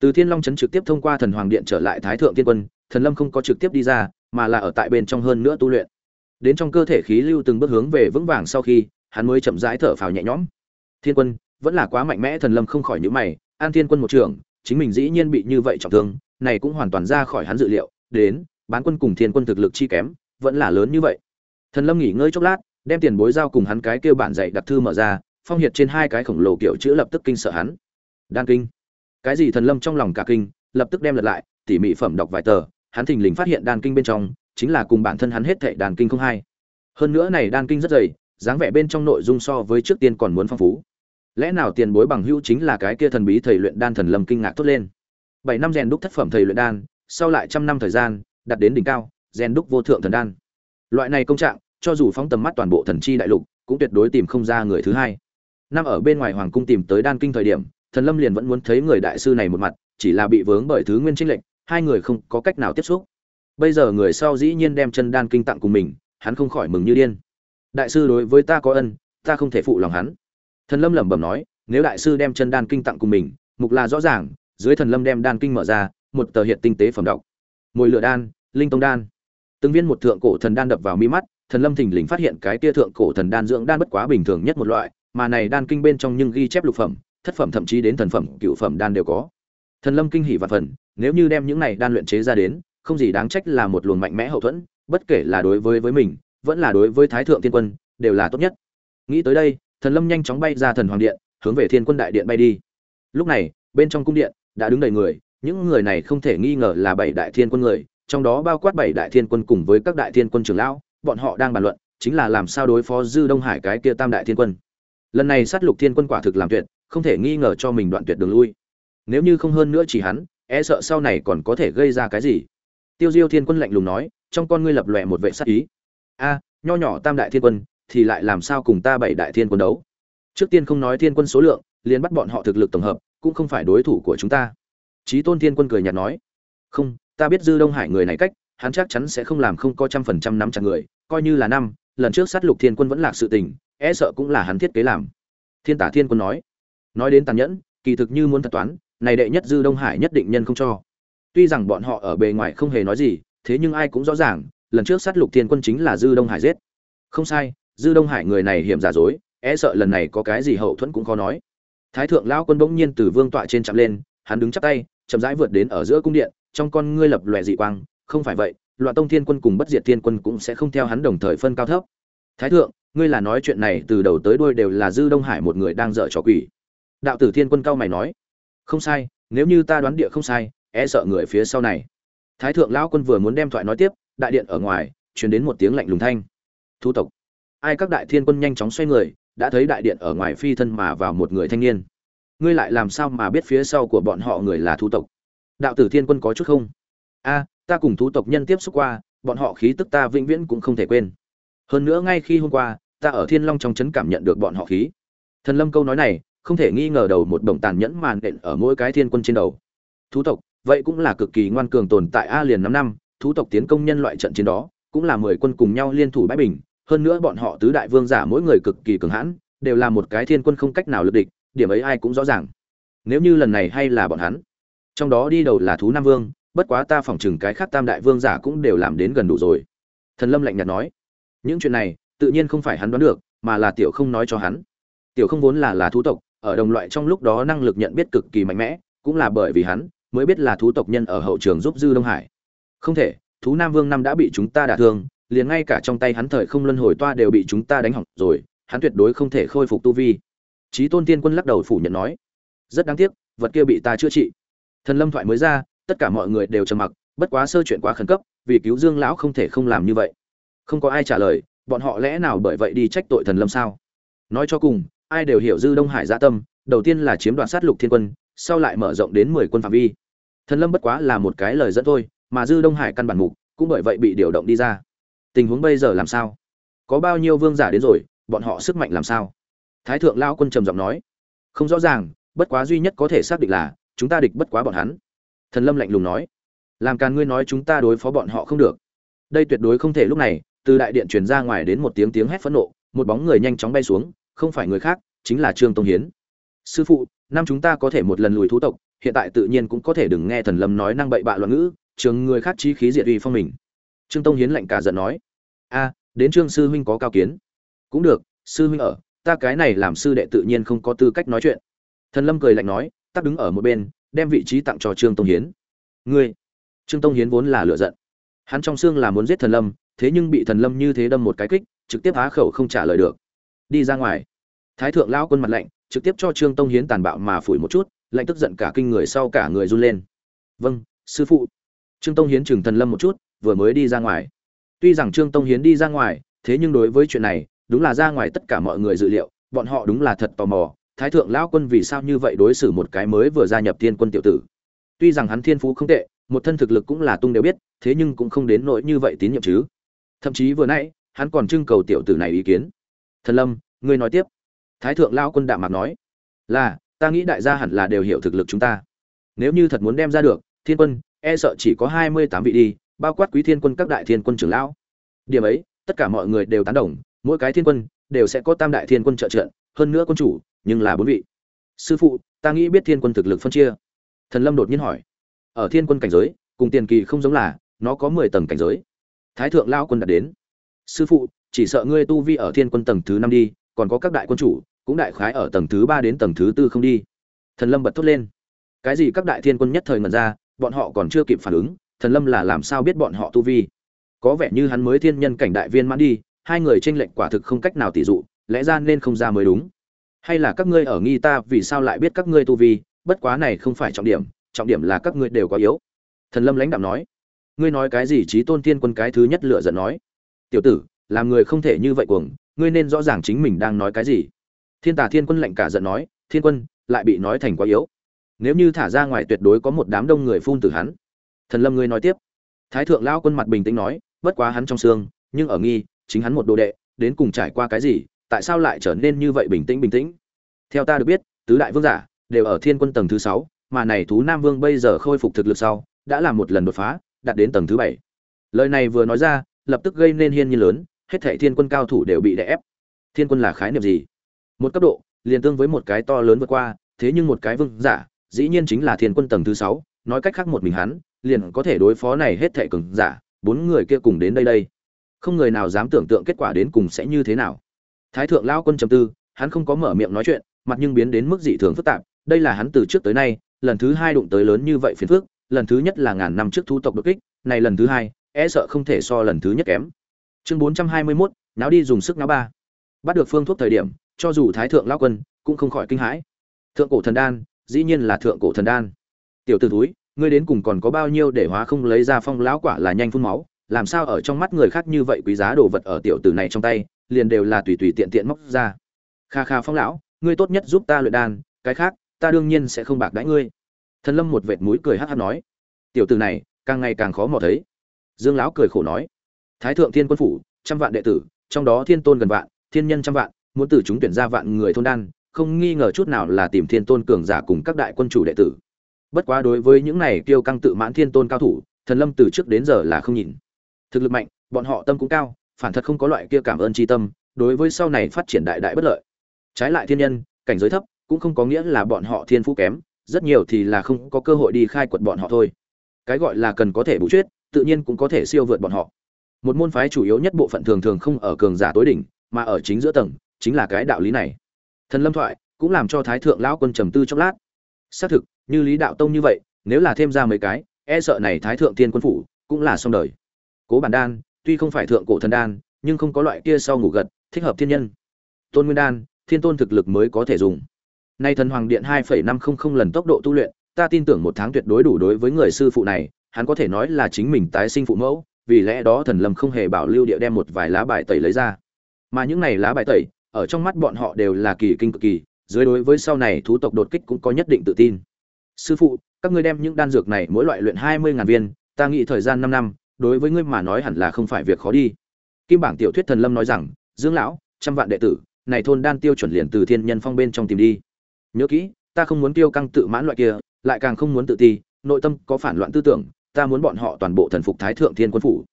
Từ thiên long trấn trực tiếp thông qua thần hoàng điện trở lại thái thượng thiên quân, thần lâm không có trực tiếp đi ra mà là ở tại bên trong hơn nữa tu luyện. Đến trong cơ thể khí lưu từng bước hướng về vững vàng sau khi, hắn mới chậm rãi thở phào nhẹ nhõm. Thiên quân, vẫn là quá mạnh mẽ, thần lâm không khỏi nhíu mày, an thiên quân một trưởng, chính mình dĩ nhiên bị như vậy trọng thương, này cũng hoàn toàn ra khỏi hắn dự liệu, đến, bán quân cùng thiên quân thực lực chi kém, vẫn là lớn như vậy. Thần lâm nghỉ ngơi chốc lát, đem tiền bối giao cùng hắn cái kêu bản dạy đặc thư mở ra, phong hiệt trên hai cái khổng lồ kiểu chữ lập tức kinh sợ hắn. Đan kinh. Cái gì thần lâm trong lòng cả kinh, lập tức đem lật lại, tỉ mỉ phẩm đọc vài tờ hắn thình lình phát hiện đan kinh bên trong chính là cùng bản thân hắn hết thệ đan kinh không hai. Hơn nữa này đan kinh rất dày, dáng vẻ bên trong nội dung so với trước tiên còn muốn phong phú. Lẽ nào tiền bối bằng hữu chính là cái kia thần bí thầy luyện đan thần lâm kinh ngạc tốt lên. Bảy năm rèn đúc thất phẩm thầy luyện đan, sau lại trăm năm thời gian, đạt đến đỉnh cao, rèn đúc vô thượng thần đan. Loại này công trạng, cho dù phóng tầm mắt toàn bộ thần chi đại lục, cũng tuyệt đối tìm không ra người thứ hai. Năm ở bên ngoài hoàng cung tìm tới đan kinh thời điểm, thần lâm liền vẫn muốn thấy người đại sư này một mặt, chỉ là bị vướng bởi thứ nguyên trinh lệnh hai người không có cách nào tiếp xúc. Bây giờ người sau dĩ nhiên đem chân đan kinh tặng cùng mình, hắn không khỏi mừng như điên. Đại sư đối với ta có ân, ta không thể phụ lòng hắn. Thần lâm lẩm bẩm nói, nếu đại sư đem chân đan kinh tặng cùng mình, mục là rõ ràng, dưới thần lâm đem đan kinh mở ra, một tờ hiện tinh tế phẩm đọc. Mồi lửa đan, linh tông đan. Từng viên một thượng cổ thần đan đập vào mi mắt, thần lâm thình lình phát hiện cái tia thượng cổ thần đan dưỡng đan bất quá bình thường nhất một loại, mà này đan kinh bên trong nhưng ghi chép lục phẩm, thất phẩm thậm chí đến thần phẩm, cựu phẩm đan đều có. Thần lâm kinh hỉ và phần nếu như đem những này đan luyện chế ra đến, không gì đáng trách là một luồng mạnh mẽ hậu thuẫn, bất kể là đối với với mình, vẫn là đối với thái thượng tiên quân, đều là tốt nhất. Nghĩ tới đây, thần lâm nhanh chóng bay ra thần hoàng điện, hướng về thiên quân đại điện bay đi. Lúc này, bên trong cung điện đã đứng đầy người, những người này không thể nghi ngờ là bảy đại thiên quân người, trong đó bao quát bảy đại thiên quân cùng với các đại thiên quân trưởng lão, bọn họ đang bàn luận, chính là làm sao đối phó dư đông hải cái kia tam đại thiên quân. Lần này sát lục thiên quân quả thực làm tuyệt, không thể nghi ngờ cho mình đoạn tuyệt đường lui. Nếu như không hơn nữa chỉ hắn e sợ sau này còn có thể gây ra cái gì. Tiêu diêu thiên quân lạnh lùng nói, trong con ngươi lập lòe một vệ sát ý. A, nho nhỏ tam đại thiên quân, thì lại làm sao cùng ta bảy đại thiên quân đấu? Trước tiên không nói thiên quân số lượng, liền bắt bọn họ thực lực tổng hợp, cũng không phải đối thủ của chúng ta. Trí tôn thiên quân cười nhạt nói, không, ta biết dư đông hải người này cách, hắn chắc chắn sẽ không làm không có trăm phần trăm nắm chặt người, coi như là năm, lần trước sát lục thiên quân vẫn lạc sự tình e sợ cũng là hắn thiết kế làm. Thiên tả thiên quân nói nói đến tàn nhẫn, kỳ thực như muốn thật toán này đệ nhất dư đông hải nhất định nhân không cho. Tuy rằng bọn họ ở bề ngoài không hề nói gì, thế nhưng ai cũng rõ ràng, lần trước sát lục thiên quân chính là dư đông hải giết. Không sai, dư đông hải người này hiểm giả dối e sợ lần này có cái gì hậu thuẫn cũng khó nói. Thái thượng lão quân bỗng nhiên từ vương tọa trên chạm lên, hắn đứng chắp tay, chậm rãi vượt đến ở giữa cung điện, trong con ngươi lập lòe dị quang, không phải vậy, loạn tông thiên quân cùng bất diệt thiên quân cũng sẽ không theo hắn đồng thời phân cao thấp. Thái thượng, ngươi là nói chuyện này từ đầu tới đuôi đều là dư đông hải một người đang dở trò quỷ. Đạo tử thiên quân cao mày nói không sai, nếu như ta đoán địa không sai e sợ người phía sau này. Thái thượng lão quân vừa muốn đem thoại nói tiếp, đại điện ở ngoài, truyền đến một tiếng lạnh lùng thanh. Thu tộc. Ai các đại thiên quân nhanh chóng xoay người, đã thấy đại điện ở ngoài phi thân mà vào một người thanh niên. Ngươi lại làm sao mà biết phía sau của bọn họ người là thu tộc? Đạo tử thiên quân có chút không? A, ta cùng thu tộc nhân tiếp xúc qua, bọn họ khí tức ta vĩnh viễn cũng không thể quên. Hơn nữa ngay khi hôm qua, ta ở thiên long trong trấn cảm nhận được bọn họ khí. Thần lâm câu nói này không thể nghi ngờ đầu một đồng tàn nhẫn màn đện ở mỗi cái thiên quân trên đầu. Thú tộc, vậy cũng là cực kỳ ngoan cường tồn tại a liền năm năm, thú tộc tiến công nhân loại trận chiến đó, cũng là mười quân cùng nhau liên thủ bãi bình, hơn nữa bọn họ tứ đại vương giả mỗi người cực kỳ cường hãn, đều là một cái thiên quân không cách nào lực địch, điểm ấy ai cũng rõ ràng. Nếu như lần này hay là bọn hắn. Trong đó đi đầu là thú nam vương, bất quá ta phỏng chừng cái khác tam đại vương giả cũng đều làm đến gần đủ rồi. Thần lâm lạnh nhạt nói. Những chuyện này, tự nhiên không phải hắn đoán được, mà là tiểu không nói cho hắn. Tiểu không vốn là là thú tộc ở đồng loại trong lúc đó năng lực nhận biết cực kỳ mạnh mẽ, cũng là bởi vì hắn mới biết là thú tộc nhân ở hậu trường giúp dư đông hải. Không thể, thú nam vương năm đã bị chúng ta đả thương, liền ngay cả trong tay hắn thời không luân hồi toa đều bị chúng ta đánh hỏng rồi, hắn tuyệt đối không thể khôi phục tu vi. Chí tôn tiên quân lắc đầu phủ nhận nói, rất đáng tiếc, vật kia bị ta chữa trị. Thần lâm thoại mới ra, tất cả mọi người đều trầm mặc, bất quá sơ chuyện quá khẩn cấp, vì cứu dương lão không thể không làm như vậy. Không có ai trả lời, bọn họ lẽ nào bởi vậy đi trách tội thần lâm sao? Nói cho cùng ai đều hiểu dư đông hải gia tâm, đầu tiên là chiếm đoạt sát lục thiên quân, sau lại mở rộng đến mười quân phạm vi. Thần lâm bất quá là một cái lời dẫn thôi, mà dư đông hải căn bản mục, cũng bởi vậy bị điều động đi ra. Tình huống bây giờ làm sao? Có bao nhiêu vương giả đến rồi, bọn họ sức mạnh làm sao? Thái thượng lao quân trầm giọng nói. Không rõ ràng, bất quá duy nhất có thể xác định là, chúng ta địch bất quá bọn hắn. Thần lâm lạnh lùng nói. Làm càn ngươi nói chúng ta đối phó bọn họ không được. Đây tuyệt đối không thể lúc này, từ đại điện truyền ra ngoài đến một tiếng tiếng hét phẫn nộ, một bóng người nhanh chóng bay xuống không phải người khác, chính là trương tông hiến. Sư phụ, năm chúng ta có thể một lần lùi thú tộc, hiện tại tự nhiên cũng có thể đừng nghe thần lâm nói năng bậy bạ loạn ngữ, trường người khác chi khí diệt uy phong mình. Trương tông hiến lạnh cả giận nói, a, đến trương sư huynh có cao kiến. Cũng được, sư huynh ở, ta cái này làm sư đệ tự nhiên không có tư cách nói chuyện. Thần lâm cười lạnh nói, tắc đứng ở một bên, đem vị trí tặng cho trương tông hiến. Ngươi? Trương tông hiến vốn là lựa giận. Hắn trong xương là muốn giết thần lâm, thế nhưng bị thần lâm như thế đâm một cái kích, trực tiếp há khẩu không trả lời được đi ra ngoài. Thái thượng lão quân mặt lạnh, trực tiếp cho trương tông hiến tàn bạo mà phủi một chút, lạnh tức giận cả kinh người sau cả người run lên. Vâng sư phụ. Trương tông hiến chừng thần lâm một chút, vừa mới đi ra ngoài. Tuy rằng trương tông hiến đi ra ngoài, thế nhưng đối với chuyện này, đúng là ra ngoài tất cả mọi người dự liệu, bọn họ đúng là thật tò mò, thái thượng lão quân vì sao như vậy đối xử một cái mới vừa gia nhập thiên quân tiểu tử. Tuy rằng hắn thiên phú không tệ, một thân thực lực cũng là tung đều biết, thế nhưng cũng không đến nỗi như vậy tín nhiệm chứ. Thậm chí vừa nãy, hắn còn trưng cầu tiểu tử này ý kiến thần lâm, ngươi nói tiếp. Thái thượng lão quân đạm mạc nói, là, ta nghĩ đại gia hẳn là đều hiểu thực lực chúng ta. Nếu như thật muốn đem ra được, thiên quân e sợ chỉ có hai mươi tám vị đi, bao quát quý thiên quân các đại thiên quân trưởng lão. Điểm ấy, tất cả mọi người đều tán đồng, mỗi cái thiên quân đều sẽ có tam đại thiên quân trợ trận, hơn nữa quân chủ, nhưng là bốn vị. Sư phụ, ta nghĩ biết thiên quân thực lực phân chia. Thần lâm đột nhiên hỏi, ở thiên quân cảnh giới, cùng tiền kỳ không giống là, nó có mười tầng cảnh giới. Thái thượng lao quân đặt đến, sư phụ chỉ sợ ngươi tu vi ở thiên quân tầng thứ năm đi, còn có các đại quân chủ, cũng đại khái ở tầng thứ ba đến tầng thứ tư không đi. Thần lâm bật thốt lên. Cái gì các đại thiên quân nhất thời ngần ra, bọn họ còn chưa kịp phản ứng, thần lâm là làm sao biết bọn họ tu vi? Có vẻ như hắn mới thiên nhân cảnh đại viên mãn đi, hai người tranh lệch quả thực không cách nào tỷ dụ, lẽ ra nên không ra mới đúng. Hay là các ngươi ở nghi ta vì sao lại biết các ngươi tu vi, bất quá này không phải trọng điểm trọng điểm là các ngươi đều quá yếu. Thần lâm lãnh đạo nói. Ngươi nói cái gì trí tôn thiên quân cái thứ nhất lựa giận nói? Tiểu tử làm người không thể như vậy cuồng, ngươi nên rõ ràng chính mình đang nói cái gì. Thiên tà thiên quân lạnh cả giận nói, thiên quân, lại bị nói thành quá yếu. Nếu như thả ra ngoài tuyệt đối có một đám đông người phun từ hắn. Thần lâm ngươi nói tiếp. Thái thượng lão quân mặt bình tĩnh nói, bất quá hắn trong xương, nhưng ở nghi, chính hắn một đồ đệ, đến cùng trải qua cái gì, tại sao lại trở nên như vậy bình tĩnh bình tĩnh? Theo ta được biết, tứ đại vương giả đều ở thiên quân tầng thứ sáu, mà này thú nam vương bây giờ khôi phục thực lực sau, đã làm một lần đột phá, đạt đến tầng thứ bảy. Lời này vừa nói ra, lập tức gây nên hiên nhiên lớn hết thảy thiên quân cao thủ đều bị đè ép. Thiên quân là khái niệm gì? Một cấp độ, liền tương với một cái to lớn vượt qua, thế nhưng một cái vương giả, dĩ nhiên chính là thiên quân tầng thứ sáu, nói cách khác một mình hắn, liền có thể đối phó này hết thảy cường giả, bốn người kia cùng đến đây đây. Không người nào dám tưởng tượng kết quả đến cùng sẽ như thế nào. Thái thượng lão quân trầm tư, hắn không có mở miệng nói chuyện, mặt nhưng biến đến mức dị thường phức tạp, đây là hắn từ trước tới nay, lần thứ hai đụng tới lớn như vậy phiền phức, lần thứ nhất là ngàn năm trước thu tộc đột kích, này lần thứ hai e sợ không thể so lần thứ nhất kém chương bốn trăm hai mươi 421, náo đi dùng sức náo ba. Bắt được phương thuốc thời điểm cho dù thái thượng lão quân cũng không khỏi kinh hãi. Thượng cổ thần đan dĩ nhiên là thượng cổ thần đan. Tiểu tử túi ngươi đến cùng còn có bao nhiêu để hóa không lấy ra phong lão quả là nhanh phun máu làm sao ở trong mắt người khác như vậy quý giá đồ vật ở tiểu tử này trong tay liền đều là tùy tùy tiện tiện móc ra. Kha kha phong lão ngươi tốt nhất giúp ta luyện đan cái khác ta đương nhiên sẽ không bạc đãi ngươi. Thần lâm một vệt mũi cười hắt hắt nói. Tiểu tử này càng ngày càng khó mò thấy. Dương lão cười khổ nói thái thượng thiên quân phủ, trăm vạn đệ tử, trong đó thiên tôn gần vạn, thiên nhân trăm vạn, muốn từ chúng tuyển ra vạn người thôn đan, không nghi ngờ chút nào là tìm thiên tôn cường giả cùng các đại quân chủ đệ tử. Bất quá đối với những này kiêu căng tự mãn thiên tôn cao thủ, thần lâm từ trước đến giờ là không nhìn. Thực lực mạnh, bọn họ tâm cũng cao, phản thật không có loại kia cảm ơn tri tâm, đối với sau này phát triển đại đại bất lợi. Trái lại thiên nhân, cảnh giới thấp, cũng không có nghĩa là bọn họ thiên phú kém, rất nhiều thì là không có cơ hội đi khai quật bọn họ thôi. Cái gọi là cần có thể bù chuyết tự nhiên cũng có thể siêu vượt bọn họ một môn phái chủ yếu nhất bộ phận thường thường không ở cường giả tối đỉnh, mà ở chính giữa tầng, chính là cái đạo lý này. Thần lâm thoại cũng làm cho thái thượng lão quân trầm tư chốc lát. Xác thực, như lý đạo tông như vậy, nếu là thêm ra mấy cái e sợ này thái thượng tiên quân phủ cũng là xong đời. Cố bản đan, tuy không phải thượng cổ thần đan, nhưng không có loại kia sau ngủ gật, thích hợp thiên nhân. Tôn nguyên đan, thiên tôn thực lực mới có thể dùng. Nay thần hoàng điện hai năm không không lần tốc độ tu luyện, ta tin tưởng một tháng tuyệt đối đủ đối với người sư phụ này, hắn có thể nói là chính mình tái sinh phụ mẫu vì lẽ đó thần lâm không hề bảo lưu địa đem một vài lá bài tẩy lấy ra. Mà những này lá bài tẩy, ở trong mắt bọn họ đều là kỳ kinh cực kỳ, dưới đối với sau này thú tộc đột kích cũng có nhất định tự tin. Sư phụ, các ngươi đem những đan dược này mỗi loại luyện hai mươi ngàn viên, ta nghĩ thời gian năm năm, đối với ngươi mà nói hẳn là không phải việc khó đi. Kim bảng tiểu thuyết thần lâm nói rằng, dương lão, trăm vạn đệ tử, này thôn đan tiêu chuẩn liền từ thiên nhân phong bên trong tìm đi. Nhớ kỹ, ta không muốn tiêu căng tự mãn loại kia, lại càng không muốn tự ti, nội tâm có phản loạn tư tưởng ta muốn bọn họ toàn bộ thần phục thái thượng thiên quân phủ.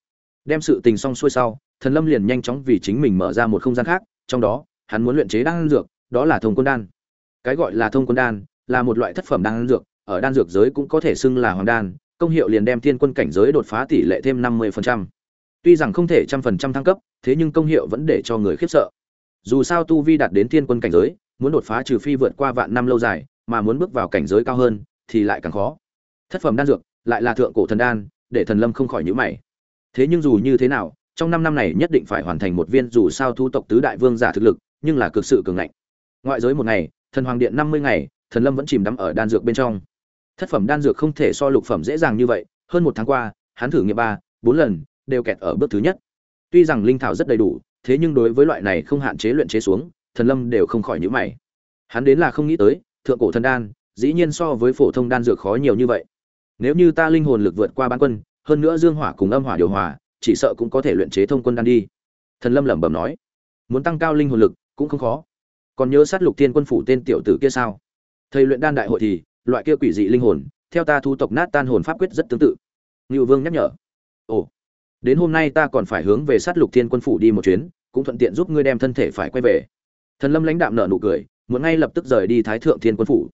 Đem sự tình xong xuôi sau, thần lâm liền nhanh chóng vì chính mình mở ra một không gian khác, trong đó, hắn muốn luyện chế đan dược, đó là thông quân đan. Cái gọi là thông quân đan, là một loại thất phẩm đan dược, ở đan dược giới cũng có thể xưng là hoàng đan, công hiệu liền đem thiên quân cảnh giới đột phá tỷ lệ thêm năm 50%. tuy rằng không thể trăm phần trăm thăng cấp, thế nhưng công hiệu vẫn để cho người khiếp sợ. Dù sao tu vi đạt đến thiên quân cảnh giới, muốn đột phá trừ phi vượt qua vạn năm lâu dài, mà muốn bước vào cảnh giới cao hơn, thì lại càng khó. Thất phẩm đan dược lại là thượng cổ thần đan, để thần lâm không khỏi nhíu mày. Thế nhưng dù như thế nào, trong năm năm này nhất định phải hoàn thành một viên dù sao thu tộc tứ đại vương giả thực lực, nhưng là cực sự cường ngạnh. Ngoại giới một ngày, thần hoàng điện năm mươi ngày, thần lâm vẫn chìm đắm ở đan dược bên trong. Thất phẩm đan dược không thể so lục phẩm dễ dàng như vậy, hơn một tháng qua, hắn thử nghiệm ba, bốn lần, đều kẹt ở bước thứ nhất. Tuy rằng linh thảo rất đầy đủ, thế nhưng đối với loại này không hạn chế luyện chế xuống, thần lâm đều không khỏi nhíu mày. Hắn đến là không nghĩ tới, thượng cổ thần đan, dĩ nhiên so với phổ thông đan dược khó nhiều như vậy nếu như ta linh hồn lực vượt qua bán quân, hơn nữa dương hỏa cùng âm hỏa điều hòa, chỉ sợ cũng có thể luyện chế thông quân đan đi. Thần lâm lẩm bẩm nói. Muốn tăng cao linh hồn lực cũng không khó. Còn nhớ sát lục thiên quân phủ tên tiểu tử kia sao? Thầy luyện đan đại hội thì, loại kia quỷ dị linh hồn, theo ta thu tộc nát tan hồn pháp quyết rất tương tự. Ngưu vương nhắc nhở. Ồ, đến hôm nay ta còn phải hướng về sát lục thiên quân phủ đi một chuyến, cũng thuận tiện giúp ngươi đem thân thể phải quay về. Thần lâm lãnh đạm nở nụ cười, muốn ngay lập tức rời đi thái thượng thiên quân phủ.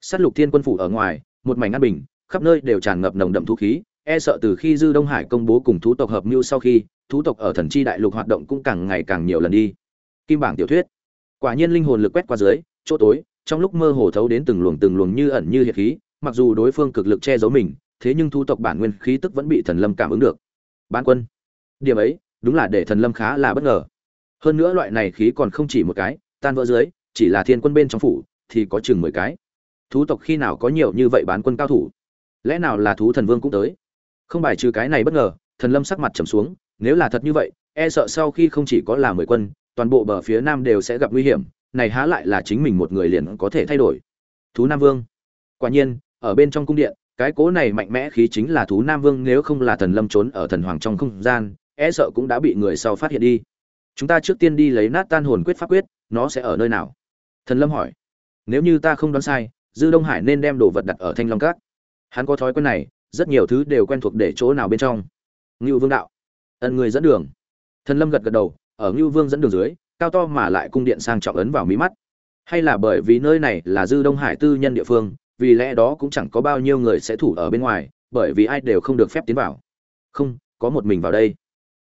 Sát lục thiên quân phủ ở ngoài, một mảnh an bình khắp nơi đều tràn ngập nồng đậm thú khí e sợ từ khi dư đông hải công bố cùng thú tộc hợp mưu sau khi, thú tộc ở thần chi đại lục hoạt động cũng càng ngày càng nhiều lần đi. Kim bảng tiểu thuyết. Quả nhiên linh hồn lực quét qua dưới, chỗ tối, trong lúc mơ hồ thấu đến từng luồng từng luồng như ẩn như hiệt khí, mặc dù đối phương cực lực che giấu mình, thế nhưng thú tộc bản nguyên khí tức vẫn bị thần lâm cảm ứng được. Bán quân. Điểm ấy, đúng là để thần lâm khá là bất ngờ. Hơn nữa loại này khí còn không chỉ một cái, tan vỡ dưới, chỉ là thiên quân bên trong phủ, thì có chừng mười cái. Thú tộc khi nào có nhiều như vậy bán quân cao thủ? Lẽ nào là thú thần vương cũng tới? Không bài trừ cái này bất ngờ, thần lâm sắc mặt trầm xuống, nếu là thật như vậy e sợ sau khi không chỉ có là mười quân, toàn bộ bờ phía nam đều sẽ gặp nguy hiểm, này há lại là chính mình một người liền có thể thay đổi. Thú nam vương. Quả nhiên, ở bên trong cung điện, cái cố này mạnh mẽ khí chính là thú nam vương, nếu không là thần lâm trốn ở thần hoàng trong không gian e sợ cũng đã bị người sau phát hiện đi. Chúng ta trước tiên đi lấy nát tan hồn quyết pháp quyết, nó sẽ ở nơi nào? Thần lâm hỏi. Nếu như ta không đoán sai, dư đông hải nên đem đồ vật đặt ở thanh long cát hắn có thói quen này, rất nhiều thứ đều quen thuộc để chỗ nào bên trong. Ngưu vương đạo. Ân người dẫn đường. Thần lâm gật gật đầu, ở ngưu vương dẫn đường dưới, cao to mà lại cung điện sang trọng ấn vào mí mắt. Hay là bởi vì nơi này là dư đông hải tư nhân địa phương, vì lẽ đó cũng chẳng có bao nhiêu người sẽ thủ ở bên ngoài, bởi vì ai đều không được phép tiến vào. Không, có một mình vào đây.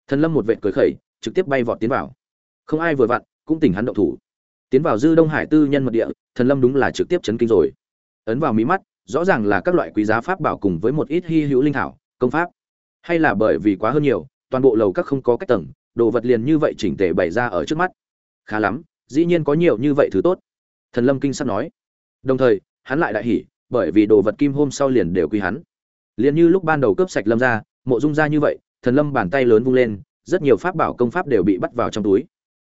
Thần lâm một vệt cười khẩy, trực tiếp bay vọt tiến vào. Không ai vừa vặn, cũng tỉnh hắn động thủ. Tiến vào dư đông hải tư nhân mật địa, thần lâm đúng là trực tiếp chấn kinh rồi. Ấn vào mí mắt rõ ràng là các loại quý giá pháp bảo cùng với một ít hy hữu linh thảo, công pháp. Hay là bởi vì quá hơn nhiều, toàn bộ lầu các không có cách tầng, đồ vật liền như vậy chỉnh tề bày ra ở trước mắt. Khá lắm, dĩ nhiên có nhiều như vậy thứ tốt. Thần lâm kinh sắp nói. Đồng thời, hắn lại đại hỉ, bởi vì đồ vật kim hôm sau liền đều quy hắn. Liền như lúc ban đầu cướp sạch lâm ra, mộ dung ra như vậy, thần lâm bàn tay lớn vung lên, rất nhiều pháp bảo công pháp đều bị bắt vào trong túi.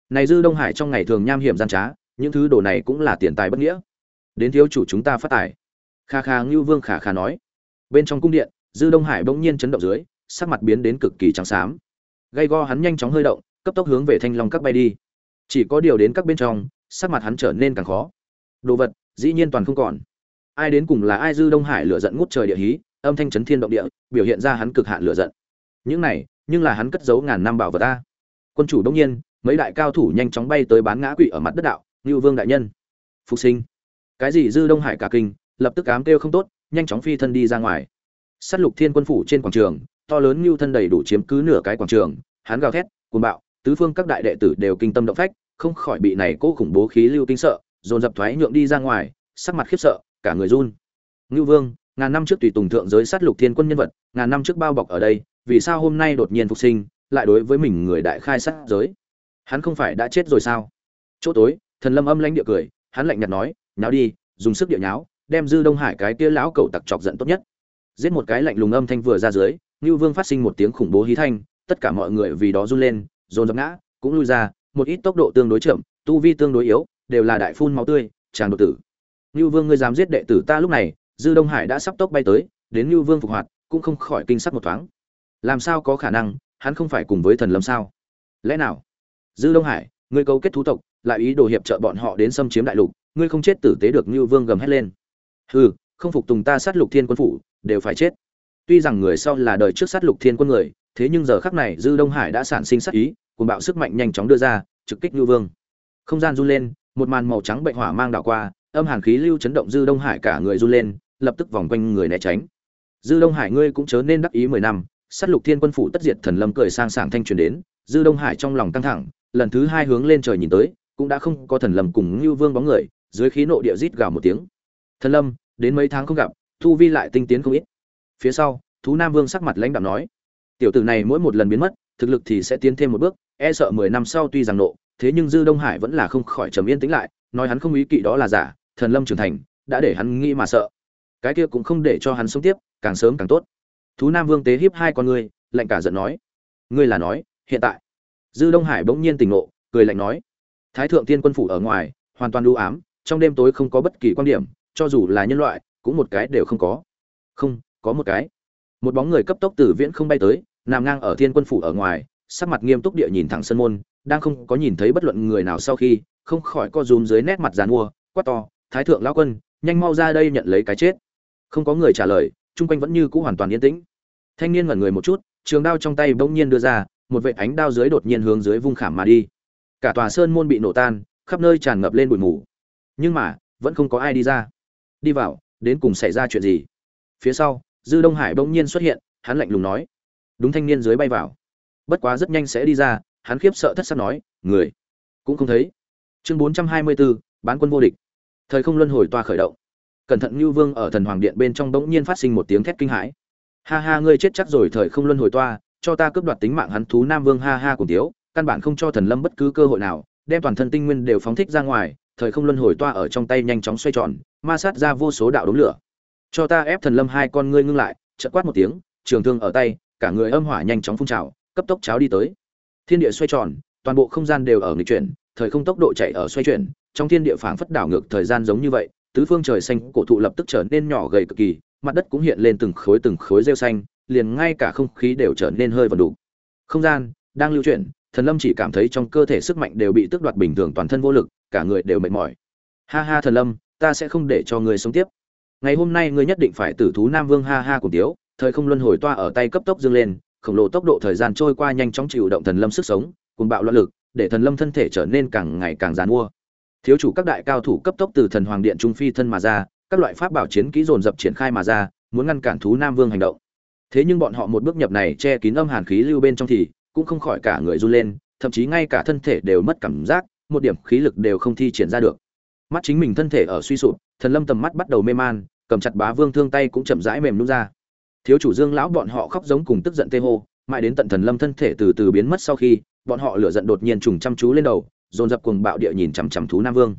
Này dư đông hải trong ngày thường nham hiểm gian trá, những thứ đồ này cũng là tiền tài bất nghĩa. Đến thiếu chủ chúng ta phát tài kha kha ngưu vương khả khả nói. Bên trong cung điện, dư đông hải bỗng nhiên chấn động dưới, sắc mặt biến đến cực kỳ trắng xám. Gay go hắn nhanh chóng hơi động, cấp tốc hướng về thanh long các bay đi. Chỉ có điều đến các bên trong, sắc mặt hắn trở nên càng khó. Đồ vật, dĩ nhiên toàn không còn. Ai đến cùng là ai dư đông hải lửa giận ngút trời địa hí, âm thanh chấn thiên động địa, biểu hiện ra hắn cực hạn lửa giận. Những này, nhưng là hắn cất giấu ngàn năm bảo vật ta. Quân chủ đông nhiên, mấy đại cao thủ nhanh chóng bay tới bán ngã quỵ ở mặt đất đạo, ngưu vương đại nhân, phục sinh. Cái gì dư đông hải cả kinh lập tức ám kêu không tốt, nhanh chóng phi thân đi ra ngoài. S á t lục thiên quân phủ trên quảng trường, to lớn như thân đầy đủ chiếm cứ nửa cái quảng trường hắn gào thét, cuồng bạo, tứ phương các đại đệ tử đều kinh tâm động phách, không khỏi bị này cố khủng bố khí lưu kinh sợ, dồn dập thoái nhượng đi ra ngoài, sắc mặt khiếp sợ, cả người run. Ngưu vương, ngàn năm trước tùy tùng thượng giới sát lục thiên quân nhân vật, ngàn năm trước bao bọc ở đây, vì sao hôm nay đột nhiên phục sinh, lại đối với mình người đại khai sát giới? Hắn không phải đã chết rồi sao? Chỗ tối, thần lâm âm lãnh địa cười, hắn lạnh nhạt nói, nháo đi, dùng sức địa nháo đem dư đông hải cái kia lão cẩu tặc chọc giận tốt nhất. Giết một cái lạnh lùng âm thanh vừa ra dưới ngưu vương phát sinh một tiếng khủng bố hí thanh, tất cả mọi người vì đó run lên, dồn dập ngã, cũng lui ra, một ít tốc độ tương đối chậm, tu vi tương đối yếu, đều là đại phun máu tươi, chàng đột tử. Ngưu vương ngươi dám giết đệ tử ta lúc này, dư đông hải đã sắp tốc bay tới, đến ngưu vương phục hoạt, cũng không khỏi kinh sắc một thoáng. Làm sao có khả năng, hắn không phải cùng với thần lâm sao? Lẽ nào? Dư đông hải, ngươi cấu kết thú tộc, lại ý đồ hiệp trợ bọn họ đến xâm chiếm đại lục, ngươi không chết tử tế được như vương gầm hét lên hừ, không phục tùng ta sát lục thiên quân phủ, đều phải chết. Tuy rằng người sau là đời trước sát lục thiên quân người, thế nhưng giờ khắc này dư đông hải đã sản sinh sát ý cùng bạo sức mạnh nhanh chóng đưa ra, trực kích lưu vương. Không gian run lên, một màn màu trắng bệnh hỏa mang đảo qua, âm hàn khí lưu chấn động dư đông hải cả người run lên, lập tức vòng quanh người né tránh. Dư đông hải ngươi cũng chớ nên đắc ý mười năm, sát lục thiên quân phủ tất diệt thần lâm cười sang sảng thanh truyền đến, dư đông hải trong lòng căng thẳng, lần thứ hai hướng lên trời nhìn tới, cũng đã không có thần lâm cùng lưu vương bóng người, dưới khí nộ địa rít gào một tiếng thần lâm, đến mấy tháng không gặp, thu vi lại tinh tiến không ít. Phía sau, thú nam vương sắc mặt lãnh đạo nói, tiểu tử này mỗi một lần biến mất, thực lực thì sẽ tiến thêm một bước e sợ mười năm sau tuy rằng nộ, thế nhưng dư đông hải vẫn là không khỏi trầm yên tĩnh lại, nói hắn không ý kỵ đó là giả, thần lâm trưởng thành, đã để hắn nghĩ mà sợ. Cái kia cũng không để cho hắn sống tiếp, càng sớm càng tốt. Thú nam vương tế hiếp hai con ngươi, lạnh cả giận nói, ngươi là nói, hiện tại. Dư đông hải bỗng nhiên tỉnh ngộ, cười lạnh nói, thái thượng tiên quân phủ ở ngoài, hoàn toàn đu ám, trong đêm tối không có bất kỳ quan điểm cho dù là nhân loại, cũng một cái đều không có. Không, có một cái. Một bóng người cấp tốc từ viễn không bay tới, nằm ngang ở thiên quân phủ ở ngoài, sắc mặt nghiêm túc địa nhìn thẳng sân môn, đang không có nhìn thấy bất luận người nào sau khi, không khỏi co rúm dưới nét mặt dàn mua, quát to, thái thượng lão quân, nhanh mau ra đây nhận lấy cái chết. Không có người trả lời, chung quanh vẫn như cũ hoàn toàn yên tĩnh. Thanh niên ngẩn người một chút, trường đao trong tay bỗng nhiên đưa ra, một vệ ánh đao dưới đột nhiên hướng dưới vung khảm mà đi. Cả tòa sơn môn bị nổ tan, khắp nơi tràn ngập lên bụi mù. Nhưng mà, vẫn không có ai đi ra đi vào, đến cùng xảy ra chuyện gì? Phía sau, dư đông hải bỗng nhiên xuất hiện, hắn lạnh lùng nói. Đúng thanh niên dưới bay vào. Bất quá rất nhanh sẽ đi ra, hắn khiếp sợ thất sắc nói, người, cũng không thấy. Chương bốn trăm hai mươi bốn bán quân vô địch. Thời không luân hồi toa khởi động. Cẩn thận như vương ở thần hoàng điện bên trong bỗng nhiên phát sinh một tiếng thét kinh hãi. Ha ha, ngươi chết chắc rồi, thời không luân hồi toa, cho ta cướp đoạt tính mạng hắn thú nam vương, ha ha cùng tiếu, căn bản không cho thần lâm bất cứ cơ hội nào, đem toàn thân tinh nguyên đều phóng thích ra ngoài thời không luân hồi toa ở trong tay nhanh chóng xoay tròn, ma sát ra vô số đạo đống lửa. Cho ta ép thần lâm hai con ngươi ngưng lại, chợt quát một tiếng, trường thương ở tay, cả người âm hỏa nhanh chóng phun trào, cấp tốc cháo đi tới. Thiên địa xoay tròn, toàn bộ không gian đều ở nghịch chuyển, thời không tốc độ chạy ở xoay chuyển, trong thiên địa phảng phất đảo ngược thời gian giống như vậy, tứ phương trời xanh cổ thụ lập tức trở nên nhỏ gầy cực kỳ, mặt đất cũng hiện lên từng khối từng khối rêu xanh, liền ngay cả không khí đều trở nên hơi vần đủ không gian đang lưu chuyển thần lâm chỉ cảm thấy trong cơ thể sức mạnh đều bị tước đoạt bình thường toàn thân vô lực, cả người đều mệt mỏi. Ha ha thần lâm, ta sẽ không để cho người sống tiếp. Ngày hôm nay ngươi nhất định phải tử thú nam vương ha ha cùng tiếu, thời không luân hồi toa ở tay cấp tốc dương lên, khổng lồ tốc độ thời gian trôi qua nhanh chóng chịu động thần lâm sức sống, cùng bạo loạn lực, để thần lâm thân thể trở nên càng ngày càng giàn mua. Thiếu chủ các đại cao thủ cấp tốc từ thần hoàng điện trung phi thân mà ra, các loại pháp bảo chiến kỹ dồn dập triển khai mà ra, muốn ngăn cản thú nam vương hành động. Thế nhưng bọn họ một bước nhập này che kín âm hàn khí lưu bên trong thì cũng không khỏi cả người run lên, thậm chí ngay cả thân thể đều mất cảm giác, một điểm khí lực đều không thi triển ra được. Mắt chính mình thân thể ở suy sụp, thần lâm tầm mắt bắt đầu mê man, cầm chặt bá vương thương tay cũng chậm rãi mềm nút ra. Thiếu chủ dương lão bọn họ khóc giống cùng tức giận tê hô, mãi đến tận thần lâm thân thể từ từ biến mất sau khi, bọn họ lửa giận đột nhiên trùng chăm chú lên đầu, dồn dập cuồng bạo địa nhìn chằm chằm thú nam vương.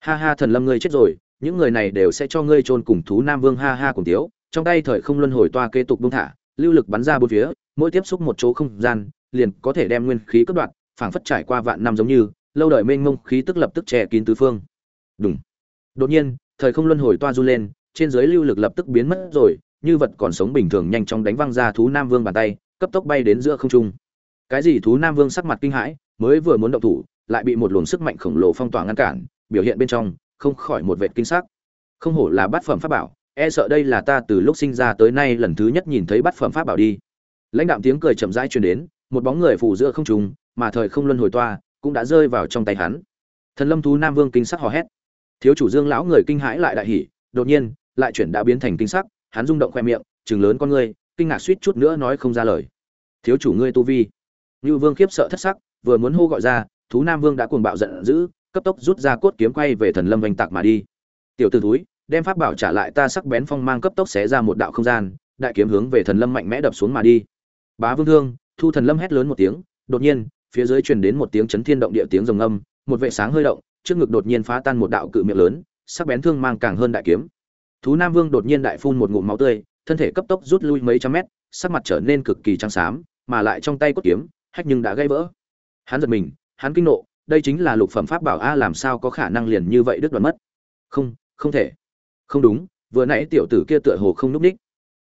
Ha ha, thần lâm ngươi chết rồi, những người này đều sẽ cho ngươi chôn cùng thú nam vương ha ha cùng tiếu. Trong tay thời không luân hồi toa kế tục buông thả, lưu lực bắn ra bốn phía, mỗi tiếp xúc một chỗ không gian liền có thể đem nguyên khí cất đoạn, phảng phất trải qua vạn năm giống như, lâu đời mênh mông khí tức lập tức che kín tứ phương. Đúng đột nhiên, thời không luân hồi toa run lên, trên dưới lưu lực lập tức biến mất rồi, như vật còn sống bình thường nhanh chóng đánh văng ra thú nam vương bàn tay, cấp tốc bay đến giữa không trung. Cái gì thú nam vương sắc mặt kinh hãi, mới vừa muốn động thủ, lại bị một luồng sức mạnh khổng lồ phong tỏa ngăn cản, biểu hiện bên trong, không khỏi một vệt kinh sắc. Không hổ là bát phẩm pháp bảo e sợ đây là ta từ lúc sinh ra tới nay lần thứ nhất nhìn thấy bát phẩm pháp bảo đi. Lãnh đạm tiếng cười chậm rãi truyền đến một bóng người phủ giữa không trùng mà thời không luân hồi toa cũng đã rơi vào trong tay hắn. Thần lâm thú nam vương kinh sắc hò hét. Thiếu chủ dương lão người kinh hãi lại đại hỉ, đột nhiên, lại chuyển đã biến thành kinh sắc, hắn rung động khoe miệng chừng lớn con ngươi, kinh ngạc suýt chút nữa nói không ra lời. Thiếu chủ ngươi tu vi. Như vương khiếp sợ thất sắc, vừa muốn hô gọi ra, thú nam vương đã cuồng bạo giận dữ, cấp tốc rút ra cốt kiếm quay về thần lâm vành tạc mà đi. Tiểu t túi đem pháp bảo trả lại ta sắc bén phong mang cấp tốc xé ra một đạo không gian, đại kiếm hướng về thần lâm mạnh mẽ đập xuống mà đi. Bá vương thương thu thần lâm hét lớn một tiếng, đột nhiên, phía dưới truyền đến một tiếng chấn thiên động địa tiếng rồng âm, một vệ sáng hơi động, trước ngực đột nhiên phá tan một đạo cự miệng lớn, sắc bén thương mang càng hơn đại kiếm. Thú nam vương đột nhiên đại phun một ngụm máu tươi, thân thể cấp tốc rút lui mấy trăm mét, sắc mặt trở nên cực kỳ trắng xám, mà lại trong tay cốt kiếm, hách nhưng đã gãy vỡ. Hắn giật mình, hắn kinh nộ, đây chính là lục phẩm pháp bảo a, làm sao có khả năng liền như vậy đứt đoạn mất? Không không thể. Không đúng, vừa nãy tiểu tử kia tựa hồ không núp ních.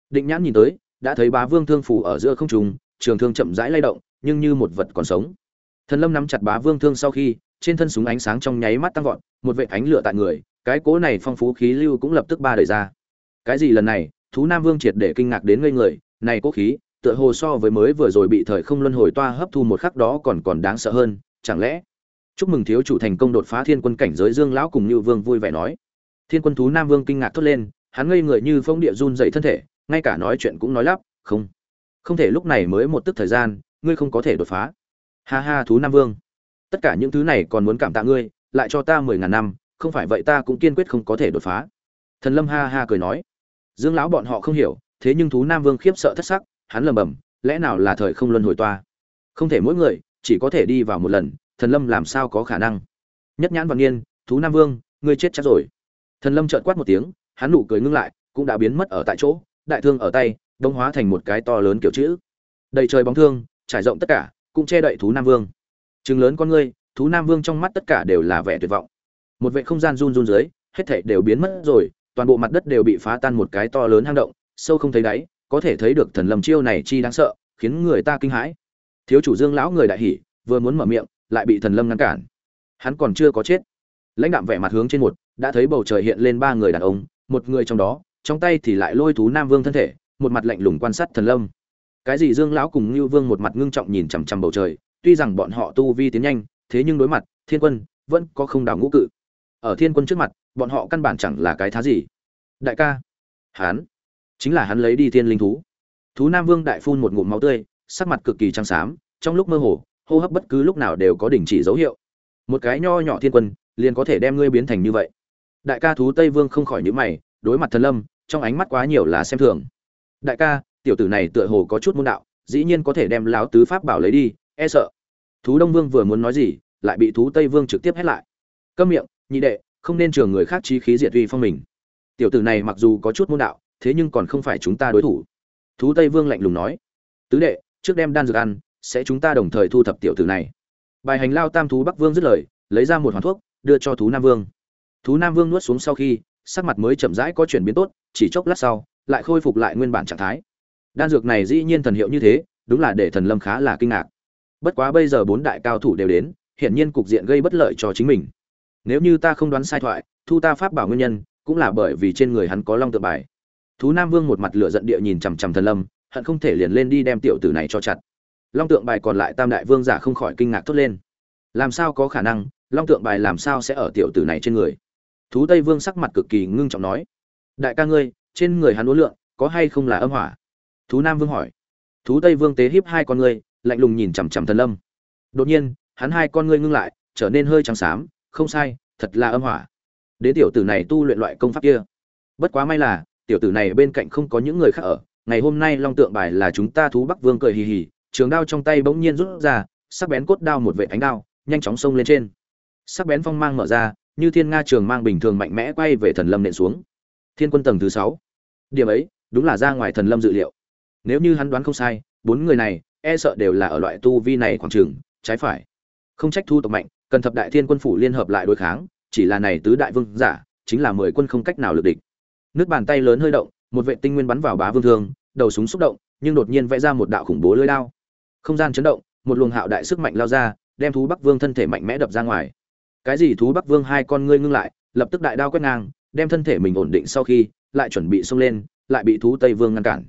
Định nhãn nhìn tới, đã thấy bá vương thương phủ ở giữa không trùng trường thương chậm rãi lay động, nhưng như một vật còn sống. Thần lâm nắm chặt bá vương thương sau khi, trên thân súng ánh sáng trong nháy mắt tăng vọt, một vệt ánh lửa tại người, cái cố này phong phú khí lưu cũng lập tức ba đời ra. Cái gì lần này, thú nam vương triệt để kinh ngạc đến ngây người, này cố khí, tựa hồ so với mới vừa rồi bị thời không luân hồi toa hấp thu một khắc đó còn còn đáng sợ hơn, chẳng lẽ? Chúc mừng thiếu chủ thành công đột phá thiên quân cảnh giới dương lão cùng như vương vui vẻ nói. Thiên quân thú nam vương kinh ngạc thốt lên, hắn ngây người như phong địa run dậy thân thể, ngay cả nói chuyện cũng nói lắp, không không thể lúc này mới một tức thời gian, ngươi không có thể đột phá. Ha ha, thú nam vương. Tất cả những thứ này còn muốn cảm tạ ngươi, lại cho ta mười ngàn năm, không phải vậy ta cũng kiên quyết không có thể đột phá. Thần lâm ha ha cười nói. Dương lão bọn họ không hiểu, thế nhưng thú nam vương khiếp sợ thất sắc, hắn lầm bầm lẽ nào là thời không luân hồi toa? Không thể mỗi người, chỉ có thể đi vào một lần, thần lâm làm sao có khả năng? Nhất nhãn văn niên, thú nam vương, ngươi chết chắc rồi. Thần lâm trợn quát một tiếng, hắn nụ cười ngưng lại, cũng đã biến mất ở tại chỗ, đại thương ở tay đông hóa thành một cái to lớn kiểu chữ. Đầy trời bóng thương, trải rộng tất cả, cũng che đậy thú nam vương. Chừng lớn con ngươi, thú nam vương trong mắt tất cả đều là vẻ tuyệt vọng. Một vệ không gian run run dưới, hết thảy đều biến mất rồi, toàn bộ mặt đất đều bị phá tan một cái to lớn hang động, sâu không thấy đáy, có thể thấy được thần lâm chiêu này chi đáng sợ, khiến người ta kinh hãi. Thiếu chủ dương lão người đại hỉ, vừa muốn mở miệng, lại bị thần lâm ngăn cản. Hắn còn chưa có chết. Lãnh đạm vẻ mặt hướng trên một, đã thấy bầu trời hiện lên ba người đàn ông, một người trong đó, trong tay thì lại lôi thú nam vương thân thể một mặt lạnh lùng quan sát thần lâm. Cái gì dương lão cùng lưu vương một mặt ngưng trọng nhìn chằm chằm bầu trời, tuy rằng bọn họ tu vi tiến nhanh, thế nhưng đối mặt, thiên quân vẫn có không đào ngũ cự. Ở thiên quân trước mặt, bọn họ căn bản chẳng là cái thá gì. Đại ca, hắn chính là hắn lấy đi thiên linh thú. Thú nam vương đại phun một ngụm máu tươi, sắc mặt cực kỳ trắng xám, trong lúc mơ hồ, hô hấp bất cứ lúc nào đều có đình chỉ dấu hiệu. Một cái nho nhỏ thiên quân, liền có thể đem ngươi biến thành như vậy. Đại ca thú tây vương không khỏi nhíu mày, đối mặt thần lâm, trong ánh mắt quá nhiều là xem thường đại ca, tiểu tử này tựa hồ có chút môn đạo, dĩ nhiên có thể đem láo tứ pháp bảo lấy đi e sợ. Thú đông vương vừa muốn nói gì, lại bị thú tây vương trực tiếp hét lại. Câm miệng, nhị đệ, không nên trường người khác chi khí diệt uy phong mình. Tiểu tử này mặc dù có chút môn đạo, thế nhưng còn không phải chúng ta đối thủ. Thú tây vương lạnh lùng nói. Tứ đệ, trước đem đan dược ăn, sẽ chúng ta đồng thời thu thập tiểu tử này. Bài hành lao tam thú bắc vương dứt lời, lấy ra một hoàn thuốc, đưa cho thú nam vương. Thú nam vương nuốt xuống sau khi, sắc mặt mới chậm rãi có chuyển biến tốt, chỉ chốc lát sau lại khôi phục lại nguyên bản trạng thái. Đan dược này dĩ nhiên thần hiệu như thế, đúng là để thần lâm khá là kinh ngạc. Bất quá bây giờ bốn đại cao thủ đều đến, hiển nhiên cục diện gây bất lợi cho chính mình. Nếu như ta không đoán sai thoại, thu ta pháp bảo nguyên nhân, cũng là bởi vì trên người hắn có long tự bài. Thú nam vương một mặt lửa giận địa nhìn chằm chằm thần lâm, hận không thể liền lên đi đem tiểu tử này cho chặt. Long tượng bài còn lại tam đại vương giả không khỏi kinh ngạc thốt lên. Làm sao có khả năng, long tượng bài làm sao sẽ ở tiểu tử này trên người? Thú tây vương sắc mặt cực kỳ ngưng trọng nói. Đại ca ngươi trên người hắn uốn lượng có hay không là âm hỏa? Thú nam vương hỏi. Thú tây vương tế hiếp hai con ngươi lạnh lùng nhìn chằm chằm thần lâm. Đột nhiên, hắn hai con ngươi ngưng lại, trở nên hơi trắng xám, không sai, thật là âm hỏa. Đế tiểu tử này tu luyện loại công pháp kia. Bất quá may là, tiểu tử này bên cạnh không có những người khác ở. Ngày hôm nay long tượng bài là chúng ta thú bắc vương cười hì hì, trường đao trong tay bỗng nhiên rút ra, sắc bén cốt đao một vệ ánh đao, nhanh chóng xông lên trên. Sắc bén phong mang mở ra, như thiên nga trường mang bình thường mạnh mẽ quay về thần lâm nện xuống. Thiên quân tầng thứ sáu điểm ấy, đúng là ra ngoài thần lâm dự liệu. Nếu như hắn đoán không sai, bốn người này e sợ đều là ở loại tu vi này khoảng trường trái phải. Không trách thu tộc mạnh, cần thập đại thiên quân phủ liên hợp lại đối kháng, chỉ là này tứ đại vương giả, chính là mười quân không cách nào lực địch. Nước bàn tay lớn hơi động, một vệ tinh nguyên bắn vào bá vương thương, đầu súng xúc động, nhưng đột nhiên vẽ ra một đạo khủng bố lưới đao. Không gian chấn động, một luồng hạo đại sức mạnh lao ra, đem thú bắc vương thân thể mạnh mẽ đập ra ngoài. Cái gì thú bắc vương hai con ngươi ngưng lại, lập tức đại đao quét ngang, đem thân thể mình ổn định sau khi lại chuẩn bị xông lên, lại bị thú tây vương ngăn cản.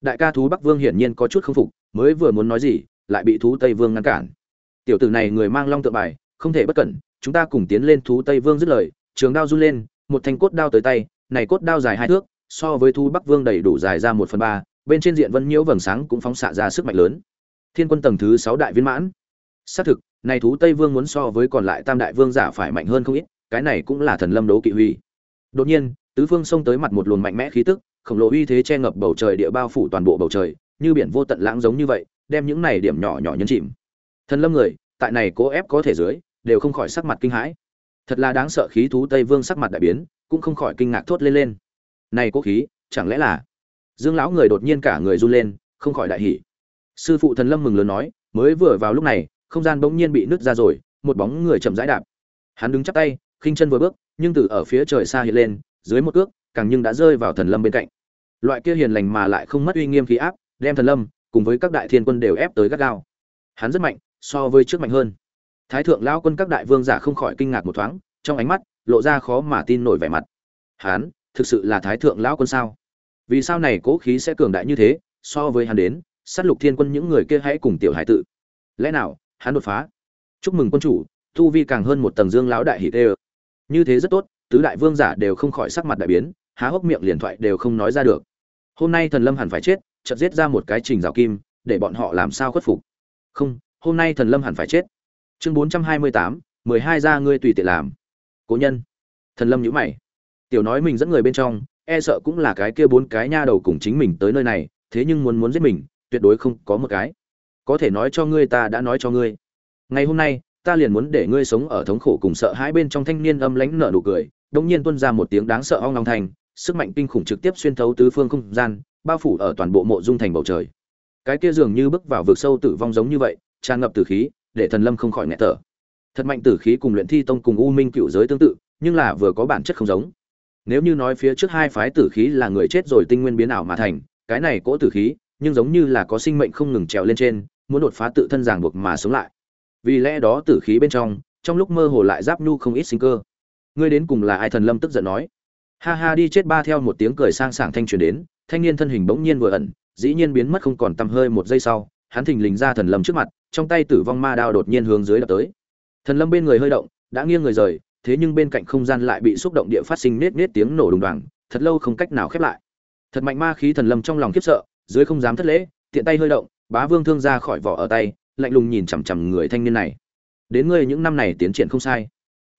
Đại ca thú bắc vương hiển nhiên có chút không phục, mới vừa muốn nói gì, lại bị thú tây vương ngăn cản. Tiểu tử này người mang long tượng bài, không thể bất cẩn, chúng ta cùng tiến lên thú tây vương dứt lời, trường đao run lên, một thanh cốt đao tới tay, này cốt đao dài hai thước, so với thú bắc vương đầy đủ dài ra một phần ba, bên trên diện vân nhiễu vầng sáng cũng phóng xạ ra sức mạnh lớn. Thiên quân tầng thứ sáu đại viên mãn. Xác thực, này thú tây vương muốn so với còn lại tam đại vương giả phải mạnh hơn không ít, cái này cũng là thần lâm đấu kỵ huy đột nhiên, tứ phương xông tới mặt một luồng mạnh mẽ khí tức, khổng lồ uy thế che ngập bầu trời địa bao phủ toàn bộ bầu trời, như biển vô tận lãng giống như vậy, đem những này điểm nhỏ nhỏ nhấn chìm. Thần lâm người, tại này cố ép có thể dưới, đều không khỏi sắc mặt kinh hãi. Thật là đáng sợ khí thú tây vương sắc mặt đại biến, cũng không khỏi kinh ngạc thốt lên lên. Này cố khí, chẳng lẽ là? Dương lão người đột nhiên cả người run lên, không khỏi đại hỉ. Sư phụ thần lâm mừng lớn nói, mới vừa vào lúc này, không gian bỗng nhiên bị nứt ra rồi, một bóng người chậm rãi đạp. Hắn đứng chắp tay khinh chân vừa bước, nhưng từ ở phía trời xa hiện lên, dưới một cước, càng nhưng đã rơi vào thần lâm bên cạnh. Loại kia hiền lành mà lại không mất uy nghiêm khí áp, đem thần lâm cùng với các đại thiên quân đều ép tới gắt gao. Hắn rất mạnh, so với trước mạnh hơn. Thái thượng lão quân các đại vương giả không khỏi kinh ngạc một thoáng, trong ánh mắt lộ ra khó mà tin nổi vẻ mặt. Hắn, thực sự là thái thượng lão quân sao? Vì sao này cố khí sẽ cường đại như thế, so với hắn đến, sát lục thiên quân những người kia hãy cùng tiểu hải tự lẽ nào, hắn đột phá? Chúc mừng quân chủ, tu vi càng hơn một tầng dương lão đại hỷ tê như thế rất tốt, tứ đại vương giả đều không khỏi sắc mặt đại biến, há hốc miệng liền thoại đều không nói ra được. Hôm nay thần lâm hẳn phải chết, chợt giết ra một cái trình rào kim, để bọn họ làm sao khuất phục? Không, hôm nay thần lâm hẳn phải chết. Chương bốn trăm hai mươi tám, mười hai ra ngươi tùy tiện làm. Cố nhân. Thần lâm nhữ mày. Tiểu nói mình dẫn người bên trong e sợ cũng là cái kia bốn cái nha đầu cùng chính mình tới nơi này, thế nhưng muốn muốn giết mình, tuyệt đối không có một cái. Có thể nói cho ngươi ta đã nói cho ngươi. Ngày hôm nay ta liền muốn để ngươi sống ở thống khổ cùng sợ hãi bên trong thanh niên âm lãnh nở nụ cười, đống nhiên tuôn ra một tiếng đáng sợ ong long thành sức mạnh kinh khủng trực tiếp xuyên thấu tứ phương không gian, bao phủ ở toàn bộ mộ dung thành bầu trời. Cái kia dường như bước vào vực sâu tử vong giống như vậy, tràn ngập tử khí, để thần lâm không khỏi nghẹt thở. Thật mạnh tử khí cùng luyện thi tông cùng u minh cựu giới tương tự, nhưng là vừa có bản chất không giống. Nếu như nói phía trước hai phái tử khí là người chết rồi tinh nguyên biến ảo mà thành, cái này cỗ tử khí, nhưng giống như là có sinh mệnh không ngừng trèo lên trên, muốn đột phá tự thân ràng buộc mà sống lại vì lẽ đó tử khí bên trong trong lúc mơ hồ lại giáp nhu không ít sinh cơ. Ngươi đến cùng là ai thần lâm tức giận nói? Ha ha, đi chết ba theo một tiếng cười sang sảng thanh truyền đến, thanh niên thân hình bỗng nhiên vừa ẩn, dĩ nhiên biến mất không còn tăm hơi một giây sau, hắn thình lình ra thần lâm trước mặt, trong tay tử vong ma đao đột nhiên hướng dưới đập tới. Thần lâm bên người hơi động, đã nghiêng người rời, thế nhưng bên cạnh không gian lại bị xúc động địa phát sinh nết nết tiếng nổ đùng đoàng, thật lâu không cách nào khép lại. Thật mạnh ma khí thần lâm trong lòng khiếp sợ, dưới không dám thất lễ, tiện tay hơi động, bá vương thương ra khỏi vỏ ở tay lạnh lùng nhìn chằm chằm người thanh niên này. Đến ngươi những năm này tiến triển không sai.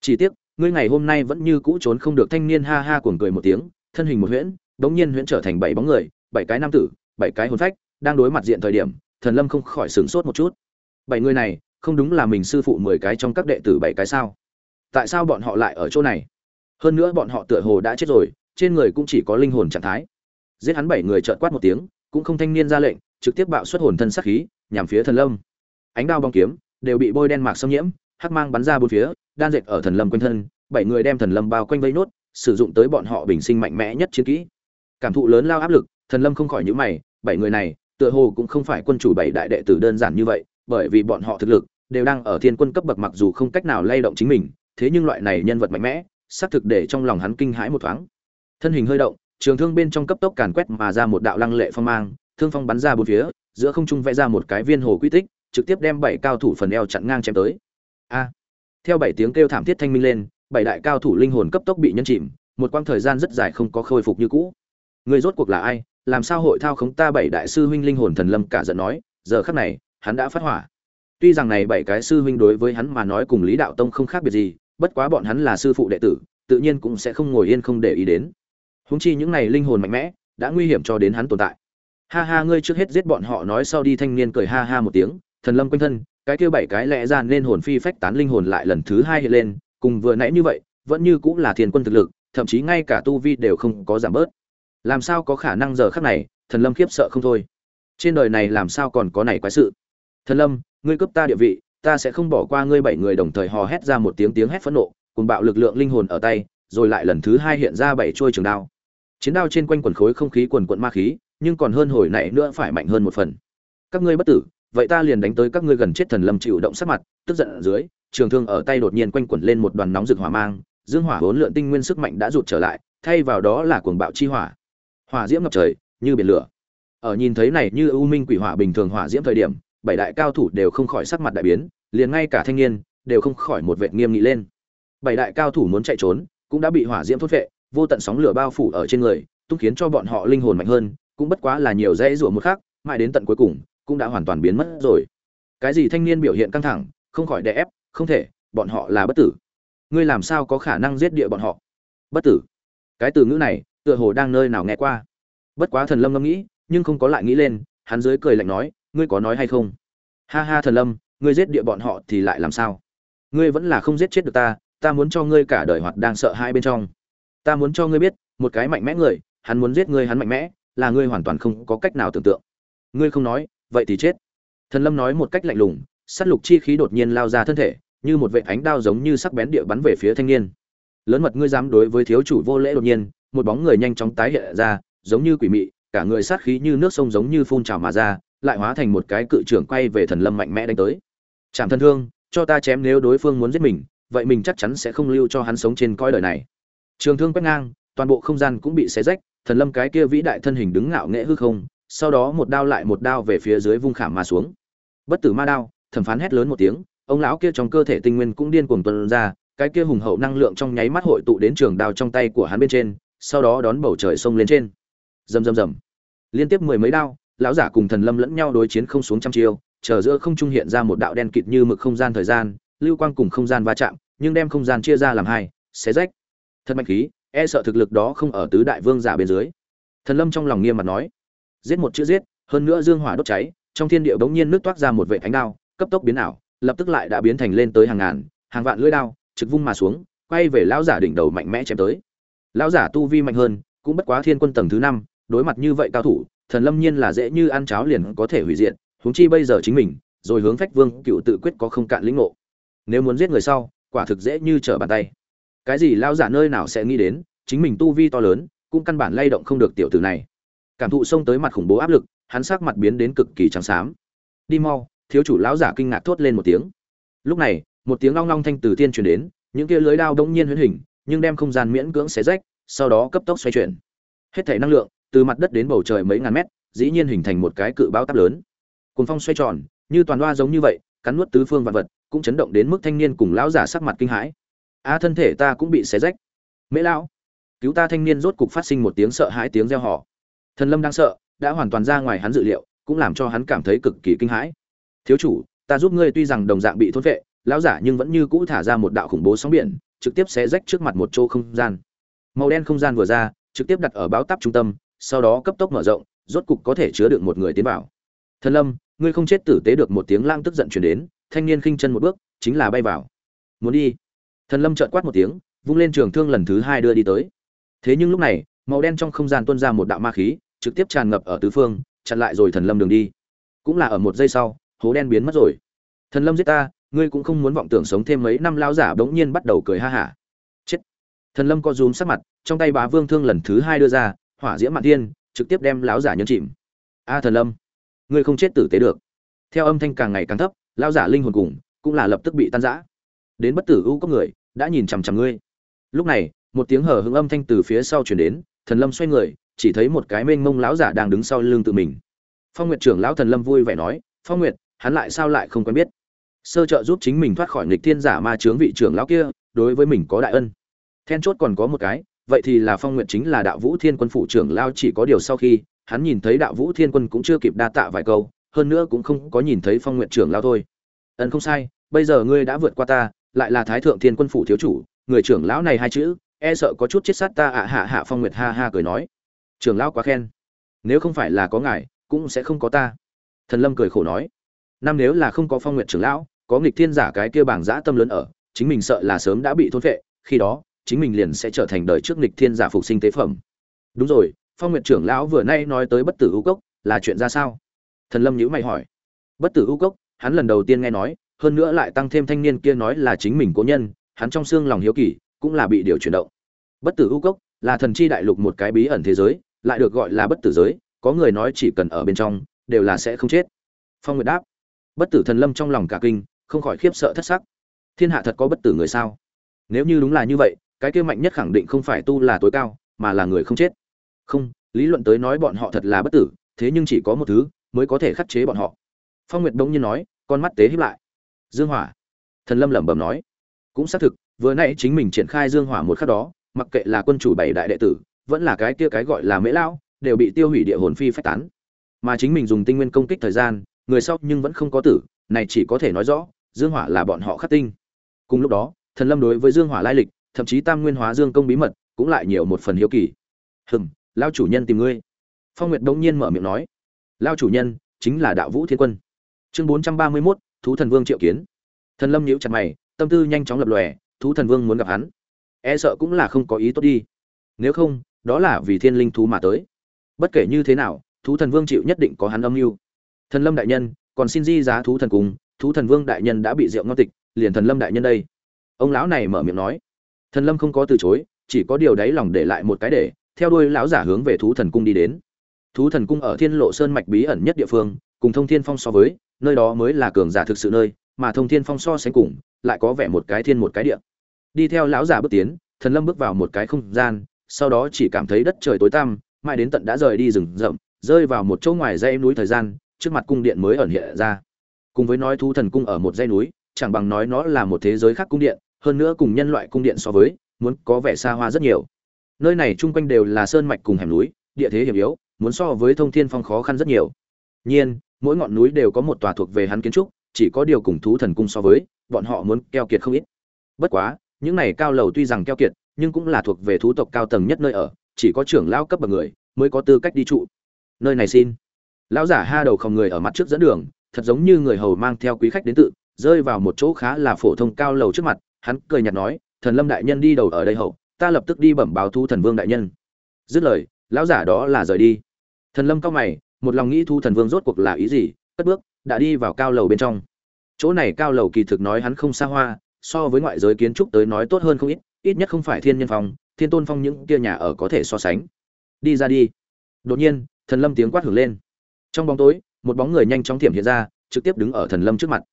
Chỉ tiếc, ngươi ngày hôm nay vẫn như cũ trốn không được thanh niên ha ha cuồng cười một tiếng, thân hình một huyễn, bỗng nhiên huyễn trở thành bảy bóng người, bảy cái nam tử, bảy cái hồn phách, đang đối mặt diện thời điểm, thần lâm không khỏi sửng sốt một chút. Bảy người này, không đúng là mình sư phụ mười cái trong các đệ tử bảy cái sao? Tại sao bọn họ lại ở chỗ này? Hơn nữa bọn họ tựa hồ đã chết rồi, trên người cũng chỉ có linh hồn trạng thái. Giết hắn bảy người trợn quát một tiếng, cũng không thanh niên ra lệnh, trực tiếp bạo xuất hồn thân sát khí, nhằm phía thần lâm ánh đao bong kiếm, đều bị bôi đen mạc xâm nhiễm, hắc mang bắn ra bốn phía, đan dệt ở thần lâm quanh thân, bảy người đem thần lâm bao quanh vây nốt, sử dụng tới bọn họ bình sinh mạnh mẽ nhất chiến kỹ. Cảm thụ lớn lao áp lực, thần lâm không khỏi nhíu mày, bảy người này, tựa hồ cũng không phải quân chủ bảy đại đệ tử đơn giản như vậy, bởi vì bọn họ thực lực đều đang ở thiên quân cấp bậc mặc dù không cách nào lay động chính mình, thế nhưng loại này nhân vật mạnh mẽ, xác thực để trong lòng hắn kinh hãi một thoáng. Thân hình hơi động, trường thương bên trong cấp tốc càn quét mà ra một đạo lăng lệ phong mang, thương phong bắn ra bốn phía, giữa không trung vẽ ra một cái viên hồ quy tích trực tiếp đem bảy cao thủ phần eo chặn ngang chém tới. A. Theo bảy tiếng kêu thảm thiết thanh minh lên, bảy đại cao thủ linh hồn cấp tốc bị nhân chìm, một quãng thời gian rất dài không có khôi phục như cũ. Người rốt cuộc là ai? Làm sao hội thao khống ta bảy đại sư huynh linh hồn thần lâm cả giận nói, giờ khắc này, hắn đã phát hỏa. Tuy rằng này bảy cái sư huynh đối với hắn mà nói cùng lý đạo tông không khác biệt gì, bất quá bọn hắn là sư phụ đệ tử, tự nhiên cũng sẽ không ngồi yên không để ý đến. Huống chi những này linh hồn mạnh mẽ, đã nguy hiểm cho đến hắn tồn tại. Ha ha, ngươi trước hết giết bọn họ nói sau đi thanh niên cười ha ha một tiếng thần lâm quanh thân, cái kia bảy cái lẽ ra nên hồn phi phách tán linh hồn lại lần thứ hai hiện lên, cùng vừa nãy như vậy, vẫn như cũng là thiên quân thực lực, thậm chí ngay cả tu vi đều không có giảm bớt. Làm sao có khả năng giờ khắc này, thần lâm khiếp sợ không thôi. Trên đời này làm sao còn có này quái sự? Thần lâm, ngươi cướp ta địa vị, ta sẽ không bỏ qua ngươi bảy người đồng thời hò hét ra một tiếng tiếng hét phẫn nộ, cùng bạo lực lượng linh hồn ở tay, rồi lại lần thứ hai hiện ra bảy trôi trường đao. Chiến đao trên quanh quần khối không khí quần quận ma khí, nhưng còn hơn hồi nãy nữa phải mạnh hơn một phần. Các ngươi bất tử vậy ta liền đánh tới các ngươi gần chết thần lâm chịu động sát mặt, tức giận ở dưới, trường thương ở tay đột nhiên quanh quẩn lên một đoàn nóng rực hỏa mang, dương hỏa hỗn lượn tinh nguyên sức mạnh đã rụt trở lại, thay vào đó là cuồng bạo chi hỏa. Hỏa diễm ngập trời, như biển lửa. Ở nhìn thấy này như ưu minh quỷ hỏa bình thường hỏa diễm thời điểm, bảy đại cao thủ đều không khỏi sắc mặt đại biến, liền ngay cả thanh niên đều không khỏi một vệt nghiêm nghị lên. Bảy đại cao thủ muốn chạy trốn, cũng đã bị hỏa diễm thốt vệ, vô tận sóng lửa bao phủ ở trên người tung khiến cho bọn họ linh hồn mạnh hơn, cũng bất quá là nhiều dãy rủa một khắc, mãi đến tận cuối cùng cũng đã hoàn toàn biến mất rồi. Cái gì thanh niên biểu hiện căng thẳng, không khỏi đè ép, không thể, bọn họ là bất tử. Ngươi làm sao có khả năng giết địa bọn họ? Bất tử. Cái từ ngữ này, tựa hồ đang nơi nào nghe qua. Bất quá thần lâm ngẫm nghĩ, nhưng không có lại nghĩ lên, hắn dưới cười lạnh nói, ngươi có nói hay không? Ha ha, thần lâm, ngươi giết địa bọn họ thì lại làm sao? Ngươi vẫn là không giết chết được ta ta muốn cho ngươi cả đời hoạt đang sợ hai bên trong. Ta muốn cho ngươi biết, một cái mạnh mẽ người, hắn muốn giết ngươi hắn mạnh mẽ, là ngươi hoàn toàn không có cách nào tưởng tượng. Ngươi không nói vậy thì chết. Thần lâm nói một cách lạnh lùng, sát lục chi khí đột nhiên lao ra thân thể, như một vệ ánh đao giống như sắc bén địa bắn về phía thanh niên. Lớn mật ngươi dám đối với thiếu chủ vô lễ đột nhiên, một bóng người nhanh chóng tái hiện ra, giống như quỷ mị, cả người sát khí như nước sông giống như phun trào mà ra, lại hóa thành một cái cự trưởng quay về thần lâm mạnh mẽ đánh tới. Chạm thân thương, cho ta chém nếu đối phương muốn giết mình, vậy mình chắc chắn sẽ không lưu cho hắn sống trên coi đời này. Trường thương quét ngang, toàn bộ không gian cũng bị xé rách, thần lâm cái kia vĩ đại thân hình đứng ngạo nghễ hư không sau đó một đao lại một đao về phía dưới vung khảm mà xuống. Bất tử ma đao, thẩm phán hét lớn một tiếng, ông lão kia trong cơ thể tinh nguyên cũng điên cuồng tuôn ra, cái kia hùng hậu năng lượng trong nháy mắt hội tụ đến trường đao trong tay của hắn bên trên, sau đó đón bầu trời sông lên trên. Rầm rầm rầm. Liên tiếp mười mấy đao, lão giả cùng thần lâm lẫn nhau đối chiến không xuống trăm chiêu, chờ giữa không trung hiện ra một đạo đen kịt như mực không gian thời gian, lưu quang cùng không gian va chạm, nhưng đem không gian chia ra làm hai, xé rách. Thật mạnh khí e sợ thực lực đó không ở tứ đại vương giả bên dưới. Thần lâm trong lòng nghiêm mặt nói giết một chữ giết, hơn nữa dương hỏa đốt cháy, trong thiên địa bỗng nhiên nước toát ra một vệ ánh đao, cấp tốc biến ảo, lập tức lại đã biến thành lên tới hàng ngàn, hàng vạn lưỡi đao, trực vung mà xuống, quay về lão giả đỉnh đầu mạnh mẽ chém tới. Lão giả tu vi mạnh hơn, cũng bất quá thiên quân tầng thứ năm, đối mặt như vậy cao thủ, thần lâm nhiên là dễ như ăn cháo liền có thể hủy diệt, huống chi bây giờ chính mình, rồi hướng phách vương cựu tự quyết có không cạn lĩnh ngộ. Nếu muốn giết người sau, quả thực dễ như trở bàn tay. Cái gì lão giả nơi nào sẽ nghĩ đến, chính mình tu vi to lớn, cũng căn bản lay động không được tiểu tử này cảm thụ xông tới mặt khủng bố áp lực, hắn sắc mặt biến đến cực kỳ trắng xám. Đi mau, thiếu chủ lão giả kinh ngạc thốt lên một tiếng. Lúc này, một tiếng long long thanh từ tiên truyền đến, những kia lưới đao đống nhiên huyễn hình, nhưng đem không gian miễn cưỡng xé rách, sau đó cấp tốc xoay chuyển. Hết thể năng lượng, từ mặt đất đến bầu trời mấy ngàn mét, dĩ nhiên hình thành một cái cự bão táp lớn. Cùng phong xoay tròn, như toàn đoa giống như vậy, cắn nuốt tứ phương vạn vật, cũng chấn động đến mức thanh niên cùng lão giả sắc mặt kinh hãi. A, thân thể ta cũng bị xé rách. Mễ lão, cứu ta, thanh niên rốt cục phát sinh một tiếng sợ hãi tiếng reo hò thần lâm đang sợ, đã hoàn toàn ra ngoài hắn dự liệu, cũng làm cho hắn cảm thấy cực kỳ kinh hãi. Thiếu chủ, ta giúp ngươi tuy rằng đồng dạng bị thốt vệ, lão giả nhưng vẫn như cũ thả ra một đạo khủng bố sóng biển, trực tiếp xé rách trước mặt một chỗ không gian. Màu đen không gian vừa ra, trực tiếp đặt ở báo táp trung tâm, sau đó cấp tốc mở rộng, rốt cục có thể chứa được một người tiến vào. Thần lâm, ngươi không chết tử tế được một tiếng lang tức giận chuyển đến, thanh niên khinh chân một bước, chính là bay vào. Muốn đi? Thần lâm trợn quát một tiếng, vung lên trường thương lần thứ hai đưa đi tới. Thế nhưng lúc này, màu đen trong không gian tuôn ra một đạo ma khí trực tiếp tràn ngập ở tứ phương chặn lại rồi thần lâm đường đi. Cũng là ở một giây sau hố đen biến mất rồi. Thần lâm giết ta ngươi cũng không muốn vọng tưởng sống thêm mấy năm lao giả bỗng nhiên bắt đầu cười ha hả. Chết. Thần lâm co rúm sắc mặt trong tay bá vương thương lần thứ hai đưa ra hỏa diễm mạn thiên, trực tiếp đem lão giả nhấn chìm. A thần lâm ngươi không chết tử tế được. Theo âm thanh càng ngày càng thấp lão giả linh hồn cùng cũng là lập tức bị tan rã. Đến bất tử u có người đã nhìn chằm chằm ngươi. Lúc này một tiếng hở hững âm thanh từ phía sau chuyển đến thần lâm xoay người chỉ thấy một cái mênh mông lão giả đang đứng sau lưng tự mình. Phong nguyệt trưởng lão thần lâm vui vẻ nói, phong nguyệt, hắn lại sao lại không quen biết? Sơ trợ giúp chính mình thoát khỏi nghịch thiên giả ma chướng vị trưởng lão kia, đối với mình có đại ân. Then chốt còn có một cái, vậy thì là phong nguyệt chính là đạo vũ thiên quân phụ trưởng lao chỉ có điều sau khi, hắn nhìn thấy đạo vũ thiên quân cũng chưa kịp đa tạ vài câu, hơn nữa cũng không có nhìn thấy phong nguyệt trưởng lao thôi. Ân không sai, bây giờ ngươi đã vượt qua ta, lại là thái thượng thiên quân phủ thiếu chủ, người trưởng lão này hai chữ e sợ có chút chết sát ta ạ, hạ hạ phong nguyệt ha ha cười nói trưởng lão quá khen. Nếu không phải là có ngài, cũng sẽ không có ta. Thần lâm cười khổ nói. Năm nếu là không có phong nguyệt trưởng lão, có nghịch thiên giả cái kia bảng dã tâm lớn ở, chính mình sợ là sớm đã bị thôn vệ khi đó, chính mình liền sẽ trở thành đời trước nghịch thiên giả phục sinh tế phẩm. Đúng rồi, phong nguyệt trưởng lão vừa nay nói tới bất tử u cốc, là chuyện ra sao? Thần lâm nhữ mày hỏi. Bất tử u cốc, hắn lần đầu tiên nghe nói, hơn nữa lại tăng thêm thanh niên kia nói là chính mình cố nhân, hắn trong xương lòng hiếu kỳ, cũng là bị điều chuyển động. Bất tử u cốc, là thần chi đại lục một cái bí ẩn thế giới lại được gọi là bất tử giới, có người nói chỉ cần ở bên trong, đều là sẽ không chết. Phong nguyệt đáp, bất tử thần lâm trong lòng cả kinh, không khỏi khiếp sợ thất sắc. Thiên hạ thật có bất tử người sao? Nếu như đúng là như vậy, cái kia mạnh nhất khẳng định không phải tu là tối cao, mà là người không chết. Không, lý luận tới nói bọn họ thật là bất tử, thế nhưng chỉ có một thứ, mới có thể khắc chế bọn họ. Phong nguyệt đông nhiên nói, con mắt tế hiếp lại. Dương hỏa. Thần lâm lẩm bẩm nói. Cũng xác thực, vừa nãy chính mình triển khai dương hỏa một khắc đó, mặc kệ là quân chủ bảy đại đệ tử vẫn là cái kia cái gọi là mễ lão, đều bị tiêu hủy địa hồn phi phách tán. Mà chính mình dùng tinh nguyên công kích thời gian, người sau nhưng vẫn không có tử, này chỉ có thể nói rõ, dương hỏa là bọn họ khắc tinh. Cùng lúc đó, thần lâm đối với dương hỏa lai lịch, thậm chí tam nguyên hóa dương công bí mật, cũng lại nhiều một phần hiếu kỳ. Hừng lao chủ nhân tìm ngươi. Phong nguyệt đông nhiên mở miệng nói. Lao chủ nhân, chính là đạo vũ thiên quân. Chương bốn trăm ba mươi mốt, thú thần vương triệu kiến. Thần lâm nhíu chặt mày, tâm tư nhanh chóng lập lòe, thú thần vương muốn gặp hắn. E sợ cũng là không có ý tốt đi. Nếu không đó là vì thiên linh thú mà tới. Bất kể như thế nào, thú thần vương chịu nhất định có hắn âm mưu. Thần lâm đại nhân, còn xin di giá thú thần cùng, thú thần vương đại nhân đã bị rượu ngon tịch, liền thần lâm đại nhân đây. Ông lão này mở miệng nói. Thần lâm không có từ chối, chỉ có điều đấy lòng để lại một cái để, theo đuôi lão giả hướng về thú thần cung đi đến. Thú thần cung ở thiên lộ sơn mạch bí ẩn nhất địa phương, cùng thông thiên phong so với, nơi đó mới là cường giả thực sự nơi, mà thông thiên phong so sánh cùng, lại có vẻ một cái thiên một cái địa. Đi theo lão giả bước tiến, thần lâm bước vào một cái không gian sau đó chỉ cảm thấy đất trời tối tăm, mãi đến tận đã rời đi rừng rậm, rơi vào một chỗ ngoài dãy núi thời gian, trước mặt cung điện mới ẩn hiện ra. Cùng với nói thú thần cung ở một dãy núi, chẳng bằng nói nó là một thế giới khác cung điện, hơn nữa cùng nhân loại cung điện so với, muốn có vẻ xa hoa rất nhiều. Nơi này chung quanh đều là sơn mạch cùng hẻm núi, địa thế hiểm yếu, muốn so với thông thiên phong khó khăn rất nhiều. Nhiên, mỗi ngọn núi đều có một tòa thuộc về hắn kiến trúc, chỉ có điều cùng thú thần cung so với, bọn họ muốn keo kiệt không ít. Bất quá, những này cao lầu tuy rằng keo kiệt nhưng cũng là thuộc về thú tộc cao tầng nhất nơi ở, chỉ có trưởng lão cấp bậc người mới có tư cách đi trụ. Nơi này xin. Lão giả ha đầu không người ở mặt trước dẫn đường, thật giống như người hầu mang theo quý khách đến tự, rơi vào một chỗ khá là phổ thông cao lầu trước mặt, hắn cười nhạt nói, thần lâm đại nhân đi đầu ở đây hậu, ta lập tức đi bẩm báo thu thần vương đại nhân. Dứt lời, lão giả đó là rời đi. Thần lâm cao mày, một lòng nghĩ thu thần vương rốt cuộc là ý gì, cất bước, đã đi vào cao lầu bên trong. Chỗ này cao lầu kỳ thực nói hắn không xa hoa, so với ngoại giới kiến trúc tới nói tốt hơn không ít ít nhất không phải thiên nhân phong, thiên tôn phong những kia nhà ở có thể so sánh. Đi ra đi. Đột nhiên, thần lâm tiếng quát hưởng lên. Trong bóng tối, một bóng người nhanh chóng thiểm hiện ra, trực tiếp đứng ở thần lâm trước mặt.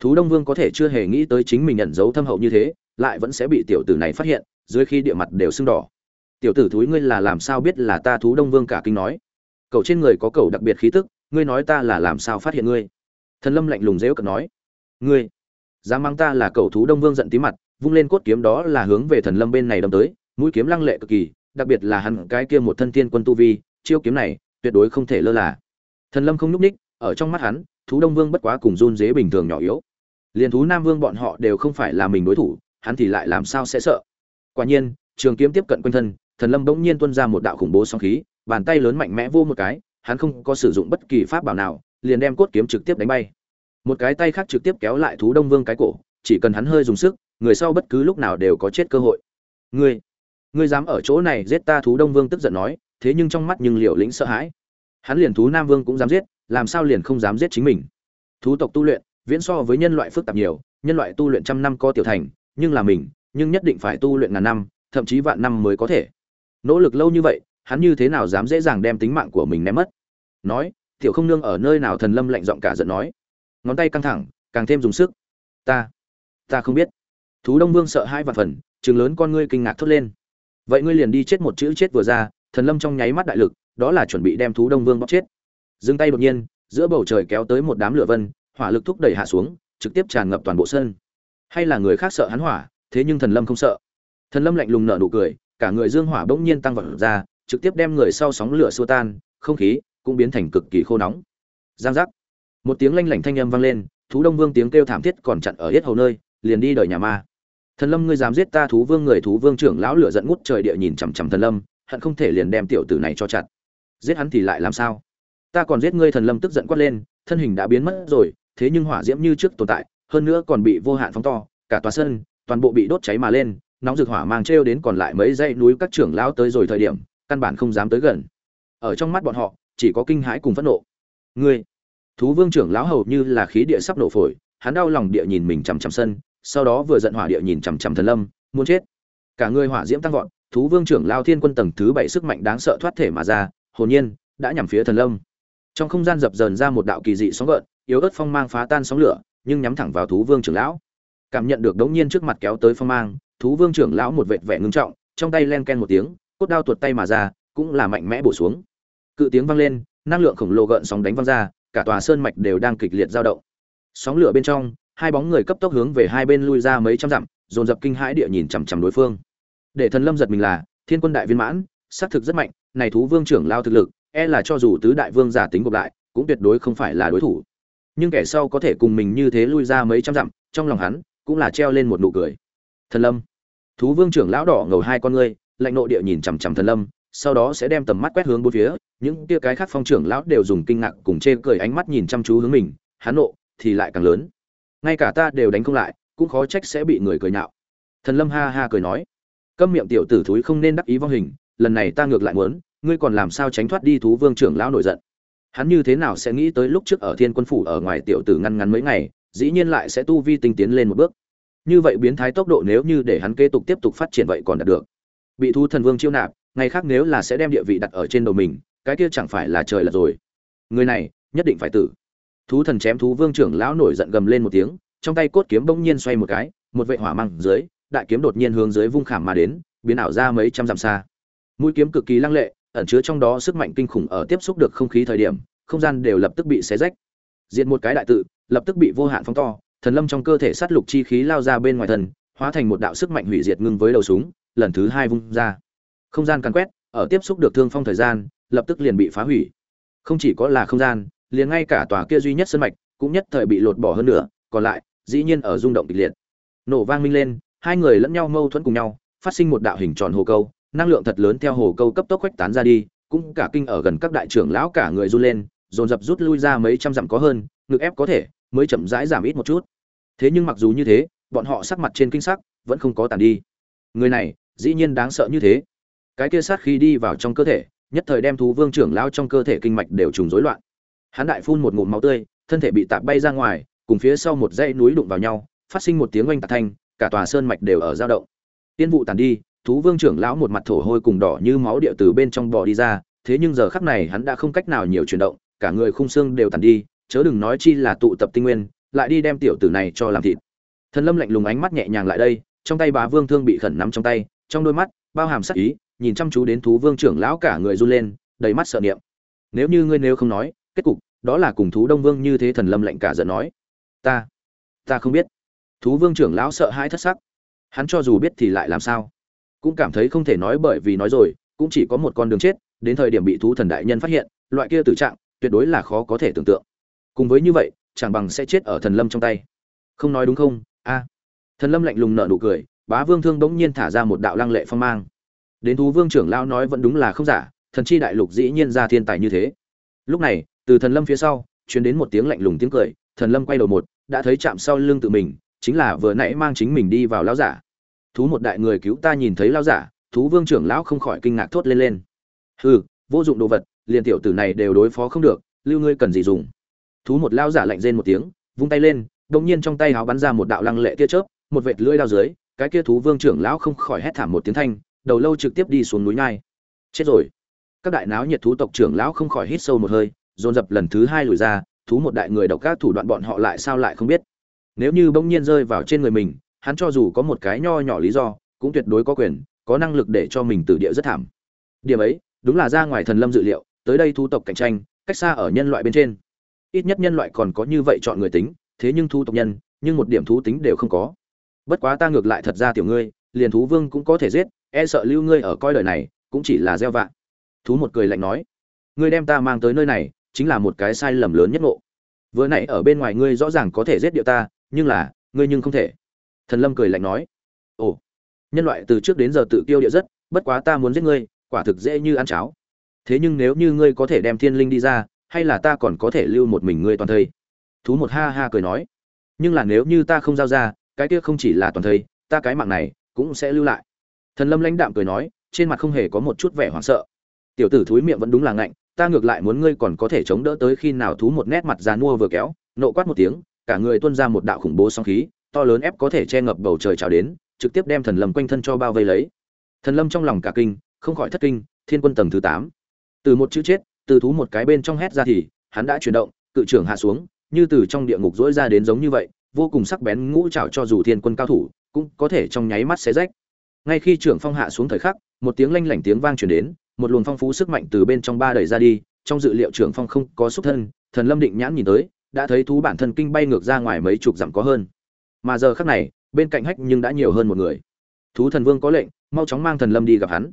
Thú đông vương có thể chưa hề nghĩ tới chính mình nhận dấu thâm hậu như thế, lại vẫn sẽ bị tiểu tử này phát hiện, dưới khi địa mặt đều sưng đỏ. Tiểu tử thúi ngươi là làm sao biết là ta thú đông vương cả kinh nói? Cậu trên người có cậu đặc biệt khí tức, ngươi nói ta là làm sao phát hiện ngươi? Thần lâm lạnh lùng dễu cận nói. Ngươi, dám mang ta là cậu thú đông vương giận tí mặt vung lên cốt kiếm đó là hướng về thần lâm bên này đâm tới, mũi kiếm lăng lệ cực kỳ, đặc biệt là hắn cái kia một thân tiên quân tu vi, chiêu kiếm này tuyệt đối không thể lơ là. Thần lâm không nhúc ních ở trong mắt hắn, thú đông vương bất quá cùng run dế bình thường nhỏ yếu. Liền thú nam vương bọn họ đều không phải là mình đối thủ, hắn thì lại làm sao sẽ sợ? Quả nhiên, trường kiếm tiếp cận quanh thân, thần lâm bỗng nhiên tuôn ra một đạo khủng bố sóng khí, bàn tay lớn mạnh mẽ vô một cái, hắn không có sử dụng bất kỳ pháp bảo nào, liền đem cốt kiếm trực tiếp đánh bay. Một cái tay khác trực tiếp kéo lại thú đông vương cái cổ, chỉ cần hắn hơi dùng sức người sau bất cứ lúc nào đều có chết cơ hội. Ngươi ngươi dám ở chỗ này giết ta thú đông vương tức giận nói, thế nhưng trong mắt nhưng liều lĩnh sợ hãi. Hắn liền thú nam vương cũng dám giết, làm sao liền không dám giết chính mình? Thú tộc tu luyện, viễn so với nhân loại phức tạp nhiều, nhân loại tu luyện trăm năm có tiểu thành, nhưng là mình, nhưng nhất định phải tu luyện ngàn năm, thậm chí vạn năm mới có thể. Nỗ lực lâu như vậy, hắn như thế nào dám dễ dàng đem tính mạng của mình ném mất? Nói, tiểu không nương ở nơi nào thần lâm lạnh giọng cả giận nói. Ngón tay căng thẳng, càng thêm dùng sức. Ta ta không biết thú đông vương sợ hai vạn phần chừng lớn con ngươi kinh ngạc thốt lên. Vậy ngươi liền đi chết một chữ chết vừa ra, thần lâm trong nháy mắt đại lực, đó là chuẩn bị đem thú đông vương bóc chết. Dừng tay đột nhiên, giữa bầu trời kéo tới một đám lửa vân, hỏa lực thúc đẩy hạ xuống, trực tiếp tràn ngập toàn bộ sân. Hay là người khác sợ hắn hỏa, thế nhưng thần lâm không sợ. Thần lâm lạnh lùng nở nụ cười, cả người dương hỏa bỗng nhiên tăng vọt ra, trực tiếp đem người sau sóng lửa xua tan, không khí cũng biến thành cực kỳ khô nóng. Giang giác. Một tiếng lanh lảnh thanh âm vang lên, thú đông vương tiếng kêu thảm thiết còn chặn ở hết hầu nơi, liền đi đời nhà ma thần lâm, ngươi dám giết ta thú vương, người thú vương trưởng lão lửa giận ngút trời địa nhìn chằm chằm thần lâm, hận không thể liền đem tiểu tử này cho chặt. Giết hắn thì lại làm sao? Ta còn giết ngươi, thần lâm tức giận quát lên, thân hình đã biến mất rồi, thế nhưng hỏa diễm như trước tồn tại, hơn nữa còn bị vô hạn phóng to, cả tòa sân, toàn bộ bị đốt cháy mà lên, nóng rực hỏa mang trêu đến còn lại mấy dãy núi các trưởng lão tới rồi thời điểm, căn bản không dám tới gần. Ở trong mắt bọn họ, chỉ có kinh hãi cùng phẫn nộ. Ngươi, thú vương trưởng lão hầu như là khí địa sắp nổ phổi, hắn đau lòng địa nhìn mình chằm chằm sân sau đó vừa giận hỏa địa nhìn chằm chằm thần lâm, muốn chết. Cả người hỏa diễm tăng vọt, thú vương trưởng lao thiên quân tầng thứ bảy sức mạnh đáng sợ thoát thể mà ra, hồn nhiên, đã nhằm phía thần lâm. Trong không gian dập dờn ra một đạo kỳ dị sóng gợn, yếu ớt phong mang phá tan sóng lửa, nhưng nhắm thẳng vào thú vương trưởng lão. Cảm nhận được đống nhiên trước mặt kéo tới phong mang, thú vương trưởng lão một vệt vẻ ngưng trọng, trong tay len ken một tiếng, cốt đao tuột tay mà ra, cũng là mạnh mẽ bổ xuống. Cự tiếng vang lên, năng lượng khổng lồ gợn sóng đánh văng ra, cả tòa sơn mạch đều đang kịch liệt dao động. Sóng lửa bên trong hai bóng người cấp tốc hướng về hai bên lui ra mấy trăm dặm, dồn dập kinh hãi địa nhìn chằm chằm đối phương. Để thần lâm giật mình là, thiên quân đại viên mãn xác thực rất mạnh, này thú vương trưởng lao thực lực e là cho dù tứ đại vương giả tính gộp lại, cũng tuyệt đối không phải là đối thủ. Nhưng kẻ sau có thể cùng mình như thế lui ra mấy trăm dặm, trong lòng hắn cũng là treo lên một nụ cười. Thần lâm. Thú vương trưởng lão đỏ ngầu hai con ngươi, lạnh nộ địa nhìn chằm chằm thần lâm, sau đó sẽ đem tầm mắt quét hướng bốn phía, những kia cái khác phong trưởng lão đều dùng kinh ngạc cùng chê cười ánh mắt nhìn chăm chú hướng mình, hắn nộ thì lại càng lớn ngay cả ta đều đánh không lại, cũng khó trách sẽ bị người cười nhạo. Thần lâm ha ha cười nói, câm miệng tiểu tử thúi không nên đắc ý vong hình, lần này ta ngược lại muốn, ngươi còn làm sao tránh thoát đi thú vương trưởng lão nổi giận? Hắn như thế nào sẽ nghĩ tới lúc trước ở thiên quân phủ ở ngoài tiểu tử ngăn ngắn mấy ngày, dĩ nhiên lại sẽ tu vi tinh tiến lên một bước. Như vậy biến thái tốc độ nếu như để hắn kế tục tiếp tục phát triển vậy còn đạt được. Bị thú thần vương chiêu nạp, ngày khác nếu là sẽ đem địa vị đặt ở trên đầu mình, cái kia chẳng phải là trời là rồi. Người này, nhất định phải tử thú thần chém thú vương trưởng lão nổi giận gầm lên một tiếng, trong tay cốt kiếm bỗng nhiên xoay một cái, một vệ hỏa măng dưới, đại kiếm đột nhiên hướng dưới vung khảm mà đến, biến ảo ra mấy trăm dặm xa. Mũi kiếm cực kỳ lăng lệ, ẩn chứa trong đó sức mạnh kinh khủng ở tiếp xúc được không khí thời điểm, không gian đều lập tức bị xé rách. Diện một cái đại tự, lập tức bị vô hạn phóng to, thần lâm trong cơ thể sát lục chi khí lao ra bên ngoài thần, hóa thành một đạo sức mạnh hủy diệt ngưng với đầu súng, lần thứ hai vung ra. Không gian càn quét, ở tiếp xúc được thương phong thời gian, lập tức liền bị phá hủy. Không chỉ có là không gian liền ngay cả tòa kia duy nhất sân mạch cũng nhất thời bị lột bỏ hơn nữa còn lại, dĩ nhiên ở rung động kịch liệt. Nổ vang minh lên, hai người lẫn nhau mâu thuẫn cùng nhau, phát sinh một đạo hình tròn hồ câu, năng lượng thật lớn theo hồ câu cấp tốc khuếch tán ra đi, cũng cả kinh ở gần các đại trưởng lão cả người run lên, dồn dập rút lui ra mấy trăm dặm có hơn, ngực ép có thể, mới chậm rãi giảm ít một chút. Thế nhưng mặc dù như thế, bọn họ sắc mặt trên kinh sắc, vẫn không có tàn đi. Người này, dĩ nhiên đáng sợ như thế. Cái kia sát khi đi vào trong cơ thể, nhất thời đem thú vương trưởng lão trong cơ thể kinh mạch đều trùng rối loạn hắn đại phun một ngụm máu tươi, thân thể bị tạt bay ra ngoài, cùng phía sau một dãy núi đụng vào nhau, phát sinh một tiếng oanh tạc thanh, cả tòa sơn mạch đều ở dao động. Tiên vụ tàn đi, thú vương trưởng lão một mặt thổ hôi cùng đỏ như máu địa từ bên trong bò đi ra, thế nhưng giờ khắc này hắn đã không cách nào nhiều chuyển động, cả người khung xương đều tàn đi, chớ đừng nói chi là tụ tập tinh nguyên, lại đi đem tiểu tử này cho làm thịt. Thần lâm lạnh lùng ánh mắt nhẹ nhàng lại đây, trong tay bá vương thương bị khẩn nắm trong tay, trong đôi mắt, bao hàm sắc ý, nhìn chăm chú đến thú vương trưởng lão cả người run lên, đầy mắt sợ niệm. Nếu như ngươi nếu không nói kết cục, đó là cùng thú đông vương như thế thần lâm lệnh cả giận nói. Ta ta không biết. Thú vương trưởng lão sợ hãi thất sắc. Hắn cho dù biết thì lại làm sao? Cũng cảm thấy không thể nói bởi vì nói rồi, cũng chỉ có một con đường chết, đến thời điểm bị thú thần đại nhân phát hiện, loại kia tử trạng, tuyệt đối là khó có thể tưởng tượng. Cùng với như vậy, chẳng bằng sẽ chết ở thần lâm trong tay. Không nói đúng không? A. Thần lâm lạnh lùng nở nụ cười, bá vương thương bỗng nhiên thả ra một đạo lăng lệ phong mang. Đến thú vương trưởng lão nói vẫn đúng là không giả, thần chi đại lục dĩ nhiên ra thiên tài như thế. Lúc này từ thần lâm phía sau, truyền đến một tiếng lạnh lùng tiếng cười, thần lâm quay đầu một, đã thấy chạm sau lưng tự mình, chính là vừa nãy mang chính mình đi vào lão giả. Thú một đại người cứu ta nhìn thấy lão giả, thú vương trưởng lão không khỏi kinh ngạc thốt lên lên. Hừ, vô dụng đồ vật, liền tiểu tử này đều đối phó không được, lưu ngươi cần gì dùng. Thú một lão giả lạnh rên một tiếng, vung tay lên, đột nhiên trong tay háo bắn ra một đạo lăng lệ tia chớp, một vệt lưỡi đao dưới, cái kia thú vương trưởng lão không khỏi hét thảm một tiếng thanh, đầu lâu trực tiếp đi xuống núi nhai. Chết rồi. Các đại náo nhiệt thú tộc trưởng lão không khỏi hít sâu một hơi dồn dập lần thứ hai lùi ra, thú một đại người độc các thủ đoạn bọn họ lại sao lại không biết. Nếu như bỗng nhiên rơi vào trên người mình, hắn cho dù có một cái nho nhỏ lý do, cũng tuyệt đối có quyền, có năng lực để cho mình tử địa rất thảm. Điểm ấy, đúng là ra ngoài thần lâm dự liệu, tới đây thu tộc cạnh tranh, cách xa ở nhân loại bên trên. Ít nhất nhân loại còn có như vậy chọn người tính, thế nhưng thu tộc nhân, nhưng một điểm thú tính đều không có. Bất quá ta ngược lại thật ra tiểu ngươi, liền thú vương cũng có thể giết e sợ lưu ngươi ở coi đời này, cũng chỉ là gieo vạ. Thú một cười lạnh nói, ngươi đem ta mang tới nơi này chính là một cái sai lầm lớn nhất ngộ. Vừa nãy ở bên ngoài ngươi rõ ràng có thể giết điệu ta, nhưng là, ngươi nhưng không thể. Thần lâm cười lạnh nói. Ồ, nhân loại từ trước đến giờ tự tiêu địa rất, bất quá ta muốn giết ngươi, quả thực dễ như ăn cháo. Thế nhưng nếu như ngươi có thể đem thiên linh đi ra, hay là ta còn có thể lưu một mình ngươi toàn thây? Thú một ha ha cười nói. Nhưng là nếu như ta không giao ra, cái kia không chỉ là toàn thây, ta cái mạng này cũng sẽ lưu lại. Thần lâm lãnh đạm cười nói, trên mặt không hề có một chút vẻ hoảng sợ. Tiểu tử thúi miệng vẫn đúng là ngạnh ta ngược lại muốn ngươi còn có thể chống đỡ tới khi nào thú một nét mặt già nua vừa kéo, nộ quát một tiếng, cả người tuôn ra một đạo khủng bố song khí, to lớn ép có thể che ngập bầu trời trào đến, trực tiếp đem thần lâm quanh thân cho bao vây lấy. Thần lâm trong lòng cả kinh, không khỏi thất kinh, thiên quân tầng thứ tám. Từ một chữ chết, từ thú một cái bên trong hét ra thì, hắn đã chuyển động, cự trưởng hạ xuống, như từ trong địa ngục dỗi ra đến giống như vậy, vô cùng sắc bén ngũ trảo cho dù thiên quân cao thủ, cũng có thể trong nháy mắt xé rách. Ngay khi trưởng phong hạ xuống thời khắc, một tiếng lanh lảnh tiếng vang truyền đến một luồng phong phú sức mạnh từ bên trong ba đẩy ra đi, trong dự liệu trưởng phong không có xúc thân, thần lâm định nhãn nhìn tới, đã thấy thú bản thân kinh bay ngược ra ngoài mấy chục dặm có hơn. Mà giờ khắc này, bên cạnh hách nhưng đã nhiều hơn một người. Thú thần vương có lệnh, mau chóng mang thần lâm đi gặp hắn.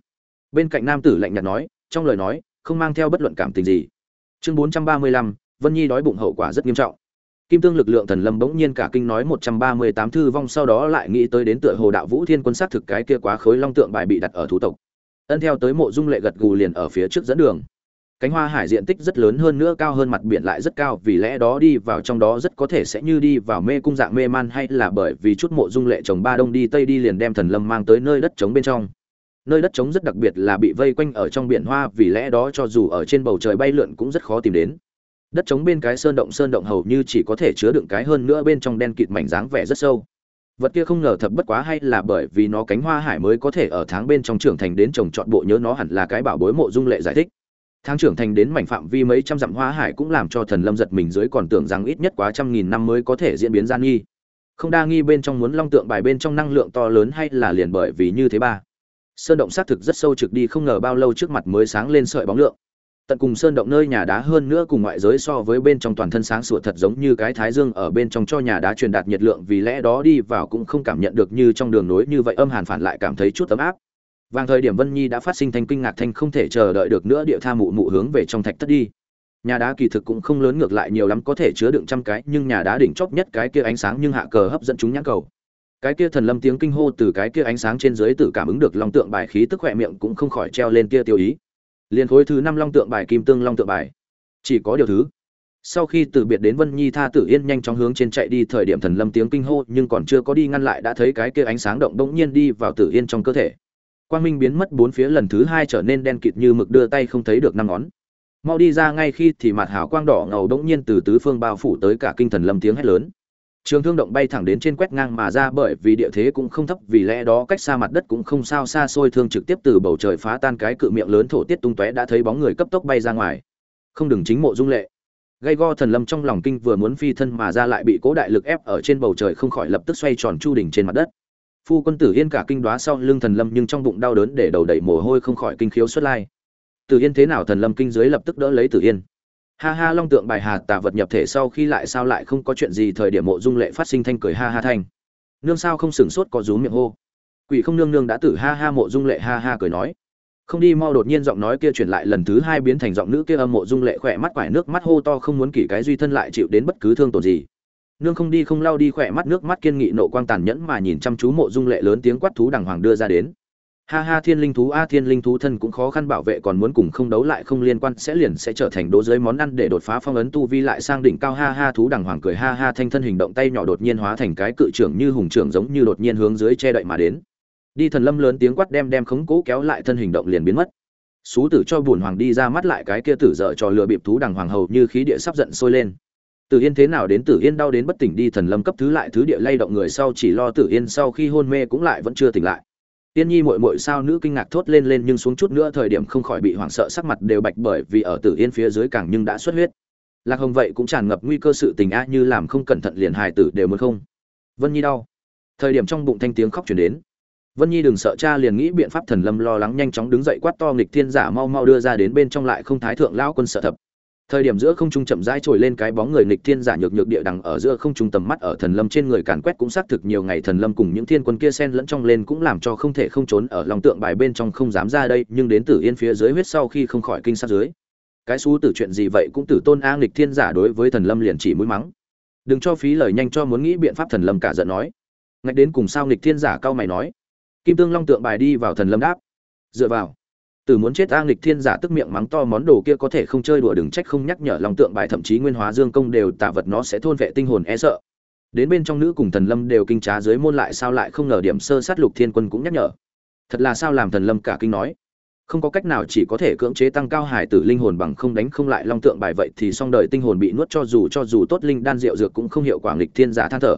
Bên cạnh nam tử lạnh nhạt nói, trong lời nói, không mang theo bất luận cảm tình gì. Chương bốn trăm ba mươi lăm, vân nhi đói bụng hậu quả rất nghiêm trọng. Kim tương lực lượng thần lâm bỗng nhiên cả kinh nói một trăm ba mươi tám thư vong sau đó lại nghĩ tới đến tựa hồ đạo vũ thiên quân sát thực cái kia quá khối long tượng bài bị đặt ở thủ tộc ân theo tới mộ dung lệ gật gù liền ở phía trước dẫn đường. Cánh hoa hải diện tích rất lớn hơn nữa, cao hơn mặt biển lại rất cao, vì lẽ đó đi vào trong đó rất có thể sẽ như đi vào mê cung dạng mê man, hay là bởi vì chút mộ dung lệ chồng ba đông đi tây đi liền đem thần lâm mang tới nơi đất trống bên trong. Nơi đất trống rất đặc biệt là bị vây quanh ở trong biển hoa, vì lẽ đó cho dù ở trên bầu trời bay lượn cũng rất khó tìm đến. Đất trống bên cái sơn động sơn động hầu như chỉ có thể chứa đựng cái hơn nữa bên trong đen kịt mảnh dáng vẻ rất sâu vật kia không ngờ thật bất quá hay là bởi vì nó cánh hoa hải mới có thể ở tháng bên trong trưởng thành đến trồng trọt bộ nhớ nó hẳn là cái bảo bối mộ dung lệ giải thích. Tháng trưởng thành đến mảnh phạm vi mấy trăm dặm hoa hải cũng làm cho thần lâm giật mình dưới còn tưởng rằng ít nhất quá trăm nghìn năm mới có thể diễn biến gian nghi. Không đa nghi bên trong muốn long tượng bài bên trong năng lượng to lớn hay là liền bởi vì như thế ba. Sơn động xác thực rất sâu trực đi không ngờ bao lâu trước mặt mới sáng lên sợi bóng lượng tận cùng sơn động nơi nhà đá hơn nữa cùng ngoại giới so với bên trong toàn thân sáng sủa thật giống như cái thái dương ở bên trong cho nhà đá truyền đạt nhiệt lượng vì lẽ đó đi vào cũng không cảm nhận được như trong đường nối như vậy âm hàn phản lại cảm thấy chút ấm áp. Vàng thời điểm vân nhi đã phát sinh thanh kinh ngạc thanh không thể chờ đợi được nữa địa tha mụ mụ hướng về trong thạch thất đi. Nhà đá kỳ thực cũng không lớn ngược lại nhiều lắm có thể chứa đựng trăm cái, nhưng nhà đá đỉnh chóp nhất cái kia ánh sáng nhưng hạ cờ hấp dẫn chúng nhãn cầu. Cái kia thần lâm tiếng kinh hô từ cái kia ánh sáng trên dưới từ cảm ứng được long tượng bài khí tức khỏe miệng cũng không khỏi treo lên kia tiêu ý liền khối thứ năm long tượng bài kim tương long tượng bài. Chỉ có điều thứ. Sau khi từ biệt đến vân nhi tha tử yên nhanh chóng hướng trên chạy đi, thời điểm thần lâm tiếng kinh hô, nhưng còn chưa có đi ngăn lại, đã thấy cái kia ánh sáng động bỗng nhiên đi vào tử yên trong cơ thể. Quang minh biến mất bốn phía lần thứ hai trở nên đen kịt như mực đưa tay không thấy được năm ngón. Mau đi ra ngay khi thì mặt hào quang đỏ ngầu bỗng nhiên từ tứ phương bao phủ tới cả kinh thần lâm tiếng hét lớn trường thương động bay thẳng đến trên quét ngang mà ra bởi vì địa thế cũng không thấp, vì lẽ đó cách xa mặt đất cũng không sao, xa xôi thương trực tiếp từ bầu trời phá tan cái cự miệng lớn thổ tiết tung tóe đã thấy bóng người cấp tốc bay ra ngoài. Không đừng chính mộ dung lệ. Gây go thần lâm trong lòng kinh vừa muốn phi thân mà ra lại bị cố đại lực ép ở trên bầu trời không khỏi lập tức xoay tròn chu đỉnh trên mặt đất. Phu quân tử yên cả kinh đoá sau lưng thần lâm nhưng trong bụng đau đớn để đầu đẩy mồ hôi không khỏi kinh khiếu xuất lai. Tử yên thế nào thần lâm kinh dưới lập tức đỡ lấy tử yên ha ha, long tượng bài hà tà vật nhập thể sau khi lại sao lại không có chuyện gì, thời điểm mộ dung lệ phát sinh thanh cười ha ha thanh. Nương sao không sửng sốt có rú miệng hô. Quỷ không nương nương đã tử ha ha, mộ dung lệ ha ha cười nói. Không đi, mau đột nhiên giọng nói kia chuyển lại lần thứ hai biến thành giọng nữ kia âm, mộ dung lệ khỏe mắt quải nước mắt hô to, không muốn kỷ cái duy thân lại chịu đến bất cứ thương tổn gì. Nương không đi, không lao đi, khỏe mắt nước mắt kiên nghị, nộ quang tàn nhẫn mà nhìn chăm chú mộ dung lệ lớn tiếng quát thú đàng hoàng đưa ra đến ha ha, thiên linh thú, a, thiên linh thú thân cũng khó khăn bảo vệ, còn muốn cùng không đấu lại, không liên quan, sẽ liền sẽ trở thành đố dưới món ăn để đột phá phong ấn tu vi lại sang đỉnh cao. Ha ha, thú đằng hoàng cười, ha ha, thanh thân hình động tay nhỏ đột nhiên hóa thành cái cự trưởng như hùng trưởng giống như đột nhiên hướng dưới che đậy mà đến. Đi thần lâm lớn tiếng quát đem đem khống cố kéo lại, thân hình động liền biến mất. Xú tử cho bùn hoàng đi ra mắt lại cái kia tử dở trò lừa bịp thú đằng hoàng hầu như khí địa sắp giận sôi lên. Tử Yên thế nào đến? Tử Yên đau đến bất tỉnh đi thần lâm cấp thứ lại, thứ địa lay động người sau chỉ lo Tử Yên sau khi hôn mê cũng lại vẫn chưa tỉnh lại. Tiên Nhi muội muội sao nữ kinh ngạc thốt lên lên nhưng xuống chút nữa thời điểm không khỏi bị hoảng sợ sắc mặt đều bạch bởi vì ở Tử Yên phía dưới càng nhưng đã xuất huyết. Lạc Hồng vậy cũng tràn ngập nguy cơ sự tình á, như làm không cẩn thận liền hài tử đều muốn không. Vân Nhi đau. Thời điểm trong bụng thanh tiếng khóc truyền đến. Vân Nhi đừng sợ cha liền nghĩ biện pháp thần lâm lo lắng nhanh chóng đứng dậy quát to nghịch thiên giả mau mau đưa ra đến bên trong lại không thái thượng lão quân sợ thập thời điểm giữa không trung chậm rãi trồi lên cái bóng người nghịch thiên giả nhược nhược địa đằng ở giữa không trung tầm mắt ở thần lâm trên người càn quét cũng xác thực nhiều ngày thần lâm cùng những thiên quân kia xen lẫn trong lên cũng làm cho không thể không trốn ở lòng tượng bài bên trong không dám ra đây, nhưng đến tử yên phía dưới huyết sau khi không khỏi kinh sát dưới. Cái xú tử chuyện gì vậy cũng tử tôn a nghịch thiên giả đối với thần lâm liền chỉ mũi mắng. Đừng cho phí lời nhanh cho muốn nghĩ biện pháp thần lâm cả giận nói. Ngạch đến cùng sao nghịch thiên giả cao mày nói. Kim tương long tượng bài đi vào thần lâm đáp. Dựa vào từ muốn chết a nghịch thiên giả tức miệng mắng to món đồ kia có thể không chơi đùa đừng trách không nhắc nhở lòng tượng bài thậm chí nguyên hóa dương công đều tạ vật nó sẽ thôn vệ tinh hồn e sợ. Đến bên trong nữ cùng thần lâm đều kinh trá dưới môn lại sao lại không ngờ điểm sơ sát lục thiên quân cũng nhắc nhở. Thật là sao làm thần lâm cả kinh nói. Không có cách nào chỉ có thể cưỡng chế tăng cao hải tử linh hồn bằng không đánh không lại long tượng bài vậy thì song đời tinh hồn bị nuốt cho dù cho dù tốt linh đan rượu dược cũng không hiệu quả nghịch thiên giả than thở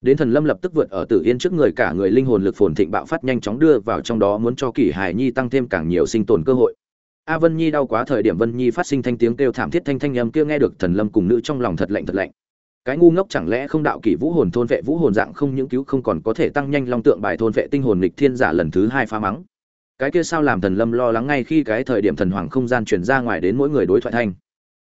đến thần lâm lập tức vượt ở tử yên trước người, cả người linh hồn lực phồn thịnh bạo phát nhanh chóng đưa vào trong đó, muốn cho kỷ hải nhi tăng thêm càng nhiều sinh tồn cơ hội. A vân nhi đau quá thời điểm vân nhi phát sinh thanh tiếng kêu thảm thiết thanh thanh âm kia nghe được thần lâm cùng nữ trong lòng thật lạnh thật lạnh. Cái ngu ngốc chẳng lẽ không đạo kỷ vũ hồn thôn vệ vũ hồn dạng không những cứu không còn có thể tăng nhanh long tượng bài thôn vệ tinh hồn lịch thiên giả lần thứ hai phá mắng. Cái kia sao làm thần lâm lo lắng ngay khi cái thời điểm thần hoàng không gian truyền ra ngoài đến mỗi người đối thoại thanh?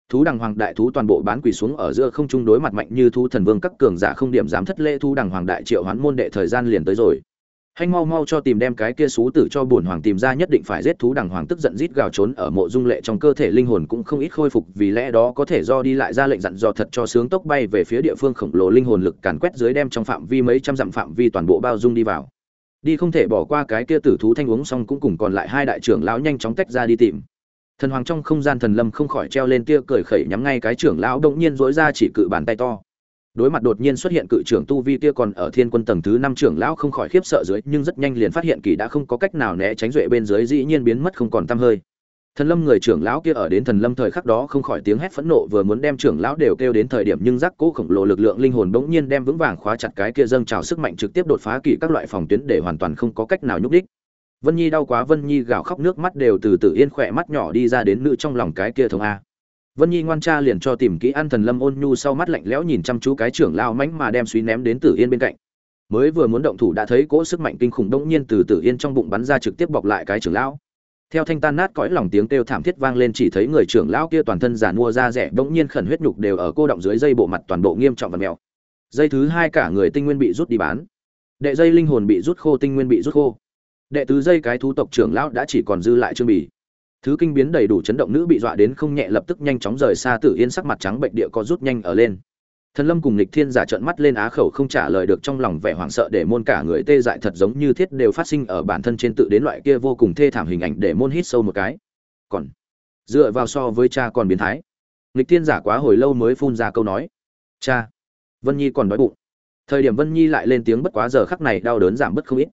Thú đằng hoàng đại thú toàn bộ bán quỳ xuống ở giữa không trung đối mặt mạnh như thú thần vương các cường giả không điểm dám thất lễ thú đằng hoàng đại triệu hoán môn đệ thời gian liền tới rồi. Hanh mau mau cho tìm đem cái kia xú tử cho bổn hoàng tìm ra nhất định phải giết thú đằng hoàng tức giận rít gào trốn ở mộ dung lệ trong cơ thể linh hồn cũng không ít khôi phục, vì lẽ đó có thể do đi lại ra lệnh dặn dò thật cho sướng tốc bay về phía địa phương khổng lồ linh hồn lực càn quét dưới đem trong phạm vi mấy trăm dặm phạm vi toàn bộ bao dung đi vào. Đi không thể bỏ qua cái kia tử thú thanh uống xong cũng cùng còn lại hai đại trưởng lão nhanh chóng tách ra đi tìm thần hoàng trong không gian thần lâm không khỏi treo lên tia cười khẩy nhắm ngay cái trưởng lão đông nhiên dối ra chỉ cự bàn tay to. Đối mặt đột nhiên xuất hiện cự trưởng tu vi kia còn ở thiên quân tầng thứ năm trưởng lão không khỏi khiếp sợ dưới, nhưng rất nhanh liền phát hiện kỳ đã không có cách nào né tránh duệ bên dưới dĩ nhiên biến mất không còn tăm hơi. Thần lâm người trưởng lão kia ở đến thần lâm thời khắc đó không khỏi tiếng hét phẫn nộ vừa muốn đem trưởng lão đều kêu đến thời điểm nhưng giác cố khổng lồ lực lượng linh hồn bỗng nhiên đem vững vàng khóa chặt cái kia dâng trào sức mạnh trực tiếp đột phá kỳ các loại phòng tuyến để hoàn toàn không có cách nào nhúc đích vân nhi đau quá, vân nhi gào khóc, nước mắt đều từ từ yên khỏe mắt nhỏ đi ra đến nữ trong lòng cái kia thống a. Vân nhi ngoan cha liền cho tìm kỹ An thần lâm ôn nhu sau mắt lạnh lẽo nhìn chăm chú cái trưởng lao mánh mà đem suy ném đến tử yên bên cạnh. Mới vừa muốn động thủ đã thấy cỗ sức mạnh kinh khủng đống nhiên từ tử yên trong bụng bắn ra trực tiếp bọc lại cái trưởng lão. Theo thanh tan nát cõi lòng tiếng kêu thảm thiết vang lên chỉ thấy người trưởng lão kia toàn thân giàn mua da rẻ, đống nhiên khẩn huyết nhục đều ở cô động dưới dây bộ mặt toàn bộ nghiêm trọng và mèo dây thứ hai cả người tinh nguyên bị rút đi bán. Đệ dây linh hồn bị rút khô, tinh nguyên bị rút khô đệ tứ dây cái thú tộc trưởng lão đã chỉ còn dư lại trương bì. Thứ kinh biến đầy đủ chấn động nữ bị dọa đến không nhẹ, lập tức nhanh chóng rời xa tử yên sắc mặt trắng bệnh địa có rút nhanh ở lên. Thần lâm cùng lịch thiên giả trợn mắt lên á khẩu không trả lời được trong lòng vẻ hoảng sợ để môn cả người tê dại thật giống như thiết đều phát sinh ở bản thân trên tự đến loại kia vô cùng thê thảm hình ảnh để môn hít sâu một cái. Còn dựa vào so với cha còn biến thái. Lịch thiên giả quá hồi lâu mới phun ra câu nói. Cha, vân nhi còn đói bụng. Thời điểm vân nhi lại lên tiếng bất quá giờ khắc này đau đớn giảm bớt không ít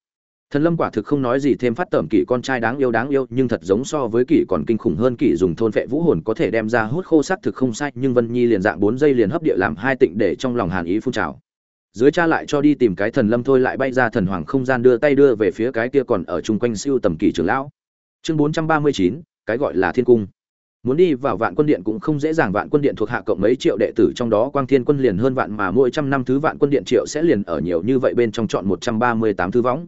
thần lâm quả thực không nói gì thêm phát tẩm kỷ con trai đáng yêu đáng yêu, nhưng thật giống so với kỷ còn kinh khủng hơn, kỷ dùng thôn vệ vũ hồn có thể đem ra hút khô sắc thực không sai, nhưng vân nhi liền dạng bốn giây liền hấp địa làm hai tịnh để trong lòng hàn ý phun trào. Dưới cha lại cho đi tìm cái thần lâm thôi, lại bay ra thần hoàng không gian đưa tay đưa về phía cái kia còn ở chung quanh siêu tầm kỷ trưởng lão. Chương bốn trăm ba mươi chín, cái gọi là thiên cung. Muốn đi vào vạn quân điện cũng không dễ dàng, vạn quân điện thuộc hạ cộng mấy triệu đệ tử, trong đó quang thiên quân liền hơn vạn mà mỗi trăm năm thứ vạn quân điện triệu sẽ liền ở nhiều như vậy bên trong chọn một trăm ba mươi tám thứ võng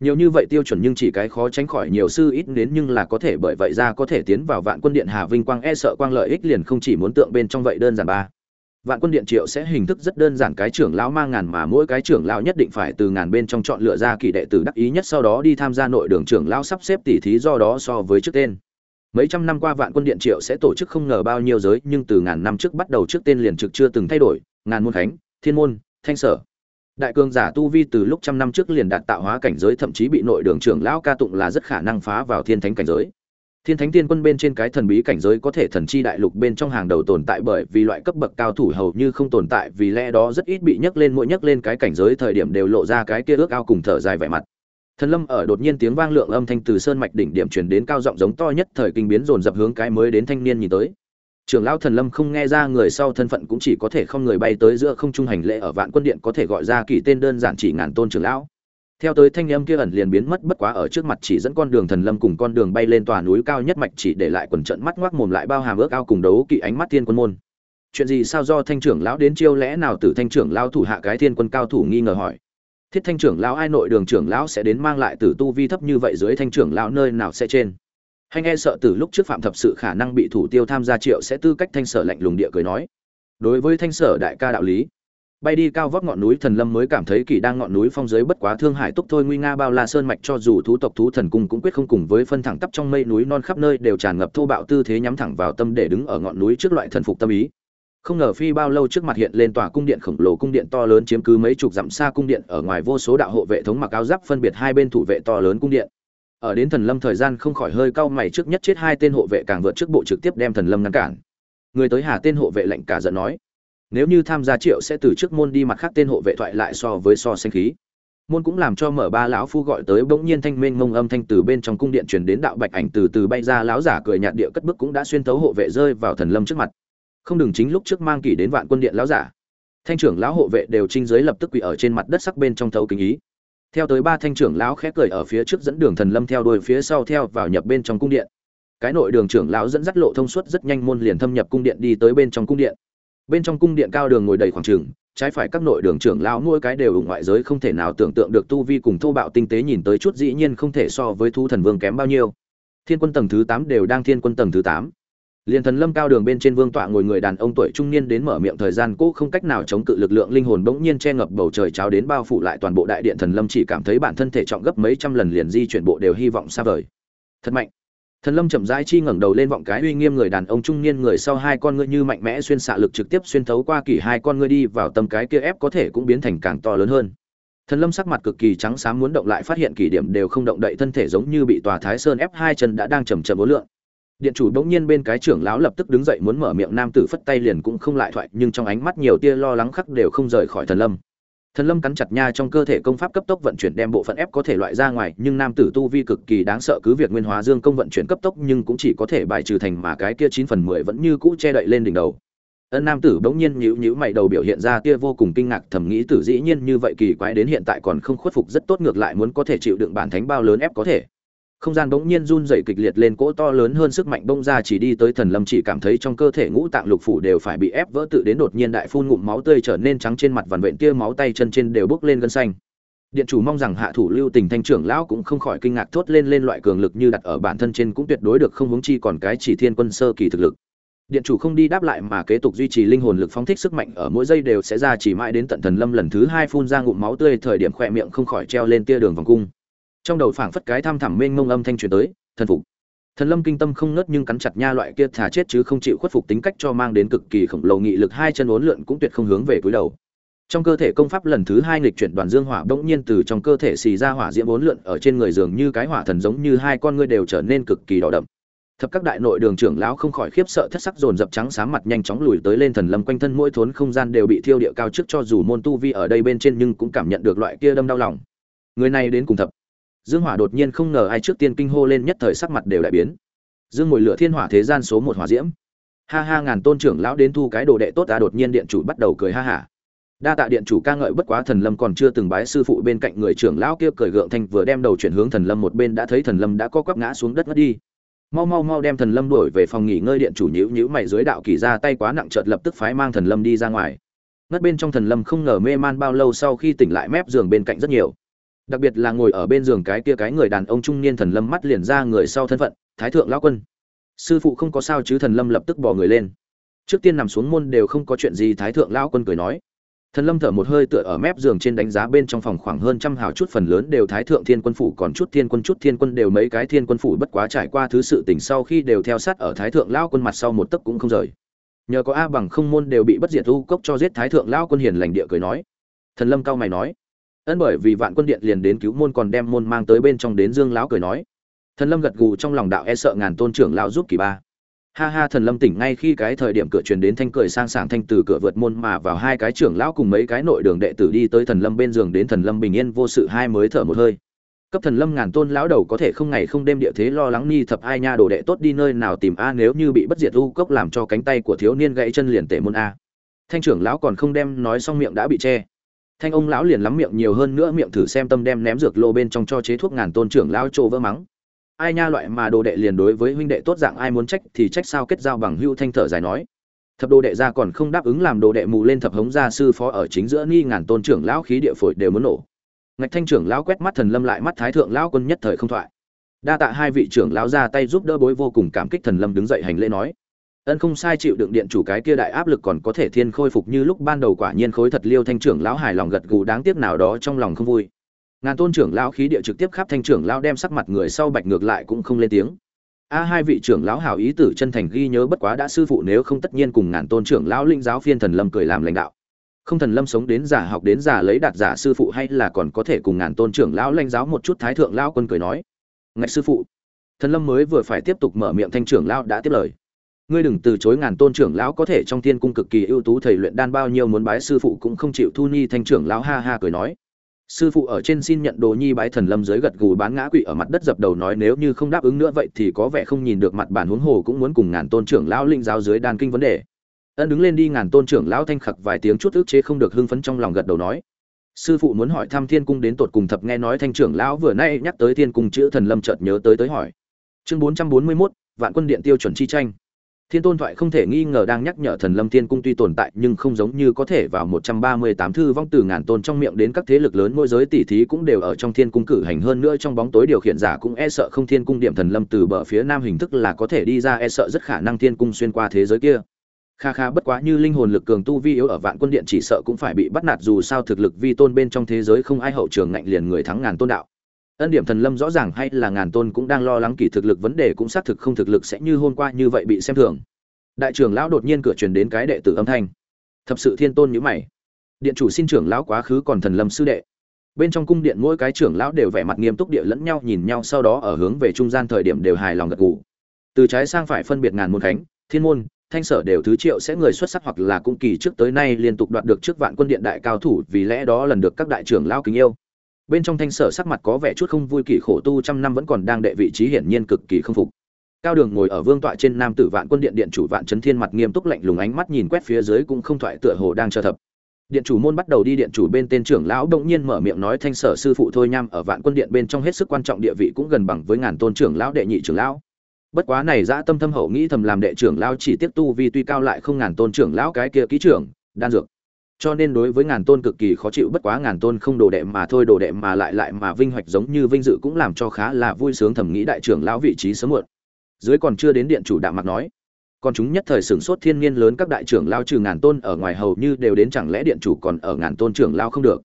nhiều như vậy tiêu chuẩn nhưng chỉ cái khó tránh khỏi nhiều sư ít đến nhưng là có thể bởi vậy ra có thể tiến vào vạn quân điện hà vinh quang e sợ quang lợi ích liền không chỉ muốn tượng bên trong vậy đơn giản ba. Vạn quân điện triệu sẽ hình thức rất đơn giản, cái trưởng lão mang ngàn mà mỗi cái trưởng lão nhất định phải từ ngàn bên trong chọn lựa ra kỳ đệ tử đắc ý nhất, sau đó đi tham gia nội đường trưởng lão sắp xếp tỉ thí do đó so với trước tên. Mấy trăm năm qua vạn quân điện triệu sẽ tổ chức không ngờ bao nhiêu giới, nhưng từ ngàn năm trước bắt đầu trước tên liền trực chưa từng thay đổi. Ngàn môn khánh thiên môn, thanh sở đại cường giả tu vi từ lúc trăm năm trước liền đạt tạo hóa cảnh giới, thậm chí bị nội đường trưởng lão ca tụng là rất khả năng phá vào thiên thánh cảnh giới. Thiên thánh tiên quân bên trên cái thần bí cảnh giới có thể thần chi đại lục bên trong hàng đầu tồn tại bởi vì loại cấp bậc cao thủ hầu như không tồn tại, vì lẽ đó rất ít bị nhấc lên mỗi nhấc lên cái cảnh giới, thời điểm đều lộ ra cái kia ước ao cùng thở dài vẻ mặt. Thần lâm ở đột nhiên tiếng vang lượng âm thanh từ sơn mạch đỉnh điểm truyền đến cao giọng giống to nhất, thời kinh biến dồn dập hướng cái mới đến thanh niên nhìn tới trưởng lão thần lâm không nghe ra người sau thân phận cũng chỉ có thể không người bay tới giữa không trung hành lễ ở vạn quân điện có thể gọi ra kỳ tên đơn giản chỉ ngàn tôn trưởng lão. Theo tới thanh âm kia ẩn liền biến mất bất quá ở trước mặt chỉ dẫn con đường thần lâm cùng con đường bay lên tòa núi cao nhất mạch chỉ để lại quần trận mắt ngoác mồm lại bao hàm ước ao cùng đấu kỵ ánh mắt thiên quân môn. Chuyện gì sao do thanh trưởng lão đến chiêu lẽ nào từ thanh trưởng lão thủ hạ cái thiên quân cao thủ nghi ngờ hỏi. Thiết thanh trưởng lão ai nội đường trưởng lão sẽ đến mang lại tử tu vi thấp như vậy dưới thanh trưởng lão nơi nào sẽ trên? Hay nghe sợ từ lúc trước phạm thập sự khả năng bị thủ tiêu tham gia triệu sẽ tư cách thanh sở lạnh lùng địa cười nói. Đối với thanh sở đại ca đạo lý, bay đi cao vóc ngọn núi thần lâm mới cảm thấy kỳ đang ngọn núi phong giới bất quá thương hải túc thôi nguy nga bao la sơn mạch cho dù thú tộc thú thần cung cũng quyết không cùng với phân thẳng tắp trong mây núi non khắp nơi đều tràn ngập thô bạo tư thế nhắm thẳng vào tâm để đứng ở ngọn núi trước loại thần phục tâm ý. Không ngờ phi bao lâu trước mặt hiện lên tòa cung điện khổng lồ cung điện to lớn chiếm cứ mấy chục dặm xa cung điện, ở ngoài vô số đạo hộ vệ thống mặc áo giáp phân biệt hai bên thủ vệ to lớn cung điện ở đến thần lâm thời gian không khỏi hơi cau mày trước nhất chết hai tên hộ vệ càng vượt trước bộ trực tiếp đem thần lâm ngăn cản. Người tới hà tên hộ vệ lệnh cả giận nói, nếu như tham gia triệu sẽ từ trước môn đi mặt khác tên hộ vệ thoại lại so với so sánh khí. Môn cũng làm cho mở ba lão phu gọi tới bỗng nhiên thanh minh mông âm thanh từ bên trong cung điện truyền đến đạo bạch ảnh từ từ bay ra, lão giả cười nhạt địa cất bước cũng đã xuyên thấu hộ vệ rơi vào thần lâm trước mặt. Không đừng chính lúc trước mang kỷ đến vạn quân điện, lão giả. Thanh trưởng lão hộ vệ đều trinh giới lập tức quỳ ở trên mặt đất sắc bên trong thấu kính ý theo tới ba thanh trưởng lão khẽ cười ở phía trước dẫn đường thần lâm theo đuôi phía sau theo vào nhập bên trong cung điện. Cái nội đường trưởng lão dẫn dắt lộ thông suốt rất nhanh môn liền thâm nhập cung điện đi tới bên trong cung điện. Bên trong cung điện cao đường ngồi đầy khoảng trường, trái phải các nội đường trưởng lão mỗi cái đều ủng ngoại giới không thể nào tưởng tượng được tu vi cùng thô bạo tinh tế nhìn tới chút dĩ nhiên không thể so với thu thần vương kém bao nhiêu. Thiên quân tầng thứ tám đều đang thiên quân tầng thứ tám liền thần lâm cao đường bên trên vương tọa ngồi người đàn ông tuổi trung niên đến mở miệng thời gian cũ không cách nào chống cự lực lượng linh hồn bỗng nhiên che ngập bầu trời cháo đến bao phủ lại toàn bộ đại điện. Thần lâm chỉ cảm thấy bản thân thể trọng gấp mấy trăm lần liền di chuyển bộ đều hy vọng xa vời. Thật mạnh. Thần lâm chậm rãi chi ngẩng đầu lên vọng cái uy nghiêm người đàn ông trung niên người sau hai con ngươi như mạnh mẽ xuyên xạ lực trực tiếp xuyên thấu qua kỳ hai con ngươi đi vào tâm cái kia ép có thể cũng biến thành càng to lớn hơn. Thần lâm sắc mặt cực kỳ trắng xám muốn động lại phát hiện kỳ điểm đều không động đậy thân thể giống như bị tòa thái sơn ép hai chân đã đang chầm chậm ố lượng điện chủ bỗng nhiên bên cái trưởng lão lập tức đứng dậy muốn mở miệng nam tử phất tay liền cũng không lại thoại, nhưng trong ánh mắt nhiều tia lo lắng khắc đều không rời khỏi thần lâm. Thần lâm cắn chặt nha trong cơ thể công pháp cấp tốc vận chuyển đem bộ phận ép có thể loại ra ngoài, nhưng nam tử tu vi cực kỳ đáng sợ cứ việc nguyên hóa dương công vận chuyển cấp tốc nhưng cũng chỉ có thể bài trừ thành mà cái kia chín phần mười vẫn như cũ che đậy lên đỉnh đầu. Ân nam tử bỗng nhiên nhíu nhíu mày đầu biểu hiện ra tia vô cùng kinh ngạc, thầm nghĩ tử dĩ nhiên như vậy kỳ quái đến hiện tại còn không khuất phục rất tốt ngược lại muốn có thể chịu đựng bản thánh bao lớn ép có thể không gian bỗng nhiên run dày kịch liệt lên, cỗ to lớn hơn sức mạnh bông ra chỉ đi tới thần lâm chỉ cảm thấy trong cơ thể ngũ tạng lục phủ đều phải bị ép vỡ tự đến đột nhiên đại phun ngụm máu tươi trở nên trắng trên mặt vằn vện, tia máu tay chân trên đều bốc lên gân xanh. Điện chủ mong rằng hạ thủ lưu tình thanh trưởng lão cũng không khỏi kinh ngạc thốt lên lên loại cường lực như đặt ở bản thân trên cũng tuyệt đối được không hướng chi còn cái chỉ thiên quân sơ kỳ thực lực. Điện chủ không đi đáp lại mà kế tục duy trì linh hồn lực phóng thích sức mạnh ở mỗi giây đều sẽ ra chỉ mãi đến tận thần lâm lần thứ hai phun ra ngụm máu tươi thời điểm khỏe miệng không khỏi treo lên tia đường vòng cung trong đầu phảng phất cái tham thẳm mênh mông âm thanh truyền tới, thần phục. Thần lâm kinh tâm không ngớt nhưng cắn chặt nha loại kia thả chết chứ không chịu khuất phục tính cách cho mang đến cực kỳ khổng lồ nghị lực, hai chân uốn lượn cũng tuyệt không hướng về cúi đầu. Trong cơ thể công pháp lần thứ hai nghịch chuyển đoàn dương hỏa bỗng nhiên từ trong cơ thể xì ra hỏa diễm uốn lượn ở trên người giường như cái hỏa thần giống như hai con ngươi đều trở nên cực kỳ đỏ đậm. Thập các đại nội đường trưởng lão không khỏi khiếp sợ thất sắc dồn dập trắng sáng mặt nhanh chóng lùi tới lên thần lâm quanh thân mỗi thốn không gian đều bị thiêu địa cao trước cho dù môn tu vi ở đây bên trên nhưng cũng cảm nhận được loại kia đâm đau lòng. Người này đến cùng thập dương hỏa đột nhiên không ngờ ai trước tiên kinh hô lên nhất thời sắc mặt đều đại biến. Dương ngồi lửa thiên hỏa thế gian số một hỏa diễm. Ha ha, ngàn tôn trưởng lão đến thu cái đồ đệ tốt ta đột nhiên điện chủ bắt đầu cười ha hả đa tạ điện chủ ca ngợi bất quá thần lâm còn chưa từng bái sư phụ bên cạnh người trưởng lão kia cười gượng thanh vừa đem đầu chuyển hướng thần lâm một bên đã thấy thần lâm đã co quắp ngã xuống đất ngất đi. Mau mau mau đem thần lâm đuổi về phòng nghỉ ngơi điện chủ nhíu nhíu mày dưới đạo kỳ ra tay quá nặng chợt lập tức phái mang thần lâm đi ra ngoài. Ngất bên trong thần lâm không ngờ mê man bao lâu sau khi tỉnh lại mép giường bên cạnh rất nhiều đặc biệt là ngồi ở bên giường cái kia cái người đàn ông trung niên thần lâm mắt liền ra người sau thân phận, thái thượng lão quân. Sư phụ không có sao chứ thần lâm lập tức bỏ người lên. Trước tiên nằm xuống môn đều không có chuyện gì, thái thượng lão quân cười nói. Thần lâm thở một hơi tựa ở mép giường trên đánh giá bên trong phòng khoảng hơn trăm hào chút phần lớn đều thái thượng thiên quân phủ, còn chút thiên quân chút thiên quân đều mấy cái thiên quân phủ bất quá trải qua thứ sự tình sau khi đều theo sát ở thái thượng lão quân mặt sau một tấc cũng không rời. Nhờ có a bằng không môn đều bị bất diệt u cốc cho giết, thái thượng lão quân hiền lành địa cười nói. Thần lâm cao mày nói ân bởi vì vạn quân điện liền đến cứu môn còn đem môn mang tới bên trong đến dương lão cười nói. Thần lâm gật gù trong lòng đạo e sợ ngàn tôn trưởng lão giúp kỳ ba. Ha ha, thần lâm tỉnh ngay khi cái thời điểm cửa truyền đến thanh cười sang sảng thanh từ cửa vượt môn mà vào hai cái trưởng lão cùng mấy cái nội đường đệ tử đi tới thần lâm bên giường đến thần lâm bình yên vô sự hai mới thở một hơi. Cấp thần lâm ngàn tôn lão đầu có thể không ngày không đêm địa thế lo lắng ni thập ai nha đồ đệ tốt đi nơi nào tìm a, nếu như bị bất diệt u cốc làm cho cánh tay của thiếu niên gãy chân liền tể môn a. Thanh trưởng lão còn không đem nói xong miệng đã bị che thanh ông lão liền lắm miệng nhiều hơn nữa miệng thử xem tâm đem ném dược lô bên trong cho chế thuốc ngàn tôn trưởng lão trô vỡ mắng. Ai nha loại mà đồ đệ liền đối với huynh đệ tốt dạng ai muốn trách thì trách sao kết giao bằng hưu thanh thở dài nói. Thập đồ đệ ra còn không đáp ứng làm đồ đệ mù lên thập hống gia sư phó ở chính giữa nghi ngàn tôn trưởng lão khí địa phổi đều muốn nổ. Ngạch thanh trưởng lão quét mắt thần lâm lại mắt thái thượng lão quân nhất thời không thoại. Đa tạ hai vị trưởng lão ra tay giúp đỡ bối vô cùng cảm kích thần lâm đứng dậy hành lễ nói ân không sai chịu đựng điện chủ cái kia đại áp lực còn có thể thiên khôi phục như lúc ban đầu quả nhiên khối thật liêu thanh trưởng lão hài lòng gật gù đáng tiếc nào đó trong lòng không vui. Ngàn tôn trưởng lão khí địa trực tiếp khắp thanh trưởng lão đem sắc mặt người sau bạch ngược lại cũng không lên tiếng. A hai vị trưởng lão hảo ý tử chân thành ghi nhớ bất quá đã sư phụ nếu không tất nhiên cùng ngàn tôn trưởng lão linh giáo phiên thần lâm cười làm lãnh đạo. Không thần lâm sống đến giả học đến giả lấy đạt giả sư phụ hay là còn có thể cùng ngàn tôn trưởng lão lãnh giáo một chút thái thượng lão quân cười nói. Ngạch sư phụ, thần lâm mới vừa phải tiếp tục mở miệng thanh trưởng lão đã tiếp lời ngươi đừng từ chối ngàn tôn trưởng lão có thể trong thiên cung cực kỳ ưu tú thầy luyện đan bao nhiêu muốn bái sư phụ cũng không chịu thu nhi thanh trưởng lão ha ha cười nói. Sư phụ ở trên xin nhận đồ nhi bái thần lâm dưới gật gù bán ngã quỵ ở mặt đất dập đầu nói nếu như không đáp ứng nữa vậy thì có vẻ không nhìn được mặt bản huống hồ cũng muốn cùng ngàn tôn trưởng lão linh giáo dưới đan kinh vấn đề. Ân đứng lên đi ngàn tôn trưởng lão thanh khặc vài tiếng chút ức chế không được hưng phấn trong lòng gật đầu nói. Sư phụ muốn hỏi thăm thiên cung đến tột cùng thập nghe nói thanh trưởng lão vừa nay nhắc tới thiên cung chữ thần lâm chợt nhớ tới tới hỏi. Chương bốn trăm bốn mươi 441, vạn quân điện tiêu chuẩn chi tranh. Thiên Tôn thoại không thể nghi ngờ đang nhắc nhở Thần Lâm Thiên Cung tuy tồn tại nhưng không giống như có thể vào 138 thư vong từ ngàn tôn trong miệng đến các thế lực lớn mỗi giới tỷ thí cũng đều ở trong Thiên Cung cử hành hơn nữa trong bóng tối điều khiển giả cũng e sợ không Thiên Cung điểm Thần Lâm từ bờ phía nam hình thức là có thể đi ra e sợ rất khả năng Thiên Cung xuyên qua thế giới kia. Kha kha bất quá như linh hồn lực cường tu vi yếu ở Vạn Quân Điện chỉ sợ cũng phải bị bắt nạt dù sao thực lực vi tôn bên trong thế giới không ai hậu trường ngạnh liền người thắng ngàn tôn đạo ân điểm thần lâm rõ ràng hay là ngàn tôn cũng đang lo lắng kỳ thực lực vấn đề cũng xác thực không thực lực sẽ như hôm qua như vậy bị xem thường. Đại trưởng lão đột nhiên cửa truyền đến cái đệ tử âm thanh. Thập sự thiên tôn nhữ mày. Điện chủ xin trưởng lão quá khứ còn thần lâm sư đệ. Bên trong cung điện mỗi cái trưởng lão đều vẻ mặt nghiêm túc địa lẫn nhau nhìn nhau sau đó ở hướng về trung gian thời điểm đều hài lòng gật gù. Từ trái sang phải phân biệt ngàn môn khánh thiên môn, thanh sở đều thứ triệu sẽ người xuất sắc hoặc là cung kỳ trước tới nay liên tục đoạt được trước vạn quân điện đại cao thủ vì lẽ đó lần được các đại trưởng lão kính yêu bên trong thanh sở sắc mặt có vẻ chút không vui, kỳ khổ tu trăm năm vẫn còn đang đệ vị trí hiển nhiên cực kỳ không phục. Cao đường ngồi ở vương tọa trên nam tử vạn quân điện điện chủ vạn trấn thiên mặt nghiêm túc lạnh lùng ánh mắt nhìn quét phía dưới cũng không thoại tựa hồ đang chờ thập. Điện chủ môn bắt đầu đi, điện chủ bên tên trưởng lão động nhiên mở miệng nói thanh sở sư phụ thôi nham ở vạn quân điện bên trong hết sức quan trọng địa vị cũng gần bằng với ngàn tôn trưởng lão đệ nhị trưởng lão. Bất quá này dã tâm thâm hậu nghĩ thầm làm đệ trưởng lão chỉ tiếp tu vi tuy cao lại không ngàn tôn trưởng lão cái kia ký trưởng, đan dược cho nên đối với ngàn tôn cực kỳ khó chịu, bất quá ngàn tôn không đồ đệ mà thôi, đồ đệ mà lại lại mà vinh hoạch giống như vinh dự cũng làm cho khá là vui sướng thẩm nghĩ đại trưởng lão vị trí sớm muộn. Dưới còn chưa đến điện chủ đạm mặc nói, còn chúng nhất thời sửng sốt thiên nhiên lớn các đại trưởng lao trừ ngàn tôn ở ngoài hầu như đều đến chẳng lẽ điện chủ còn ở ngàn tôn trưởng lao không được?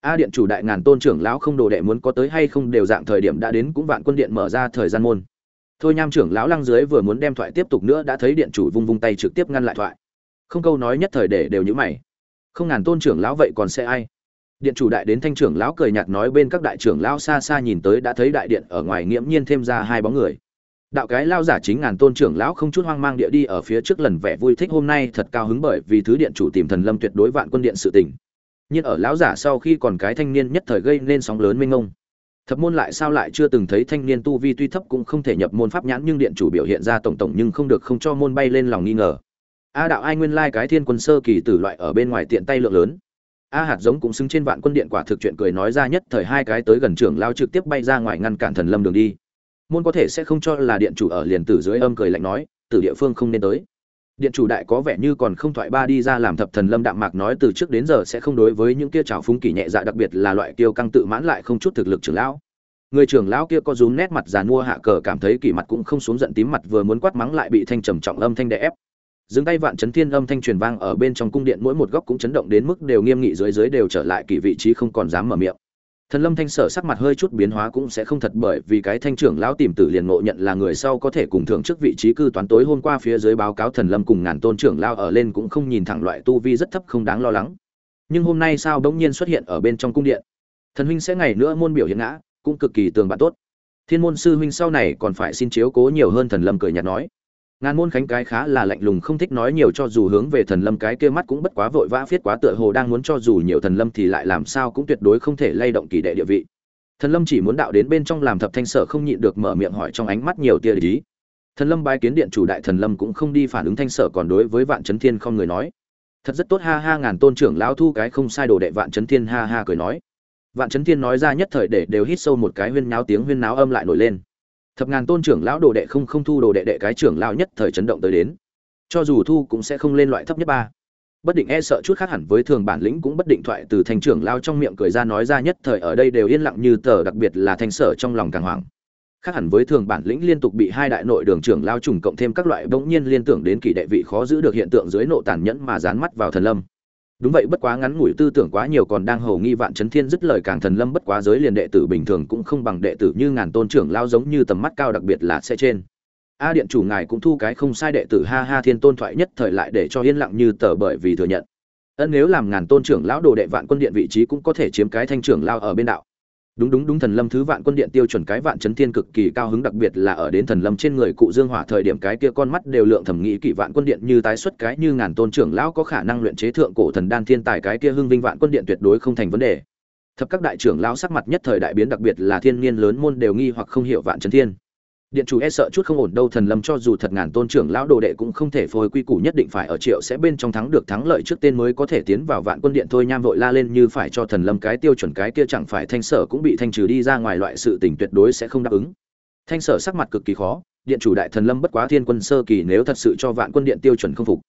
A, điện chủ đại ngàn tôn trưởng lão không đồ đệ muốn có tới hay không đều dạng thời điểm đã đến cũng vạn quân điện mở ra thời gian môn. Thôi nham trưởng lão lăng dưới vừa muốn đem thoại tiếp tục nữa đã thấy điện chủ vung vung tay trực tiếp ngăn lại thoại. Không câu nói nhất thời để đều như mày không ngàn tôn trưởng lão vậy còn sẽ ai? Điện chủ đại đến thanh trưởng lão cười nhạt nói bên các đại trưởng lão xa xa nhìn tới đã thấy đại điện ở ngoài nghiễm nhiên thêm ra hai bóng người. Đạo cái lao giả chính ngàn tôn trưởng lão không chút hoang mang địa đi ở phía trước lần vẻ vui thích hôm nay thật cao hứng bởi vì thứ điện chủ tìm thần lâm tuyệt đối vạn quân điện sự tình. Nhưng ở lão giả sau khi còn cái thanh niên nhất thời gây nên sóng lớn minh ông thập môn lại sao lại chưa từng thấy thanh niên tu vi tuy thấp cũng không thể nhập môn pháp nhãn nhưng điện chủ biểu hiện ra tổng tổng nhưng không được không cho môn bay lên lòng nghi ngờ a đạo ai nguyên lai cái thiên quân sơ kỳ tử loại ở bên ngoài tiện tay lượng lớn. A hạt giống cũng xứng trên vạn quân điện quả thực chuyện cười nói ra nhất thời hai cái tới gần trưởng lao trực tiếp bay ra ngoài ngăn cản thần lâm đường đi. Môn có thể sẽ không cho là điện chủ ở liền tử dưới âm cười lạnh nói, từ địa phương không nên tới. Điện chủ đại có vẻ như còn không thoại ba đi ra làm thập thần lâm đạm mạc nói từ trước đến giờ sẽ không đối với những kia trào phúng kỳ nhẹ dạ đặc biệt là loại kiêu căng tự mãn lại không chút thực lực trưởng lão. Người trưởng lão kia có rúm nét mặt giàn mua hạ cờ cảm thấy kỳ mặt cũng không xuống giận tím mặt vừa muốn quát mắng lại bị thanh trầm trọng âm thanh đè ép dừng tay vạn chấn thiên âm thanh truyền vang ở bên trong cung điện, mỗi một góc cũng chấn động đến mức đều nghiêm nghị dưới dưới đều trở lại kỳ vị trí không còn dám mở miệng. Thần lâm thanh sở sắc mặt hơi chút biến hóa cũng sẽ không thật bởi vì cái thanh trưởng lão tìm tử liền ngộ nhận là người sau có thể cùng thưởng trước vị trí cư toán tối hôm qua phía dưới báo cáo thần lâm cùng ngàn tôn trưởng lao ở lên cũng không nhìn thẳng loại tu vi rất thấp không đáng lo lắng. Nhưng hôm nay sao bỗng nhiên xuất hiện ở bên trong cung điện? Thần huynh sẽ ngày nữa môn biểu hiện ngã, cũng cực kỳ tường bạn tốt. Thiên môn sư huynh sau này còn phải xin chiếu cố nhiều hơn thần lâm cười nhạt nói ngàn môn khánh cái khá là lạnh lùng, không thích nói nhiều cho dù hướng về thần lâm cái kia mắt cũng bất quá vội vã viết quá tựa hồ đang muốn cho dù nhiều thần lâm thì lại làm sao cũng tuyệt đối không thể lay động kỳ đệ địa vị. Thần lâm chỉ muốn đạo đến bên trong làm thập thanh sở không nhịn được mở miệng hỏi trong ánh mắt nhiều tia lý thần lâm bái kiến điện chủ đại thần lâm cũng không đi phản ứng thanh sở còn đối với vạn chấn thiên không người nói. Thật rất tốt, ha ha, ngàn tôn trưởng lão thu cái không sai đồ đệ, vạn chấn thiên ha ha cười nói. Vạn chấn thiên nói ra nhất thời để đều hít sâu một cái huyên náo, tiếng huyên náo âm lại nổi lên thập ngàn tôn trưởng lão đồ đệ không không thu đồ đệ đệ cái trưởng lão nhất thời chấn động tới đến. Cho dù thu cũng sẽ không lên loại thấp nhất ba. Bất định e sợ chút khác hẳn với thường bản lĩnh cũng bất định thoại từ thành trưởng lao trong miệng cười ra nói ra nhất thời ở đây đều yên lặng như tờ, đặc biệt là thanh sở trong lòng càng hoảng. Khác hẳn với thường bản lĩnh liên tục bị hai đại nội đường trưởng lao trùng cộng thêm các loại bỗng nhiên liên tưởng đến kỳ đệ vị khó giữ được hiện tượng dưới nộ tàn nhẫn mà dán mắt vào thần lâm đúng vậy, bất quá ngắn ngủi tư tưởng quá nhiều còn đang hầu nghi vạn chấn thiên dứt lời càng thần lâm bất quá giới liền đệ tử bình thường cũng không bằng đệ tử như ngàn tôn trưởng lao giống như tầm mắt cao đặc biệt là sẽ trên. A điện chủ ngài cũng thu cái không sai đệ tử ha ha thiên tôn thoại nhất thời lại để cho yên lặng như tờ bởi vì thừa nhận. Ân, nếu làm ngàn tôn trưởng lão đồ đệ vạn quân điện vị trí cũng có thể chiếm cái thanh trưởng lao ở bên đạo đúng đúng đúng thần lâm thứ vạn quân điện tiêu chuẩn cái vạn chấn thiên cực kỳ cao hứng, đặc biệt là ở đến thần lâm trên người cụ dương hỏa thời điểm cái kia con mắt đều lượng thẩm nghĩ kỷ vạn quân điện như tái xuất cái như ngàn tôn trưởng lão có khả năng luyện chế thượng cổ thần đan thiên tài cái kia hưng vinh vạn quân điện tuyệt đối không thành vấn đề. Thập các đại trưởng lão sắc mặt nhất thời đại biến, đặc biệt là thiên niên lớn môn đều nghi hoặc không hiểu vạn chấn thiên điện chủ e sợ chút không ổn đâu, thần lâm cho dù thật ngàn tôn trưởng lão đồ đệ cũng không thể phôi quy củ nhất định phải ở triệu sẽ bên trong thắng được thắng lợi trước tên mới có thể tiến vào vạn quân điện thôi, nham vội la lên như phải cho thần lâm cái tiêu chuẩn cái kia chẳng phải thanh sở cũng bị thanh trừ đi ra ngoài loại sự tình tuyệt đối sẽ không đáp ứng. Thanh sở sắc mặt cực kỳ khó, điện chủ đại thần lâm bất quá thiên quân sơ kỳ nếu thật sự cho vạn quân điện tiêu chuẩn không phục.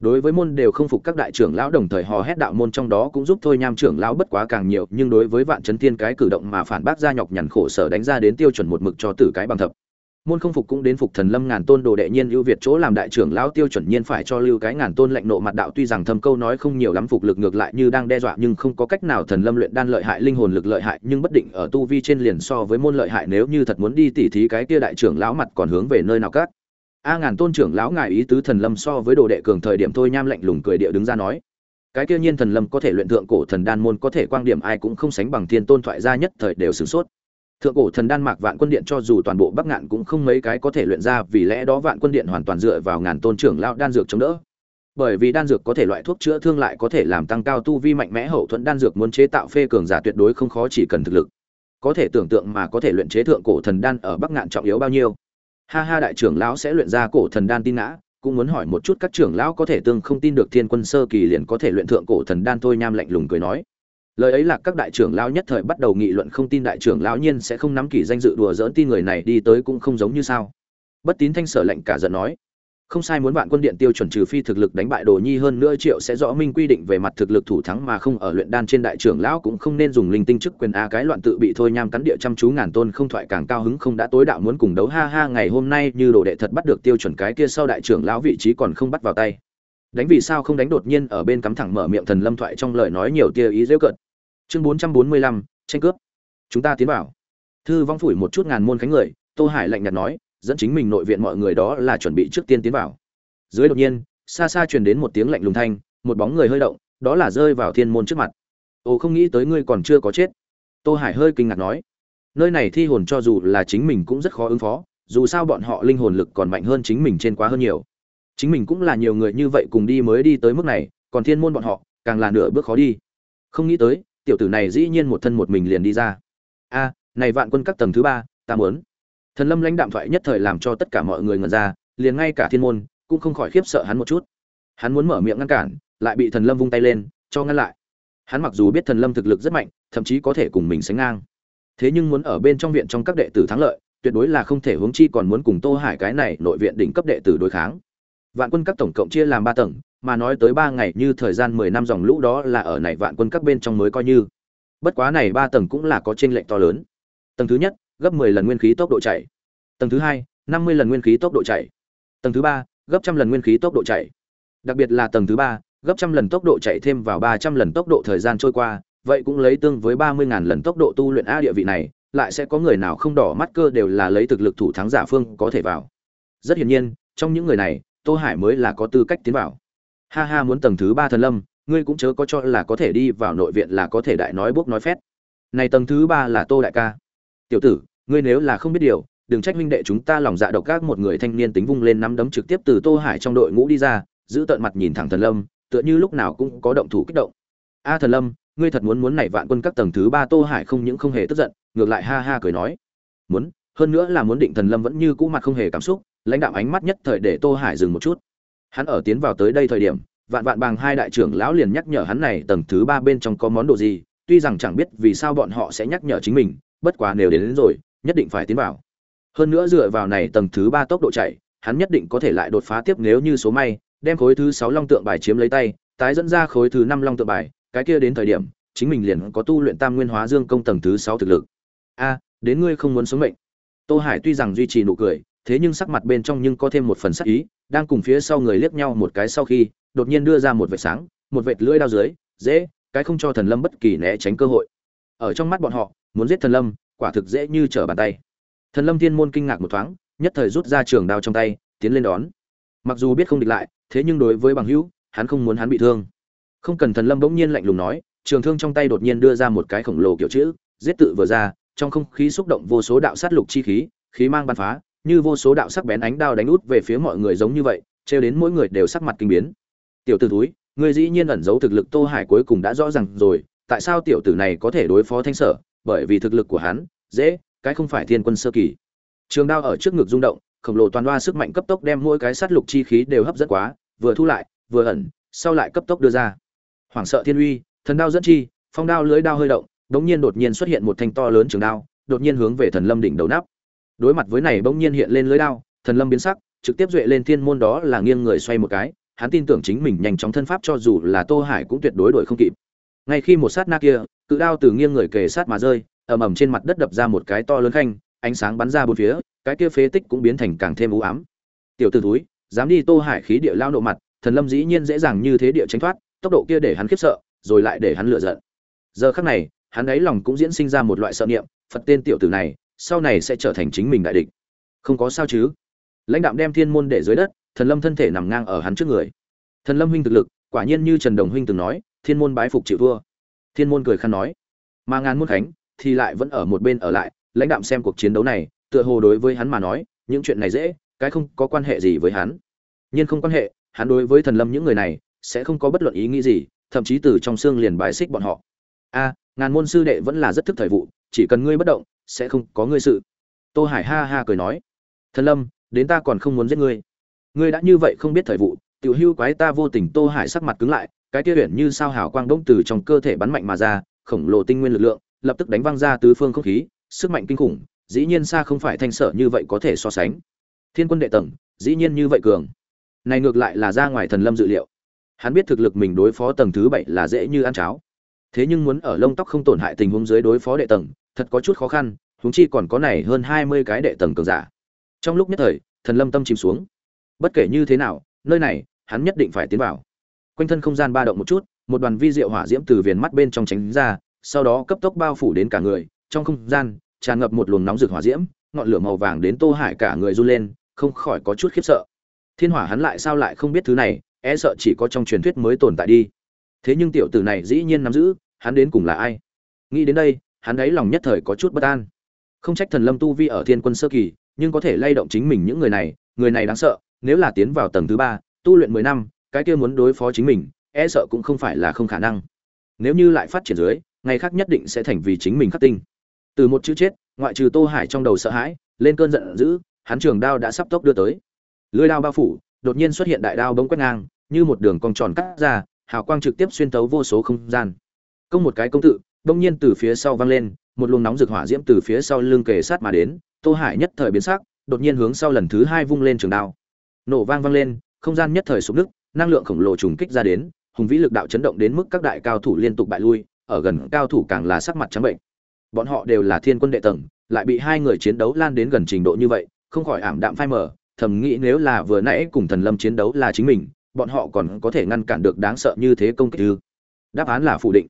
Đối với môn đều không phục các đại trưởng lão đồng thời hò hét đạo môn trong đó cũng giúp thôi, nham trưởng lão bất quá càng nhiều, nhưng đối với vạn chấn thiên cái cử động mà phản bác ra nhọc nhằn khổ sở đánh ra đến tiêu chuẩn một mực cho tử cái bằng thập môn không phục cũng đến phục thần lâm ngàn tôn đồ đệ nhiên ưu việt chỗ làm đại trưởng lão tiêu chuẩn nhiên phải cho lưu cái ngàn tôn lệnh nộ mặt đạo tuy rằng thâm câu nói không nhiều lắm phục lực ngược lại như đang đe dọa nhưng không có cách nào thần lâm luyện đan lợi hại linh hồn lực lợi hại nhưng bất định ở tu vi trên liền so với môn lợi hại nếu như thật muốn đi tỉ thí cái kia đại trưởng lão mặt còn hướng về nơi nào các. A ngàn tôn trưởng lão ngài ý tứ thần lâm so với đồ đệ cường thời điểm thôi nham lạnh lùng cười địa đứng ra nói. Cái kia nhiên thần lâm có thể luyện thượng cổ thần đan môn có thể quan điểm ai cũng không sánh bằng thiên tôn thoại gia nhất thời đều sửng sốt thượng cổ thần đan mạc vạn quân điện cho dù toàn bộ bắc ngạn cũng không mấy cái có thể luyện ra, vì lẽ đó vạn quân điện hoàn toàn dựa vào ngàn tôn trưởng lão đan dược chống đỡ. Bởi vì đan dược có thể loại thuốc chữa thương lại có thể làm tăng cao tu vi mạnh mẽ hậu thuẫn đan dược muốn chế tạo phê cường giả tuyệt đối không khó chỉ cần thực lực. Có thể tưởng tượng mà có thể luyện chế thượng cổ thần đan ở bắc ngạn trọng yếu bao nhiêu. Ha ha, đại trưởng lão sẽ luyện ra cổ thần đan tin ngã cũng muốn hỏi một chút các trưởng lão có thể tương không tin được thiên quân sơ kỳ liền có thể luyện thượng cổ thần đan thôi, nham lạnh lùng cười nói lời ấy là các đại trưởng lão nhất thời bắt đầu nghị luận không tin đại trưởng lão nhiên sẽ không nắm kỳ danh dự đùa dỡn tin người này đi tới cũng không giống như sao. Bất tín thanh sở lệnh cả giận nói, không sai muốn bạn quân điện tiêu chuẩn trừ phi thực lực đánh bại đồ nhi hơn nữa triệu sẽ rõ minh quy định về mặt thực lực thủ thắng mà không ở luyện đan trên đại trưởng lão cũng không nên dùng linh tinh chức quyền a cái loạn tự bị thôi nham cắn địa chăm chú ngàn tôn không thoại càng cao hứng không đã tối đạo muốn cùng đấu ha ha ngày hôm nay như đồ đệ thật bắt được tiêu chuẩn cái kia sau đại trưởng lão vị trí còn không bắt vào tay. Đánh vì sao không đánh đột nhiên ở bên cắm thẳng mở miệng thần lâm thoại trong lời nói nhiều tia ý dễ cận chương bốn trăm bốn mươi lăm, tranh cướp. Chúng ta tiến vào. Thư vong phủi một chút ngàn môn khánh người, tô hải lạnh nhạt nói, dẫn chính mình nội viện mọi người đó là chuẩn bị trước tiên tiến vào. Dưới đột nhiên, xa xa truyền đến một tiếng lạnh lùng thanh, một bóng người hơi động, đó là rơi vào thiên môn trước mặt. Ồ, không nghĩ tới ngươi còn chưa có chết. Tô hải hơi kinh ngạc nói, nơi này thi hồn cho dù là chính mình cũng rất khó ứng phó, dù sao bọn họ linh hồn lực còn mạnh hơn chính mình trên quá hơn nhiều. Chính mình cũng là nhiều người như vậy cùng đi mới đi tới mức này, còn thiên môn bọn họ, càng là nửa bước khó đi. Không nghĩ tới tiểu tử này dĩ nhiên một thân một mình liền đi ra. A, này vạn quân các tầng thứ ba, ta muốn. Thần lâm lãnh đạm thoại nhất thời làm cho tất cả mọi người ngẩn ra, liền ngay cả thiên môn cũng không khỏi khiếp sợ hắn một chút. Hắn muốn mở miệng ngăn cản, lại bị thần lâm vung tay lên, cho ngăn lại. Hắn mặc dù biết thần lâm thực lực rất mạnh, thậm chí có thể cùng mình sánh ngang. Thế nhưng muốn ở bên trong viện trong các đệ tử thắng lợi, tuyệt đối là không thể hướng chi còn muốn cùng tô hải cái này nội viện đỉnh cấp đệ tử đối kháng. Vạn quân các tổng cộng chia làm ba tầng mà nói tới ba ngày như thời gian mười năm dòng lũ đó là ở này vạn quân các bên trong mới coi như. Bất quá này ba tầng cũng là có chênh lệch to lớn. Tầng thứ nhất, gấp mười lần nguyên khí tốc độ chạy. Tầng thứ hai, năm mươi lần nguyên khí tốc độ chạy. Tầng thứ ba, gấp trăm lần nguyên khí tốc độ chạy. Đặc biệt là tầng thứ ba, gấp trăm lần tốc độ chạy thêm vào ba trăm lần tốc độ thời gian trôi qua, vậy cũng lấy tương với ba mươi ngàn lần tốc độ tu luyện a địa vị này, lại sẽ có người nào không đỏ mắt cơ đều là lấy thực lực thủ thắng giả phương có thể vào. Rất hiển nhiên, trong những người này, tô hải mới là có tư cách tiến vào ha ha muốn tầng thứ ba thần lâm, ngươi cũng chớ có cho là có thể đi vào nội viện là có thể đại nói bốc nói phét. Này tầng thứ ba là tô đại ca. Tiểu tử, ngươi nếu là không biết điều, đừng trách minh đệ chúng ta lòng dạ độc các một người thanh niên tính vung lên nắm đấm trực tiếp từ tô hải trong đội ngũ đi ra, giữ tận mặt nhìn thẳng thần lâm, tựa như lúc nào cũng có động thủ kích động. A thần lâm, ngươi thật muốn muốn nảy vạn quân các tầng thứ ba tô hải không những không hề tức giận, ngược lại ha ha cười nói. Muốn, hơn nữa là muốn định thần lâm vẫn như cũ mặt không hề cảm xúc, lãnh đạo ánh mắt nhất thời để tô hải dừng một chút hắn ở tiến vào tới đây thời điểm vạn vạn bàng hai đại trưởng lão liền nhắc nhở hắn này tầng thứ ba bên trong có món đồ gì tuy rằng chẳng biết vì sao bọn họ sẽ nhắc nhở chính mình bất quá nếu đến, đến rồi nhất định phải tiến vào. Hơn nữa dựa vào này tầng thứ ba tốc độ chạy hắn nhất định có thể lại đột phá tiếp nếu như số may đem khối thứ sáu long tượng bài chiếm lấy tay tái dẫn ra khối thứ năm long tượng bài cái kia đến thời điểm chính mình liền có tu luyện tam nguyên hóa dương công tầng thứ sáu thực lực. A đến ngươi không muốn sống mệnh. Tô hải tuy rằng duy trì nụ cười thế nhưng sắc mặt bên trong nhưng có thêm một phần sắc ý, đang cùng phía sau người liếc nhau một cái sau khi, đột nhiên đưa ra một vệt sáng, một vệt lưỡi dao dưới, dễ, cái không cho thần lâm bất kỳ né tránh cơ hội. Ở trong mắt bọn họ, muốn giết thần lâm, quả thực dễ như trở bàn tay. Thần lâm thiên môn kinh ngạc một thoáng, nhất thời rút ra trường đao trong tay, tiến lên đón. Mặc dù biết không địch lại, thế nhưng đối với bằng hữu, hắn không muốn hắn bị thương. Không cần thần lâm bỗng nhiên lạnh lùng nói, trường thương trong tay đột nhiên đưa ra một cái khổng lồ kiểu chữ, giết tự vừa ra, trong không khí xúc động vô số đạo sát lục chi khí khí mang bắn phá như vô số đạo sắc bén ánh đao đánh út về phía mọi người giống như vậy, trêu đến mỗi người đều sắc mặt kinh biến. Tiểu tử túi người dĩ nhiên ẩn giấu thực lực tô hải cuối cùng đã rõ ràng rồi, tại sao tiểu tử này có thể đối phó thanh sở? Bởi vì thực lực của hắn, dễ, cái không phải thiên quân sơ kỳ. Trường đao ở trước ngực rung động, khổng lồ toàn đoa sức mạnh cấp tốc đem mỗi cái sát lục chi khí đều hấp dẫn quá, vừa thu lại, vừa ẩn, sau lại cấp tốc đưa ra. Hoảng sợ thiên uy, thần đao dẫn chi, phong đao lưới đao hơi động, đống nhiên đột nhiên xuất hiện một thanh to lớn trường đao, đột nhiên hướng về thần lâm đỉnh đầu nắp đối mặt với này bỗng nhiên hiện lên lưới đao, thần lâm biến sắc, trực tiếp duệ lên thiên môn đó là nghiêng người xoay một cái, hắn tin tưởng chính mình nhanh chóng thân pháp cho dù là tô hải cũng tuyệt đối đổi không kịp. Ngay khi một sát na kia, cự đao từ nghiêng người kề sát mà rơi, ầm ầm trên mặt đất đập ra một cái to lớn khanh, ánh sáng bắn ra bốn phía, cái kia phế tích cũng biến thành càng thêm u ám. Tiểu t ử túi dám đi tô hải khí địa lao nộ mặt, thần lâm dĩ nhiên dễ dàng như thế địa tránh thoát, tốc độ kia để hắn khiếp sợ, rồi lại để hắn lựa giận. Giờ khắc này, hắn ấy lòng cũng diễn sinh ra một loại sợ niệm, phật tên tiểu tử này sau này sẽ trở thành chính mình đại địch. Không có sao chứ? Lãnh đạm đem thiên môn để dưới đất, thần lâm thân thể nằm ngang ở hắn trước người. Thần lâm huynh thực lực, quả nhiên như trần đồng huynh từng nói, thiên môn bái phục chịu vua thiên môn cười khăn nói, mà ngàn môn khánh thì lại vẫn ở một bên ở lại. Lãnh đạm xem cuộc chiến đấu này, tựa hồ đối với hắn mà nói, những chuyện này dễ, cái không có quan hệ gì với hắn. Nhưng không quan hệ, hắn đối với thần lâm những người này sẽ không có bất luận ý nghĩ gì, thậm chí từ trong xương liền bài xích bọn họ. A ngàn môn sư đệ vẫn là rất thức thời vụ, chỉ cần ngươi bất động, sẽ không có ngươi sự. Tô hải ha ha cười nói, thần lâm, đến ta còn không muốn giết ngươi. Ngươi đã như vậy không biết thời vụ, tiểu hưu quái ta vô tình. Tô hải sắc mặt cứng lại, cái kia huyền như sao hào quang đông từ trong cơ thể bắn mạnh mà ra, khổng lồ tinh nguyên lực lượng, lập tức đánh văng ra tứ phương không khí, sức mạnh kinh khủng, dĩ nhiên xa không phải thanh sở như vậy có thể so sánh. Thiên quân đệ tầng, dĩ nhiên như vậy cường. Này ngược lại là ra ngoài thần lâm dự liệu. Hắn biết thực lực mình đối phó tầng thứ bảy là dễ như ăn cháo thế nhưng muốn ở lông tóc không tổn hại tình huống dưới đối phó đệ tầng, thật có chút khó khăn, huống chi còn có này hơn hai mươi cái đệ tầng cường giả. Trong lúc nhất thời, thần lâm tâm chìm xuống. Bất kể như thế nào, nơi này, hắn nhất định phải tiến vào. Quanh thân không gian ba động một chút, một đoàn vi diệu hỏa diễm từ viền mắt bên trong tránh ra, sau đó cấp tốc bao phủ đến cả người, trong không gian, tràn ngập một luồng nóng rực hỏa diễm, ngọn lửa màu vàng đến tô hải cả người run lên, không khỏi có chút khiếp sợ. Thiên hỏa hắn lại sao lại không biết thứ này e sợ chỉ có trong truyền thuyết mới tồn tại đi. Thế nhưng tiểu tử này dĩ nhiên nắm giữ hắn đến cùng là ai? Nghĩ đến đây, hắn ấy lòng nhất thời có chút bất an. Không trách thần lâm tu vi ở thiên quân sơ kỳ, nhưng có thể lay động chính mình những người này người này đáng sợ, nếu là tiến vào tầng thứ ba, tu luyện mười năm, cái kia muốn đối phó chính mình e sợ cũng không phải là không khả năng. Nếu như lại phát triển dưới, ngày khác nhất định sẽ thành vì chính mình khắc tinh. Từ một chữ chết, ngoại trừ tô hải trong đầu sợ hãi, lên cơn giận dữ, hắn trường đao đã sắp tốc đưa tới. Lưới đao bao phủ, đột nhiên xuất hiện đại đao bông quét ngang, như một đường cong tròn cắt ra, hào quang trực tiếp xuyên tấu vô số không gian công một cái công tự, bỗng nhiên từ phía sau vang lên, một luồng nóng rực hỏa diễm từ phía sau lưng kề sát mà đến, tô hải nhất thời biến sắc, đột nhiên hướng sau lần thứ hai vung lên trường đao. Nổ vang vang lên, không gian nhất thời sụp nứt năng lượng khổng lồ trùng kích ra đến, hùng vĩ lực đạo chấn động đến mức các đại cao thủ liên tục bại lui, ở gần cao thủ càng là sắc mặt trắng bệnh. Bọn họ đều là thiên quân đệ tầng, lại bị hai người chiến đấu lan đến gần trình độ như vậy, không khỏi ảm đạm phai mờ, thầm nghĩ nếu là vừa nãy cùng thần lâm chiến đấu là chính mình, bọn họ còn có thể ngăn cản được đáng sợ như thế công kích ư? Đáp án là phủ định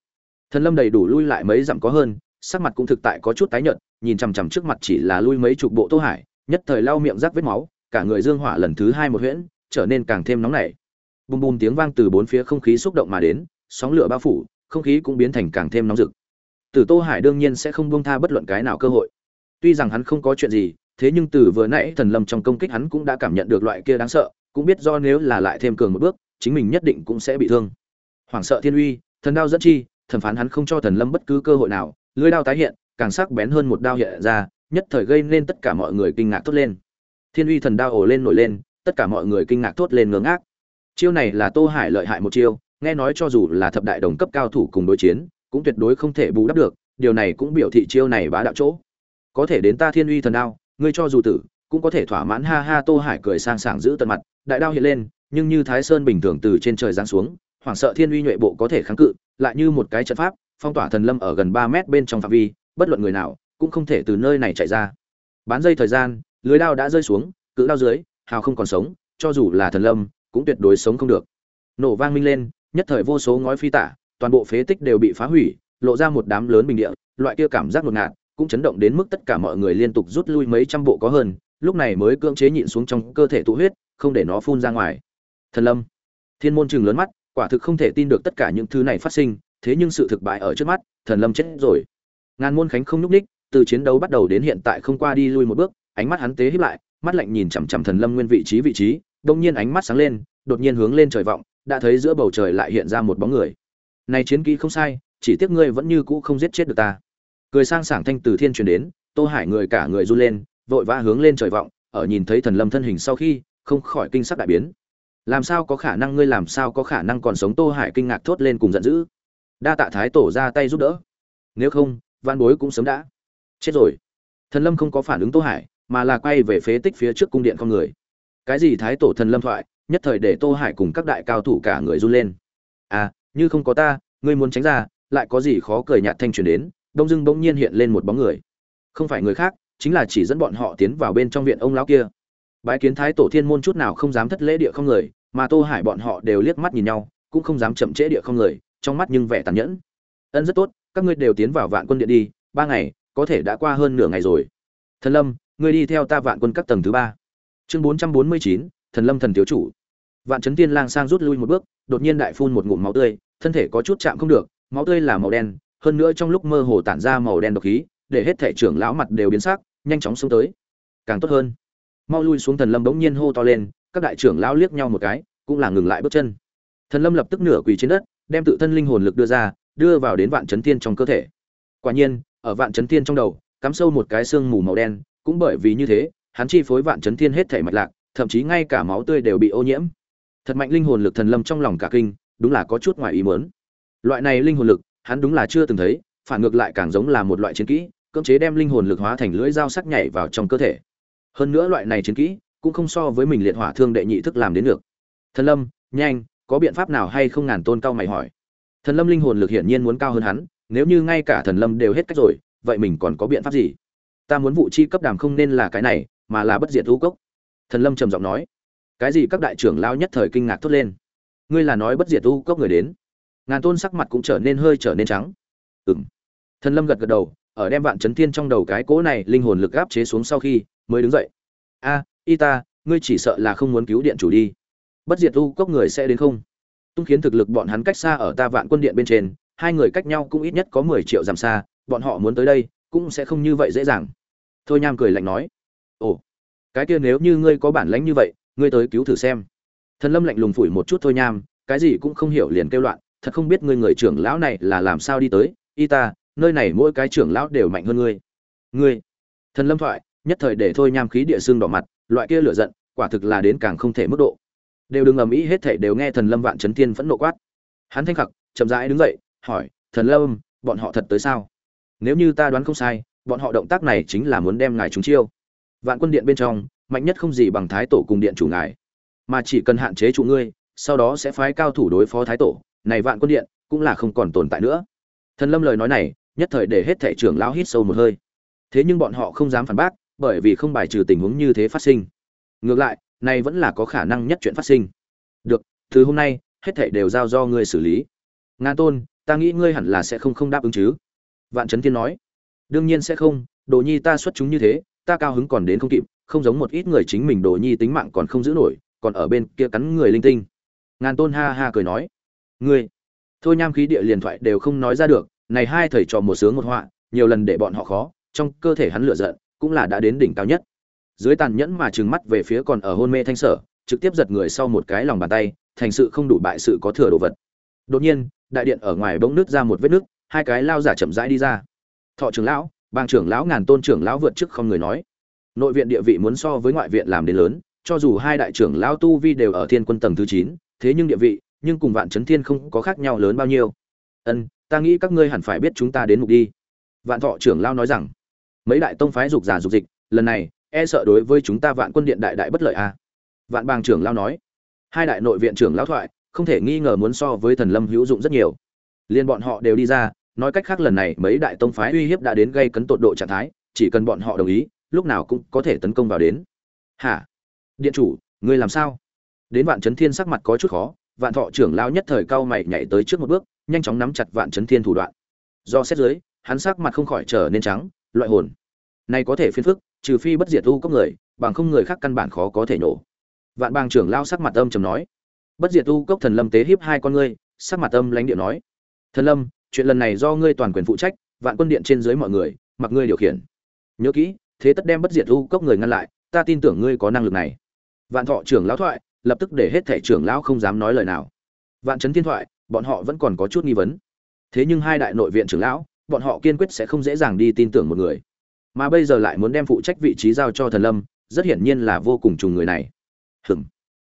thần lâm đầy đủ lui lại mấy dặm có hơn sắc mặt cũng thực tại có chút tái nhợt nhìn chằm chằm trước mặt chỉ là lui mấy chục bộ tô hải nhất thời lau miệng rác vết máu cả người dương hỏa lần thứ hai một huyễn trở nên càng thêm nóng nảy bùm bùm tiếng vang từ bốn phía không khí xúc động mà đến sóng lửa bao phủ không khí cũng biến thành càng thêm nóng rực Tử Tô Hải đương nhiên sẽ không buông tha bất luận cái nào cơ hội. Tuy rằng hắn không có chuyện gì, thế nhưng từ vừa nãy thần lâm trong công kích hắn cũng đã cảm nhận được loại kia đáng sợ, cũng biết do nếu là lại thêm cường một bước, chính mình nhất định cũng sẽ bị thương. Hoàng sợ thiên uy, thần đao dẫn chi, thẩm phán hắn không cho thần lâm bất cứ cơ hội nào, lưỡi đao tái hiện, càng sắc bén hơn một đao hiện ra, nhất thời gây nên tất cả mọi người kinh ngạc thốt lên. Thiên uy thần đao ồ lên nổi lên, tất cả mọi người kinh ngạc thốt lên ngớ ngác. Chiêu này là Tô Hải lợi hại một chiêu, nghe nói cho dù là thập đại đồng cấp cao thủ cùng đối chiến, cũng tuyệt đối không thể bù đắp được, điều này cũng biểu thị chiêu này bá đạo chỗ. Có thể đến ta Thiên Uy thần đao, ngươi cho dù tử, cũng có thể thỏa mãn ha ha Tô Hải cười sang sảng giữ tận mặt, đại đao hiện lên, nhưng như Thái Sơn bình thường từ trên trời giáng xuống, hoảng sợ Thiên Uy nhuệ bộ có thể kháng cự, lại như một cái trận pháp, phong tỏa thần lâm ở gần 3 mét bên trong phạm vi, bất luận người nào cũng không thể từ nơi này chạy ra. Bán dây thời gian, lưới đao đã rơi xuống, cự đao dưới, hào không còn sống, cho dù là thần lâm, cũng tuyệt đối sống không được. Nổ vang minh lên, nhất thời vô số ngói phi tả, toàn bộ phế tích đều bị phá hủy, lộ ra một đám lớn bình địa, loại kia cảm giác ngột ngạt, cũng chấn động đến mức tất cả mọi người liên tục rút lui mấy trăm bộ có hơn, lúc này mới cưỡng chế nhịn xuống trong cơ thể tụ huyết, không để nó phun ra ngoài. Thần Lâm, Thiên môn trừng lớn mắt, quả thực không thể tin được tất cả những thứ này phát sinh, thế nhưng sự thực bại ở trước mắt, Thần Lâm chết rồi. Ngàn môn khánh không nhúc ních, từ chiến đấu bắt đầu đến hiện tại không qua đi lui một bước, ánh mắt hắn tế híp lại, mắt lạnh nhìn chằm chằm Thần Lâm nguyên vị trí vị trí, đột nhiên ánh mắt sáng lên, đột nhiên hướng lên trời vọng, đã thấy giữa bầu trời lại hiện ra một bóng người. Này chiến kỹ không sai, chỉ tiếc ngươi vẫn như cũ không giết chết được ta. Cười sang sảng thanh từ thiên truyền đến, Tô Hải người cả người run lên, vội vã hướng lên trời vọng, ở nhìn thấy thần lâm thân hình sau khi, không khỏi kinh sắc đại biến. Làm sao có khả năng ngươi làm sao có khả năng còn sống Tô Hải kinh ngạc thốt lên cùng giận dữ. Đa tạ thái tổ ra tay giúp đỡ. Nếu không, văn Bối cũng sớm đã chết rồi. Thần Lâm không có phản ứng Tô Hải, mà là quay về phế tích phía trước cung điện con người. Cái gì thái tổ thần lâm thoại, nhất thời để Tô Hải cùng các đại cao thủ cả người run lên. À, như không có ta, ngươi muốn tránh ra, lại có gì khó cười nhạt thanh truyền đến, đông dưng bỗng nhiên hiện lên một bóng người. Không phải người khác, chính là chỉ dẫn bọn họ tiến vào bên trong viện ông lão kia. Bái kiến thái tổ thiên môn chút nào không dám thất lễ địa không người, mà Tô Hải bọn họ đều liếc mắt nhìn nhau, cũng không dám chậm trễ địa không người, trong mắt nhưng vẻ tàn nhẫn. Ân rất tốt, các ngươi đều tiến vào vạn quân điện đi, ba ngày, có thể đã qua hơn nửa ngày rồi. Thần Lâm, ngươi đi theo ta vạn quân các tầng thứ ba. Chương bốn trăm bốn mươi chín, Thần Lâm thần thiếu chủ. Vạn Chấn Tiên Lang sang rút lui một bước, đột nhiên đại phun một ngụm máu tươi, thân thể có chút chạm không được, máu tươi là màu đen, hơn nữa trong lúc mơ hồ tản ra màu đen độc khí, để hết thể trưởng lão mặt đều biến sắc nhanh chóng xuống tới càng tốt hơn mau lui xuống thần lâm bỗng nhiên hô to lên, các đại trưởng lão liếc nhau một cái, cũng là ngừng lại bước chân. Thần lâm lập tức nửa quỳ trên đất, đem tự thân linh hồn lực đưa ra, đưa vào đến vạn chấn thiên trong cơ thể. Quả nhiên, ở vạn chấn thiên trong đầu, cắm sâu một cái xương mù màu đen, cũng bởi vì như thế, hắn chi phối vạn chấn thiên hết thể mạch lạc, thậm chí ngay cả máu tươi đều bị ô nhiễm. Thật mạnh linh hồn lực thần lâm trong lòng cả kinh, đúng là có chút ngoài ý muốn. Loại này linh hồn lực, hắn đúng là chưa từng thấy, phản ngược lại càng giống là một loại chiến kỹ, cưỡng chế đem linh hồn lực hóa thành lưỡi dao sắc nhảy vào trong cơ thể hơn nữa loại này chiến kỹ cũng không so với mình liệt hỏa thương đệ nhị thức làm đến được. Thần lâm, nhanh, có biện pháp nào hay không ngàn tôn cao mày hỏi. Thần lâm linh hồn lực hiển nhiên muốn cao hơn hắn, nếu như ngay cả thần lâm đều hết cách rồi, vậy mình còn có biện pháp gì? Ta muốn vụ chi cấp đàm không nên là cái này, mà là bất diệt thú cốc. Thần lâm trầm giọng nói. Cái gì các đại trưởng lao nhất thời kinh ngạc thốt lên. Ngươi là nói bất diệt thú cốc người đến. Ngàn tôn sắc mặt cũng trở nên hơi trở nên trắng. Ừng thần lâm gật gật đầu, ở đem vạn chấn thiên trong đầu cái cỗ này linh hồn lực áp chế xuống sau khi mới đứng dậy. A, y ta, ngươi chỉ sợ là không muốn cứu điện chủ đi. Bất diệt u cốc người sẽ đến không? Tung khiến thực lực bọn hắn cách xa ở ta vạn quân điện bên trên, hai người cách nhau cũng ít nhất có mười triệu dặm xa, bọn họ muốn tới đây, cũng sẽ không như vậy dễ dàng. Thôi nham cười lạnh nói. Ồ, cái kia nếu như ngươi có bản lãnh như vậy, ngươi tới cứu thử xem. Thần lâm lạnh lùng phủi một chút thôi nham, cái gì cũng không hiểu liền kêu loạn, thật không biết ngươi người trưởng lão này là làm sao đi tới. Y ta, nơi này mỗi cái trưởng lão đều mạnh hơn ngươi. Ngươi. Thần lâm thoại nhất thời để thôi nham khí địa xương đỏ mặt, loại kia lửa giận, quả thực là đến càng không thể mức độ. Đều đừng ầm ĩ, hết thảy đều nghe thần lâm vạn chấn thiên phẫn nộ quát. Hắn thanh khặc, chậm rãi đứng dậy, hỏi, thần lâm, bọn họ thật tới sao? Nếu như ta đoán không sai, bọn họ động tác này chính là muốn đem ngài chúng chiêu. Vạn quân điện bên trong, mạnh nhất không gì bằng thái tổ cùng điện chủ ngài. Mà chỉ cần hạn chế chủ ngươi, sau đó sẽ phái cao thủ đối phó thái tổ, này vạn quân điện cũng là không còn tồn tại nữa. Thần lâm lời nói này, nhất thời để hết thảy trưởng lão hít sâu một hơi. Thế nhưng bọn họ không dám phản bác bởi vì không bài trừ tình huống như thế phát sinh. Ngược lại, này vẫn là có khả năng nhất chuyện phát sinh. Được, từ hôm nay, hết thảy đều giao do ngươi xử lý. Ngàn tôn, ta nghĩ ngươi hẳn là sẽ không không đáp ứng chứ. Vạn trấn thiên nói. Đương nhiên sẽ không, đồ nhi ta xuất chúng như thế, ta cao hứng còn đến không kịp, không giống một ít người chính mình đồ nhi tính mạng còn không giữ nổi, còn ở bên kia cắn người linh tinh. Ngàn tôn ha ha cười nói. Ngươi, thôi nham khí địa liền thoại đều không nói ra được, này hai thầy trò một sướng một họa, nhiều lần để bọn họ khó, trong cơ thể hắn lửa giận cũng là đã đến đỉnh cao nhất. Dưới tàn nhẫn mà trừng mắt về phía còn ở hôn mê thanh sở, trực tiếp giật người sau một cái lòng bàn tay, thành sự không đủ bại sự có thừa đồ vật. Đột nhiên, đại điện ở ngoài bỗng nứt ra một vết nứt, hai cái lao giả chậm rãi đi ra. Thọ trưởng lão, bang trưởng lão ngàn tôn trưởng lão vượt trước không người nói. Nội viện địa vị muốn so với ngoại viện làm đến lớn, cho dù hai đại trưởng lão tu vi đều ở thiên quân tầng thứ chín, thế nhưng địa vị, nhưng cùng vạn chấn thiên không có khác nhau lớn bao nhiêu. Ân, ta nghĩ các ngươi hẳn phải biết chúng ta đến mục đi. Vạn thọ trưởng lão nói rằng mấy đại tông phái dục giả dục dịch, lần này e sợ đối với chúng ta vạn quân điện đại đại bất lợi a à? vạn bang trưởng lão nói. Hai đại nội viện trưởng lão thoại, không thể nghi ngờ muốn so với thần lâm hữu dụng rất nhiều. Liên bọn họ đều đi ra, nói cách khác lần này mấy đại tông phái uy hiếp đã đến gây cấn tột độ trạng thái, chỉ cần bọn họ đồng ý, lúc nào cũng có thể tấn công vào đến. Hả? Điện chủ, ngươi làm sao? Đến vạn chấn thiên sắc mặt có chút khó, vạn thọ trưởng lão nhất thời cao mày nhảy tới trước một bước, nhanh chóng nắm chặt vạn chấn thiên thủ đoạn. Do xét dưới, hắn sắc mặt không khỏi trở nên trắng loại hồn. Này có thể phiền phức, trừ phi bất diệt tu cốc người, bằng không người khác căn bản khó có thể nổ. Vạn bang trưởng lao sắc mặt âm trầm nói. Bất diệt tu cốc thần lâm tế hiếp hai con ngươi, sắc mặt âm lãnh điện nói. Thần lâm, chuyện lần này do ngươi toàn quyền phụ trách, vạn quân điện trên dưới mọi người, mặc ngươi điều khiển. Nhớ kỹ, thế tất đem bất diệt tu cốc người ngăn lại, ta tin tưởng ngươi có năng lực này. Vạn thọ trưởng lão thoại, lập tức để hết thẻ trưởng lão không dám nói lời nào. Vạn trấn thiên thoại, bọn họ vẫn còn có chút nghi vấn. Thế nhưng hai đại nội viện trưởng lão bọn họ kiên quyết sẽ không dễ dàng đi tin tưởng một người. Mà bây giờ lại muốn đem phụ trách vị trí giao cho thần lâm, rất hiển nhiên là vô cùng trùng người này. Hừm.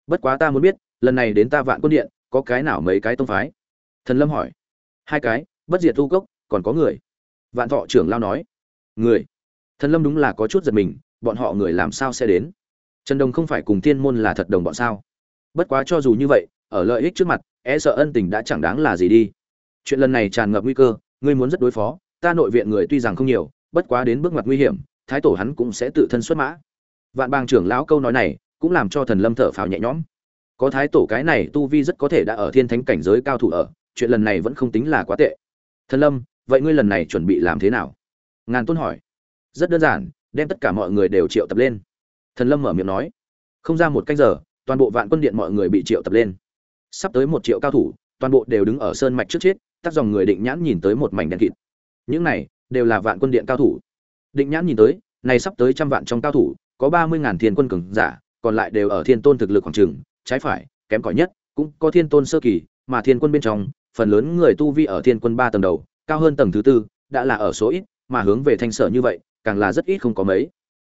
Bất quá ta muốn biết, lần này đến ta vạn quân điện, có cái nào mấy cái tông phái? Thần lâm hỏi. Hai cái, bất diệt tu cốc, còn có người. Vạn thọ trưởng lao nói. Người. Thần lâm đúng là có chút giật mình, bọn họ người làm sao sẽ đến? Trần đồng không phải cùng thiên môn là thật đồng bọn sao? Bất quá cho dù như vậy, ở lợi ích trước mặt e sợ ân tình đã chẳng đáng là gì đi. Chuyện lần này tràn ngập nguy cơ ngươi muốn rất đối phó, ta nội viện người tuy rằng không nhiều, bất quá đến bước ngoặt nguy hiểm, thái tổ hắn cũng sẽ tự thân xuất mã. Vạn bang trưởng lão câu nói này cũng làm cho thần lâm thở phào nhẹ nhõm. Có thái tổ cái này tu vi rất có thể đã ở thiên thánh cảnh giới cao thủ ở, chuyện lần này vẫn không tính là quá tệ. Thần lâm, vậy ngươi lần này chuẩn bị làm thế nào? Ngàn tôn hỏi. Rất đơn giản, đem tất cả mọi người đều triệu tập lên. Thần lâm mở miệng nói. Không ra một canh giờ, toàn bộ vạn quân điện mọi người bị triệu tập lên. Sắp tới một triệu cao thủ, toàn bộ đều đứng ở sơn mạch trước chết tắt dòng người định nhãn nhìn tới một mảnh đen kịt. Những này đều là vạn quân điện cao thủ. Định nhãn nhìn tới, này sắp tới trăm vạn trong cao thủ, có ba mươi ngàn thiên quân cường giả, còn lại đều ở thiên tôn thực lực khoảng trường trái phải, kém cỏi nhất, cũng có thiên tôn sơ kỳ, mà thiên quân bên trong, phần lớn người tu vi ở thiên quân ba tầng đầu, cao hơn tầng thứ tư, đã là ở số ít, mà hướng về thanh sở như vậy, càng là rất ít không có mấy.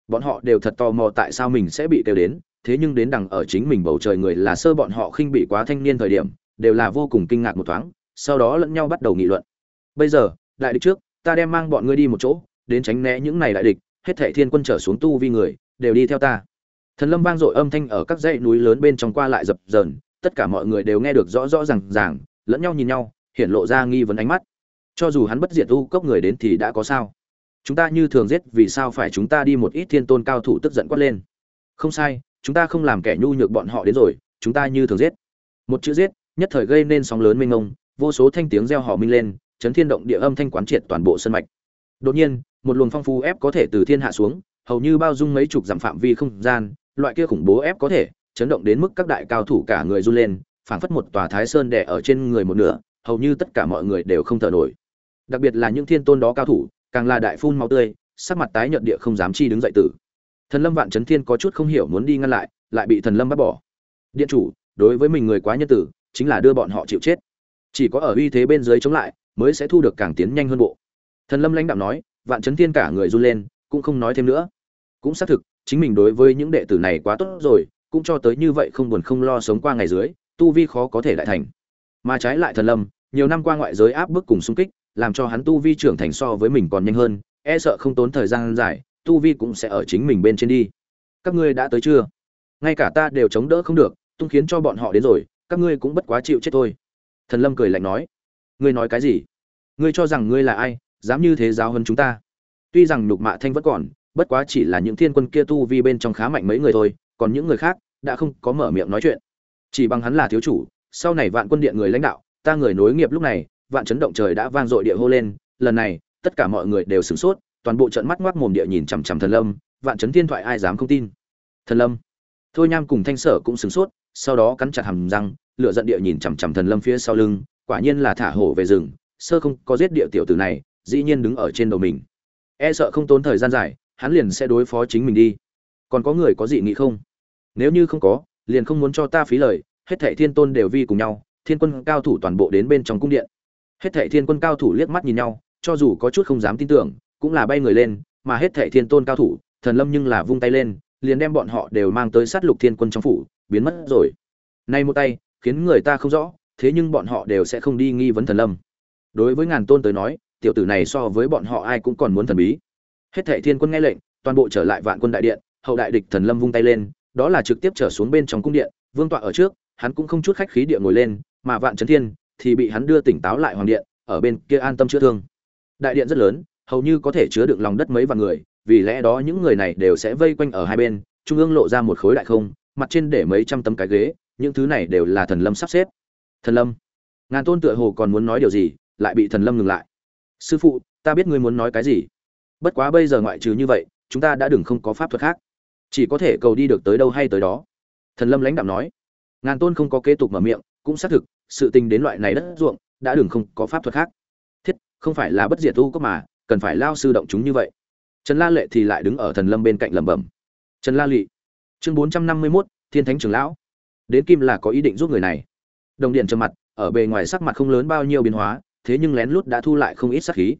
Bọn họ đều thật tò mò tại sao mình sẽ bị kêu đến, thế nhưng đến đằng ở chính mình bầu trời người là sơ bọn họ khinh bị quá thanh niên thời điểm, đều là vô cùng kinh ngạc một thoáng sau đó lẫn nhau bắt đầu nghị luận. Bây giờ, đại địch trước, ta đem mang bọn ngươi đi một chỗ, đến tránh né những này đại địch, hết thảy thiên quân trở xuống tu vi người, đều đi theo ta. Thần lâm vang dội âm thanh ở các dãy núi lớn bên trong qua lại dập dờn, tất cả mọi người đều nghe được rõ rõ ràng ràng, lẫn nhau nhìn nhau, hiện lộ ra nghi vấn ánh mắt. Cho dù hắn bất diệt u cốc người đến thì đã có sao? Chúng ta như thường giết, vì sao phải chúng ta đi một ít thiên tôn cao thủ tức giận quát lên? Không sai, chúng ta không làm kẻ nhu nhược bọn họ đến rồi, chúng ta như thường giết. Một chữ giết, nhất thời gây nên sóng lớn mênh mông vô số thanh tiếng reo hò minh lên, chấn thiên động địa âm thanh quán triệt toàn bộ sân mạch. Đột nhiên, một luồng phong phú ép có thể từ thiên hạ xuống, hầu như bao dung mấy chục dặm phạm vi không gian, loại kia khủng bố ép có thể chấn động đến mức các đại cao thủ cả người run lên, phảng phất một tòa thái sơn đè ở trên người một nửa, hầu như tất cả mọi người đều không thở nổi. Đặc biệt là những thiên tôn đó cao thủ, càng là đại phun máu tươi, sắc mặt tái nhợt địa không dám chi đứng dậy tử. Thần lâm vạn chấn thiên có chút không hiểu muốn đi ngăn lại lại bị thần lâm bắt bỏ. Điện chủ, đối với mình người quá nhân tử, chính là đưa bọn họ chịu chết chỉ có ở uy thế bên dưới chống lại, mới sẽ thu được càng tiến nhanh hơn bộ. Thần lâm lãnh đạo nói, vạn chấn thiên cả người run lên, cũng không nói thêm nữa. Cũng xác thực, chính mình đối với những đệ tử này quá tốt rồi, cũng cho tới như vậy không buồn không lo sống qua ngày dưới, tu vi khó có thể lại thành. Mà trái lại thần lâm, nhiều năm qua ngoại giới áp bức cùng xung kích, làm cho hắn tu vi trưởng thành so với mình còn nhanh hơn e sợ không tốn thời gian dài, tu vi cũng sẽ ở chính mình bên trên đi. Các ngươi đã tới chưa? Ngay cả ta đều chống đỡ không được tung khiến cho bọn họ đến rồi, các ngươi cũng bất quá chịu chết thôi thần lâm cười lạnh nói, ngươi nói cái gì? Ngươi cho rằng ngươi là ai, dám như thế giáo hơn chúng ta? Tuy rằng nhục mạ thanh vẫn còn, bất quá chỉ là những thiên quân kia tu vi bên trong khá mạnh mấy người thôi, còn những người khác đã không có mở miệng nói chuyện. Chỉ bằng hắn là thiếu chủ, sau này vạn quân điện người lãnh đạo, ta người nối nghiệp lúc này, vạn chấn động trời đã vang dội địa hô lên, lần này, tất cả mọi người đều sửng sốt, toàn bộ trận mắt ngoác mồm địa nhìn chằm chằm thần lâm, vạn chấn thiên thoại ai dám không tin? Thần lâm, thôi nham cùng thanh sở cũng sửng sốt, sau đó cắn chặt hàm răng lửa giận địa nhìn chằm chằm thần lâm phía sau lưng, quả nhiên là thả hổ về rừng, sơ không có giết địa tiểu tử này, dĩ nhiên đứng ở trên đầu mình. E sợ không tốn thời gian dài, hắn liền sẽ đối phó chính mình đi. Còn có người có dị nghị không? Nếu như không có, liền không muốn cho ta phí lời, hết thảy thiên tôn đều vi cùng nhau, thiên quân cao thủ toàn bộ đến bên trong cung điện. Hết thảy thiên quân cao thủ liếc mắt nhìn nhau, cho dù có chút không dám tin tưởng, cũng là bay người lên, mà hết thảy thiên tôn cao thủ, thần lâm nhưng là vung tay lên, liền đem bọn họ đều mang tới sát lục thiên quân trong phủ, biến mất rồi. Nay một tay khiến người ta không rõ, thế nhưng bọn họ đều sẽ không đi nghi vấn thần lâm. Đối với ngàn tôn tới nói, tiểu tử này so với bọn họ ai cũng còn muốn thần bí. Hết thảy thiên quân nghe lệnh, toàn bộ trở lại vạn quân đại điện, hậu đại địch thần lâm vung tay lên, đó là trực tiếp trở xuống bên trong cung điện, vương tọa ở trước, hắn cũng không chút khách khí địa ngồi lên, mà vạn trấn thiên thì bị hắn đưa tỉnh táo lại hoàng điện, ở bên kia an tâm chữa thương. Đại điện rất lớn, hầu như có thể chứa được lòng đất mấy vạn người, vì lẽ đó những người này đều sẽ vây quanh ở hai bên, trung ương lộ ra một khối đại không, mặt trên để mấy trăm tấm cái ghế những thứ này đều là thần lâm sắp xếp. Thần lâm? Ngàn tôn tựa hồ còn muốn nói điều gì, lại bị thần lâm ngừng lại. Sư phụ, ta biết ngươi muốn nói cái gì. Bất quá bây giờ ngoại trừ như vậy, chúng ta đã đừng không có pháp thuật khác. Chỉ có thể cầu đi được tới đâu hay tới đó. Thần lâm lãnh đạo nói. Ngàn tôn không có kế tục mở miệng, cũng xác thực, sự tình đến loại này đất ruộng, đã đừng không có pháp thuật khác. Thiết, không phải là bất diệt tu có mà, cần phải lao sư động chúng như vậy. Trần la lệ thì lại đứng ở thần lâm bên cạnh lẩm bẩm. Trần la lị chương bốn trăm năm mươi mốt, thiên thánh trưởng lão đến kim là có ý định giúp người này. Đồng điện trầm mặt, ở bề ngoài sắc mặt không lớn bao nhiêu biến hóa, thế nhưng lén lút đã thu lại không ít sát khí.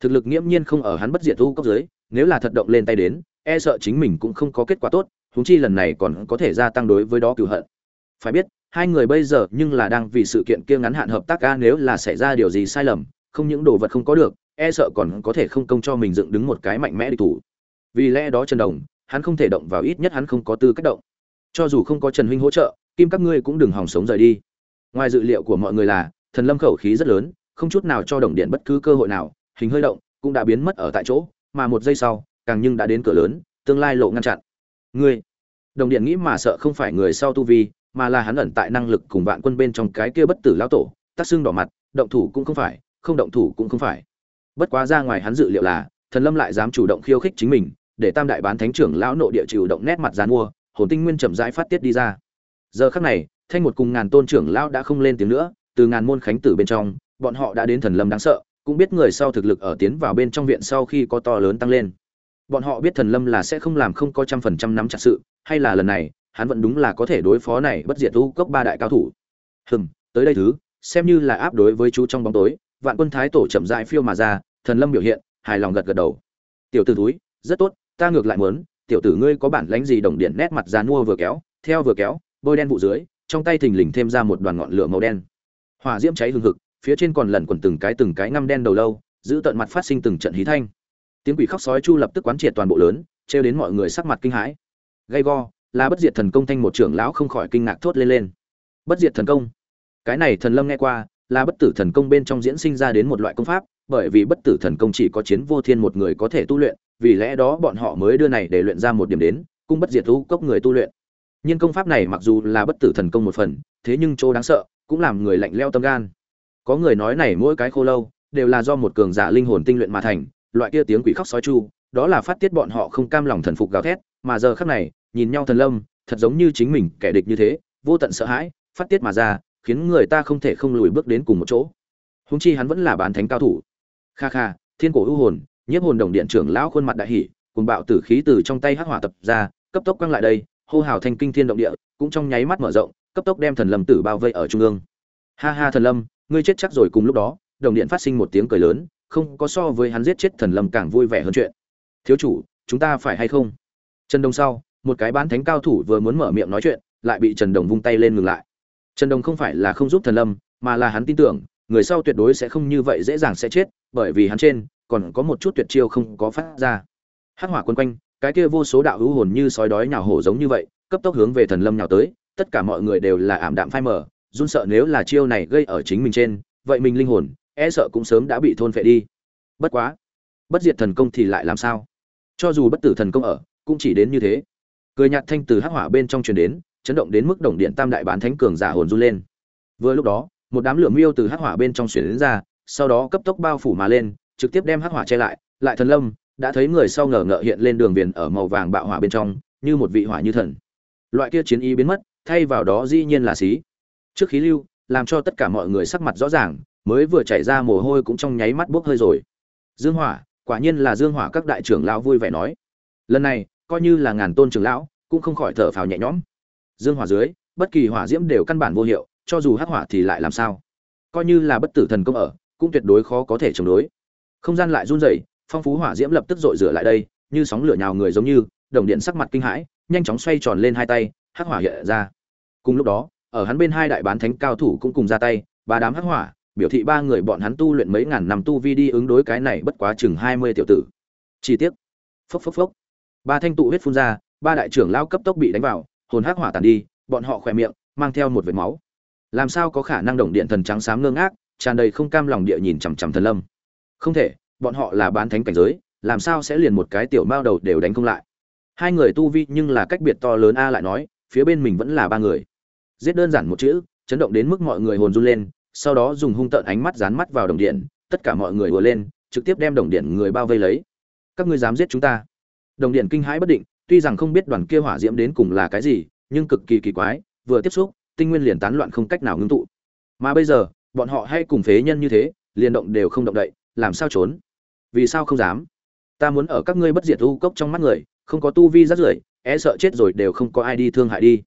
Thực lực nghiễm nhiên không ở hắn bất diệt thu cấp dưới nếu là thật động lên tay đến e sợ chính mình cũng không có kết quả tốt, huống chi lần này còn có thể gia tăng đối với đó cựu hận. Phải biết, hai người bây giờ nhưng là đang vì sự kiện kia ngắn hạn hợp tác ca nếu là xảy ra điều gì sai lầm, không những đồ vật không có được e sợ còn có thể không công cho mình dựng đứng một cái mạnh mẽ địch thủ. Vì lẽ đó trần đồng, hắn không thể động vào ít nhất hắn không có tư cách động. Cho dù không có trần huynh hỗ trợ kim các ngươi cũng đừng hòng sống rời đi. Ngoài dự liệu của mọi người là, thần lâm khẩu khí rất lớn, không chút nào cho đồng điện bất cứ cơ hội nào, hình hơi động cũng đã biến mất ở tại chỗ, mà một giây sau, càng nhưng đã đến cửa lớn, tương lai lộ ngăn chặn. Ngươi, đồng điện nghĩ mà sợ không phải người sau tu vi, mà là hắn ẩn tại năng lực cùng vạn quân bên trong cái kia bất tử lão tổ tác xương đỏ mặt, động thủ cũng không phải, không động thủ cũng không phải. Bất quá ra ngoài hắn dự liệu là, thần lâm lại dám chủ động khiêu khích chính mình, để tam đại bán thánh trưởng lão nộ địa chịu động nét mặt gián mua, hồn tinh nguyên chậm rãi phát tiết đi ra giờ khắc này, thanh một cùng ngàn tôn trưởng lão đã không lên tiếng nữa, từ ngàn môn khánh tử bên trong, bọn họ đã đến thần lâm đáng sợ, cũng biết người sau thực lực ở tiến vào bên trong viện sau khi có to lớn tăng lên. Bọn họ biết thần lâm là sẽ không làm không có trăm phần trăm nắm chặt sự, hay là lần này, hắn vẫn đúng là có thể đối phó này bất diệt u cốc ba đại cao thủ. Hừm, tới đây thứ, xem như là áp đối với chú trong bóng tối, vạn quân thái tổ chậm rãi phiêu mà ra, thần lâm biểu hiện, hài lòng gật gật đầu. Tiểu tử túi rất tốt, ta ngược lại muốn, tiểu tử ngươi có bản lãnh gì đồng điện nét mặt ra mua vừa kéo, theo vừa kéo bôi đen vụ dưới, trong tay thình lình thêm ra một đoàn ngọn lửa màu đen. Hỏa diễm cháy hừng hực, phía trên còn lẩn quẩn từng cái từng cái ngăm đen đầu lâu, giữ tận mặt phát sinh từng trận hí thanh. Tiếng quỷ khóc sói chu lập tức quán triệt toàn bộ lớn, trêu đến mọi người sắc mặt kinh hãi. Gay go, là bất diệt thần công thanh một trưởng lão không khỏi kinh ngạc thốt lên lên. Bất diệt thần công? Cái này thần lâm nghe qua, là bất tử thần công bên trong diễn sinh ra đến một loại công pháp, bởi vì bất tử thần công chỉ có chiến vô thiên một người có thể tu luyện, vì lẽ đó bọn họ mới đưa này để luyện ra một điểm đến cung bất diệt thu cốc người tu luyện nhưng công pháp này mặc dù là bất tử thần công một phần, thế nhưng chỗ đáng sợ, cũng làm người lạnh leo tâm gan. Có người nói này mỗi cái khô lâu, đều là do một cường giả linh hồn tinh luyện mà thành, loại kia tiếng quỷ khóc sói chu, đó là phát tiết bọn họ không cam lòng thần phục gào thét, mà giờ khắc này, nhìn nhau thần lâm, thật giống như chính mình kẻ địch như thế, vô tận sợ hãi, phát tiết mà ra, khiến người ta không thể không lùi bước đến cùng một chỗ. Húng chi hắn vẫn là bán thánh cao thủ. Kha kha, thiên cổ ưu hồn, nhiếp hồn đồng điện trưởng lão khuôn mặt đại hỷ cùng bạo tử khí từ trong tay hắc hỏa tập ra, cấp tốc quăng lại đây hô hào thanh kinh thiên động địa, cũng trong nháy mắt mở rộng, cấp tốc đem thần lâm tử bao vây ở trung ương. Ha ha thần lâm, ngươi chết chắc rồi cùng lúc đó, đồng điện phát sinh một tiếng cười lớn, không có so với hắn giết chết thần lâm càng vui vẻ hơn chuyện. Thiếu chủ, chúng ta phải hay không? Trần đông sau, một cái bán thánh cao thủ vừa muốn mở miệng nói chuyện, lại bị trần đồng vung tay lên ngừng lại. Trần đồng không phải là không giúp thần lâm, mà là hắn tin tưởng, người sau tuyệt đối sẽ không như vậy dễ dàng sẽ chết, bởi vì hắn trên còn có một chút tuyệt chiêu không có phát ra. Hắc hỏa quân quanh cái kia vô số đạo hữu hồn như sói đói nhào hổ giống như vậy, cấp tốc hướng về thần lâm nhào tới, tất cả mọi người đều là ảm đạm phai mờ, run sợ nếu là chiêu này gây ở chính mình trên, vậy mình linh hồn e sợ cũng sớm đã bị thôn phệ đi. Bất quá, bất diệt thần công thì lại làm sao? Cho dù bất tử thần công ở, cũng chỉ đến như thế. Cười nhạt thanh từ hắc hỏa bên trong truyền đến, chấn động đến mức đồng điện tam đại bán thánh cường giả hồn run lên. Vừa lúc đó, một đám lửa miêu từ hắc hỏa bên trong xuyên đến ra, sau đó cấp tốc bao phủ mà lên, trực tiếp đem hắc hỏa che lại lại thần lâm đã thấy người sau ngờ ngợ hiện lên đường viền ở màu vàng bạo hỏa bên trong, như một vị hỏa như thần. Loại kia chiến ý biến mất, thay vào đó dĩ nhiên là xí. Trước khí lưu, làm cho tất cả mọi người sắc mặt rõ ràng, mới vừa chảy ra mồ hôi cũng trong nháy mắt bốc hơi rồi. Dương hỏa, quả nhiên là dương hỏa các đại trưởng lão vui vẻ nói. Lần này, coi như là ngàn tôn trưởng lão, cũng không khỏi thở phào nhẹ nhõm. Dương hỏa dưới, bất kỳ hỏa diễm đều căn bản vô hiệu, cho dù hắc hỏa thì lại làm sao? Coi như là bất tử thần công ở, cũng tuyệt đối khó có thể chống đối. Không gian lại run rẩy phong phú hỏa diễm lập tức dội rửa lại đây, như sóng lửa nhào người giống như, đồng điện sắc mặt kinh hãi, nhanh chóng xoay tròn lên hai tay, hắc hỏa hiện ra. Cùng lúc đó, ở hắn bên hai đại bán thánh cao thủ cũng cùng ra tay, ba đám hắc hỏa, biểu thị ba người bọn hắn tu luyện mấy ngàn năm tu vi đi ứng đối cái này bất quá chừng hai mươi tiểu tử. Chi tiết. Phốc phốc phốc. Ba thanh tụ huyết phun ra, ba đại trưởng lao cấp tốc bị đánh vào, hồn hắc hỏa tàn đi, bọn họ khỏe miệng, mang theo một vệt máu. Làm sao có khả năng đồng điện thần trắng xám ngơ ngác, tràn đầy không cam lòng địa nhìn chằm chằm thần lâm? Không thể bọn họ là bán thánh cảnh giới, làm sao sẽ liền một cái tiểu mao đầu đều đánh không lại? Hai người tu vi nhưng là cách biệt to lớn a lại nói, phía bên mình vẫn là ba người. Giết đơn giản một chữ, chấn động đến mức mọi người hồn run lên, sau đó dùng hung tợn ánh mắt dán mắt vào đồng điện, tất cả mọi người ùa lên, trực tiếp đem đồng điện người bao vây lấy. Các ngươi dám giết chúng ta? Đồng điện kinh hãi bất định, tuy rằng không biết đoàn kia hỏa diễm đến cùng là cái gì, nhưng cực kỳ kỳ quái, vừa tiếp xúc, tinh nguyên liền tán loạn không cách nào ngưng tụ. Mà bây giờ, bọn họ hay cùng phế nhân như thế, liền động đều không động đậy làm sao trốn? Vì sao không dám? Ta muốn ở các ngươi bất diệt u cốc trong mắt người, không có tu vi rắt rưởi e sợ chết rồi đều không có ai đi thương hại đi.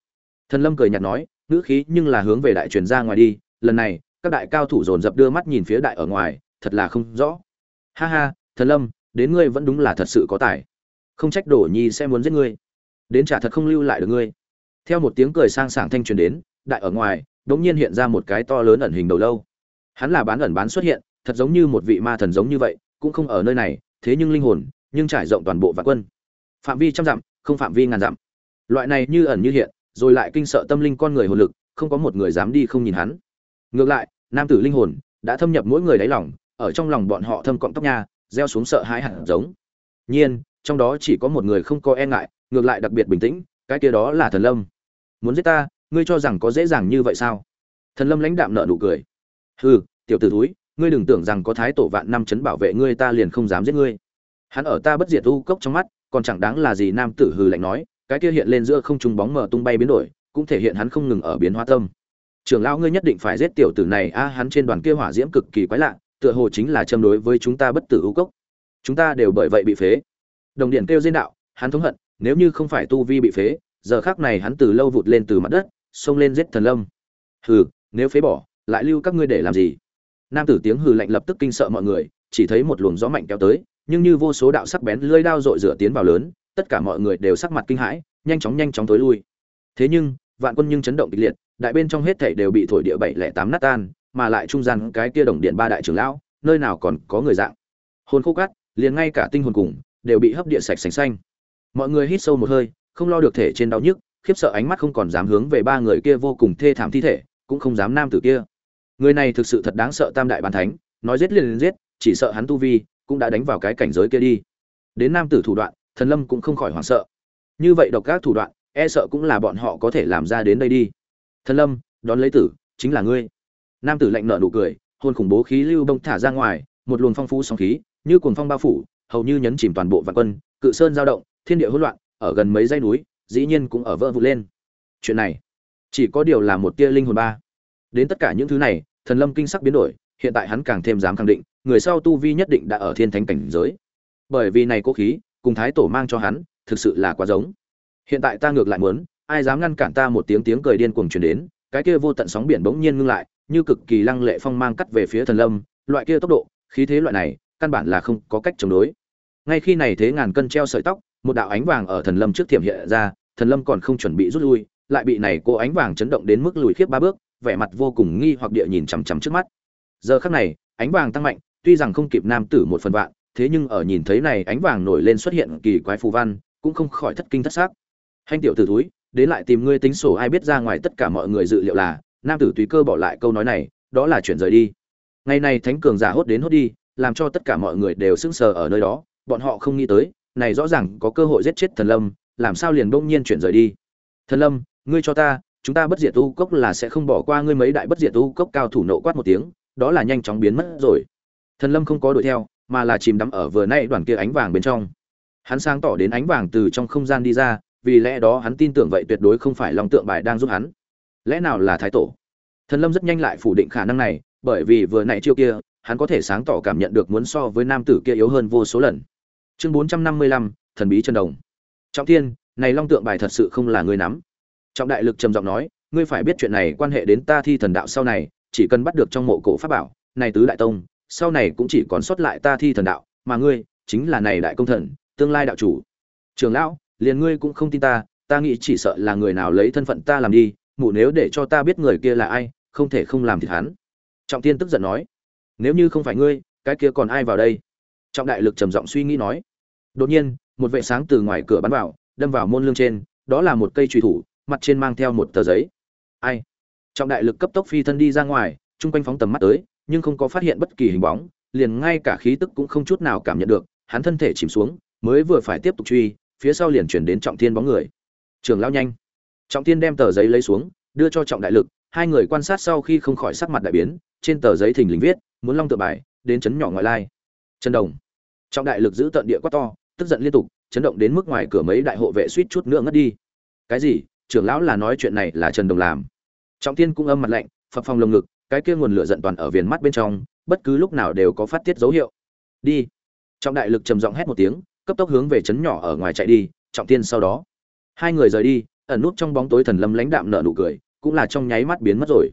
Thần lâm cười nhạt nói, ngữ khí nhưng là hướng về đại truyền ra ngoài đi, lần này, các đại cao thủ dồn dập đưa mắt nhìn phía đại ở ngoài, thật là không rõ. Ha ha, thần lâm, đến ngươi vẫn đúng là thật sự có tài. Không trách đổ nhi sẽ muốn giết ngươi. Đến trả thật không lưu lại được ngươi. Theo một tiếng cười sang sảng thanh truyền đến, đại ở ngoài, đống nhiên hiện ra một cái to lớn ẩn hình đầu lâu. Hắn là bán ẩn bán xuất hiện thật giống như một vị ma thần giống như vậy, cũng không ở nơi này, thế nhưng linh hồn, nhưng trải rộng toàn bộ vạn quân. Phạm vi trăm dặm, không phạm vi ngàn dặm. Loại này như ẩn như hiện, rồi lại kinh sợ tâm linh con người hồn lực, không có một người dám đi không nhìn hắn. Ngược lại, nam tử linh hồn đã thâm nhập mỗi người đáy lòng, ở trong lòng bọn họ thâm cọng tóc nha, gieo xuống sợ hãi hẳn giống. Nhiên, trong đó chỉ có một người không có e ngại, ngược lại đặc biệt bình tĩnh, cái kia đó là thần lâm. Muốn giết ta, ngươi cho rằng có dễ dàng như vậy sao? Thần lâm lãnh đạm nở nụ cười. Hừ, tiểu tử thúi ngươi đừng tưởng rằng có thái tổ vạn năm chấn bảo vệ ngươi, ta liền không dám giết ngươi. Hắn ở ta bất diệt u cốc trong mắt, còn chẳng đáng là gì nam tử hừ lạnh nói, cái kia hiện lên giữa không trung bóng mờ tung bay biến đổi, cũng thể hiện hắn không ngừng ở biến hóa tâm. Trưởng lão ngươi nhất định phải giết tiểu tử này, a, hắn trên đoàn kia hỏa diễm cực kỳ quái lạ, tựa hồ chính là châm đối với chúng ta bất tử ưu cốc. Chúng ta đều bởi vậy bị phế. Đồng điện kêu diên đạo, hắn thống hận, nếu như không phải tu vi bị phế, giờ khác này hắn từ lâu vụt lên từ mặt đất, xông lên giết thần lâm. Hừ, nếu phế bỏ, lại lưu các ngươi để làm gì? Nam tử tiếng hừ lạnh lập tức kinh sợ mọi người chỉ thấy một luồng gió mạnh kéo tới nhưng như vô số đạo sắc bén lưỡi đao dội rửa tiến vào lớn tất cả mọi người đều sắc mặt kinh hãi nhanh chóng nhanh chóng tối lui. Thế nhưng vạn quân nhưng chấn động kịch liệt đại bên trong hết thảy đều bị thổi địa bảy lẻ tám nát tan mà lại trung gian cái kia đồng điện ba đại trưởng lão nơi nào còn có người dạng. Hồn khô cát, liền ngay cả tinh hồn cùng đều bị hấp địa sạch sành xanh. Mọi người hít sâu một hơi không lo được thể trên đau nhức khiếp sợ ánh mắt không còn dám hướng về ba người kia vô cùng thê thảm thi thể cũng không dám nam tử kia người này thực sự thật đáng sợ tam đại bàn thánh, nói giết liền liền giết, chỉ sợ hắn tu vi cũng đã đánh vào cái cảnh giới kia đi. Đến nam tử thủ đoạn, thần lâm cũng không khỏi hoảng sợ. Như vậy độc các thủ đoạn e sợ cũng là bọn họ có thể làm ra đến đây đi. Thần lâm, đón lấy tử, chính là ngươi. Nam tử lạnh nở nụ cười, hồn khủng bố khí lưu bông thả ra ngoài, một luồng phong phú sóng khí, như cuồng phong bao phủ, hầu như nhấn chìm toàn bộ vạn quân, cự sơn giao động, thiên địa hỗn loạn, ở gần mấy dãy núi, dĩ nhiên cũng ở vỡ vụt lên. Chuyện này, chỉ có điều là một tia linh hồn ba đến tất cả những thứ này, thần lâm kinh sắc biến đổi, hiện tại hắn càng thêm dám khẳng định, người sau tu vi nhất định đã ở thiên thánh cảnh giới. Bởi vì này cố khí, cùng thái tổ mang cho hắn, thực sự là quá giống. Hiện tại ta ngược lại muốn, ai dám ngăn cản ta một tiếng tiếng cười điên cuồng truyền đến, cái kia vô tận sóng biển bỗng nhiên ngưng lại, như cực kỳ lăng lệ phong mang cắt về phía thần lâm, loại kia tốc độ, khí thế loại này, căn bản là không có cách chống đối. Ngay khi này thế ngàn cân treo sợi tóc, một đạo ánh vàng ở thần lâm trước thiểm hiện ra, thần lâm còn không chuẩn bị rút lui, lại bị này cô ánh vàng chấn động đến mức lùi khiếp ba bước vẻ mặt vô cùng nghi hoặc địa nhìn chằm chằm trước mắt. Giờ khắc này, ánh vàng tăng mạnh, tuy rằng không kịp nam tử một phần vạn, thế nhưng ở nhìn thấy này ánh vàng nổi lên xuất hiện kỳ quái phù văn, cũng không khỏi thất kinh thất xác. Hành tiểu tử túi đến lại tìm ngươi tính sổ ai biết ra ngoài tất cả mọi người dự liệu là, nam tử tùy cơ bỏ lại câu nói này, đó là chuyển rời đi. Ngày này thánh cường giả hốt đến hốt đi, làm cho tất cả mọi người đều sững sờ ở nơi đó, bọn họ không nghĩ tới, này rõ ràng có cơ hội giết chết thần lâm, làm sao liền bỗng nhiên chuyển rời đi. Thần lâm, ngươi cho ta chúng ta bất diệt tu cốc là sẽ không bỏ qua ngươi mấy đại bất diệt tu cốc cao thủ nộ quát một tiếng, đó là nhanh chóng biến mất rồi. Thần lâm không có đuổi theo, mà là chìm đắm ở vừa nay đoàn kia ánh vàng bên trong. Hắn sáng tỏ đến ánh vàng từ trong không gian đi ra, vì lẽ đó hắn tin tưởng vậy tuyệt đối không phải long tượng bài đang giúp hắn. Lẽ nào là thái tổ? Thần lâm rất nhanh lại phủ định khả năng này, bởi vì vừa nãy chiêu kia, hắn có thể sáng tỏ cảm nhận được muốn so với nam tử kia yếu hơn vô số lần. Chương bốn trăm năm mươi lăm, thần bí chân đồng. Trọng thiên, này long tượng bài thật sự không là người nắm trọng đại lực trầm giọng nói, ngươi phải biết chuyện này quan hệ đến ta thi thần đạo sau này, chỉ cần bắt được trong mộ cổ pháp bảo, này tứ đại tông, sau này cũng chỉ còn sót lại ta thi thần đạo, mà ngươi chính là này đại công thần, tương lai đạo chủ. Trường lão, liền ngươi cũng không tin ta ta nghĩ chỉ sợ là người nào lấy thân phận ta làm đi, mụ nếu để cho ta biết người kia là ai, không thể không làm thịt hắn. Trọng tiên tức giận nói, nếu như không phải ngươi, cái kia còn ai vào đây? Trọng đại lực trầm giọng suy nghĩ nói, đột nhiên, một vệ sáng từ ngoài cửa bắn vào, đâm vào môn lương trên, đó là một cây trùy thủ mặt trên mang theo một tờ giấy. Ai? Trọng đại lực cấp tốc phi thân đi ra ngoài, chung quanh phóng tầm mắt tới, nhưng không có phát hiện bất kỳ hình bóng, liền ngay cả khí tức cũng không chút nào cảm nhận được, hắn thân thể chìm xuống, mới vừa phải tiếp tục truy, phía sau liền chuyển đến trọng thiên bóng người. Trường lao nhanh. Trọng thiên đem tờ giấy lấy xuống, đưa cho trọng đại lực, hai người quan sát sau khi không khỏi sắc mặt đại biến, trên tờ giấy thình lình viết, muốn long tự bài, đến chấn nhỏ ngoại lai. Trần đồng. Trọng đại lực giữ tận địa quá to, tức giận liên tục, chấn động đến mức ngoài cửa mấy đại hộ vệ suýt chút nữa ngất đi. Cái gì? Trưởng lão là nói chuyện này là trần đồng làm. Trọng thiên cũng âm mặt lạnh, phập phòng lồng ngực, cái kia nguồn lửa giận toàn ở viền mắt bên trong, bất cứ lúc nào đều có phát tiết dấu hiệu. Đi. Trọng đại lực trầm giọng hét một tiếng, cấp tốc hướng về trấn nhỏ ở ngoài chạy đi, trọng Thiên sau đó. Hai người rời đi, ẩn nút trong bóng tối thần lâm lãnh đạm nở nụ cười, cũng là trong nháy mắt biến mất rồi.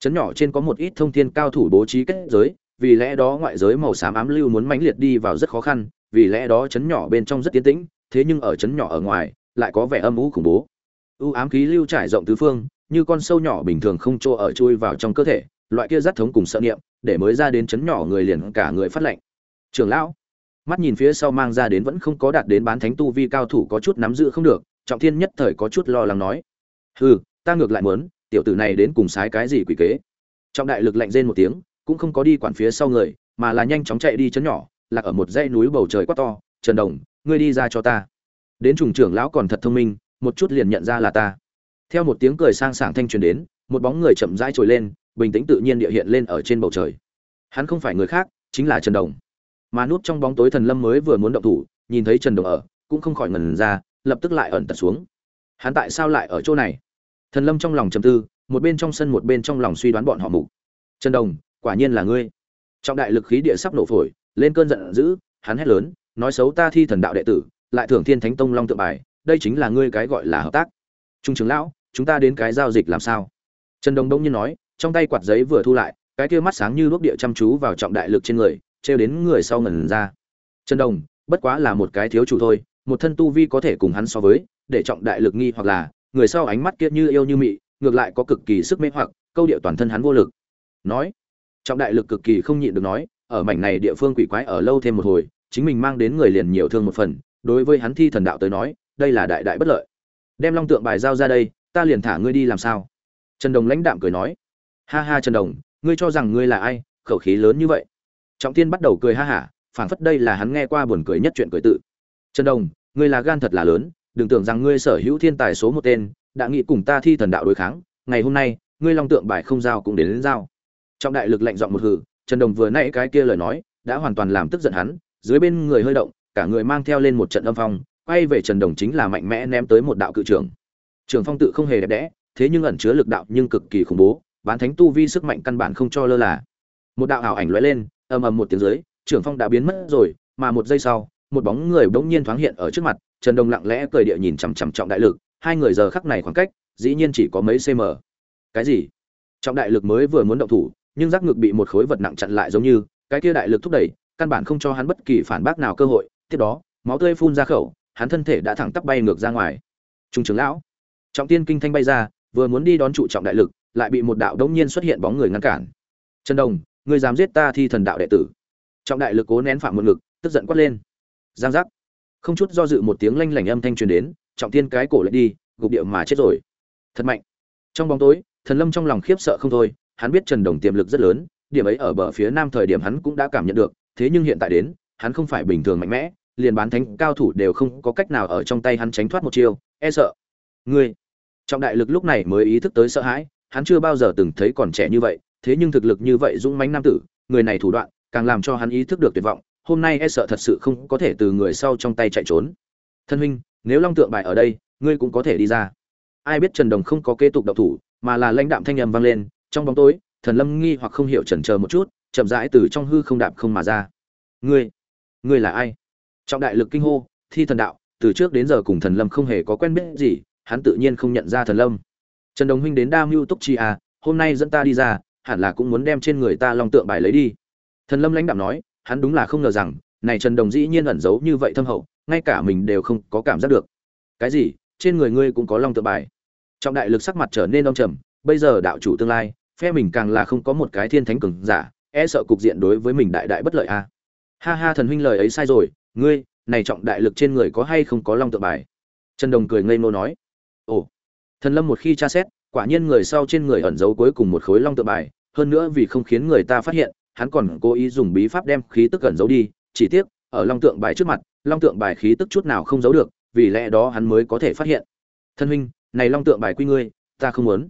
Trấn nhỏ trên có một ít thông thiên cao thủ bố trí kết giới, vì lẽ đó ngoại giới màu xám ám lưu muốn mãnh liệt đi vào rất khó khăn, vì lẽ đó trấn nhỏ bên trong rất tiến tĩnh, thế nhưng ở trấn nhỏ ở ngoài, lại có vẻ âm u khủng bố u ám khí lưu trải rộng tứ phương, như con sâu nhỏ bình thường không chỗ ở chui vào trong cơ thể, loại kia rất thống cùng sợ niệm, để mới ra đến chấn nhỏ người liền cả người phát lệnh trưởng lão, mắt nhìn phía sau mang ra đến vẫn không có đạt đến bán thánh tu vi cao thủ có chút nắm giữ không được, trọng thiên nhất thời có chút lo lắng nói. Hừ, ta ngược lại muốn, tiểu tử này đến cùng sái cái gì quỷ kế? Trọng đại lực lạnh rên một tiếng, cũng không có đi quản phía sau người, mà là nhanh chóng chạy đi chấn nhỏ, lạc ở một dãy núi bầu trời quá to, trần đồng, ngươi đi ra cho ta. Đến trùng trưởng lão còn thật thông minh một chút liền nhận ra là ta. Theo một tiếng cười sang sảng thanh truyền đến, một bóng người chậm rãi trồi lên, bình tĩnh tự nhiên địa hiện lên ở trên bầu trời. Hắn không phải người khác, chính là trần đồng. Mà núp trong bóng tối thần lâm mới vừa muốn động thủ, nhìn thấy trần đồng ở, cũng không khỏi ngần ra, lập tức lại ẩn tật xuống. Hắn tại sao lại ở chỗ này? Thần lâm trong lòng trầm tư, một bên trong sân một bên trong lòng suy đoán bọn họ mục. Trần đồng, quả nhiên là ngươi. Trọng đại lực khí địa sắp nổ phổi, lên cơn giận dữ, hắn hét lớn, nói xấu ta thi thần đạo đệ tử, lại thưởng thiên thánh tông long tượng bài đây chính là ngươi cái gọi là hợp tác. Trung trưởng lão, chúng ta đến cái giao dịch làm sao? Trần đồng đông nhiên nói, trong tay quạt giấy vừa thu lại, cái kia mắt sáng như đuốc địa chăm chú vào trọng đại lực trên người, trêu đến người sau ngẩn ra. Trần đồng, bất quá là một cái thiếu chủ thôi, một thân tu vi có thể cùng hắn so với, để trọng đại lực nghi hoặc là, người sau ánh mắt kia như yêu như mị, ngược lại có cực kỳ sức mê hoặc, câu điệu toàn thân hắn vô lực. Nói, trọng đại lực cực kỳ không nhịn được nói, ở mảnh này địa phương quỷ quái ở lâu thêm một hồi, chính mình mang đến người liền nhiều thương một phần, đối với hắn thi thần đạo tới nói đây là đại đại bất lợi. Đem long tượng bài giao ra đây, ta liền thả ngươi đi làm sao? Trần đồng lãnh đạm cười nói. Ha ha trần đồng, ngươi cho rằng ngươi là ai, khẩu khí lớn như vậy? Trọng tiên bắt đầu cười ha hả, phảng phất đây là hắn nghe qua buồn cười nhất chuyện cười tự. Trần đồng, ngươi là gan thật là lớn, đừng tưởng rằng ngươi sở hữu thiên tài số một tên, đã nghĩ cùng ta thi thần đạo đối kháng, ngày hôm nay, ngươi long tượng bài không giao cũng đến đến giao. Trong đại lực lạnh giọng một hừ trần đồng vừa nãy cái kia lời nói, đã hoàn toàn làm tức giận hắn, dưới bên người hơi động, cả người mang theo lên một trận âm phong quay về trần đồng chính là mạnh mẽ ném tới một đạo cự trưởng. Trường phong tự không hề đẹp đẽ, thế nhưng ẩn chứa lực đạo nhưng cực kỳ khủng bố, bán thánh tu vi sức mạnh căn bản không cho lơ là. Một đạo ảo ảnh lóe lên, ầm ầm một tiếng dưới trưởng phong đã biến mất rồi, mà một giây sau, một bóng người bỗng nhiên thoáng hiện ở trước mặt, trần đồng lặng lẽ cười địa nhìn chằm chằm trọng đại lực, hai người giờ khắc này khoảng cách, dĩ nhiên chỉ có mấy cm cái gì? Trọng đại lực mới vừa muốn động thủ, nhưng giác ngực bị một khối vật nặng chặn lại giống như, cái kia đại lực thúc đẩy, căn bản không cho hắn bất kỳ phản bác nào cơ hội, tiếp đó, máu tươi phun ra khẩu hắn thân thể đã thẳng tắp bay ngược ra ngoài. Trung trưởng lão, trọng tiên kinh thanh bay ra, vừa muốn đi đón trụ trọng đại lực, lại bị một đạo đống nhiên xuất hiện bóng người ngăn cản. Trần đồng, ngươi dám giết ta thi thần đạo đệ tử. Trọng đại lực cố nén phạm một ngực, tức giận quát lên. Giang giác. Không chút do dự một tiếng lanh lảnh âm thanh truyền đến, trọng tiên cái cổ lại đi, gục điệu mà chết rồi. Thật mạnh. Trong bóng tối, thần lâm trong lòng khiếp sợ không thôi, hắn biết trần đồng tiềm lực rất lớn, điểm ấy ở bờ phía nam thời điểm hắn cũng đã cảm nhận được, thế nhưng hiện tại đến, hắn không phải bình thường mạnh mẽ liền bán thánh cao thủ đều không có cách nào ở trong tay hắn tránh thoát một chiêu e sợ. Ngươi, trọng đại lực lúc này mới ý thức tới sợ hãi, hắn chưa bao giờ từng thấy còn trẻ như vậy, thế nhưng thực lực như vậy dũng mãnh nam tử, người này thủ đoạn, càng làm cho hắn ý thức được tuyệt vọng, hôm nay e sợ thật sự không có thể từ người sau trong tay chạy trốn. Thân huynh, nếu long tượng bài ở đây, ngươi cũng có thể đi ra. Ai biết trần đồng không có kế tục độc thủ, mà là lãnh đạm thanh âm vang lên, trong bóng tối, thần lâm nghi hoặc không hiểu chần chờ một chút, chậm rãi từ trong hư không đạp không mà ra. Ngươi ngươi là ai? Trọng đại lực kinh hô, thi thần đạo, từ trước đến giờ cùng thần lâm không hề có quen biết gì, hắn tự nhiên không nhận ra thần lâm. Trần đồng huynh đến đa mưu túc chi à hôm nay dẫn ta đi ra, hẳn là cũng muốn đem trên người ta long tượng bài lấy đi. Thần lâm lãnh đạm nói, hắn đúng là không ngờ rằng, này trần đồng dĩ nhiên ẩn giấu như vậy thâm hậu, ngay cả mình đều không có cảm giác được. Cái gì? Trên người ngươi cũng có long tượng bài. Trọng đại lực sắc mặt trở nên đông trầm, bây giờ đạo chủ tương lai, phe mình càng là không có một cái thiên thánh cường giả e sợ cục diện đối với mình đại đại bất lợi a à. ha ha thần huynh lời ấy sai rồi ngươi, này trọng đại lực trên người có hay không có long tượng bài? Trần đồng cười ngây ngô nói. Ồ. Thần lâm một khi tra xét, quả nhiên người sau trên người ẩn giấu cuối cùng một khối long tượng bài, hơn nữa vì không khiến người ta phát hiện, hắn còn cố ý dùng bí pháp đem khí tức ẩn giấu đi, chỉ tiếc, ở long tượng bài trước mặt, long tượng bài khí tức chút nào không giấu được, vì lẽ đó hắn mới có thể phát hiện. Thân huynh, này long tượng bài quy ngươi, ta không muốn.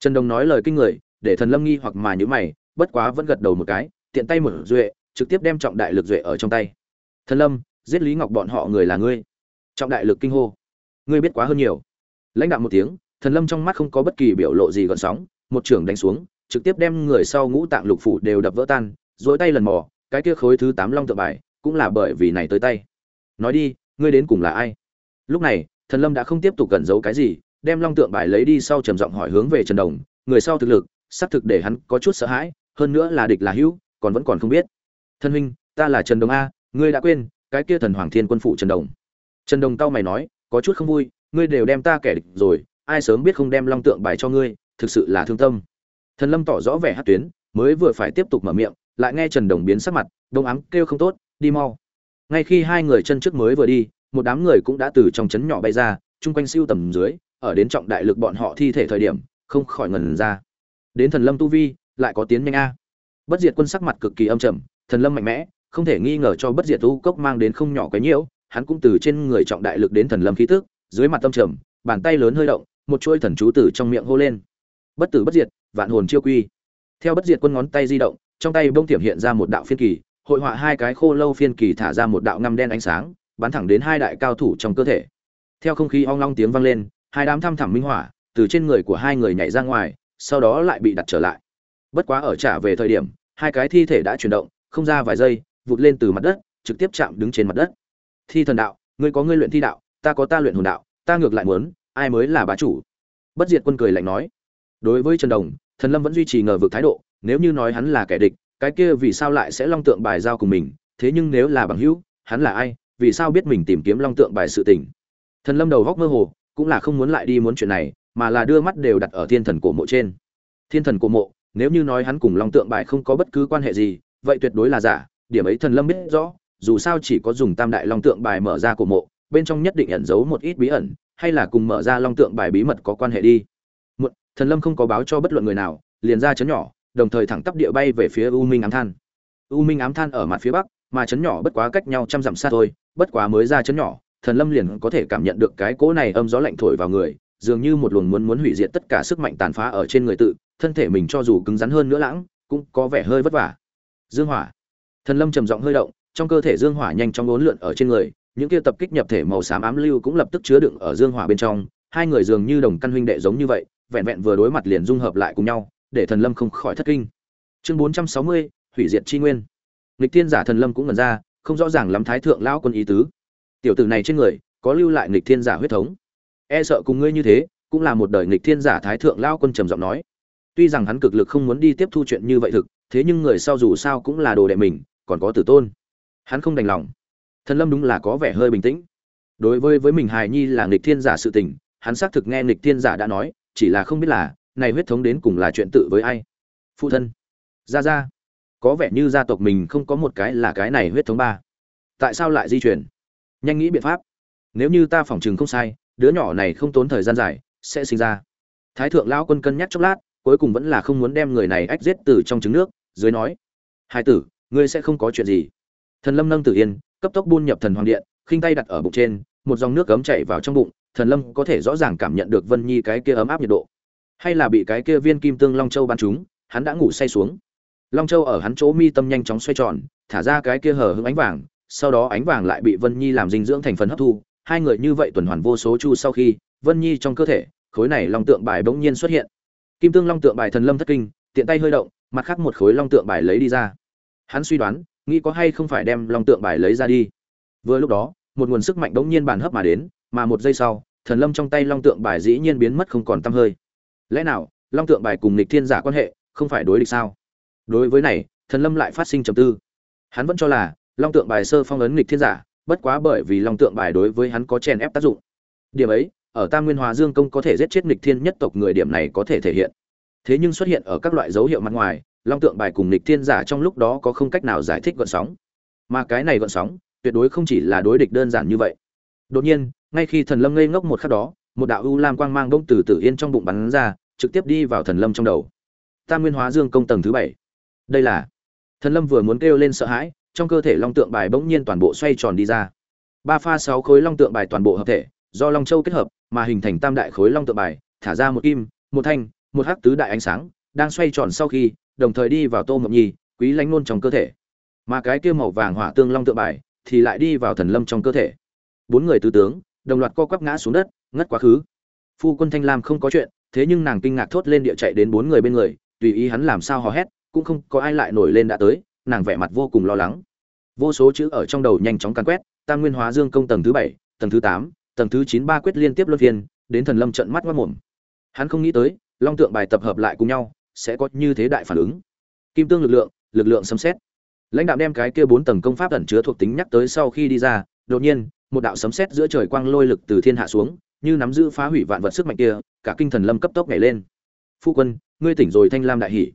Trần đồng nói lời kinh người, để thần lâm nghi hoặc mà nhữ mày, bất quá vẫn gật đầu một cái, tiện tay một duệ, trực tiếp đem trọng đại lực duệ ở trong tay thần lâm, giết lý ngọc bọn họ người là ngươi. Trọng đại lực kinh hô. Ngươi biết quá hơn nhiều. Lãnh đạo một tiếng, thần lâm trong mắt không có bất kỳ biểu lộ gì gợn sóng, một trưởng đánh xuống, trực tiếp đem người sau ngũ tạng lục phủ đều đập vỡ tan dối tay lần mò, cái kia khối thứ tám long tự bài, cũng là bởi vì này tới tay. Nói đi, ngươi đến cùng là ai? Lúc này, thần lâm đã không tiếp tục cẩn giấu cái gì, đem long tượng bài lấy đi sau trầm giọng hỏi hướng về trần đồng, người sau thực lực, xác thực để hắn có chút sợ hãi, hơn nữa là địch là hữu, còn vẫn còn không biết. Thân huynh, ta là trần đồng a ngươi đã quên, cái kia thần hoàng thiên quân phụ trần đồng. Trần đồng tao mày nói, có chút không vui, ngươi đều đem ta kẻ địch rồi, ai sớm biết không đem long tượng bài cho ngươi, thực sự là thương tâm. Thần lâm tỏ rõ vẻ hát tuyến, mới vừa phải tiếp tục mở miệng, lại nghe trần đồng biến sắc mặt, đông ám, kêu không tốt, đi mau. Ngay khi hai người chân trước mới vừa đi, một đám người cũng đã từ trong trấn nhỏ bay ra, chung quanh siêu tầm dưới, ở đến trọng đại lực bọn họ thi thể thời điểm, không khỏi ngần ra. Đến thần lâm tu vi, lại có tiến nhanh a. Bất diệt quân sắc mặt cực kỳ âm trầm, thần lâm mạnh mẽ không thể nghi ngờ cho bất diệt tu cốc mang đến không nhỏ cái nhiễu, hắn cũng từ trên người trọng đại lực đến thần lâm khí tức, dưới mặt tâm trầm, bàn tay lớn hơi động, một chuôi thần chú tử trong miệng hô lên. Bất tử bất diệt, vạn hồn chiêu quy. Theo bất diệt quân ngón tay di động, trong tay bông tiệm hiện ra một đạo phiên kỳ, hội họa hai cái khô lâu phiên kỳ thả ra một đạo ngăm đen ánh sáng, bắn thẳng đến hai đại cao thủ trong cơ thể. Theo không khí ong long tiếng vang lên, hai đám thăm thẳm minh hỏa từ trên người của hai người nhảy ra ngoài, sau đó lại bị đặt trở lại. Bất quá ở trả về thời điểm, hai cái thi thể đã chuyển động, không ra vài giây vụt lên từ mặt đất, trực tiếp chạm đứng trên mặt đất. Thi thần đạo, ngươi có ngươi luyện thi đạo, ta có ta luyện hồn đạo, ta ngược lại muốn, ai mới là bá chủ? Bất diệt quân cười lạnh nói. Đối với trần đồng, thần lâm vẫn duy trì ngờ vực thái độ, nếu như nói hắn là kẻ địch, cái kia vì sao lại sẽ long tượng bài giao cùng mình? Thế nhưng nếu là bằng hữu, hắn là ai? Vì sao biết mình tìm kiếm long tượng bài sự tình? Thần lâm đầu góc mơ hồ, cũng là không muốn lại đi muốn chuyện này, mà là đưa mắt đều đặt ở thiên thần cổ mộ trên. Thiên thần cổ mộ, nếu như nói hắn cùng long tượng bài không có bất cứ quan hệ gì, vậy tuyệt đối là giả điểm ấy thần lâm biết rõ, dù sao chỉ có dùng tam đại long tượng bài mở ra cổ mộ, bên trong nhất định ẩn giấu một ít bí ẩn, hay là cùng mở ra long tượng bài bí mật có quan hệ đi. Một thần lâm không có báo cho bất luận người nào, liền ra chấn nhỏ, đồng thời thẳng tắp địa bay về phía u minh ám than. U minh ám than ở mặt phía bắc, mà chấn nhỏ bất quá cách nhau trăm dặm xa thôi, bất quá mới ra chấn nhỏ, thần lâm liền có thể cảm nhận được cái cỗ này âm gió lạnh thổi vào người, dường như một luồng muốn muốn hủy diệt tất cả sức mạnh tàn phá ở trên người tự, thân thể mình cho dù cứng rắn hơn nữa lãng, cũng có vẻ hơi vất vả. Dương hỏa thần lâm trầm giọng hơi động, trong cơ thể dương hỏa nhanh chóng uốn lượn ở trên người, những kia tập kích nhập thể màu xám ám lưu cũng lập tức chứa đựng ở dương hỏa bên trong. Hai người dường như đồng căn huynh đệ giống như vậy, vẹn vẹn vừa đối mặt liền dung hợp lại cùng nhau, để thần lâm không khỏi thất kinh. Chương bốn trăm sáu mươi, hủy diệt chi nguyên. Lịch thiên giả thần lâm cũng ngẩn ra, không rõ ràng lắm thái thượng lão quân ý tứ. Tiểu tử này trên người, có lưu lại nghịch thiên giả huyết thống. E sợ cùng ngươi như thế, cũng là một đời nghịch thiên giả thái thượng lão quân trầm giọng nói. Tuy rằng hắn cực lực không muốn đi tiếp thu chuyện như vậy thực, thế nhưng người sau dù sao cũng là đồ đệ mình còn có tử tôn. Hắn không đành lòng. Thần lâm đúng là có vẻ hơi bình tĩnh. Đối với với mình hài nhi là nghịch thiên giả sự tình, hắn xác thực nghe nghịch thiên giả đã nói, chỉ là không biết là, này huyết thống đến cùng là chuyện tự với ai. Phụ thân. Ra ra có vẻ như gia tộc mình không có một cái là cái này huyết thống ba. Tại sao lại di chuyển? Nhanh nghĩ biện pháp. Nếu như ta phỏng chừng không sai, đứa nhỏ này không tốn thời gian dài, sẽ sinh ra. Thái thượng lão quân cân nhắc chốc lát, cuối cùng vẫn là không muốn đem người này ách giết từ trong trứng nước, dưới nói. Hai tử ngươi sẽ không có chuyện gì. Thần lâm nâng tử yên, cấp tốc buôn nhập thần hoàng điện, khinh tay đặt ở bụng trên, một dòng nước cấm chảy vào trong bụng, thần lâm có thể rõ ràng cảm nhận được vân nhi cái kia ấm áp nhiệt độ. Hay là bị cái kia viên kim tương long châu bắn trúng, hắn đã ngủ say xuống. Long châu ở hắn chỗ mi tâm nhanh chóng xoay tròn, thả ra cái kia hở hững ánh vàng, sau đó ánh vàng lại bị vân nhi làm dinh dưỡng thành phần hấp thu. Hai người như vậy tuần hoàn vô số chu sau khi, vân nhi trong cơ thể, khối này long tượng bài bỗng nhiên xuất hiện. Kim tương long tượng bài thần lâm thất kinh, tiện tay hơi động, mặt khác một khối long tượng bài lấy đi ra hắn suy đoán, nghĩ có hay không phải đem long tượng bài lấy ra đi. Vừa lúc đó, một nguồn sức mạnh bỗng nhiên bàn hấp mà đến, mà một giây sau, thần lâm trong tay long tượng bài dĩ nhiên biến mất không còn tăm hơi. Lẽ nào, long tượng bài cùng nịch thiên giả quan hệ không phải đối địch sao? Đối với này, thần lâm lại phát sinh trầm tư. Hắn vẫn cho là, long tượng bài sơ phong ấn nịch thiên giả, bất quá bởi vì long tượng bài đối với hắn có chèn ép tác dụng. Điểm ấy, ở tam nguyên hòa dương công có thể giết chết nịch thiên nhất tộc người, điểm này có thể thể hiện. Thế nhưng xuất hiện ở các loại dấu hiệu mặt ngoài long tượng bài cùng nịch thiên giả trong lúc đó có không cách nào giải thích gợn sóng. Mà cái này gợn sóng, tuyệt đối không chỉ là đối địch đơn giản như vậy. Đột nhiên, ngay khi thần lâm ngây ngốc một khắc đó, một đạo u lam quang mang bông từ tử yên trong bụng bắn ra, trực tiếp đi vào thần lâm trong đầu. Tam nguyên hóa dương công tầng thứ bảy. Đây là thần lâm vừa muốn kêu lên sợ hãi, trong cơ thể long tượng bài bỗng nhiên toàn bộ xoay tròn đi ra. Ba pha sáu khối long tượng bài toàn bộ hợp thể, do long châu kết hợp, mà hình thành tam đại khối long tượng bài, thả ra một kim, một thanh, một hắc tứ đại ánh sáng, đang xoay tròn sau khi đồng thời đi vào tô mộng nhi, quý lánh nôn trong cơ thể. Mà cái kia màu vàng hỏa tương long tượng bài thì lại đi vào thần lâm trong cơ thể. Bốn người tứ tướng, đồng loạt co quắp ngã xuống đất, ngất quá khứ. Phu quân thanh lam không có chuyện, thế nhưng nàng kinh ngạc thốt lên địa chạy đến bốn người bên người, tùy ý hắn làm sao hò hét, cũng không có ai lại nổi lên đã tới, nàng vẻ mặt vô cùng lo lắng. Vô số chữ ở trong đầu nhanh chóng càn quét, tam nguyên hóa dương công tầng thứ bảy, tầng thứ tám, tầng thứ chín ba quyết liên tiếp luân phiên, đến thần lâm trận mắt mất mồm. Hắn không nghĩ tới, long tượng bài tập hợp lại cùng nhau sẽ có như thế đại phản ứng. Kim tương lực lượng lực lượng xâm xét lãnh đạo đem cái kia bốn tầng công pháp ẩn chứa thuộc tính nhắc tới sau khi đi ra, đột nhiên, một đạo sấm sét giữa trời quang lôi lực từ thiên hạ xuống, như nắm giữ phá hủy vạn vật sức mạnh kia, cả kinh thần lâm cấp tốc nhảy lên. Phu quân, ngươi tỉnh rồi thanh lam đại hỉ.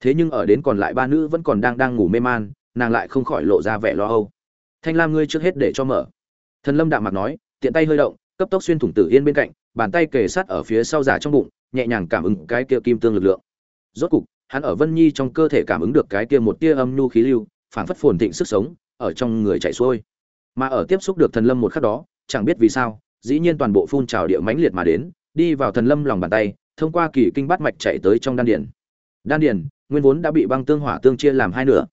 Thế nhưng ở đến còn lại ba nữ vẫn còn đang đang ngủ mê man, nàng lại không khỏi lộ ra vẻ lo âu. Thanh lam ngươi trước hết để cho mở. Thần lâm đạm mặt nói, tiện tay hơi động, cấp tốc xuyên thủng tử yên bên cạnh, bàn tay kề sát ở phía sau giả trong bụng, nhẹ nhàng cảm ứng cái kia kim tương lực lượng rốt cục, hắn ở vân nhi trong cơ thể cảm ứng được cái kia một tia âm nhu khí lưu, phảng phất phồn thịnh sức sống, ở trong người chạy xuôi. Mà ở tiếp xúc được thần lâm một khắc đó, chẳng biết vì sao, dĩ nhiên toàn bộ phun trào địa mãnh liệt mà đến, đi vào thần lâm lòng bàn tay, thông qua kỳ kinh bát mạch chạy tới trong đan điền. Đan điền, nguyên vốn đã bị băng tương hỏa tương chia làm hai nửa.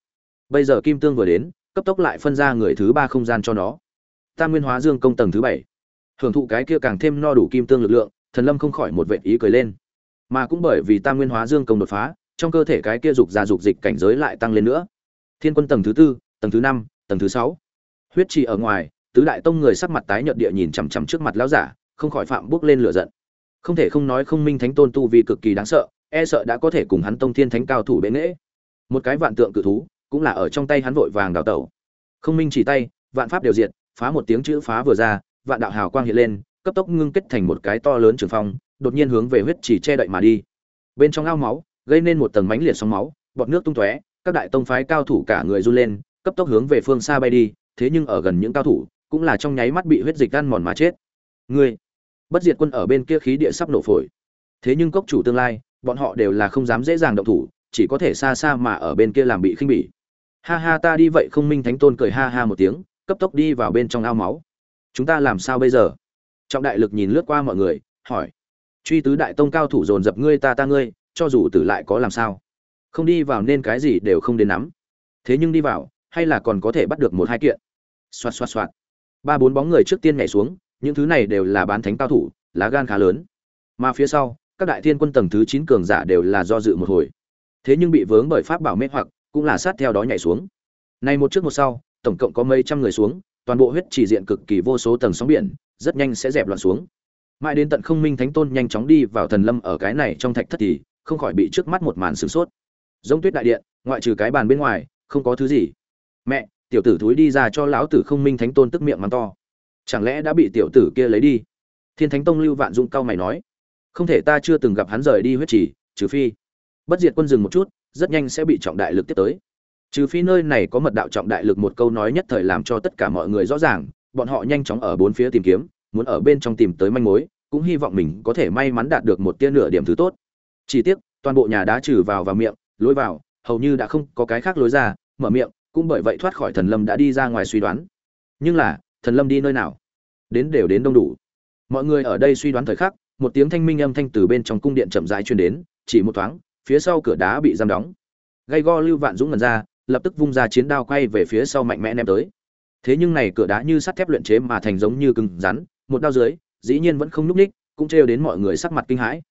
Bây giờ kim tương vừa đến, cấp tốc lại phân ra người thứ ba không gian cho nó. Tam nguyên hóa dương công tầng thứ bảy. Hưởng thụ cái kia càng thêm no đủ kim tương lực lượng, thần lâm không khỏi một vệ ý cười lên mà cũng bởi vì tam nguyên hóa dương công đột phá, trong cơ thể cái kia dục ra dục dịch cảnh giới lại tăng lên nữa. Thiên quân tầng thứ tư, tầng thứ năm, tầng thứ sáu. Huyết trì ở ngoài, tứ đại tông người sắc mặt tái nhợt địa nhìn chằm chằm trước mặt lão giả, không khỏi phạm bước lên lửa giận. Không thể không nói không minh thánh tôn tu vì cực kỳ đáng sợ e sợ đã có thể cùng hắn tông thiên thánh cao thủ bệ nghễ. Một cái vạn tượng cự thú, cũng là ở trong tay hắn vội vàng đào tẩu. Không minh chỉ tay, vạn pháp đều diệt, phá một tiếng chữ phá vừa ra, vạn đạo hào quang hiện lên, cấp tốc ngưng kết thành một cái to lớn trường phong đột nhiên hướng về huyết chỉ che đậy mà đi. Bên trong ao máu, gây nên một tầng mánh liệt sóng máu, bọt nước tung tóe, các đại tông phái cao thủ cả người run lên, cấp tốc hướng về phương xa bay đi, thế nhưng ở gần những cao thủ, cũng là trong nháy mắt bị huyết dịch ăn mòn mà chết. Người bất diệt quân ở bên kia khí địa sắp nổ phổi. Thế nhưng cốc chủ tương lai, bọn họ đều là không dám dễ dàng động thủ, chỉ có thể xa xa mà ở bên kia làm bị khinh bỉ. Ha ha, ta đi vậy không minh thánh tôn cười ha ha một tiếng, cấp tốc đi vào bên trong ao máu. Chúng ta làm sao bây giờ? Trọng đại lực nhìn lướt qua mọi người, hỏi truy tứ đại tông cao thủ dồn dập ngươi ta ta ngươi, cho dù tử lại có làm sao? Không đi vào nên cái gì đều không đến nắm. Thế nhưng đi vào, hay là còn có thể bắt được một hai kiện. Xoạt xoạt xoạt. Ba bốn bóng người trước tiên nhảy xuống, những thứ này đều là bán thánh cao thủ, lá gan khá lớn. Mà phía sau, các đại thiên quân tầng thứ chín cường giả đều là do dự một hồi. Thế nhưng bị vướng bởi pháp bảo mê hoặc, cũng là sát theo đó nhảy xuống. Này một trước một sau, tổng cộng có mấy trăm người xuống, toàn bộ huyết chỉ diện cực kỳ vô số tầng sóng biển, rất nhanh sẽ dẹp loạn xuống mãi đến tận không minh thánh tôn nhanh chóng đi vào thần lâm ở cái này trong thạch thất thì không khỏi bị trước mắt một màn sửng sốt. Giống tuyết đại điện ngoại trừ cái bàn bên ngoài không có thứ gì. Mẹ tiểu tử thúi đi ra cho lão tử không minh thánh tôn tức miệng mắng to. Chẳng lẽ đã bị tiểu tử kia lấy đi? Thiên thánh tông lưu vạn dung cao mày nói. Không thể ta chưa từng gặp hắn rời đi huyết trì, trừ phi. Bất diệt quân dừng một chút rất nhanh sẽ bị trọng đại lực tiếp tới. Trừ phi nơi này có mật đạo trọng đại lực một câu nói nhất thời làm cho tất cả mọi người rõ ràng bọn họ nhanh chóng ở bốn phía tìm kiếm muốn ở bên trong tìm tới manh mối, cũng hy vọng mình có thể may mắn đạt được một tia nửa điểm thứ tốt. Chỉ tiếc, toàn bộ nhà đá trừ vào vào miệng, lối vào, hầu như đã không có cái khác lối ra, mở miệng, cũng bởi vậy thoát khỏi thần lâm đã đi ra ngoài suy đoán. Nhưng là, thần lâm đi nơi nào? Đến đều đến đông đủ. Mọi người ở đây suy đoán thời khắc, một tiếng thanh minh âm thanh từ bên trong cung điện chậm rãi truyền đến, chỉ một thoáng, phía sau cửa đá bị giam đóng. Gay go lưu vạn dũng ngần ra, lập tức vung ra chiến đao quay về phía sau mạnh mẽ ném tới. Thế nhưng này cửa đá như sắt thép luyện chế mà thành giống như cứng rắn một đao dưới, dĩ nhiên vẫn không núp ních cũng trêu đến mọi người sắc mặt kinh hãi.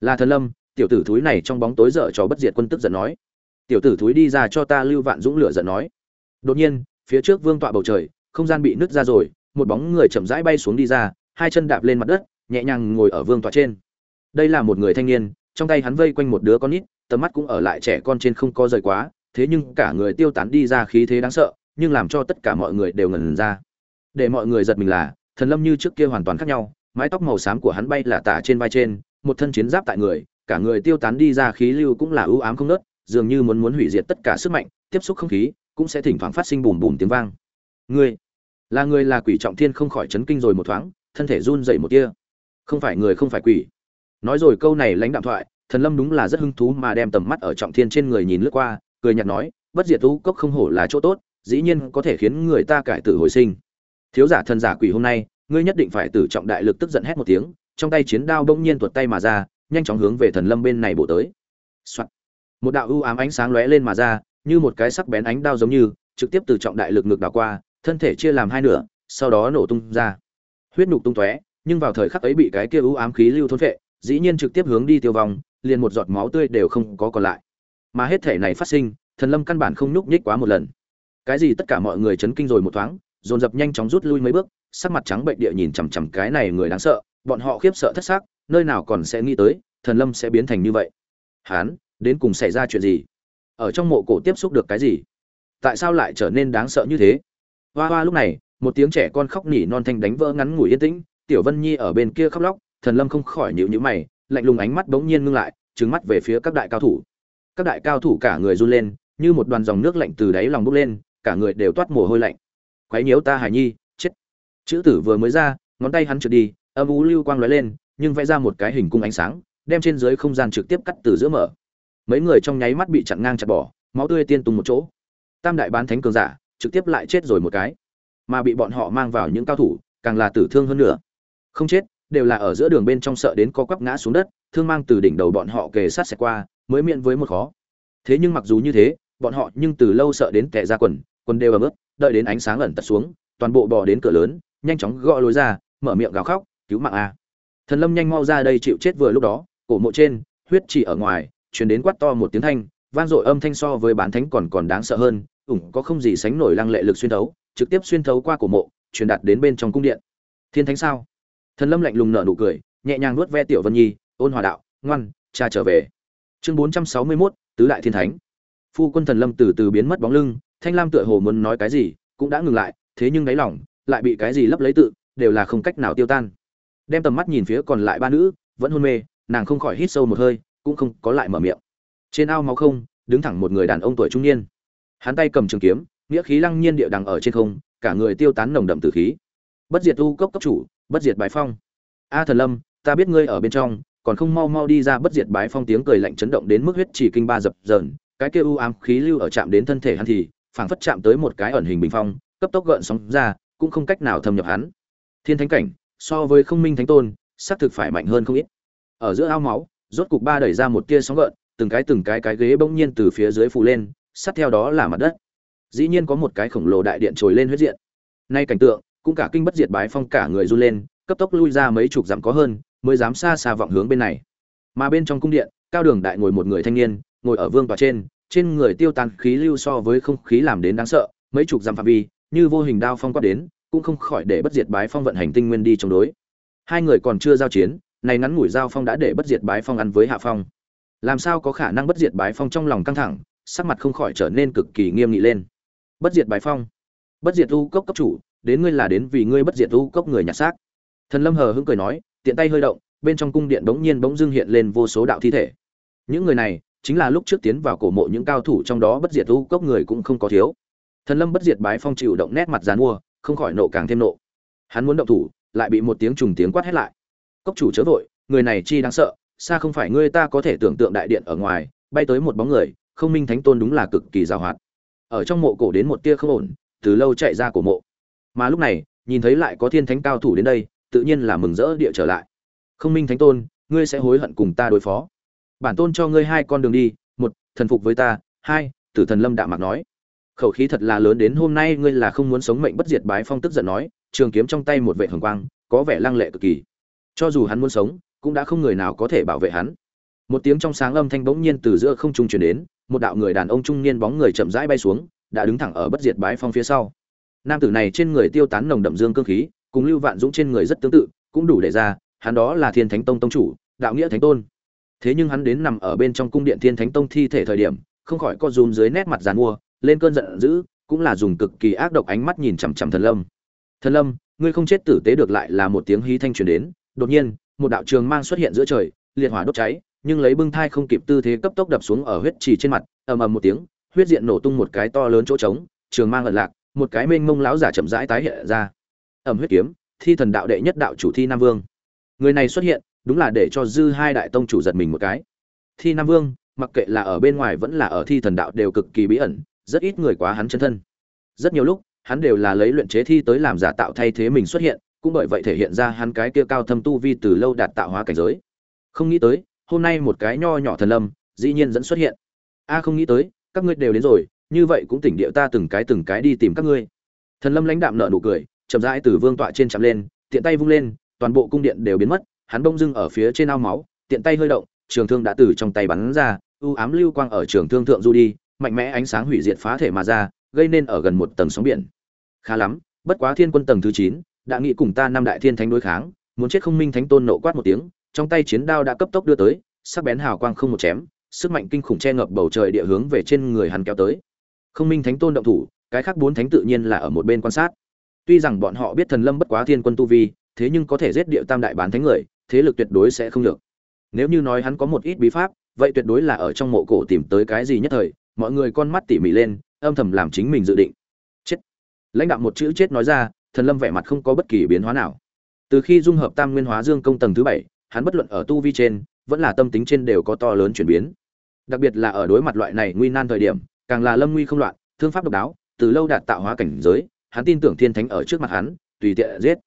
Là thần lâm, tiểu tử thúi này trong bóng tối dở cho bất diệt quân tức giận nói. Tiểu tử thúi đi ra cho ta lưu vạn dũng lửa giận nói. Đột nhiên, phía trước vương tọa bầu trời, không gian bị nứt ra rồi, một bóng người chậm rãi bay xuống đi ra, hai chân đạp lên mặt đất, nhẹ nhàng ngồi ở vương tọa trên. Đây là một người thanh niên, trong tay hắn vây quanh một đứa con nít, tầm mắt cũng ở lại trẻ con trên không có rời quá, thế nhưng cả người tiêu tán đi ra khí thế đáng sợ, nhưng làm cho tất cả mọi người đều ngẩn ra. Để mọi người giật mình là thần lâm như trước kia hoàn toàn khác nhau, mái tóc màu xám của hắn bay là tả trên vai trên, một thân chiến giáp tại người, cả người tiêu tán đi ra khí lưu cũng là ưu ám không nớt dường như muốn muốn hủy diệt tất cả sức mạnh, tiếp xúc không khí, cũng sẽ thỉnh thoảng phát sinh bùm bùm tiếng vang. Người là người là quỷ trọng thiên không khỏi chấn kinh rồi một thoáng, thân thể run dậy một tia. Không phải người không phải quỷ. Nói rồi câu này lãnh đạm thoại, thần lâm đúng là rất hứng thú mà đem tầm mắt ở trọng thiên trên người nhìn lướt qua, cười nhạt nói, bất diệt thú cốc không hổ là chỗ tốt, dĩ nhiên có thể khiến người ta cải tử hồi sinh thiếu giả thần giả quỷ hôm nay, ngươi nhất định phải tử trọng đại lực tức giận hét một tiếng, trong tay chiến đao bỗng nhiên tuột tay mà ra, nhanh chóng hướng về thần lâm bên này bổ tới、Soạn. một đạo ưu ám ánh sáng lóe lên mà ra, như một cái sắc bén ánh đao giống như, trực tiếp từ trọng đại lực ngược đảo qua, thân thể chia làm hai nửa, sau đó nổ tung ra. Huyết nhục tung tóe, nhưng vào thời khắc ấy bị cái kia ưu ám khí lưu thôn phệ, dĩ nhiên trực tiếp hướng đi tiêu vong, liền một giọt máu tươi đều không có còn lại. Mà hết thể này phát sinh, thần lâm căn bản không nhúc nhích quá một lần. Cái gì tất cả mọi người chấn kinh rồi một thoáng dồn dập nhanh chóng rút lui mấy bước, sắc mặt trắng bệnh địa nhìn chằm chằm cái này người đáng sợ, bọn họ khiếp sợ thất xác, nơi nào còn sẽ nghĩ tới, thần lâm sẽ biến thành như vậy. Hán, đến cùng xảy ra chuyện gì? Ở trong mộ cổ tiếp xúc được cái gì? Tại sao lại trở nên đáng sợ như thế? Hoa hoa lúc này, một tiếng trẻ con khóc nỉ non thanh đánh vỡ ngắn ngủi yên tĩnh, tiểu vân nhi ở bên kia khóc lóc, thần lâm không khỏi nhịu nhữ mày, lạnh lùng ánh mắt bỗng nhiên ngưng lại trứng mắt về phía các đại cao thủ. Các đại cao thủ cả người run lên, như một đoàn dòng nước lạnh từ đáy lòng bốc lên, cả người đều toát mồ hôi lạnh quấy nhiễu ta hải nhi, chết. Chữ tử vừa mới ra, ngón tay hắn trượt đi, âm u lưu quang lóe lên, nhưng vẽ ra một cái hình cung ánh sáng, đem trên dưới không gian trực tiếp cắt từ giữa mở. Mấy người trong nháy mắt bị chặn ngang chặt bỏ, máu tươi tiên tung một chỗ. Tam đại bán thánh cường giả, trực tiếp lại chết rồi một cái. Mà bị bọn họ mang vào những cao thủ, càng là tử thương hơn nữa. Không chết, đều là ở giữa đường bên trong sợ đến có quắp ngã xuống đất, thương mang từ đỉnh đầu bọn họ kề sát xẹt qua, mới miệng với một khó. Thế nhưng mặc dù như thế, bọn họ nhưng từ lâu sợ đến kẻ ra quần quần đều ấm ướt đợi đến ánh sáng ẩn tật xuống toàn bộ bò đến cửa lớn nhanh chóng gõ lối ra mở miệng gào khóc cứu mạng a. Thần lâm nhanh mau ra đây chịu chết vừa lúc đó cổ mộ trên huyết chỉ ở ngoài truyền đến quát to một tiếng thanh vang dội âm thanh so với bán thánh còn còn đáng sợ hơn ủng có không gì sánh nổi lăng lệ lực xuyên thấu trực tiếp xuyên thấu qua cổ mộ truyền đạt đến bên trong cung điện. Thiên thánh sao? Thần lâm lạnh lùng nở nụ cười nhẹ nhàng nuốt ve tiểu vân nhi ôn hòa đạo ngoan cha trở về. Chương bốn trăm sáu mươi 461, tứ đại thiên thánh. Phu quân thần lâm từ từ biến mất bóng lưng thanh lam tựa hồ muốn nói cái gì, cũng đã ngừng lại, thế nhưng đáy lòng lại bị cái gì lấp lấy tự, đều là không cách nào tiêu tan. Đem tầm mắt nhìn phía còn lại ba nữ, vẫn hôn mê, nàng không khỏi hít sâu một hơi, cũng không có lại mở miệng. Trên ao máu không, đứng thẳng một người đàn ông tuổi trung niên. Hắn tay cầm trường kiếm, nghĩa khí lăng nhiên địa đằng ở trên không, cả người tiêu tán nồng đậm tử khí. Bất diệt u cốc cấp chủ, bất diệt bái phong. A thần lâm, ta biết ngươi ở bên trong, còn không mau mau đi ra bất diệt bái phong tiếng cười lạnh chấn động đến mức huyết chỉ kinh ba dập dờn, cái kia u ám khí lưu ở chạm đến thân thể hắn thì phảng phất chạm tới một cái ẩn hình bình phong, cấp tốc gợn sóng ra, cũng không cách nào thâm nhập hắn. Thiên thánh cảnh, so với không minh thánh tôn, xác thực phải mạnh hơn không ít. Ở giữa ao máu, rốt cục ba đẩy ra một tia sóng gợn, từng cái từng cái cái ghế bỗng nhiên từ phía dưới phủ lên, sát theo đó là mặt đất. Dĩ nhiên có một cái khổng lồ đại điện trồi lên huyết diện. Nay cảnh tượng, cũng cả kinh bất diệt bái phong cả người run lên, cấp tốc lui ra mấy chục dặm có hơn, mới dám xa xa vọng hướng bên này. Mà bên trong cung điện, cao đường đại ngồi một người thanh niên, ngồi ở vương tòa trên trên người tiêu tan khí lưu so với không khí làm đến đáng sợ, mấy chục dặm phạm vi, như vô hình đao phong quát đến, cũng không khỏi để bất diệt bái phong vận hành tinh nguyên đi chống đối. Hai người còn chưa giao chiến, này ngắn ngủi giao phong đã để bất diệt bái phong ăn với hạ phong. Làm sao có khả năng bất diệt bái phong trong lòng căng thẳng, sắc mặt không khỏi trở nên cực kỳ nghiêm nghị lên. Bất diệt bái phong. Bất diệt u cốc cấp chủ, đến ngươi là đến vì ngươi bất diệt u cốc người nhặt xác. Thần lâm hờ hững cười nói, tiện tay hơi động, bên trong cung điện bỗng nhiên bỗng dưng hiện lên vô số đạo thi thể. Những người này chính là lúc trước tiến vào cổ mộ những cao thủ trong đó bất diệt u cốc người cũng không có thiếu. Thần lâm bất diệt bái phong chịu động nét mặt dán mua, không khỏi nộ càng thêm nộ. Hắn muốn động thủ, lại bị một tiếng trùng tiếng quát hết lại. Cốc chủ chớ vội, người này chi đáng sợ, xa không phải ngươi ta có thể tưởng tượng đại điện ở ngoài, bay tới một bóng người, không minh thánh tôn đúng là cực kỳ giàu hoạt. Ở trong mộ cổ đến một tia không ổn, từ lâu chạy ra cổ mộ. Mà lúc này, nhìn thấy lại có thiên thánh cao thủ đến đây, tự nhiên là mừng rỡ địa trở lại. Không minh thánh tôn, ngươi sẽ hối hận cùng ta đối phó bản tôn cho ngươi hai con đường đi, một, thần phục với ta, hai, tử thần lâm đạm mạc nói. Khẩu khí thật là lớn đến hôm nay ngươi là không muốn sống mệnh bất diệt bái phong tức giận nói, trường kiếm trong tay một vệ hồng quang, có vẻ lăng lệ cực kỳ. Cho dù hắn muốn sống, cũng đã không người nào có thể bảo vệ hắn. Một tiếng trong sáng âm thanh bỗng nhiên từ giữa không trung truyền đến, một đạo người đàn ông trung niên bóng người chậm rãi bay xuống, đã đứng thẳng ở bất diệt bái phong phía sau. Nam tử này trên người tiêu tán nồng đậm dương cương khí, cùng lưu vạn dũng trên người rất tương tự, cũng đủ để ra, hắn đó là thiên thánh tông tông chủ, đạo nghĩa thánh tôn thế nhưng hắn đến nằm ở bên trong cung điện thiên thánh tông thi thể thời điểm, không khỏi co rúm dưới nét mặt giàn mua, lên cơn giận dữ, cũng là dùng cực kỳ ác độc ánh mắt nhìn chằm chằm thần lâm. Thần lâm, ngươi không chết tử tế được lại là một tiếng hí thanh truyền đến. Đột nhiên, một đạo trường mang xuất hiện giữa trời, liệt hỏa đốt cháy, nhưng lấy bưng thai không kịp tư thế cấp tốc đập xuống ở huyết trì trên mặt, ầm ầm một tiếng, huyết diện nổ tung một cái to lớn chỗ trống, trường mang ẩn lạc, một cái mênh mông láo giả chậm rãi tái hiện ra. Ẩm huyết kiếm, thi thần đạo đệ nhất đạo chủ thi nam vương. Người này xuất hiện đúng là để cho dư hai đại tông chủ giật mình một cái. Thi nam vương, mặc kệ là ở bên ngoài vẫn là ở thi thần đạo đều cực kỳ bí ẩn, rất ít người quá hắn chân thân. Rất nhiều lúc, hắn đều là lấy luyện chế thi tới làm giả tạo thay thế mình xuất hiện, cũng bởi vậy thể hiện ra hắn cái kia cao thâm tu vi từ lâu đạt tạo hóa cảnh giới. Không nghĩ tới, hôm nay một cái nho nhỏ thần lâm, dĩ nhiên dẫn xuất hiện. A, không nghĩ tới, các ngươi đều đến rồi, như vậy cũng tỉnh địa ta từng cái từng cái đi tìm các ngươi. Thần lâm lãnh đạm nợ nụ cười, chậm rãi từ vương tọa trên chạm lên, tiện tay vung lên, toàn bộ cung điện đều biến mất hắn bông dưng ở phía trên ao máu, tiện tay hơi động, trường thương đã từ trong tay bắn ra ưu ám lưu quang ở trường thương thượng du đi, mạnh mẽ ánh sáng hủy diệt phá thể mà ra, gây nên ở gần một tầng sóng biển. Khá lắm, bất quá thiên quân tầng thứ chín, đã nghĩ cùng ta năm đại thiên thánh đối kháng, muốn chết không minh thánh tôn nộ quát một tiếng, trong tay chiến đao đã cấp tốc đưa tới, sắc bén hào quang không một chém, sức mạnh kinh khủng che ngập bầu trời địa hướng về trên người hắn kéo tới. Không minh thánh tôn động thủ, cái khác bốn thánh tự nhiên là ở một bên quan sát. Tuy rằng bọn họ biết thần lâm bất quá thiên quân tu vi, thế nhưng có thể giết địa tam đại bán thánh người thế lực tuyệt đối sẽ không được nếu như nói hắn có một ít bí pháp, vậy tuyệt đối là ở trong mộ cổ tìm tới cái gì nhất thời, mọi người con mắt tỉ mỉ lên, âm thầm làm chính mình dự định. Chết. Lãnh đạo một chữ chết nói ra, thần lâm vẻ mặt không có bất kỳ biến hóa nào. Từ khi dung hợp tam nguyên hóa dương công tầng thứ bảy, hắn bất luận ở tu vi trên, vẫn là tâm tính trên đều có to lớn chuyển biến. Đặc biệt là ở đối mặt loại này nguy nan thời điểm, càng là lâm nguy không loạn, thương pháp độc đáo, từ lâu đạt tạo hóa cảnh giới, hắn tin tưởng thiên thánh ở trước mặt hắn, tùy tiện giết.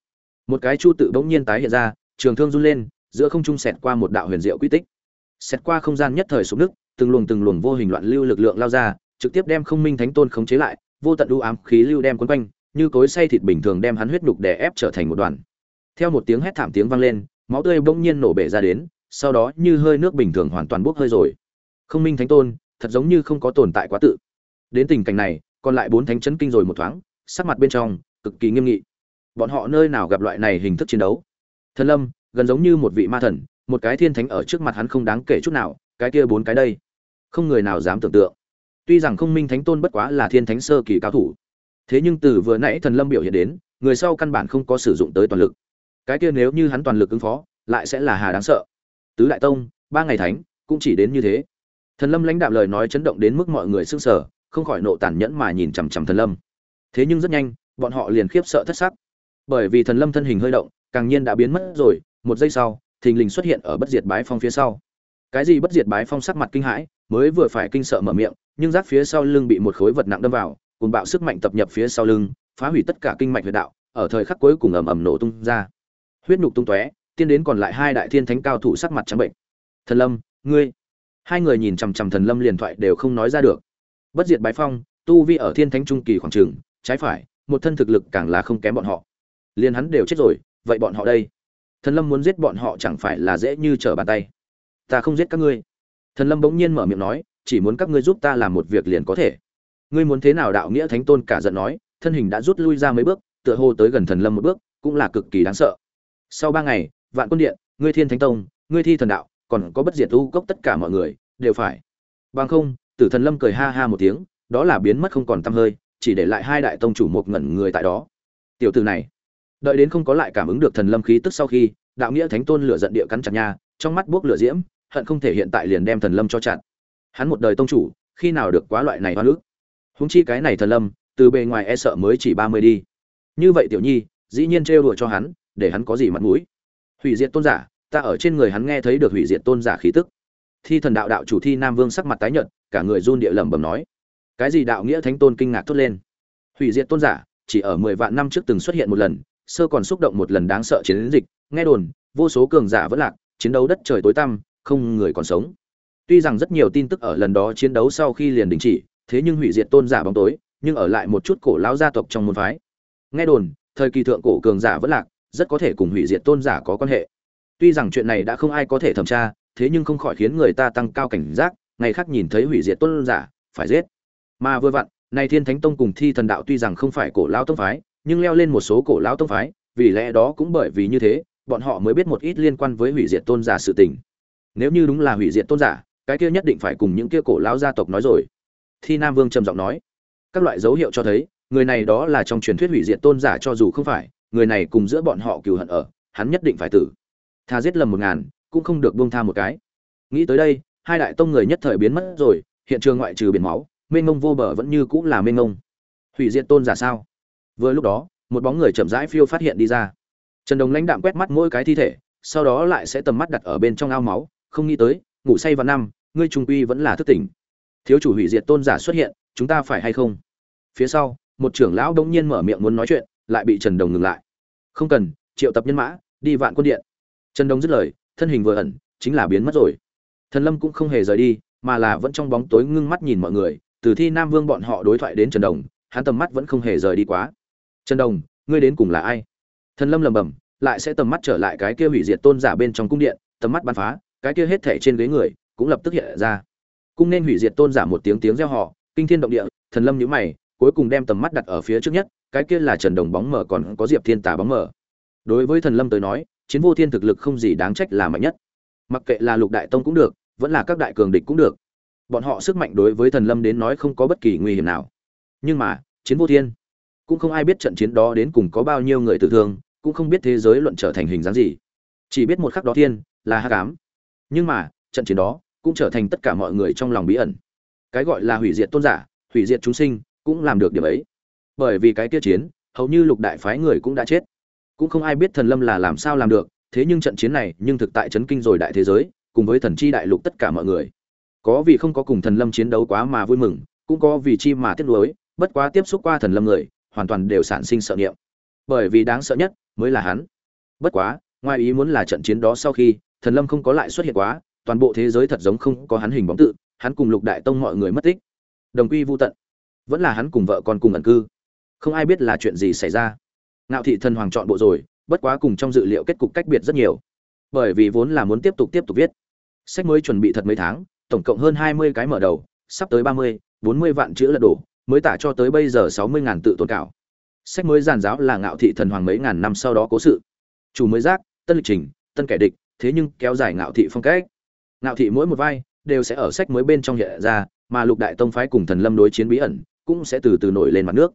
Một cái chu tự bỗng nhiên tái hiện ra trường thương run lên, giữa không trung xẹt qua một đạo huyền diệu quy tích. Xẹt qua không gian nhất thời sụp nước từng luồng từng luồng vô hình loạn lưu lực lượng lao ra, trực tiếp đem không minh thánh tôn khống chế lại, vô tận u ám khí lưu đem quấn quanh, như cối xay thịt bình thường đem hắn huyết đục đè ép trở thành một đoàn. Theo một tiếng hét thảm tiếng vang lên, máu tươi bỗng nhiên nổ bể ra đến, sau đó như hơi nước bình thường hoàn toàn bốc hơi rồi. Không minh thánh tôn, thật giống như không có tồn tại quá tự. Đến tình cảnh này, còn lại bốn thánh chấn kinh rồi một thoáng, sắc mặt bên trong, cực kỳ nghiêm nghị. Bọn họ nơi nào gặp loại này hình thức chiến đấu? Thần lâm, gần giống như một vị ma thần, một cái thiên thánh ở trước mặt hắn không đáng kể chút nào, cái kia bốn cái đây. Không người nào dám tưởng tượng. Tuy rằng không minh thánh tôn bất quá là thiên thánh sơ kỳ cao thủ. Thế nhưng từ vừa nãy thần lâm biểu hiện đến, người sau căn bản không có sử dụng tới toàn lực. Cái kia nếu như hắn toàn lực ứng phó, lại sẽ là hà đáng sợ. Tứ đại tông, ba ngày thánh, cũng chỉ đến như thế. Thần lâm lãnh đạo lời nói chấn động đến mức mọi người sững sờ, không khỏi nộ tàn nhẫn mà nhìn chằm chằm thần lâm. Thế nhưng rất nhanh, bọn họ liền khiếp sợ thất sắc. Bởi vì thần lâm thân hình hơi động càng nhiên đã biến mất rồi, một giây sau, thình lình xuất hiện ở bất diệt bái phong phía sau. Cái gì bất diệt bái phong sắc mặt kinh hãi, mới vừa phải kinh sợ mở miệng, nhưng giáp phía sau lưng bị một khối vật nặng đâm vào cùng bạo sức mạnh tập nhập phía sau lưng, phá hủy tất cả kinh mạch huyệt đạo, ở thời khắc cuối cùng ầm ầm nổ tung ra. Huyết nhục tung tóe, tiên đến còn lại hai đại thiên thánh cao thủ sắc mặt trắng bệnh. Thần lâm, ngươi? Hai người nhìn chằm chằm thần lâm liền thoại đều không nói ra được. Bất diệt bái phong, tu vi ở thiên thánh trung kỳ khoảng trường trái phải, một thân thực lực càng là không kém bọn họ. Liền hắn đều chết rồi vậy bọn họ đây? Thần lâm muốn giết bọn họ chẳng phải là dễ như trở bàn tay. Ta không giết các ngươi. Thần lâm bỗng nhiên mở miệng nói, chỉ muốn các ngươi giúp ta làm một việc liền có thể. Ngươi muốn thế nào đạo nghĩa thánh tôn cả giận nói, thân hình đã rút lui ra mấy bước, tựa hồ tới gần thần lâm một bước, cũng là cực kỳ đáng sợ. Sau ba ngày, vạn quân điện, ngươi thiên thánh tông, ngươi thi thần đạo, còn có bất diệt tu cốc tất cả mọi người, đều phải. Bằng không, tử thần lâm cười ha ha một tiếng, đó là biến mất không còn tăm hơi, chỉ để lại hai đại tông chủ một ngẩn người tại đó. Tiểu tử này đợi đến không có lại cảm ứng được thần lâm khí tức sau khi, đạo nghĩa thánh tôn lửa giận địa cắn chặt nha, trong mắt buốc lửa diễm, hận không thể hiện tại liền đem thần lâm cho chặn hắn một đời tông chủ, khi nào được quá loại này hoa nước húng chi cái này thần lâm, từ bề ngoài e sợ mới chỉ ba mươi đi. Như vậy tiểu nhi, dĩ nhiên trêu đùa cho hắn, để hắn có gì mặt mũi? Hủy diệt tôn giả, ta ở trên người hắn nghe thấy được hủy diệt tôn giả khí tức. Thi thần đạo đạo chủ thi nam vương sắc mặt tái nhợt, cả người run địa lẩm bẩm nói. Cái gì đạo nghĩa thánh tôn kinh ngạc thốt lên? Hủy diệt tôn giả, chỉ ở mười vạn năm trước từng xuất hiện một lần sơ còn xúc động một lần đáng sợ chiến dịch, nghe đồn, vô số cường giả vẫn lạc, chiến đấu đất trời tối tăm, không người còn sống. Tuy rằng rất nhiều tin tức ở lần đó chiến đấu sau khi liền đình chỉ, thế nhưng hủy diệt tôn giả bóng tối, nhưng ở lại một chút cổ lão gia tộc trong môn phái. Nghe đồn, thời kỳ thượng cổ cường giả vẫn lạc, rất có thể cùng hủy diệt tôn giả có quan hệ. Tuy rằng chuyện này đã không ai có thể thẩm tra, thế nhưng không khỏi khiến người ta tăng cao cảnh giác, ngày khác nhìn thấy hủy diệt tôn giả, phải giết. Mà vừa vặn này thiên thánh tông cùng thi thần đạo tuy rằng không phải cổ lão tông phái nhưng leo lên một số cổ lão tông phái, vì lẽ đó cũng bởi vì như thế, bọn họ mới biết một ít liên quan với hủy diệt tôn giả sự tình. Nếu như đúng là hủy diệt tôn giả, cái kia nhất định phải cùng những kia cổ lão gia tộc nói rồi. Thi nam vương trầm giọng nói. Các loại dấu hiệu cho thấy, người này đó là trong truyền thuyết hủy diệt tôn giả cho dù không phải, người này cùng giữa bọn họ cừu hận ở, hắn nhất định phải tử. Tha giết lầm một ngàn, cũng không được buông tha một cái. Nghĩ tới đây, hai đại tông người nhất thời biến mất rồi, hiện trường ngoại trừ biển máu, mênh mông vô bờ vẫn như cũng là mênh mông. Hủy diệt tôn giả sao? Vừa lúc đó, một bóng người chậm rãi phiêu phát hiện đi ra. Trần đồng lãnh đạm quét mắt mỗi cái thi thể, sau đó lại sẽ tầm mắt đặt ở bên trong ao máu, không nghĩ tới, ngủ say vào năm, ngươi trung quy vẫn là thức tỉnh. Thiếu chủ hủy diệt tôn giả xuất hiện, chúng ta phải hay không? Phía sau, một trưởng lão đông nhiên mở miệng muốn nói chuyện, lại bị trần đồng ngừng lại. Không cần, triệu tập nhân mã, đi vạn quân điện. Trần đồng dứt lời, thân hình vừa ẩn, chính là biến mất rồi. Thần lâm cũng không hề rời đi, mà là vẫn trong bóng tối ngưng mắt nhìn mọi người, từ thi nam vương bọn họ đối thoại đến trần đồng, hắn tầm mắt vẫn không hề rời đi quá trần đồng, ngươi đến cùng là ai? Thần lâm lầm bầm lại sẽ tầm mắt trở lại cái kia hủy diệt tôn giả bên trong cung điện, tầm mắt bắn phá, cái kia hết thảy trên ghế người cũng lập tức hiện ra. Cung nên hủy diệt tôn giả một tiếng tiếng reo họ kinh thiên động địa, thần lâm nhíu mày, cuối cùng đem tầm mắt đặt ở phía trước nhất, cái kia là trần đồng bóng mở còn có diệp thiên tà bóng mở đối với thần lâm tới nói, chiến vô thiên thực lực không gì đáng trách là mạnh nhất. Mặc kệ là lục đại tông cũng được, vẫn là các đại cường địch cũng được. Bọn họ sức mạnh đối với thần lâm đến nói không có bất kỳ nguy hiểm nào. Nhưng mà, chiến vô thiên cũng không ai biết trận chiến đó đến cùng có bao nhiêu người tử thương, cũng không biết thế giới luận trở thành hình dáng gì. Chỉ biết một khắc đó thiên là hắc ám. Nhưng mà, trận chiến đó cũng trở thành tất cả mọi người trong lòng bí ẩn. Cái gọi là hủy diệt tôn giả, hủy diệt chúng sinh cũng làm được điểm ấy. Bởi vì cái kia chiến, hầu như lục đại phái người cũng đã chết. Cũng không ai biết thần lâm là làm sao làm được, thế nhưng trận chiến này nhưng thực tại chấn kinh rồi đại thế giới, cùng với thần chi đại lục tất cả mọi người. Có vì không có cùng thần lâm chiến đấu quá mà vui mừng, cũng có vì chi mà tiếc nuối, bất quá tiếp xúc qua thần lâm người hoàn toàn đều sản sinh sợ niệm. Bởi vì đáng sợ nhất mới là hắn. Bất quá, ngoài ý muốn là trận chiến đó sau khi, thần lâm không có lại xuất hiện quá, toàn bộ thế giới thật giống không có hắn hình bóng tự, hắn cùng lục đại tông mọi người mất tích. Đồng quy vô tận. Vẫn là hắn cùng vợ con cùng ẩn cư. Không ai biết là chuyện gì xảy ra. Ngạo thị thần hoàng chọn bộ rồi, bất quá cùng trong dự liệu kết cục cách biệt rất nhiều. Bởi vì vốn là muốn tiếp tục tiếp tục viết. Sách mới chuẩn bị thật mấy tháng, tổng cộng hơn hai mươi cái mở đầu, sắp tới ba mươi, bốn mươi vạn chữ lật đổ mới tả cho tới bây giờ sáu mươi ngàn tự tồn cảo. Sách mới giàn giáo là ngạo thị thần hoàng mấy ngàn năm sau đó cố sự. Chủ mới giác, tân lịch trình, tân kẻ địch, thế nhưng kéo dài ngạo thị phong cách. Ngạo thị mỗi một vai đều sẽ ở sách mới bên trong hiện ra, mà lục đại tông phái cùng thần lâm đối chiến bí ẩn cũng sẽ từ từ nổi lên mặt nước.